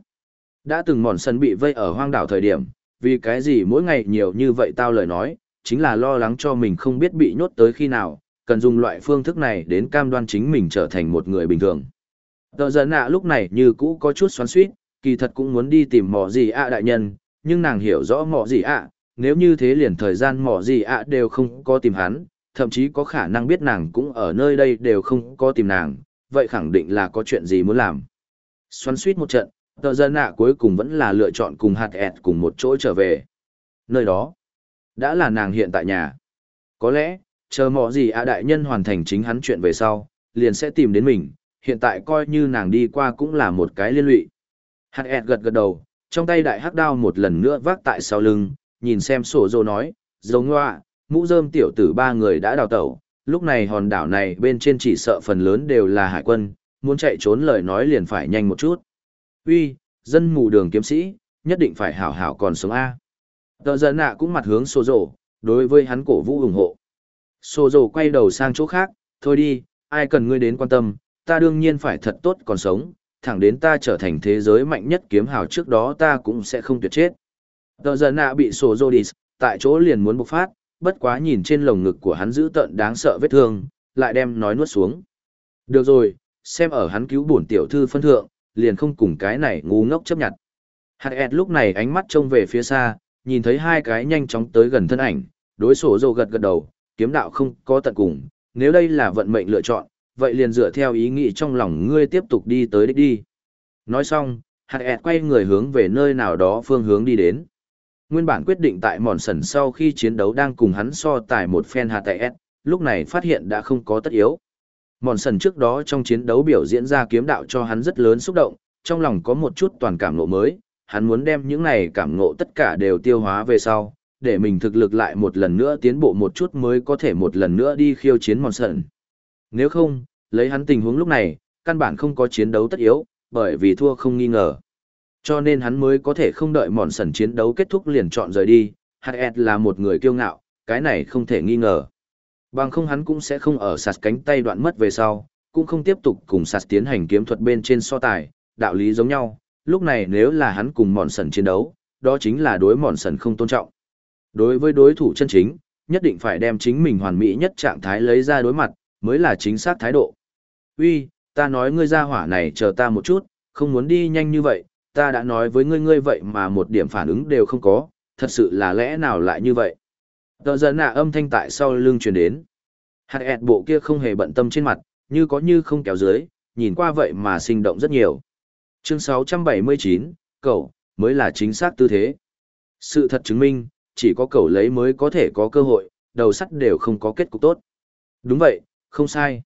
Speaker 1: Đã từng mòn sân bị vây ở hoang đảo thời điểm, vì cái gì mỗi ngày nhiều như vậy tao lời nói, chính là lo lắng cho mình không biết bị nhốt tới khi nào, cần dùng loại phương thức này đến cam đoan chính mình trở thành một người bình thường. Tờ giận nạ lúc này như cũ có chút xoắn suýt, kỳ thật cũng muốn đi tìm mỏ gì ạ đại nhân, nhưng nàng hiểu rõ mỏ gì ạ, nếu như thế liền thời gian mỏ gì ạ đều không có tìm hắn, thậm chí có khả năng biết nàng cũng ở nơi đây đều không có tìm nàng, vậy khẳng định là có chuyện gì muốn làm. Xoắn suýt một trận, tờ dân nạ cuối cùng vẫn là lựa chọn cùng hạt ẹt cùng một chỗ trở về. Nơi đó, đã là nàng hiện tại nhà. Có lẽ, chờ mọ gì ạ đại nhân hoàn thành chính hắn chuyện về sau, liền sẽ tìm đến mình, hiện tại coi như nàng đi qua cũng là một cái liên lụy. Hạt ẹt gật gật đầu, trong tay đại hắc đao một lần nữa vác tại sau lưng, nhìn xem sổ dô nói, giống ngoạ, mũ dơm tiểu tử ba người đã đào tẩu, lúc này hòn đảo này bên trên chỉ sợ phần lớn đều là hải quân, muốn chạy trốn lời nói liền phải nhanh một chút. Uy, dân mù đường kiếm sĩ, nhất định phải hảo hảo còn sống A. Tờ giận nạ cũng mặt hướng Xô dô, đối với hắn cổ vũ ủng hộ. Xô dô quay đầu sang chỗ khác, thôi đi, ai cần ngươi đến quan tâm, ta đương nhiên phải thật tốt còn sống, thẳng đến ta trở thành thế giới mạnh nhất kiếm hào trước đó ta cũng sẽ không tuyệt chết. Tờ giờ nạ bị sổ rô đi, tại chỗ liền muốn bộc phát, bất quá nhìn trên lồng ngực của hắn giữ tận đáng sợ vết thương, lại đem nói nuốt xuống. Được rồi, xem ở hắn cứu bổn tiểu thư phân thượng, liền không cùng cái này ngu ngốc chấp nhận. Hạt ẹt lúc này ánh mắt trông về phía xa, nhìn thấy hai cái nhanh chóng tới gần thân ảnh, đối sổ dồ gật gật đầu, kiếm đạo không có tận cùng, nếu đây là vận mệnh lựa chọn, vậy liền dựa theo ý nghĩ trong lòng ngươi tiếp tục đi tới đích đi. Nói xong, hạt ẹt quay người hướng về nơi nào đó phương hướng đi đến. Nguyên bản quyết định tại mòn sần sau khi chiến đấu đang cùng hắn so tài một phen hạ tệ ẹt, lúc này phát hiện đã không có tất yếu. Mòn sần trước đó trong chiến đấu biểu diễn ra kiếm đạo cho hắn rất lớn xúc động, trong lòng có một chút toàn cảm nộ mới, hắn muốn đem những này cảm nộ tất cả đều tiêu hóa về sau, để mình thực lực lại một lần nữa tiến bộ một chút mới có thể một lần nữa đi khiêu chiến mòn sần. Nếu không, lấy hắn tình huống lúc này, căn bản không có chiến đấu tất yếu, bởi vì thua không nghi ngờ. Cho nên hắn mới có thể không đợi mòn sần chiến đấu kết thúc liền chọn rời đi, HS là một người kiêu ngạo, cái này không thể nghi ngờ. Bằng không hắn cũng sẽ không ở sạt cánh tay đoạn mất về sau, cũng không tiếp tục cùng sạt tiến hành kiếm thuật bên trên so tài, đạo lý giống nhau, lúc này nếu là hắn cùng mòn sần chiến đấu, đó chính là đối mòn sần không tôn trọng. Đối với đối thủ chân chính, nhất định phải đem chính mình hoàn mỹ nhất trạng thái lấy ra đối mặt, mới là chính xác thái độ uy, ta nói ngươi ra hỏa này chờ ta một chút, không muốn đi nhanh như vậy, ta đã nói với ngươi ngươi vậy mà một điểm phản ứng đều không có, thật sự là lẽ nào lại như vậy. Tờ giờ nạ âm thanh tại sau lưng truyền đến. Hạt ẹt bộ kia không hề bận tâm trên mặt, như có như không kéo dưới, nhìn qua vậy mà sinh động rất nhiều. Chương 679, cậu, mới là chính xác tư thế. Sự thật chứng minh, chỉ có cậu lấy mới có thể có cơ hội, đầu sắt đều không có kết cục tốt. Đúng vậy, không sai.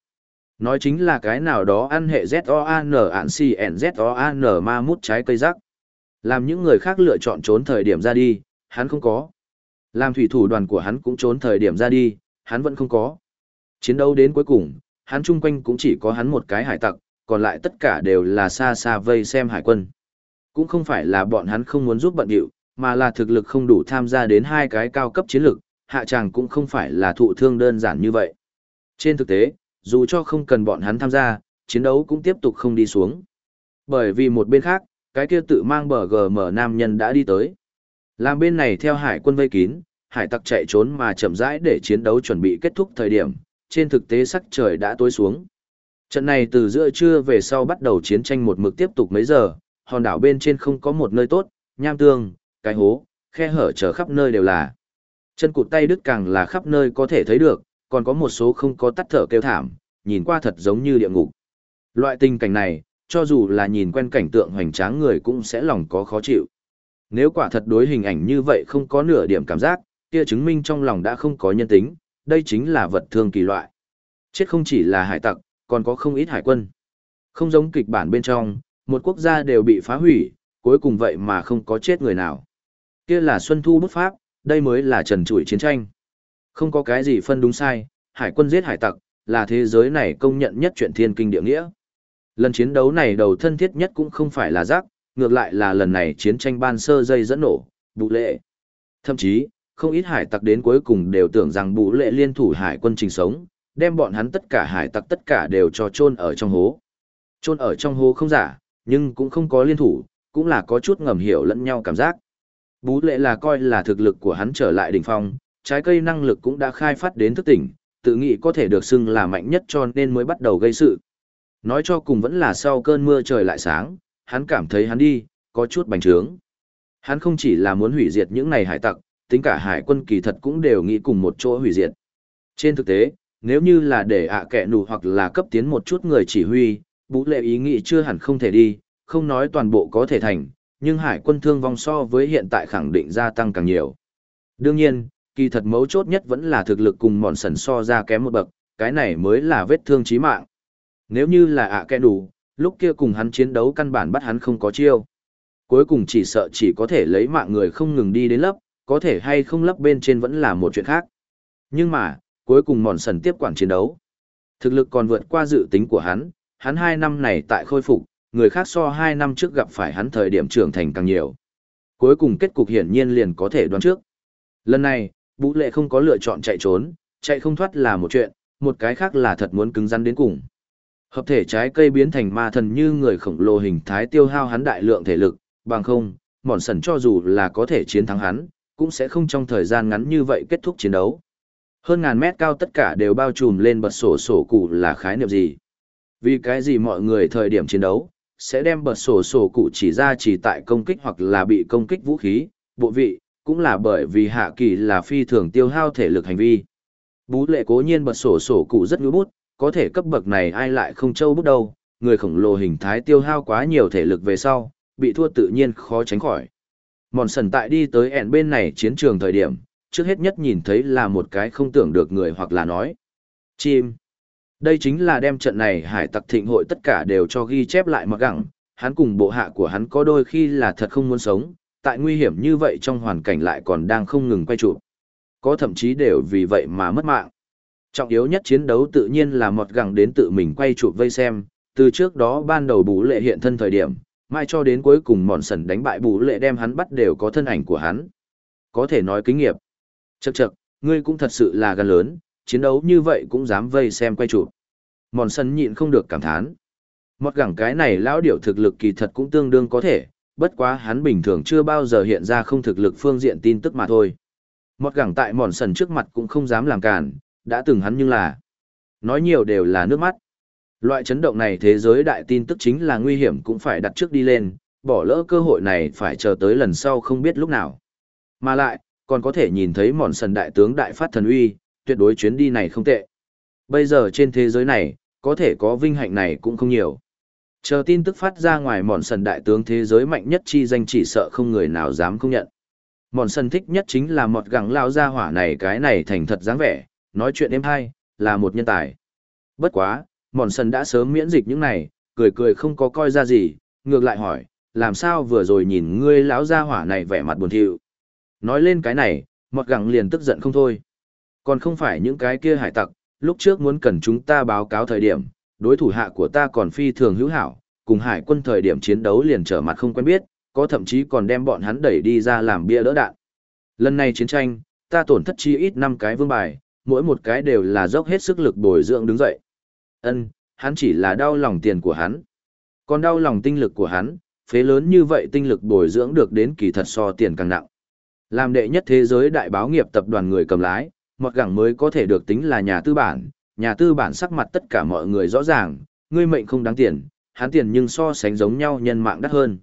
Speaker 1: Nói chính là cái nào đó ăn hệ Z-O-A-N ạn a n ma mút trái cây rắc. Làm những người khác lựa chọn trốn thời điểm ra đi, hắn không có. Làm thủy thủ đoàn của hắn cũng trốn thời điểm ra đi, hắn vẫn không có. Chiến đấu đến cuối cùng, hắn chung quanh cũng chỉ có hắn một cái hải tặc, còn lại tất cả đều là xa xa vây xem hải quân. Cũng không phải là bọn hắn không muốn giúp bận điệu, mà là thực lực không đủ tham gia đến hai cái cao cấp chiến lực, hạ tràng cũng không phải là thụ thương đơn giản như vậy. Trên thực tế, dù cho không cần bọn hắn tham gia, chiến đấu cũng tiếp tục không đi xuống. Bởi vì một bên khác, cái kia tự mang bờ GM nam nhân đã đi tới. Làm bên này theo hải quân vây kín, hải tặc chạy trốn mà chậm rãi để chiến đấu chuẩn bị kết thúc thời điểm, trên thực tế sắc trời đã tối xuống. Trận này từ giữa trưa về sau bắt đầu chiến tranh một mực tiếp tục mấy giờ, hòn đảo bên trên không có một nơi tốt, nham tương, cái hố, khe hở trở khắp nơi đều là. Chân cụt tay đứt càng là khắp nơi có thể thấy được, còn có một số không có tắt thở kêu thảm, nhìn qua thật giống như địa ngục. Loại tình cảnh này, cho dù là nhìn quen cảnh tượng hoành tráng người cũng sẽ lòng có khó chịu. Nếu quả thật đối hình ảnh như vậy không có nửa điểm cảm giác, kia chứng minh trong lòng đã không có nhân tính, đây chính là vật thương kỳ loại. Chết không chỉ là hải tặc, còn có không ít hải quân. Không giống kịch bản bên trong, một quốc gia đều bị phá hủy, cuối cùng vậy mà không có chết người nào. Kia là Xuân Thu bút pháp, đây mới là trần trụi chiến tranh. Không có cái gì phân đúng sai, hải quân giết hải tặc, là thế giới này công nhận nhất chuyện thiên kinh địa nghĩa. Lần chiến đấu này đầu thân thiết nhất cũng không phải là giác, ngược lại là lần này chiến tranh ban sơ dây dẫn nổ, bụ lệ. Thậm chí, không ít hải tặc đến cuối cùng đều tưởng rằng bụ lệ liên thủ hải quân trình sống, đem bọn hắn tất cả hải tặc tất cả đều cho chôn ở trong hố. Chôn ở trong hố không giả, nhưng cũng không có liên thủ, cũng là có chút ngầm hiểu lẫn nhau cảm giác. Bú lệ là coi là thực lực của hắn trở lại đỉnh phong, trái cây năng lực cũng đã khai phát đến thức tỉnh, tự nghĩ có thể được xưng là mạnh nhất cho nên mới bắt đầu gây sự. Nói cho cùng vẫn là sau cơn mưa trời lại sáng, hắn cảm thấy hắn đi, có chút bành trướng. Hắn không chỉ là muốn hủy diệt những này hải tặc, tính cả hải quân kỳ thật cũng đều nghĩ cùng một chỗ hủy diệt. Trên thực tế, nếu như là để ạ à kẻ nụ hoặc là cấp tiến một chút người chỉ huy, bú lệ ý nghĩ chưa hẳn không thể đi, không nói toàn bộ có thể thành, nhưng hải quân thương vong so với hiện tại khẳng định gia tăng càng nhiều. Đương nhiên, kỳ thật mấu chốt nhất vẫn là thực lực cùng mòn sần so ra kém một bậc, cái này mới là vết thương chí mạng. Nếu như là ạ à kẻ đủ, lúc kia cùng hắn chiến đấu căn bản bắt hắn không có chiêu. Cuối cùng chỉ sợ chỉ có thể lấy mạng người không ngừng đi đến lớp, có thể hay không lấp bên trên vẫn là một chuyện khác. Nhưng mà, cuối cùng mòn sần tiếp quản chiến đấu. Thực lực còn vượt qua dự tính của hắn, hắn hai năm này tại khôi phục, người khác so hai năm trước gặp phải hắn thời điểm trưởng thành càng nhiều. Cuối cùng kết cục hiển nhiên liền có thể đoán trước. Lần này, Vũ Lệ không có lựa chọn chạy trốn, chạy không thoát là một chuyện, một cái khác là thật muốn cứng rắn đến cùng. Hợp thể trái cây biến thành ma thần như người khổng lồ hình thái tiêu hao hắn đại lượng thể lực, bằng không, mòn sần cho dù là có thể chiến thắng hắn, cũng sẽ không trong thời gian ngắn như vậy kết thúc chiến đấu. Hơn ngàn mét cao tất cả đều bao trùm lên bật sổ sổ cụ là khái niệm gì? Vì cái gì mọi người thời điểm chiến đấu, sẽ đem bật sổ sổ cụ chỉ ra chỉ tại công kích hoặc là bị công kích vũ khí, bộ vị, cũng là bởi vì hạ kỳ là phi thường tiêu hao thể lực hành vi. Bú lệ cố nhiên bật sổ sổ cụ rất ngữ bút, có thể cấp bậc này ai lại không châu bút đâu, người khổng lồ hình thái tiêu hao quá nhiều thể lực về sau, bị thua tự nhiên khó tránh khỏi. Mòn sần tại đi tới ẻn bên này chiến trường thời điểm, trước hết nhất nhìn thấy là một cái không tưởng được người hoặc là nói. Chim. Đây chính là đem trận này hải tặc thịnh hội tất cả đều cho ghi chép lại mặc gẳng, hắn cùng bộ hạ của hắn có đôi khi là thật không muốn sống, tại nguy hiểm như vậy trong hoàn cảnh lại còn đang không ngừng quay trụ. Có thậm chí đều vì vậy mà mất mạng. Trọng yếu nhất chiến đấu tự nhiên là một gẳng đến tự mình quay trụ vây xem, từ trước đó ban đầu bú lệ hiện thân thời điểm, mai cho đến cuối cùng mòn sần đánh bại bú lệ đem hắn bắt đều có thân ảnh của hắn. Có thể nói kinh nghiệp. chật chật ngươi cũng thật sự là gan lớn, chiến đấu như vậy cũng dám vây xem quay chụp. Mòn sần nhịn không được cảm thán. Một gẳng cái này lão điểu thực lực kỳ thật cũng tương đương có thể, bất quá hắn bình thường chưa bao giờ hiện ra không thực lực phương diện tin tức mà thôi. Một gẳng tại mòn sần trước mặt cũng không dám làm cản, đã từng hắn nhưng là. Nói nhiều đều là nước mắt. Loại chấn động này thế giới đại tin tức chính là nguy hiểm cũng phải đặt trước đi lên, bỏ lỡ cơ hội này phải chờ tới lần sau không biết lúc nào. Mà lại, còn có thể nhìn thấy mòn sần đại tướng đại phát thần uy, tuyệt đối chuyến đi này không tệ. Bây giờ trên thế giới này, có thể có vinh hạnh này cũng không nhiều. Chờ tin tức phát ra ngoài mòn sần đại tướng thế giới mạnh nhất chi danh chỉ sợ không người nào dám công nhận. Mòn sần thích nhất chính là một gẳng lao ra hỏa này cái này thành thật dáng vẻ, nói chuyện êm hay, là một nhân tài. Bất quá, mòn sần đã sớm miễn dịch những này, cười cười không có coi ra gì, ngược lại hỏi, làm sao vừa rồi nhìn ngươi lão gia hỏa này vẻ mặt buồn thiu. Nói lên cái này, mọt gẳng liền tức giận không thôi. Còn không phải những cái kia hải tặc, lúc trước muốn cần chúng ta báo cáo thời điểm, đối thủ hạ của ta còn phi thường hữu hảo, cùng hải quân thời điểm chiến đấu liền trở mặt không quen biết, có thậm chí còn đem bọn hắn đẩy đi ra làm bia đỡ đạn. Lần này chiến tranh, ta tổn thất chi ít 5 cái vương bài, mỗi một cái đều là dốc hết sức lực bồi dưỡng đứng dậy. Ân, hắn chỉ là đau lòng tiền của hắn. Còn đau lòng tinh lực của hắn, phế lớn như vậy tinh lực bồi dưỡng được đến kỳ thật so tiền càng nặng. Làm đệ nhất thế giới đại báo nghiệp tập đoàn người cầm lái, một gẳng mới có thể được tính là nhà tư bản, nhà tư bản sắc mặt tất cả mọi người rõ ràng, ngươi mệnh không đáng tiền, hắn tiền nhưng so sánh giống nhau nhân mạng đắt hơn.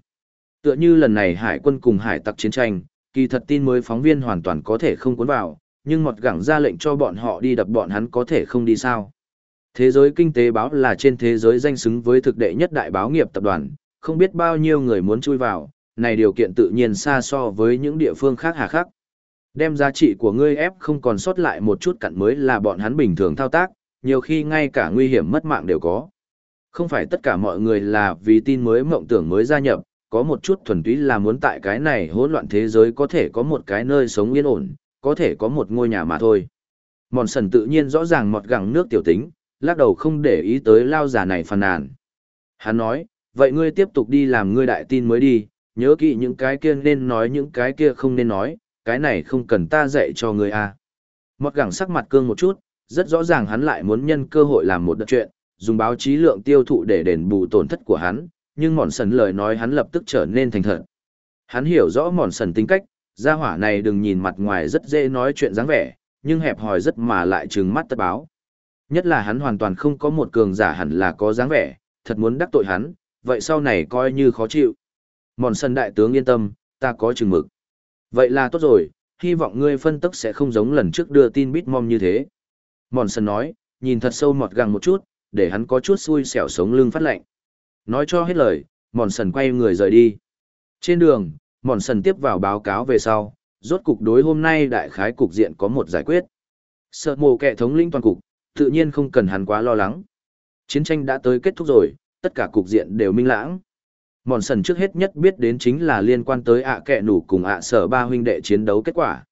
Speaker 1: Tựa như lần này hải quân cùng hải tặc chiến tranh, kỳ thật tin mới phóng viên hoàn toàn có thể không cuốn vào, nhưng một gẳng ra lệnh cho bọn họ đi đập bọn hắn có thể không đi sao. Thế giới kinh tế báo là trên thế giới danh xứng với thực đệ nhất đại báo nghiệp tập đoàn, không biết bao nhiêu người muốn chui vào, này điều kiện tự nhiên xa so với những địa phương khác hà khắc. Đem giá trị của ngươi ép không còn sót lại một chút cặn mới là bọn hắn bình thường thao tác, nhiều khi ngay cả nguy hiểm mất mạng đều có. Không phải tất cả mọi người là vì tin mới mộng tưởng mới gia nhập, có một chút thuần túy là muốn tại cái này hỗn loạn thế giới có thể có một cái nơi sống yên ổn, có thể có một ngôi nhà mà thôi. Mòn sần tự nhiên rõ ràng mọt gẳng nước tiểu tính, lắc đầu không để ý tới lao giả này phàn nàn. Hắn nói, vậy ngươi tiếp tục đi làm ngươi đại tin mới đi, nhớ kỹ những cái kia nên nói những cái kia không nên nói, cái này không cần ta dạy cho ngươi à. Mọt gẳng sắc mặt cương một chút, rất rõ ràng hắn lại muốn nhân cơ hội làm một đợt chuyện, dùng báo chí lượng tiêu thụ để đền bù tổn thất của hắn, nhưng mòn sần lời nói hắn lập tức trở nên thành thật. Hắn hiểu rõ mòn sần tính cách, gia hỏa này đừng nhìn mặt ngoài rất dễ nói chuyện dáng vẻ, nhưng hẹp hòi rất mà lại trừng mắt tất báo. Nhất là hắn hoàn toàn không có một cường giả hẳn là có dáng vẻ, thật muốn đắc tội hắn, vậy sau này coi như khó chịu. Mòn sân đại tướng yên tâm, ta có chừng mực. Vậy là tốt rồi, hy vọng ngươi phân tức sẽ không giống lần trước đưa tin Bitmom như thế. Mòn sần nói, nhìn thật sâu mọt găng một chút, để hắn có chút xui xẻo sống lưng phát lạnh. Nói cho hết lời, mòn sần quay người rời đi. Trên đường, mòn sần tiếp vào báo cáo về sau, rốt cục đối hôm nay đại khái cục diện có một giải quyết. Sợ mộ kệ thống lĩnh toàn cục, tự nhiên không cần hắn quá lo lắng. Chiến tranh đã tới kết thúc rồi, tất cả cục diện đều minh lãng. Mòn sần trước hết nhất biết đến chính là liên quan tới ạ kẹ nủ cùng ạ sở ba huynh đệ chiến đấu kết quả.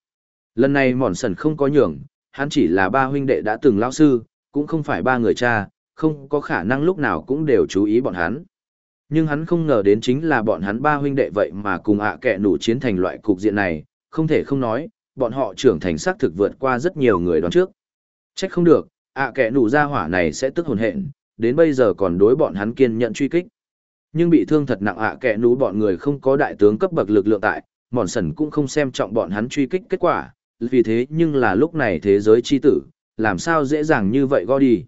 Speaker 1: Lần này mòn sần không có nhường, hắn chỉ là ba huynh đệ đã từng lao sư, cũng không phải ba người cha, không có khả năng lúc nào cũng đều chú ý bọn hắn. Nhưng hắn không ngờ đến chính là bọn hắn ba huynh đệ vậy mà cùng ạ kẻ nủ chiến thành loại cục diện này, không thể không nói, bọn họ trưởng thành xác thực vượt qua rất nhiều người đoán trước. Trách không được, ạ kẻ nụ ra hỏa này sẽ tức hồn hện, đến bây giờ còn đối bọn hắn kiên nhận truy kích. Nhưng bị thương thật nặng ạ kẻ nụ bọn người không có đại tướng cấp bậc lực lượng tại, mòn sần cũng không xem trọng bọn hắn truy kích kết quả, vì thế nhưng là lúc này thế giới chi tử, làm sao dễ dàng như vậy go đi.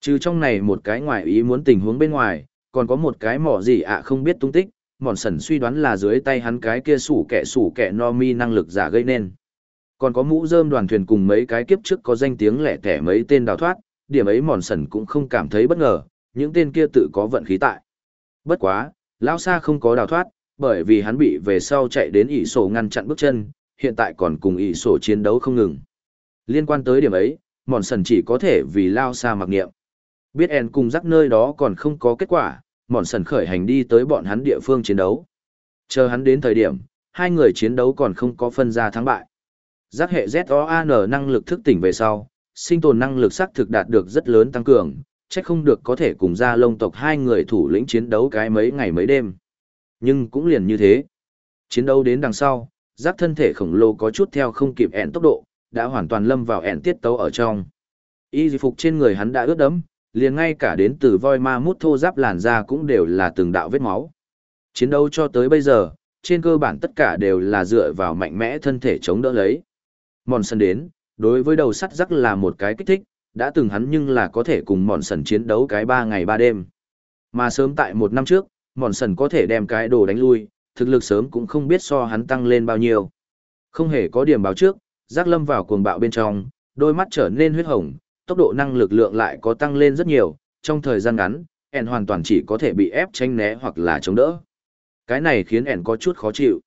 Speaker 1: Trừ trong này một cái ngoài ý muốn tình huống bên ngoài, còn có một cái mỏ gì ạ không biết tung tích, mòn sần suy đoán là dưới tay hắn cái kia sủ kẻ sủ kẻ no mi năng lực giả gây nên còn có mũ rơm đoàn thuyền cùng mấy cái kiếp trước có danh tiếng lẻ tẻ mấy tên đào thoát điểm ấy mòn sần cũng không cảm thấy bất ngờ những tên kia tự có vận khí tại bất quá lão xa không có đào thoát bởi vì hắn bị về sau chạy đến ỉ sổ ngăn chặn bước chân hiện tại còn cùng ỷ sổ chiến đấu không ngừng liên quan tới điểm ấy mòn sần chỉ có thể vì lao xa mặc niệm biết en cùng rắc nơi đó còn không có kết quả mòn sần khởi hành đi tới bọn hắn địa phương chiến đấu. Chờ hắn đến thời điểm, hai người chiến đấu còn không có phân ra thắng bại. Giác hệ ZOAN năng lực thức tỉnh về sau, sinh tồn năng lực xác thực đạt được rất lớn tăng cường, chắc không được có thể cùng ra lông tộc hai người thủ lĩnh chiến đấu cái mấy ngày mấy đêm. Nhưng cũng liền như thế. Chiến đấu đến đằng sau, giáp thân thể khổng lồ có chút theo không kịp ẹn tốc độ, đã hoàn toàn lâm vào ẹn tiết tấu ở trong. Y phục trên người hắn đã ướt đẫm, liền ngay cả đến từ voi ma mút thô giáp làn da cũng đều là từng đạo vết máu. Chiến đấu cho tới bây giờ, trên cơ bản tất cả đều là dựa vào mạnh mẽ thân thể chống đỡ lấy. Mòn sân đến, đối với đầu sắt rắc là một cái kích thích, đã từng hắn nhưng là có thể cùng mòn sần chiến đấu cái 3 ngày 3 đêm. Mà sớm tại một năm trước, mòn sần có thể đem cái đồ đánh lui, thực lực sớm cũng không biết so hắn tăng lên bao nhiêu. Không hề có điểm báo trước, giác lâm vào cuồng bạo bên trong, đôi mắt trở nên huyết hồng, tốc độ năng lực lượng lại có tăng lên rất nhiều, trong thời gian ngắn, ẻn hoàn toàn chỉ có thể bị ép tranh né hoặc là chống đỡ. Cái này khiến ẻn có chút khó chịu.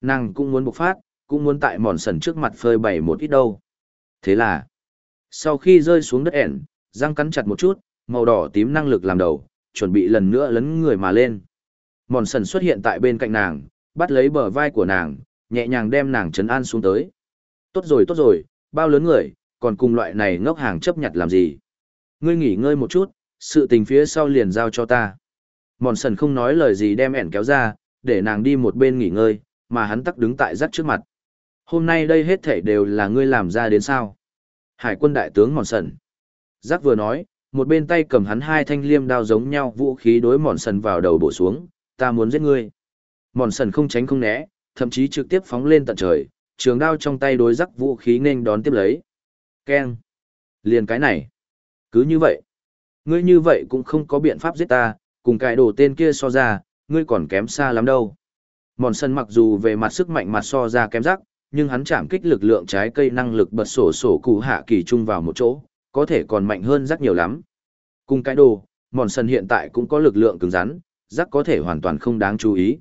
Speaker 1: Nàng cũng muốn bộc phát, cũng muốn tại mòn sần trước mặt phơi bày một ít đâu. Thế là, sau khi rơi xuống đất ẻn, răng cắn chặt một chút, màu đỏ tím năng lực làm đầu, chuẩn bị lần nữa lấn người mà lên. Mòn sần xuất hiện tại bên cạnh nàng, bắt lấy bờ vai của nàng, nhẹ nhàng đem nàng trấn an xuống tới. Tốt rồi tốt rồi, bao lớn người, còn cùng loại này ngốc hàng chấp nhặt làm gì. Ngươi nghỉ ngơi một chút, sự tình phía sau liền giao cho ta. Mòn sần không nói lời gì đem ẻn kéo ra, để nàng đi một bên nghỉ ngơi, mà hắn tắc đứng tại rắc trước mặt. Hôm nay đây hết thể đều là ngươi làm ra đến sao. Hải quân đại tướng mòn sần. Giác vừa nói, một bên tay cầm hắn hai thanh liêm đao giống nhau vũ khí đối mòn sần vào đầu bổ xuống, ta muốn giết ngươi. Mòn sần không tránh không né, thậm chí trực tiếp phóng lên tận trời, trường đao trong tay đối rắc vũ khí nên đón tiếp lấy. Keng. Liền cái này. Cứ như vậy. Ngươi như vậy cũng không có biện pháp giết ta cùng cái đồ tên kia so ra ngươi còn kém xa lắm đâu. Mòn sân mặc dù về mặt sức mạnh mặt so ra kém rắc nhưng hắn chạm kích lực lượng trái cây năng lực bật sổ sổ cụ hạ kỳ chung vào một chỗ có thể còn mạnh hơn rắc nhiều lắm. Cùng cái đồ mòn sân hiện tại cũng có lực lượng cứng rắn rắc có thể hoàn toàn không đáng chú ý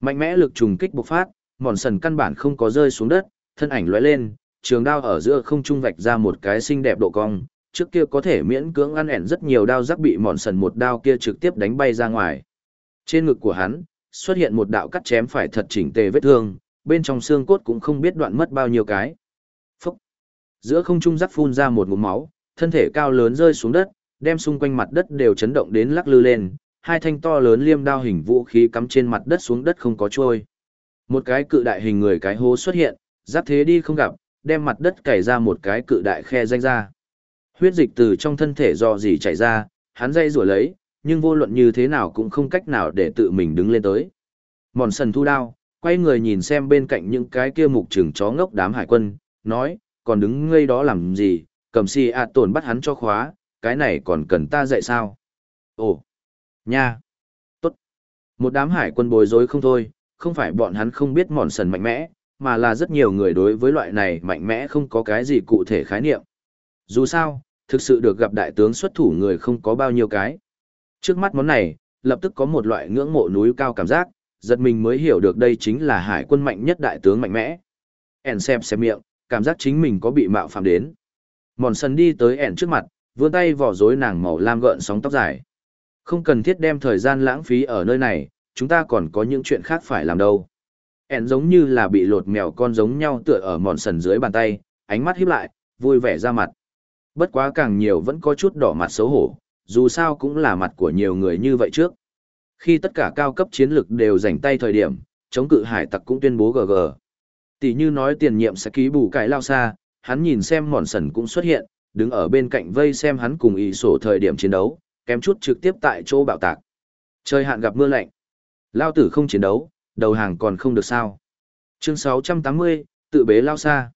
Speaker 1: mạnh mẽ lực trùng kích bộc phát mòn sần căn bản không có rơi xuống đất thân ảnh lóe lên trường đao ở giữa không trung vạch ra một cái xinh đẹp độ cong, trước kia có thể miễn cưỡng ăn ẻn rất nhiều đao rắc bị mòn sần một đao kia trực tiếp đánh bay ra ngoài. Trên ngực của hắn, xuất hiện một đạo cắt chém phải thật chỉnh tề vết thương, bên trong xương cốt cũng không biết đoạn mất bao nhiêu cái. Phúc! Giữa không trung rắc phun ra một ngụm máu, thân thể cao lớn rơi xuống đất, đem xung quanh mặt đất đều chấn động đến lắc lư lên, hai thanh to lớn liêm đao hình vũ khí cắm trên mặt đất xuống đất không có trôi. Một cái cự đại hình người cái hố xuất hiện, giáp thế đi không gặp, đem mặt đất cày ra một cái cự đại khe danh ra. Huyết dịch từ trong thân thể do gì chảy ra, hắn dây rủa lấy, nhưng vô luận như thế nào cũng không cách nào để tự mình đứng lên tới. Mòn sần thu đao, quay người nhìn xem bên cạnh những cái kia mục trường chó ngốc đám hải quân, nói, còn đứng ngây đó làm gì, cầm si ạ tổn bắt hắn cho khóa, cái này còn cần ta dạy sao? Ồ, nha, tốt. Một đám hải quân bối rối không thôi, không phải bọn hắn không biết mòn sần mạnh mẽ, mà là rất nhiều người đối với loại này mạnh mẽ không có cái gì cụ thể khái niệm. Dù sao, thực sự được gặp đại tướng xuất thủ người không có bao nhiêu cái. Trước mắt món này, lập tức có một loại ngưỡng mộ núi cao cảm giác, giật mình mới hiểu được đây chính là hải quân mạnh nhất đại tướng mạnh mẽ. Ẻn xem xem miệng, cảm giác chính mình có bị mạo phạm đến. Mòn sần đi tới ẻn trước mặt, vươn tay vỏ rối nàng màu lam gợn sóng tóc dài. Không cần thiết đem thời gian lãng phí ở nơi này, chúng ta còn có những chuyện khác phải làm đâu. ẻn giống như là bị lột mèo con giống nhau tựa ở mòn sần dưới bàn tay, ánh mắt híp lại, vui vẻ ra mặt. Bất quá càng nhiều vẫn có chút đỏ mặt xấu hổ, dù sao cũng là mặt của nhiều người như vậy trước. Khi tất cả cao cấp chiến lực đều giành tay thời điểm, chống cự hải tặc cũng tuyên bố GG. Tỷ như nói tiền nhiệm sẽ ký bù cái lao xa, hắn nhìn xem mòn sần cũng xuất hiện, đứng ở bên cạnh vây xem hắn cùng ý sổ thời điểm chiến đấu, kém chút trực tiếp tại chỗ bạo tạc. Trời hạn gặp mưa lạnh. Lao tử không chiến đấu, đầu hàng còn không được sao. Chương 680, tự bế lao xa.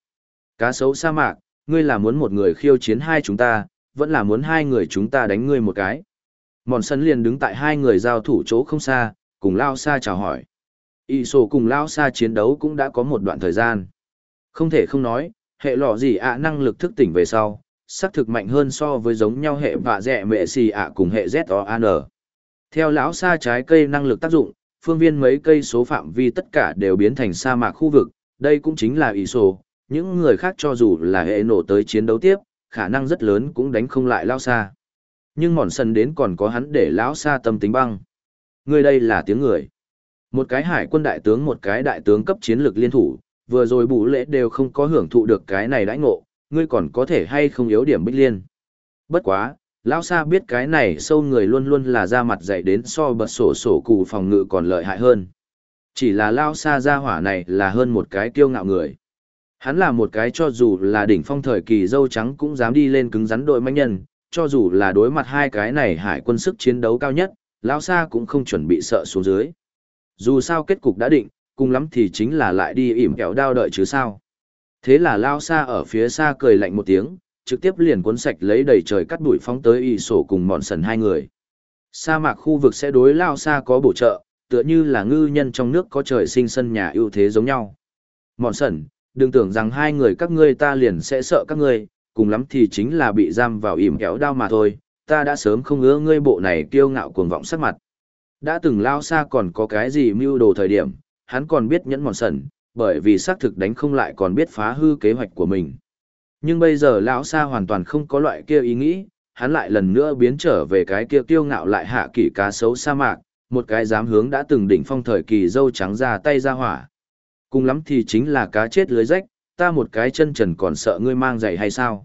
Speaker 1: Cá sấu sa mạc, ngươi là muốn một người khiêu chiến hai chúng ta, vẫn là muốn hai người chúng ta đánh ngươi một cái. Mòn sân liền đứng tại hai người giao thủ chỗ không xa, cùng lao xa chào hỏi. Y sổ cùng lao xa chiến đấu cũng đã có một đoạn thời gian. Không thể không nói, hệ lọ gì ạ năng lực thức tỉnh về sau, xác thực mạnh hơn so với giống nhau hệ vạ dẹ mẹ xì ạ cùng hệ ZOAN. Theo lão xa trái cây năng lực tác dụng, phương viên mấy cây số phạm vi tất cả đều biến thành sa mạc khu vực, đây cũng chính là ý sổ, những người khác cho dù là hệ nổ tới chiến đấu tiếp, khả năng rất lớn cũng đánh không lại lao xa. Nhưng mòn sân đến còn có hắn để lão xa tâm tính băng. Người đây là tiếng người. Một cái hải quân đại tướng một cái đại tướng cấp chiến lược liên thủ, vừa rồi bù lễ đều không có hưởng thụ được cái này đãi ngộ, ngươi còn có thể hay không yếu điểm bích liên. Bất quá, lão Sa biết cái này sâu người luôn luôn là ra mặt dạy đến so bật sổ sổ cụ phòng ngự còn lợi hại hơn. Chỉ là lao Sa ra hỏa này là hơn một cái kiêu ngạo người. Hắn là một cái cho dù là đỉnh phong thời kỳ dâu trắng cũng dám đi lên cứng rắn đội manh nhân, cho dù là đối mặt hai cái này hải quân sức chiến đấu cao nhất, lão Sa cũng không chuẩn bị sợ xuống dưới. Dù sao kết cục đã định, cùng lắm thì chính là lại đi ỉm kẹo đao đợi chứ sao. Thế là Lao Sa ở phía xa cười lạnh một tiếng, trực tiếp liền cuốn sạch lấy đầy trời cắt đuổi phóng tới y sổ cùng mọn sần hai người. Sa mạc khu vực sẽ đối Lao Sa có bổ trợ, tựa như là ngư nhân trong nước có trời sinh sân nhà ưu thế giống nhau. Mọn sần, đừng tưởng rằng hai người các ngươi ta liền sẽ sợ các ngươi, cùng lắm thì chính là bị giam vào ỉm kéo đao mà thôi, ta đã sớm không ngứa ngươi bộ này kiêu ngạo cuồng vọng sắc mặt. Đã từng lao xa còn có cái gì mưu đồ thời điểm, hắn còn biết nhẫn mòn sần, bởi vì xác thực đánh không lại còn biết phá hư kế hoạch của mình. Nhưng bây giờ lão Sa hoàn toàn không có loại kia ý nghĩ, hắn lại lần nữa biến trở về cái kia kiêu ngạo lại hạ kỷ cá sấu sa mạc, một cái dám hướng đã từng đỉnh phong thời kỳ dâu trắng ra tay ra hỏa. Cùng lắm thì chính là cá chết lưới rách, ta một cái chân trần còn sợ ngươi mang giày hay sao?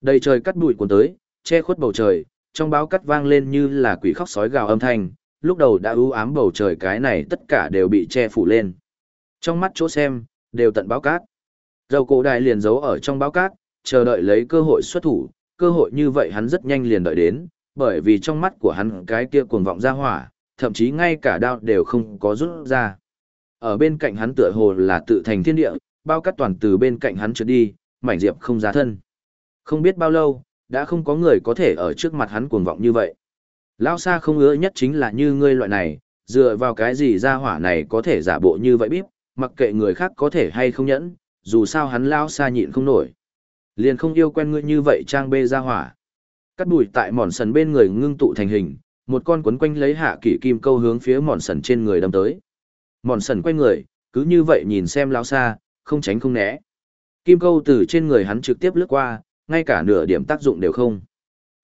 Speaker 1: Đầy trời cắt bụi cuốn tới, che khuất bầu trời, trong báo cắt vang lên như là quỷ khóc sói gào âm thanh, lúc đầu đã ưu ám bầu trời cái này tất cả đều bị che phủ lên. Trong mắt chỗ xem, đều tận báo cát. Dầu cổ đại liền giấu ở trong báo cát, chờ đợi lấy cơ hội xuất thủ, cơ hội như vậy hắn rất nhanh liền đợi đến, bởi vì trong mắt của hắn cái kia cuồng vọng ra hỏa, thậm chí ngay cả đao đều không có rút ra. Ở bên cạnh hắn tựa hồ là tự thành thiên địa, bao cát toàn từ bên cạnh hắn trượt đi, mảnh diệp không ra thân. Không biết bao lâu, đã không có người có thể ở trước mặt hắn cuồng vọng như vậy. Lao xa không ứa nhất chính là như ngươi loại này, dựa vào cái gì ra hỏa này có thể giả bộ như vậy bíp, mặc kệ người khác có thể hay không nhẫn, dù sao hắn lao xa nhịn không nổi. Liền không yêu quen ngươi như vậy trang bê ra hỏa. Cắt đùi tại mòn sần bên người ngưng tụ thành hình, một con quấn quanh lấy hạ kỷ kim câu hướng phía mòn sần trên người đâm tới. Mòn sần quay người, cứ như vậy nhìn xem lao xa, không tránh không né. Kim câu từ trên người hắn trực tiếp lướt qua, ngay cả nửa điểm tác dụng đều không.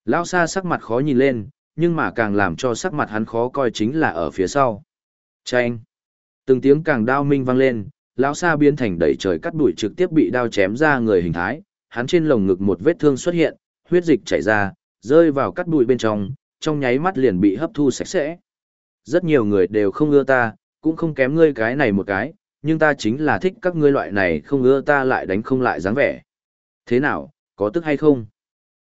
Speaker 1: Lao xa sắc mặt khó nhìn lên, nhưng mà càng làm cho sắc mặt hắn khó coi chính là ở phía sau. Chanh! Từng tiếng càng đao minh vang lên, lão Sa biến thành đầy trời cắt đuổi trực tiếp bị đao chém ra người hình thái, hắn trên lồng ngực một vết thương xuất hiện, huyết dịch chảy ra, rơi vào cắt đuổi bên trong, trong nháy mắt liền bị hấp thu sạch sẽ. Rất nhiều người đều không ưa ta, cũng không kém ngươi cái này một cái, nhưng ta chính là thích các ngươi loại này không ưa ta lại đánh không lại dáng vẻ. Thế nào, có tức hay không?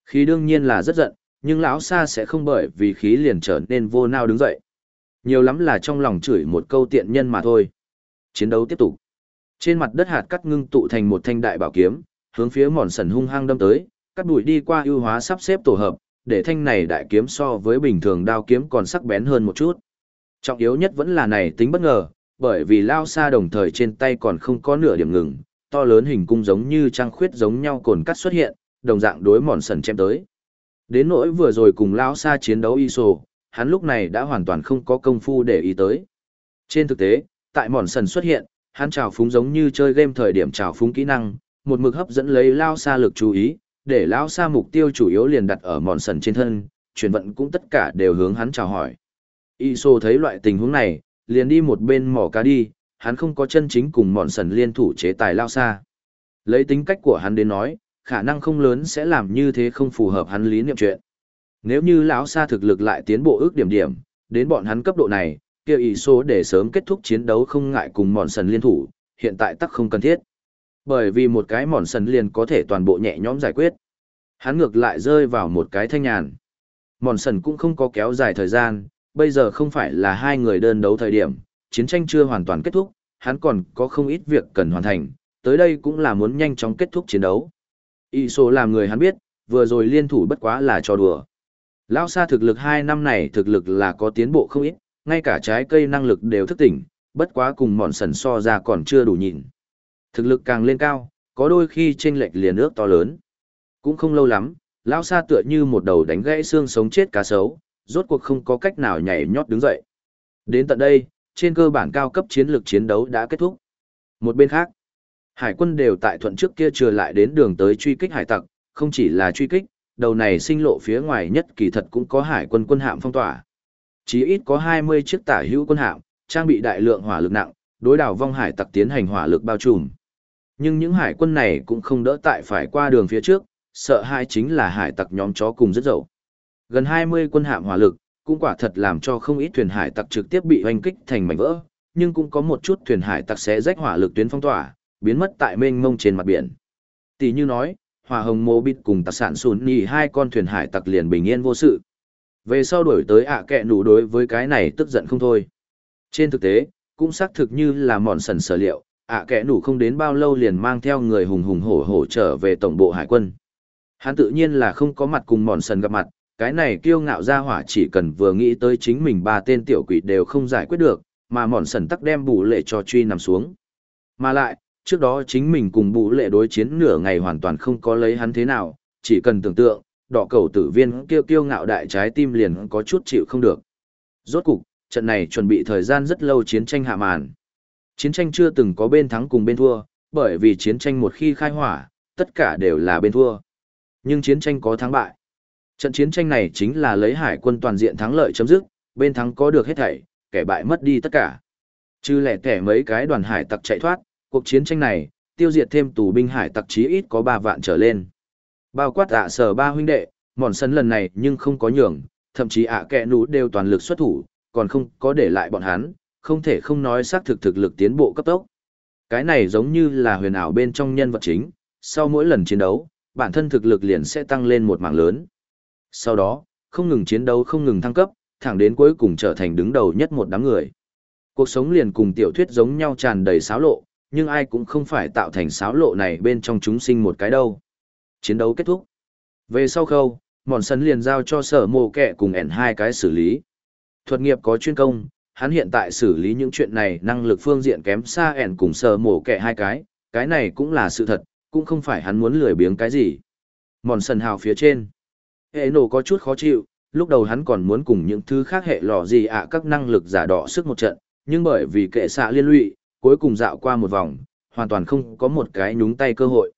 Speaker 1: Khí đương nhiên là rất giận, nhưng lão Sa sẽ không bởi vì khí liền trở nên vô nao đứng dậy. Nhiều lắm là trong lòng chửi một câu tiện nhân mà thôi. Chiến đấu tiếp tục. Trên mặt đất hạt cắt ngưng tụ thành một thanh đại bảo kiếm, hướng phía mòn sần hung hăng đâm tới, cắt đuổi đi qua ưu hóa sắp xếp tổ hợp, để thanh này đại kiếm so với bình thường đao kiếm còn sắc bén hơn một chút. Trọng yếu nhất vẫn là này tính bất ngờ, bởi vì lao xa đồng thời trên tay còn không có nửa điểm ngừng, to lớn hình cung giống như trăng khuyết giống nhau cồn cắt xuất hiện, đồng dạng đối mòn sần chém tới. Đến nỗi vừa rồi cùng lao xa chiến đấu ISO, hắn lúc này đã hoàn toàn không có công phu để ý tới. Trên thực tế, tại mòn sần xuất hiện, hắn trào phúng giống như chơi game thời điểm trào phúng kỹ năng, một mực hấp dẫn lấy lao xa lực chú ý, để lao xa mục tiêu chủ yếu liền đặt ở mòn sần trên thân, chuyển vận cũng tất cả đều hướng hắn chào hỏi. ISO thấy loại tình huống này, liền đi một bên mỏ cá đi, hắn không có chân chính cùng mòn sần liên thủ chế tài lao xa. Lấy tính cách của hắn đến nói, khả năng không lớn sẽ làm như thế không phù hợp hắn lý niệm chuyện. Nếu như lão xa thực lực lại tiến bộ ước điểm điểm, đến bọn hắn cấp độ này, kia ý số để sớm kết thúc chiến đấu không ngại cùng mòn sần liên thủ, hiện tại tắc không cần thiết. Bởi vì một cái mòn sần liền có thể toàn bộ nhẹ nhõm giải quyết. Hắn ngược lại rơi vào một cái thanh nhàn. Mòn sần cũng không có kéo dài thời gian, bây giờ không phải là hai người đơn đấu thời điểm, chiến tranh chưa hoàn toàn kết thúc, hắn còn có không ít việc cần hoàn thành, tới đây cũng là muốn nhanh chóng kết thúc chiến đấu. Y số làm người hắn biết, vừa rồi liên thủ bất quá là trò đùa. Lão Sa thực lực hai năm này thực lực là có tiến bộ không ít, ngay cả trái cây năng lực đều thức tỉnh, bất quá cùng mòn sần so ra còn chưa đủ nhịn. Thực lực càng lên cao, có đôi khi chênh lệch liền ước to lớn. Cũng không lâu lắm, lão Sa tựa như một đầu đánh gãy xương sống chết cá sấu, rốt cuộc không có cách nào nhảy nhót đứng dậy. Đến tận đây, trên cơ bản cao cấp chiến lược chiến đấu đã kết thúc. Một bên khác, hải quân đều tại thuận trước kia trừ lại đến đường tới truy kích hải tặc, không chỉ là truy kích, đầu này sinh lộ phía ngoài nhất kỳ thật cũng có hải quân quân hạm phong tỏa. Chí ít có 20 chiếc tả hữu quân hạm, trang bị đại lượng hỏa lực nặng, đối đảo vong hải tặc tiến hành hỏa lực bao trùm. Nhưng những hải quân này cũng không đỡ tại phải qua đường phía trước, sợ hai chính là hải tặc nhóm chó cùng rất dậu. Gần 20 quân hạm hỏa lực, cũng quả thật làm cho không ít thuyền hải tặc trực tiếp bị hoành kích thành mảnh vỡ, nhưng cũng có một chút thuyền hải tặc sẽ rách hỏa lực tuyến phong tỏa, biến mất tại mênh mông trên mặt biển. Tỷ như nói, hòa hồng mô bịt cùng tặc sản sùn nhì hai con thuyền hải tặc liền bình yên vô sự. Về sau đổi tới ạ à kẹ nụ đối với cái này tức giận không thôi. Trên thực tế, cũng xác thực như là mòn sần sở liệu, ạ à kẹ nụ không đến bao lâu liền mang theo người hùng hùng hổ hổ trở về tổng bộ hải quân. Hắn tự nhiên là không có mặt cùng mòn sần gặp mặt, cái này kiêu ngạo ra hỏa chỉ cần vừa nghĩ tới chính mình ba tên tiểu quỷ đều không giải quyết được, mà mòn sần tắc đem bù lệ cho truy nằm xuống. Mà lại, trước đó chính mình cùng Bụ lệ đối chiến nửa ngày hoàn toàn không có lấy hắn thế nào, chỉ cần tưởng tượng, đỏ cầu tử viên kêu kiêu ngạo đại trái tim liền có chút chịu không được. Rốt cục, trận này chuẩn bị thời gian rất lâu chiến tranh hạ màn. Chiến tranh chưa từng có bên thắng cùng bên thua, bởi vì chiến tranh một khi khai hỏa, tất cả đều là bên thua. Nhưng chiến tranh có thắng bại. Trận chiến tranh này chính là lấy hải quân toàn diện thắng lợi chấm dứt, bên thắng có được hết thảy, kẻ bại mất đi tất cả. Chứ lẻ kẻ mấy cái đoàn hải tặc chạy thoát, cuộc chiến tranh này, tiêu diệt thêm tù binh hải tặc chí ít có 3 vạn trở lên. Bao quát ạ sở ba huynh đệ, mòn sân lần này nhưng không có nhường, thậm chí ạ kẹ nú đều toàn lực xuất thủ, còn không có để lại bọn hắn, không thể không nói xác thực thực lực tiến bộ cấp tốc. Cái này giống như là huyền ảo bên trong nhân vật chính, sau mỗi lần chiến đấu, bản thân thực lực liền sẽ tăng lên một mảng lớn. Sau đó, không ngừng chiến đấu không ngừng thăng cấp, thẳng đến cuối cùng trở thành đứng đầu nhất một đám người. Cuộc sống liền cùng tiểu thuyết giống nhau tràn đầy xáo lộ, nhưng ai cũng không phải tạo thành xáo lộ này bên trong chúng sinh một cái đâu. Chiến đấu kết thúc. Về sau khâu, mòn sân liền giao cho sở mồ kẹ cùng ẻn hai cái xử lý. Thuật nghiệp có chuyên công, hắn hiện tại xử lý những chuyện này năng lực phương diện kém xa ẻn cùng sở mồ kẹ hai cái, cái này cũng là sự thật, cũng không phải hắn muốn lười biếng cái gì. Mòn sân hào phía trên. Hệ nổ có chút khó chịu, lúc đầu hắn còn muốn cùng những thứ khác hệ lò gì ạ các năng lực giả đỏ sức một trận, nhưng bởi vì kệ xạ liên lụy, cuối cùng dạo qua một vòng, hoàn toàn không có một cái nhúng tay cơ hội.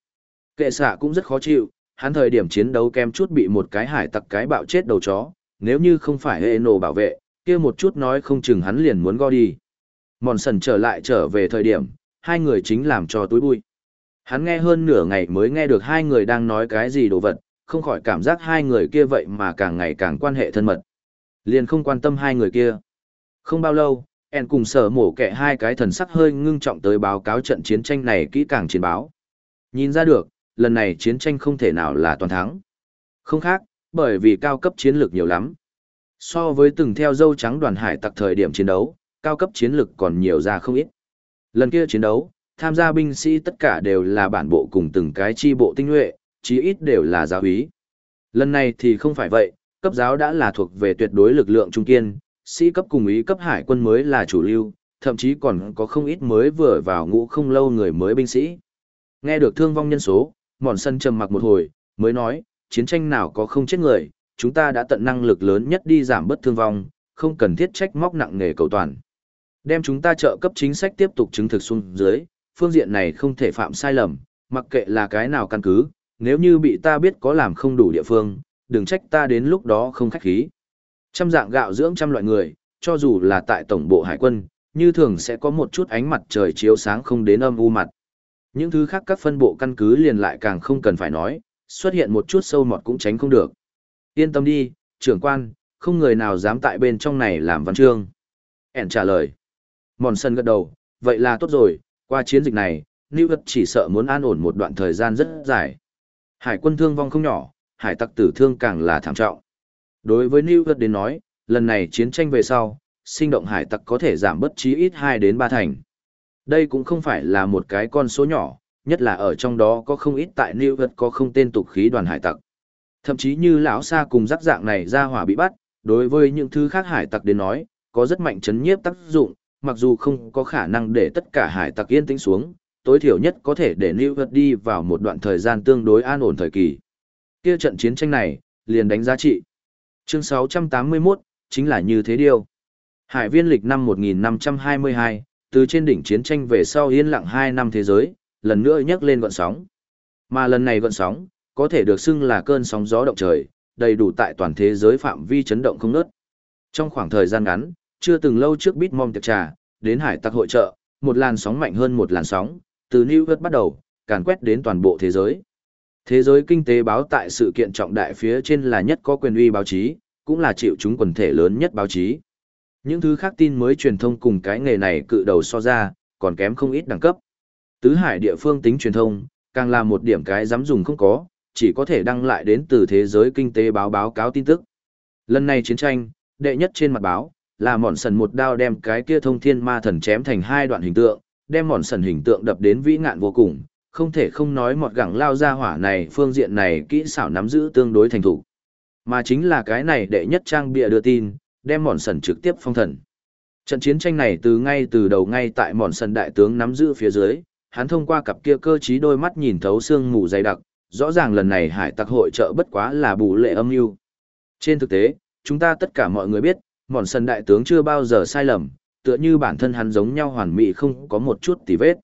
Speaker 1: Kệ xạ cũng rất khó chịu, hắn thời điểm chiến đấu kem chút bị một cái hải tặc cái bạo chết đầu chó, nếu như không phải hệ nổ bảo vệ, kia một chút nói không chừng hắn liền muốn go đi. Mòn sần trở lại trở về thời điểm, hai người chính làm cho túi bụi. Hắn nghe hơn nửa ngày mới nghe được hai người đang nói cái gì đồ vật, không khỏi cảm giác hai người kia vậy mà càng ngày càng quan hệ thân mật. Liền không quan tâm hai người kia. Không bao lâu, En cùng sở mổ kẻ hai cái thần sắc hơi ngưng trọng tới báo cáo trận chiến tranh này kỹ càng chiến báo. Nhìn ra được, lần này chiến tranh không thể nào là toàn thắng. Không khác, Bởi vì cao cấp chiến lược nhiều lắm. So với từng theo dâu trắng đoàn hải tặc thời điểm chiến đấu, cao cấp chiến lược còn nhiều ra không ít. Lần kia chiến đấu, tham gia binh sĩ tất cả đều là bản bộ cùng từng cái chi bộ tinh nhuệ, chí ít đều là giáo úy. Lần này thì không phải vậy, cấp giáo đã là thuộc về tuyệt đối lực lượng trung kiên, sĩ cấp cùng ý cấp hải quân mới là chủ lưu, thậm chí còn có không ít mới vừa vào ngũ không lâu người mới binh sĩ. Nghe được thương vong nhân số, mòn sân trầm mặc một hồi, mới nói, chiến tranh nào có không chết người, chúng ta đã tận năng lực lớn nhất đi giảm bớt thương vong, không cần thiết trách móc nặng nề cầu toàn. Đem chúng ta trợ cấp chính sách tiếp tục chứng thực xuống dưới, phương diện này không thể phạm sai lầm, mặc kệ là cái nào căn cứ, nếu như bị ta biết có làm không đủ địa phương, đừng trách ta đến lúc đó không khách khí. Trăm dạng gạo dưỡng trăm loại người, cho dù là tại tổng bộ hải quân, như thường sẽ có một chút ánh mặt trời chiếu sáng không đến âm u mặt. Những thứ khác các phân bộ căn cứ liền lại càng không cần phải nói, xuất hiện một chút sâu mọt cũng tránh không được. Yên tâm đi, trưởng quan, không người nào dám tại bên trong này làm văn chương. Ẻn trả lời. Mòn sân gật đầu, vậy là tốt rồi, qua chiến dịch này, New York chỉ sợ muốn an ổn một đoạn thời gian rất dài. Hải quân thương vong không nhỏ, hải tặc tử thương càng là thảm trọng. Đối với New York đến nói, lần này chiến tranh về sau, sinh động hải tặc có thể giảm bất chí ít 2 đến 3 thành. Đây cũng không phải là một cái con số nhỏ, nhất là ở trong đó có không ít tại New York có không tên tục khí đoàn hải tặc. Thậm chí như lão Sa cùng rắc dạng này ra hỏa bị bắt, đối với những thứ khác hải tặc đến nói, có rất mạnh chấn nhiếp tác dụng, mặc dù không có khả năng để tất cả hải tặc yên tĩnh xuống, tối thiểu nhất có thể để New York đi vào một đoạn thời gian tương đối an ổn thời kỳ. Kia trận chiến tranh này, liền đánh giá trị. Chương 681, chính là như thế điều. Hải viên lịch năm 1522, từ trên đỉnh chiến tranh về sau yên lặng 2 năm thế giới, lần nữa nhấc lên gọn sóng. Mà lần này gọn sóng, có thể được xưng là cơn sóng gió động trời, đầy đủ tại toàn thế giới phạm vi chấn động không nớt. Trong khoảng thời gian ngắn, chưa từng lâu trước Bitmom tiệc trà, đến hải tặc hội trợ, một làn sóng mạnh hơn một làn sóng, từ New York bắt đầu, càn quét đến toàn bộ thế giới. Thế giới kinh tế báo tại sự kiện trọng đại phía trên là nhất có quyền uy báo chí, cũng là chịu chúng quần thể lớn nhất báo chí. Những thứ khác tin mới truyền thông cùng cái nghề này cự đầu so ra, còn kém không ít đẳng cấp. Tứ hải địa phương tính truyền thông, càng là một điểm cái dám dùng không có, chỉ có thể đăng lại đến từ thế giới kinh tế báo báo cáo tin tức. Lần này chiến tranh, đệ nhất trên mặt báo, là mòn sần một đao đem cái kia thông thiên ma thần chém thành hai đoạn hình tượng, đem mòn sần hình tượng đập đến vĩ ngạn vô cùng, không thể không nói một gẳng lao ra hỏa này phương diện này kỹ xảo nắm giữ tương đối thành thủ. Mà chính là cái này đệ nhất trang bịa đưa tin, đem mòn sần trực tiếp phong thần. Trận chiến tranh này từ ngay từ đầu ngay tại mòn sần đại tướng nắm giữ phía dưới, hắn thông qua cặp kia cơ trí đôi mắt nhìn thấu xương mù dày đặc, rõ ràng lần này hải tặc hội trợ bất quá là bù lệ âm mưu. Trên thực tế, chúng ta tất cả mọi người biết, mòn sần đại tướng chưa bao giờ sai lầm, tựa như bản thân hắn giống nhau hoàn mỹ không có một chút tì vết.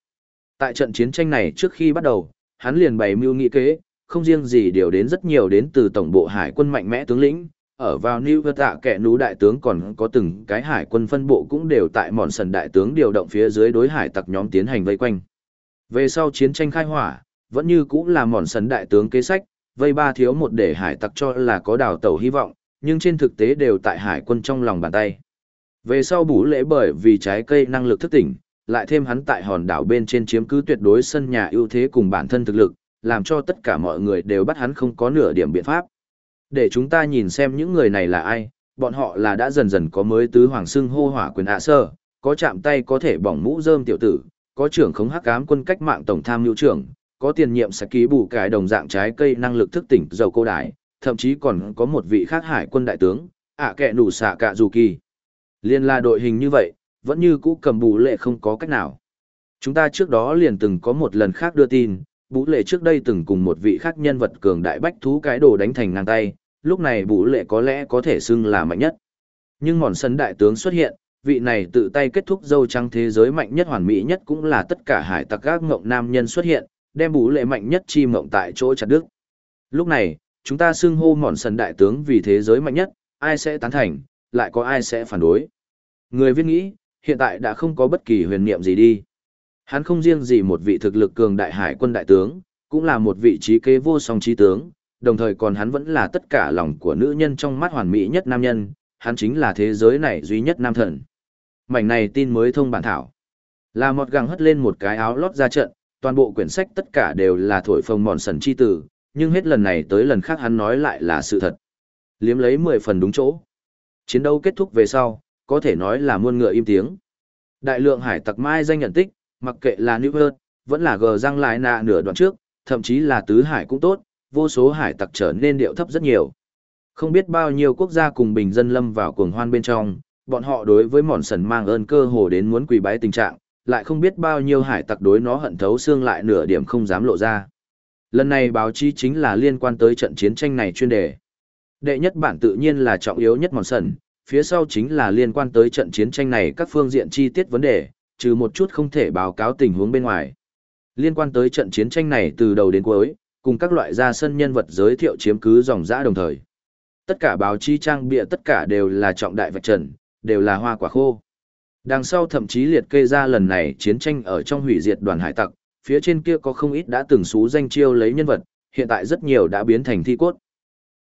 Speaker 1: Tại trận chiến tranh này trước khi bắt đầu, hắn liền bày mưu nghị kế, không riêng gì điều đến rất nhiều đến từ tổng bộ hải quân mạnh mẽ tướng lĩnh, ở vào New York tạ kẻ nú đại tướng còn có từng cái hải quân phân bộ cũng đều tại mòn sần đại tướng điều động phía dưới đối hải tặc nhóm tiến hành vây quanh. Về sau chiến tranh khai hỏa, vẫn như cũng là mòn sần đại tướng kế sách, vây ba thiếu một để hải tặc cho là có đào tẩu hy vọng, nhưng trên thực tế đều tại hải quân trong lòng bàn tay. Về sau bủ lễ bởi vì trái cây năng lực thức tỉnh, lại thêm hắn tại hòn đảo bên trên chiếm cứ tuyệt đối sân nhà ưu thế cùng bản thân thực lực, làm cho tất cả mọi người đều bắt hắn không có nửa điểm biện pháp. Để chúng ta nhìn xem những người này là ai, bọn họ là đã dần dần có mới tứ hoàng xưng hô hỏa quyền ạ sơ, có chạm tay có thể bỏng mũ rơm tiểu tử, có trưởng khống hắc ám quân cách mạng tổng tham lưu trưởng, có tiền nhiệm sẽ ký bù cải đồng dạng trái cây năng lực thức tỉnh dầu cô đại, thậm chí còn có một vị khác hải quân đại tướng, ạ kệ nủ xạ cả dù kỳ. Liên là đội hình như vậy, vẫn như cũ cầm bù lệ không có cách nào. Chúng ta trước đó liền từng có một lần khác đưa tin, bù lệ trước đây từng cùng một vị khác nhân vật cường đại bách thú cái đồ đánh thành ngang tay, lúc này bù lệ có lẽ có thể xưng là mạnh nhất. Nhưng mòn sân đại tướng xuất hiện, vị này tự tay kết thúc dâu trắng thế giới mạnh nhất hoàn mỹ nhất cũng là tất cả hải tặc gác ngộng nam nhân xuất hiện, đem bù lệ mạnh nhất chi mộng tại chỗ chặt đức. Lúc này, chúng ta xưng hô mòn sân đại tướng vì thế giới mạnh nhất, ai sẽ tán thành, lại có ai sẽ phản đối. Người viết nghĩ, hiện tại đã không có bất kỳ huyền niệm gì đi. Hắn không riêng gì một vị thực lực cường đại hải quân đại tướng, cũng là một vị trí kế vô song trí tướng, đồng thời còn hắn vẫn là tất cả lòng của nữ nhân trong mắt hoàn mỹ nhất nam nhân, hắn chính là thế giới này duy nhất nam thần. Mảnh này tin mới thông bản thảo. Là một gàng hất lên một cái áo lót ra trận, toàn bộ quyển sách tất cả đều là thổi phồng mòn sần chi tử, nhưng hết lần này tới lần khác hắn nói lại là sự thật. Liếm lấy 10 phần đúng chỗ. Chiến đấu kết thúc về sau, có thể nói là muôn ngựa im tiếng. Đại lượng hải tặc mai danh nhận tích, mặc kệ là New Earth, vẫn là gờ răng lại nạ nửa đoạn trước, thậm chí là tứ hải cũng tốt, vô số hải tặc trở nên điệu thấp rất nhiều. Không biết bao nhiêu quốc gia cùng bình dân lâm vào cuồng hoan bên trong, bọn họ đối với mòn sần mang ơn cơ hồ đến muốn quỳ bái tình trạng, lại không biết bao nhiêu hải tặc đối nó hận thấu xương lại nửa điểm không dám lộ ra. Lần này báo chí chính là liên quan tới trận chiến tranh này chuyên đề. Đệ nhất bản tự nhiên là trọng yếu nhất mòn sần, phía sau chính là liên quan tới trận chiến tranh này các phương diện chi tiết vấn đề, trừ một chút không thể báo cáo tình huống bên ngoài. Liên quan tới trận chiến tranh này từ đầu đến cuối, cùng các loại gia sân nhân vật giới thiệu chiếm cứ dòng dã đồng thời. Tất cả báo chí trang bịa tất cả đều là trọng đại vạch trần, đều là hoa quả khô. Đằng sau thậm chí liệt kê ra lần này chiến tranh ở trong hủy diệt đoàn hải tặc, phía trên kia có không ít đã từng xú danh chiêu lấy nhân vật, hiện tại rất nhiều đã biến thành thi cốt.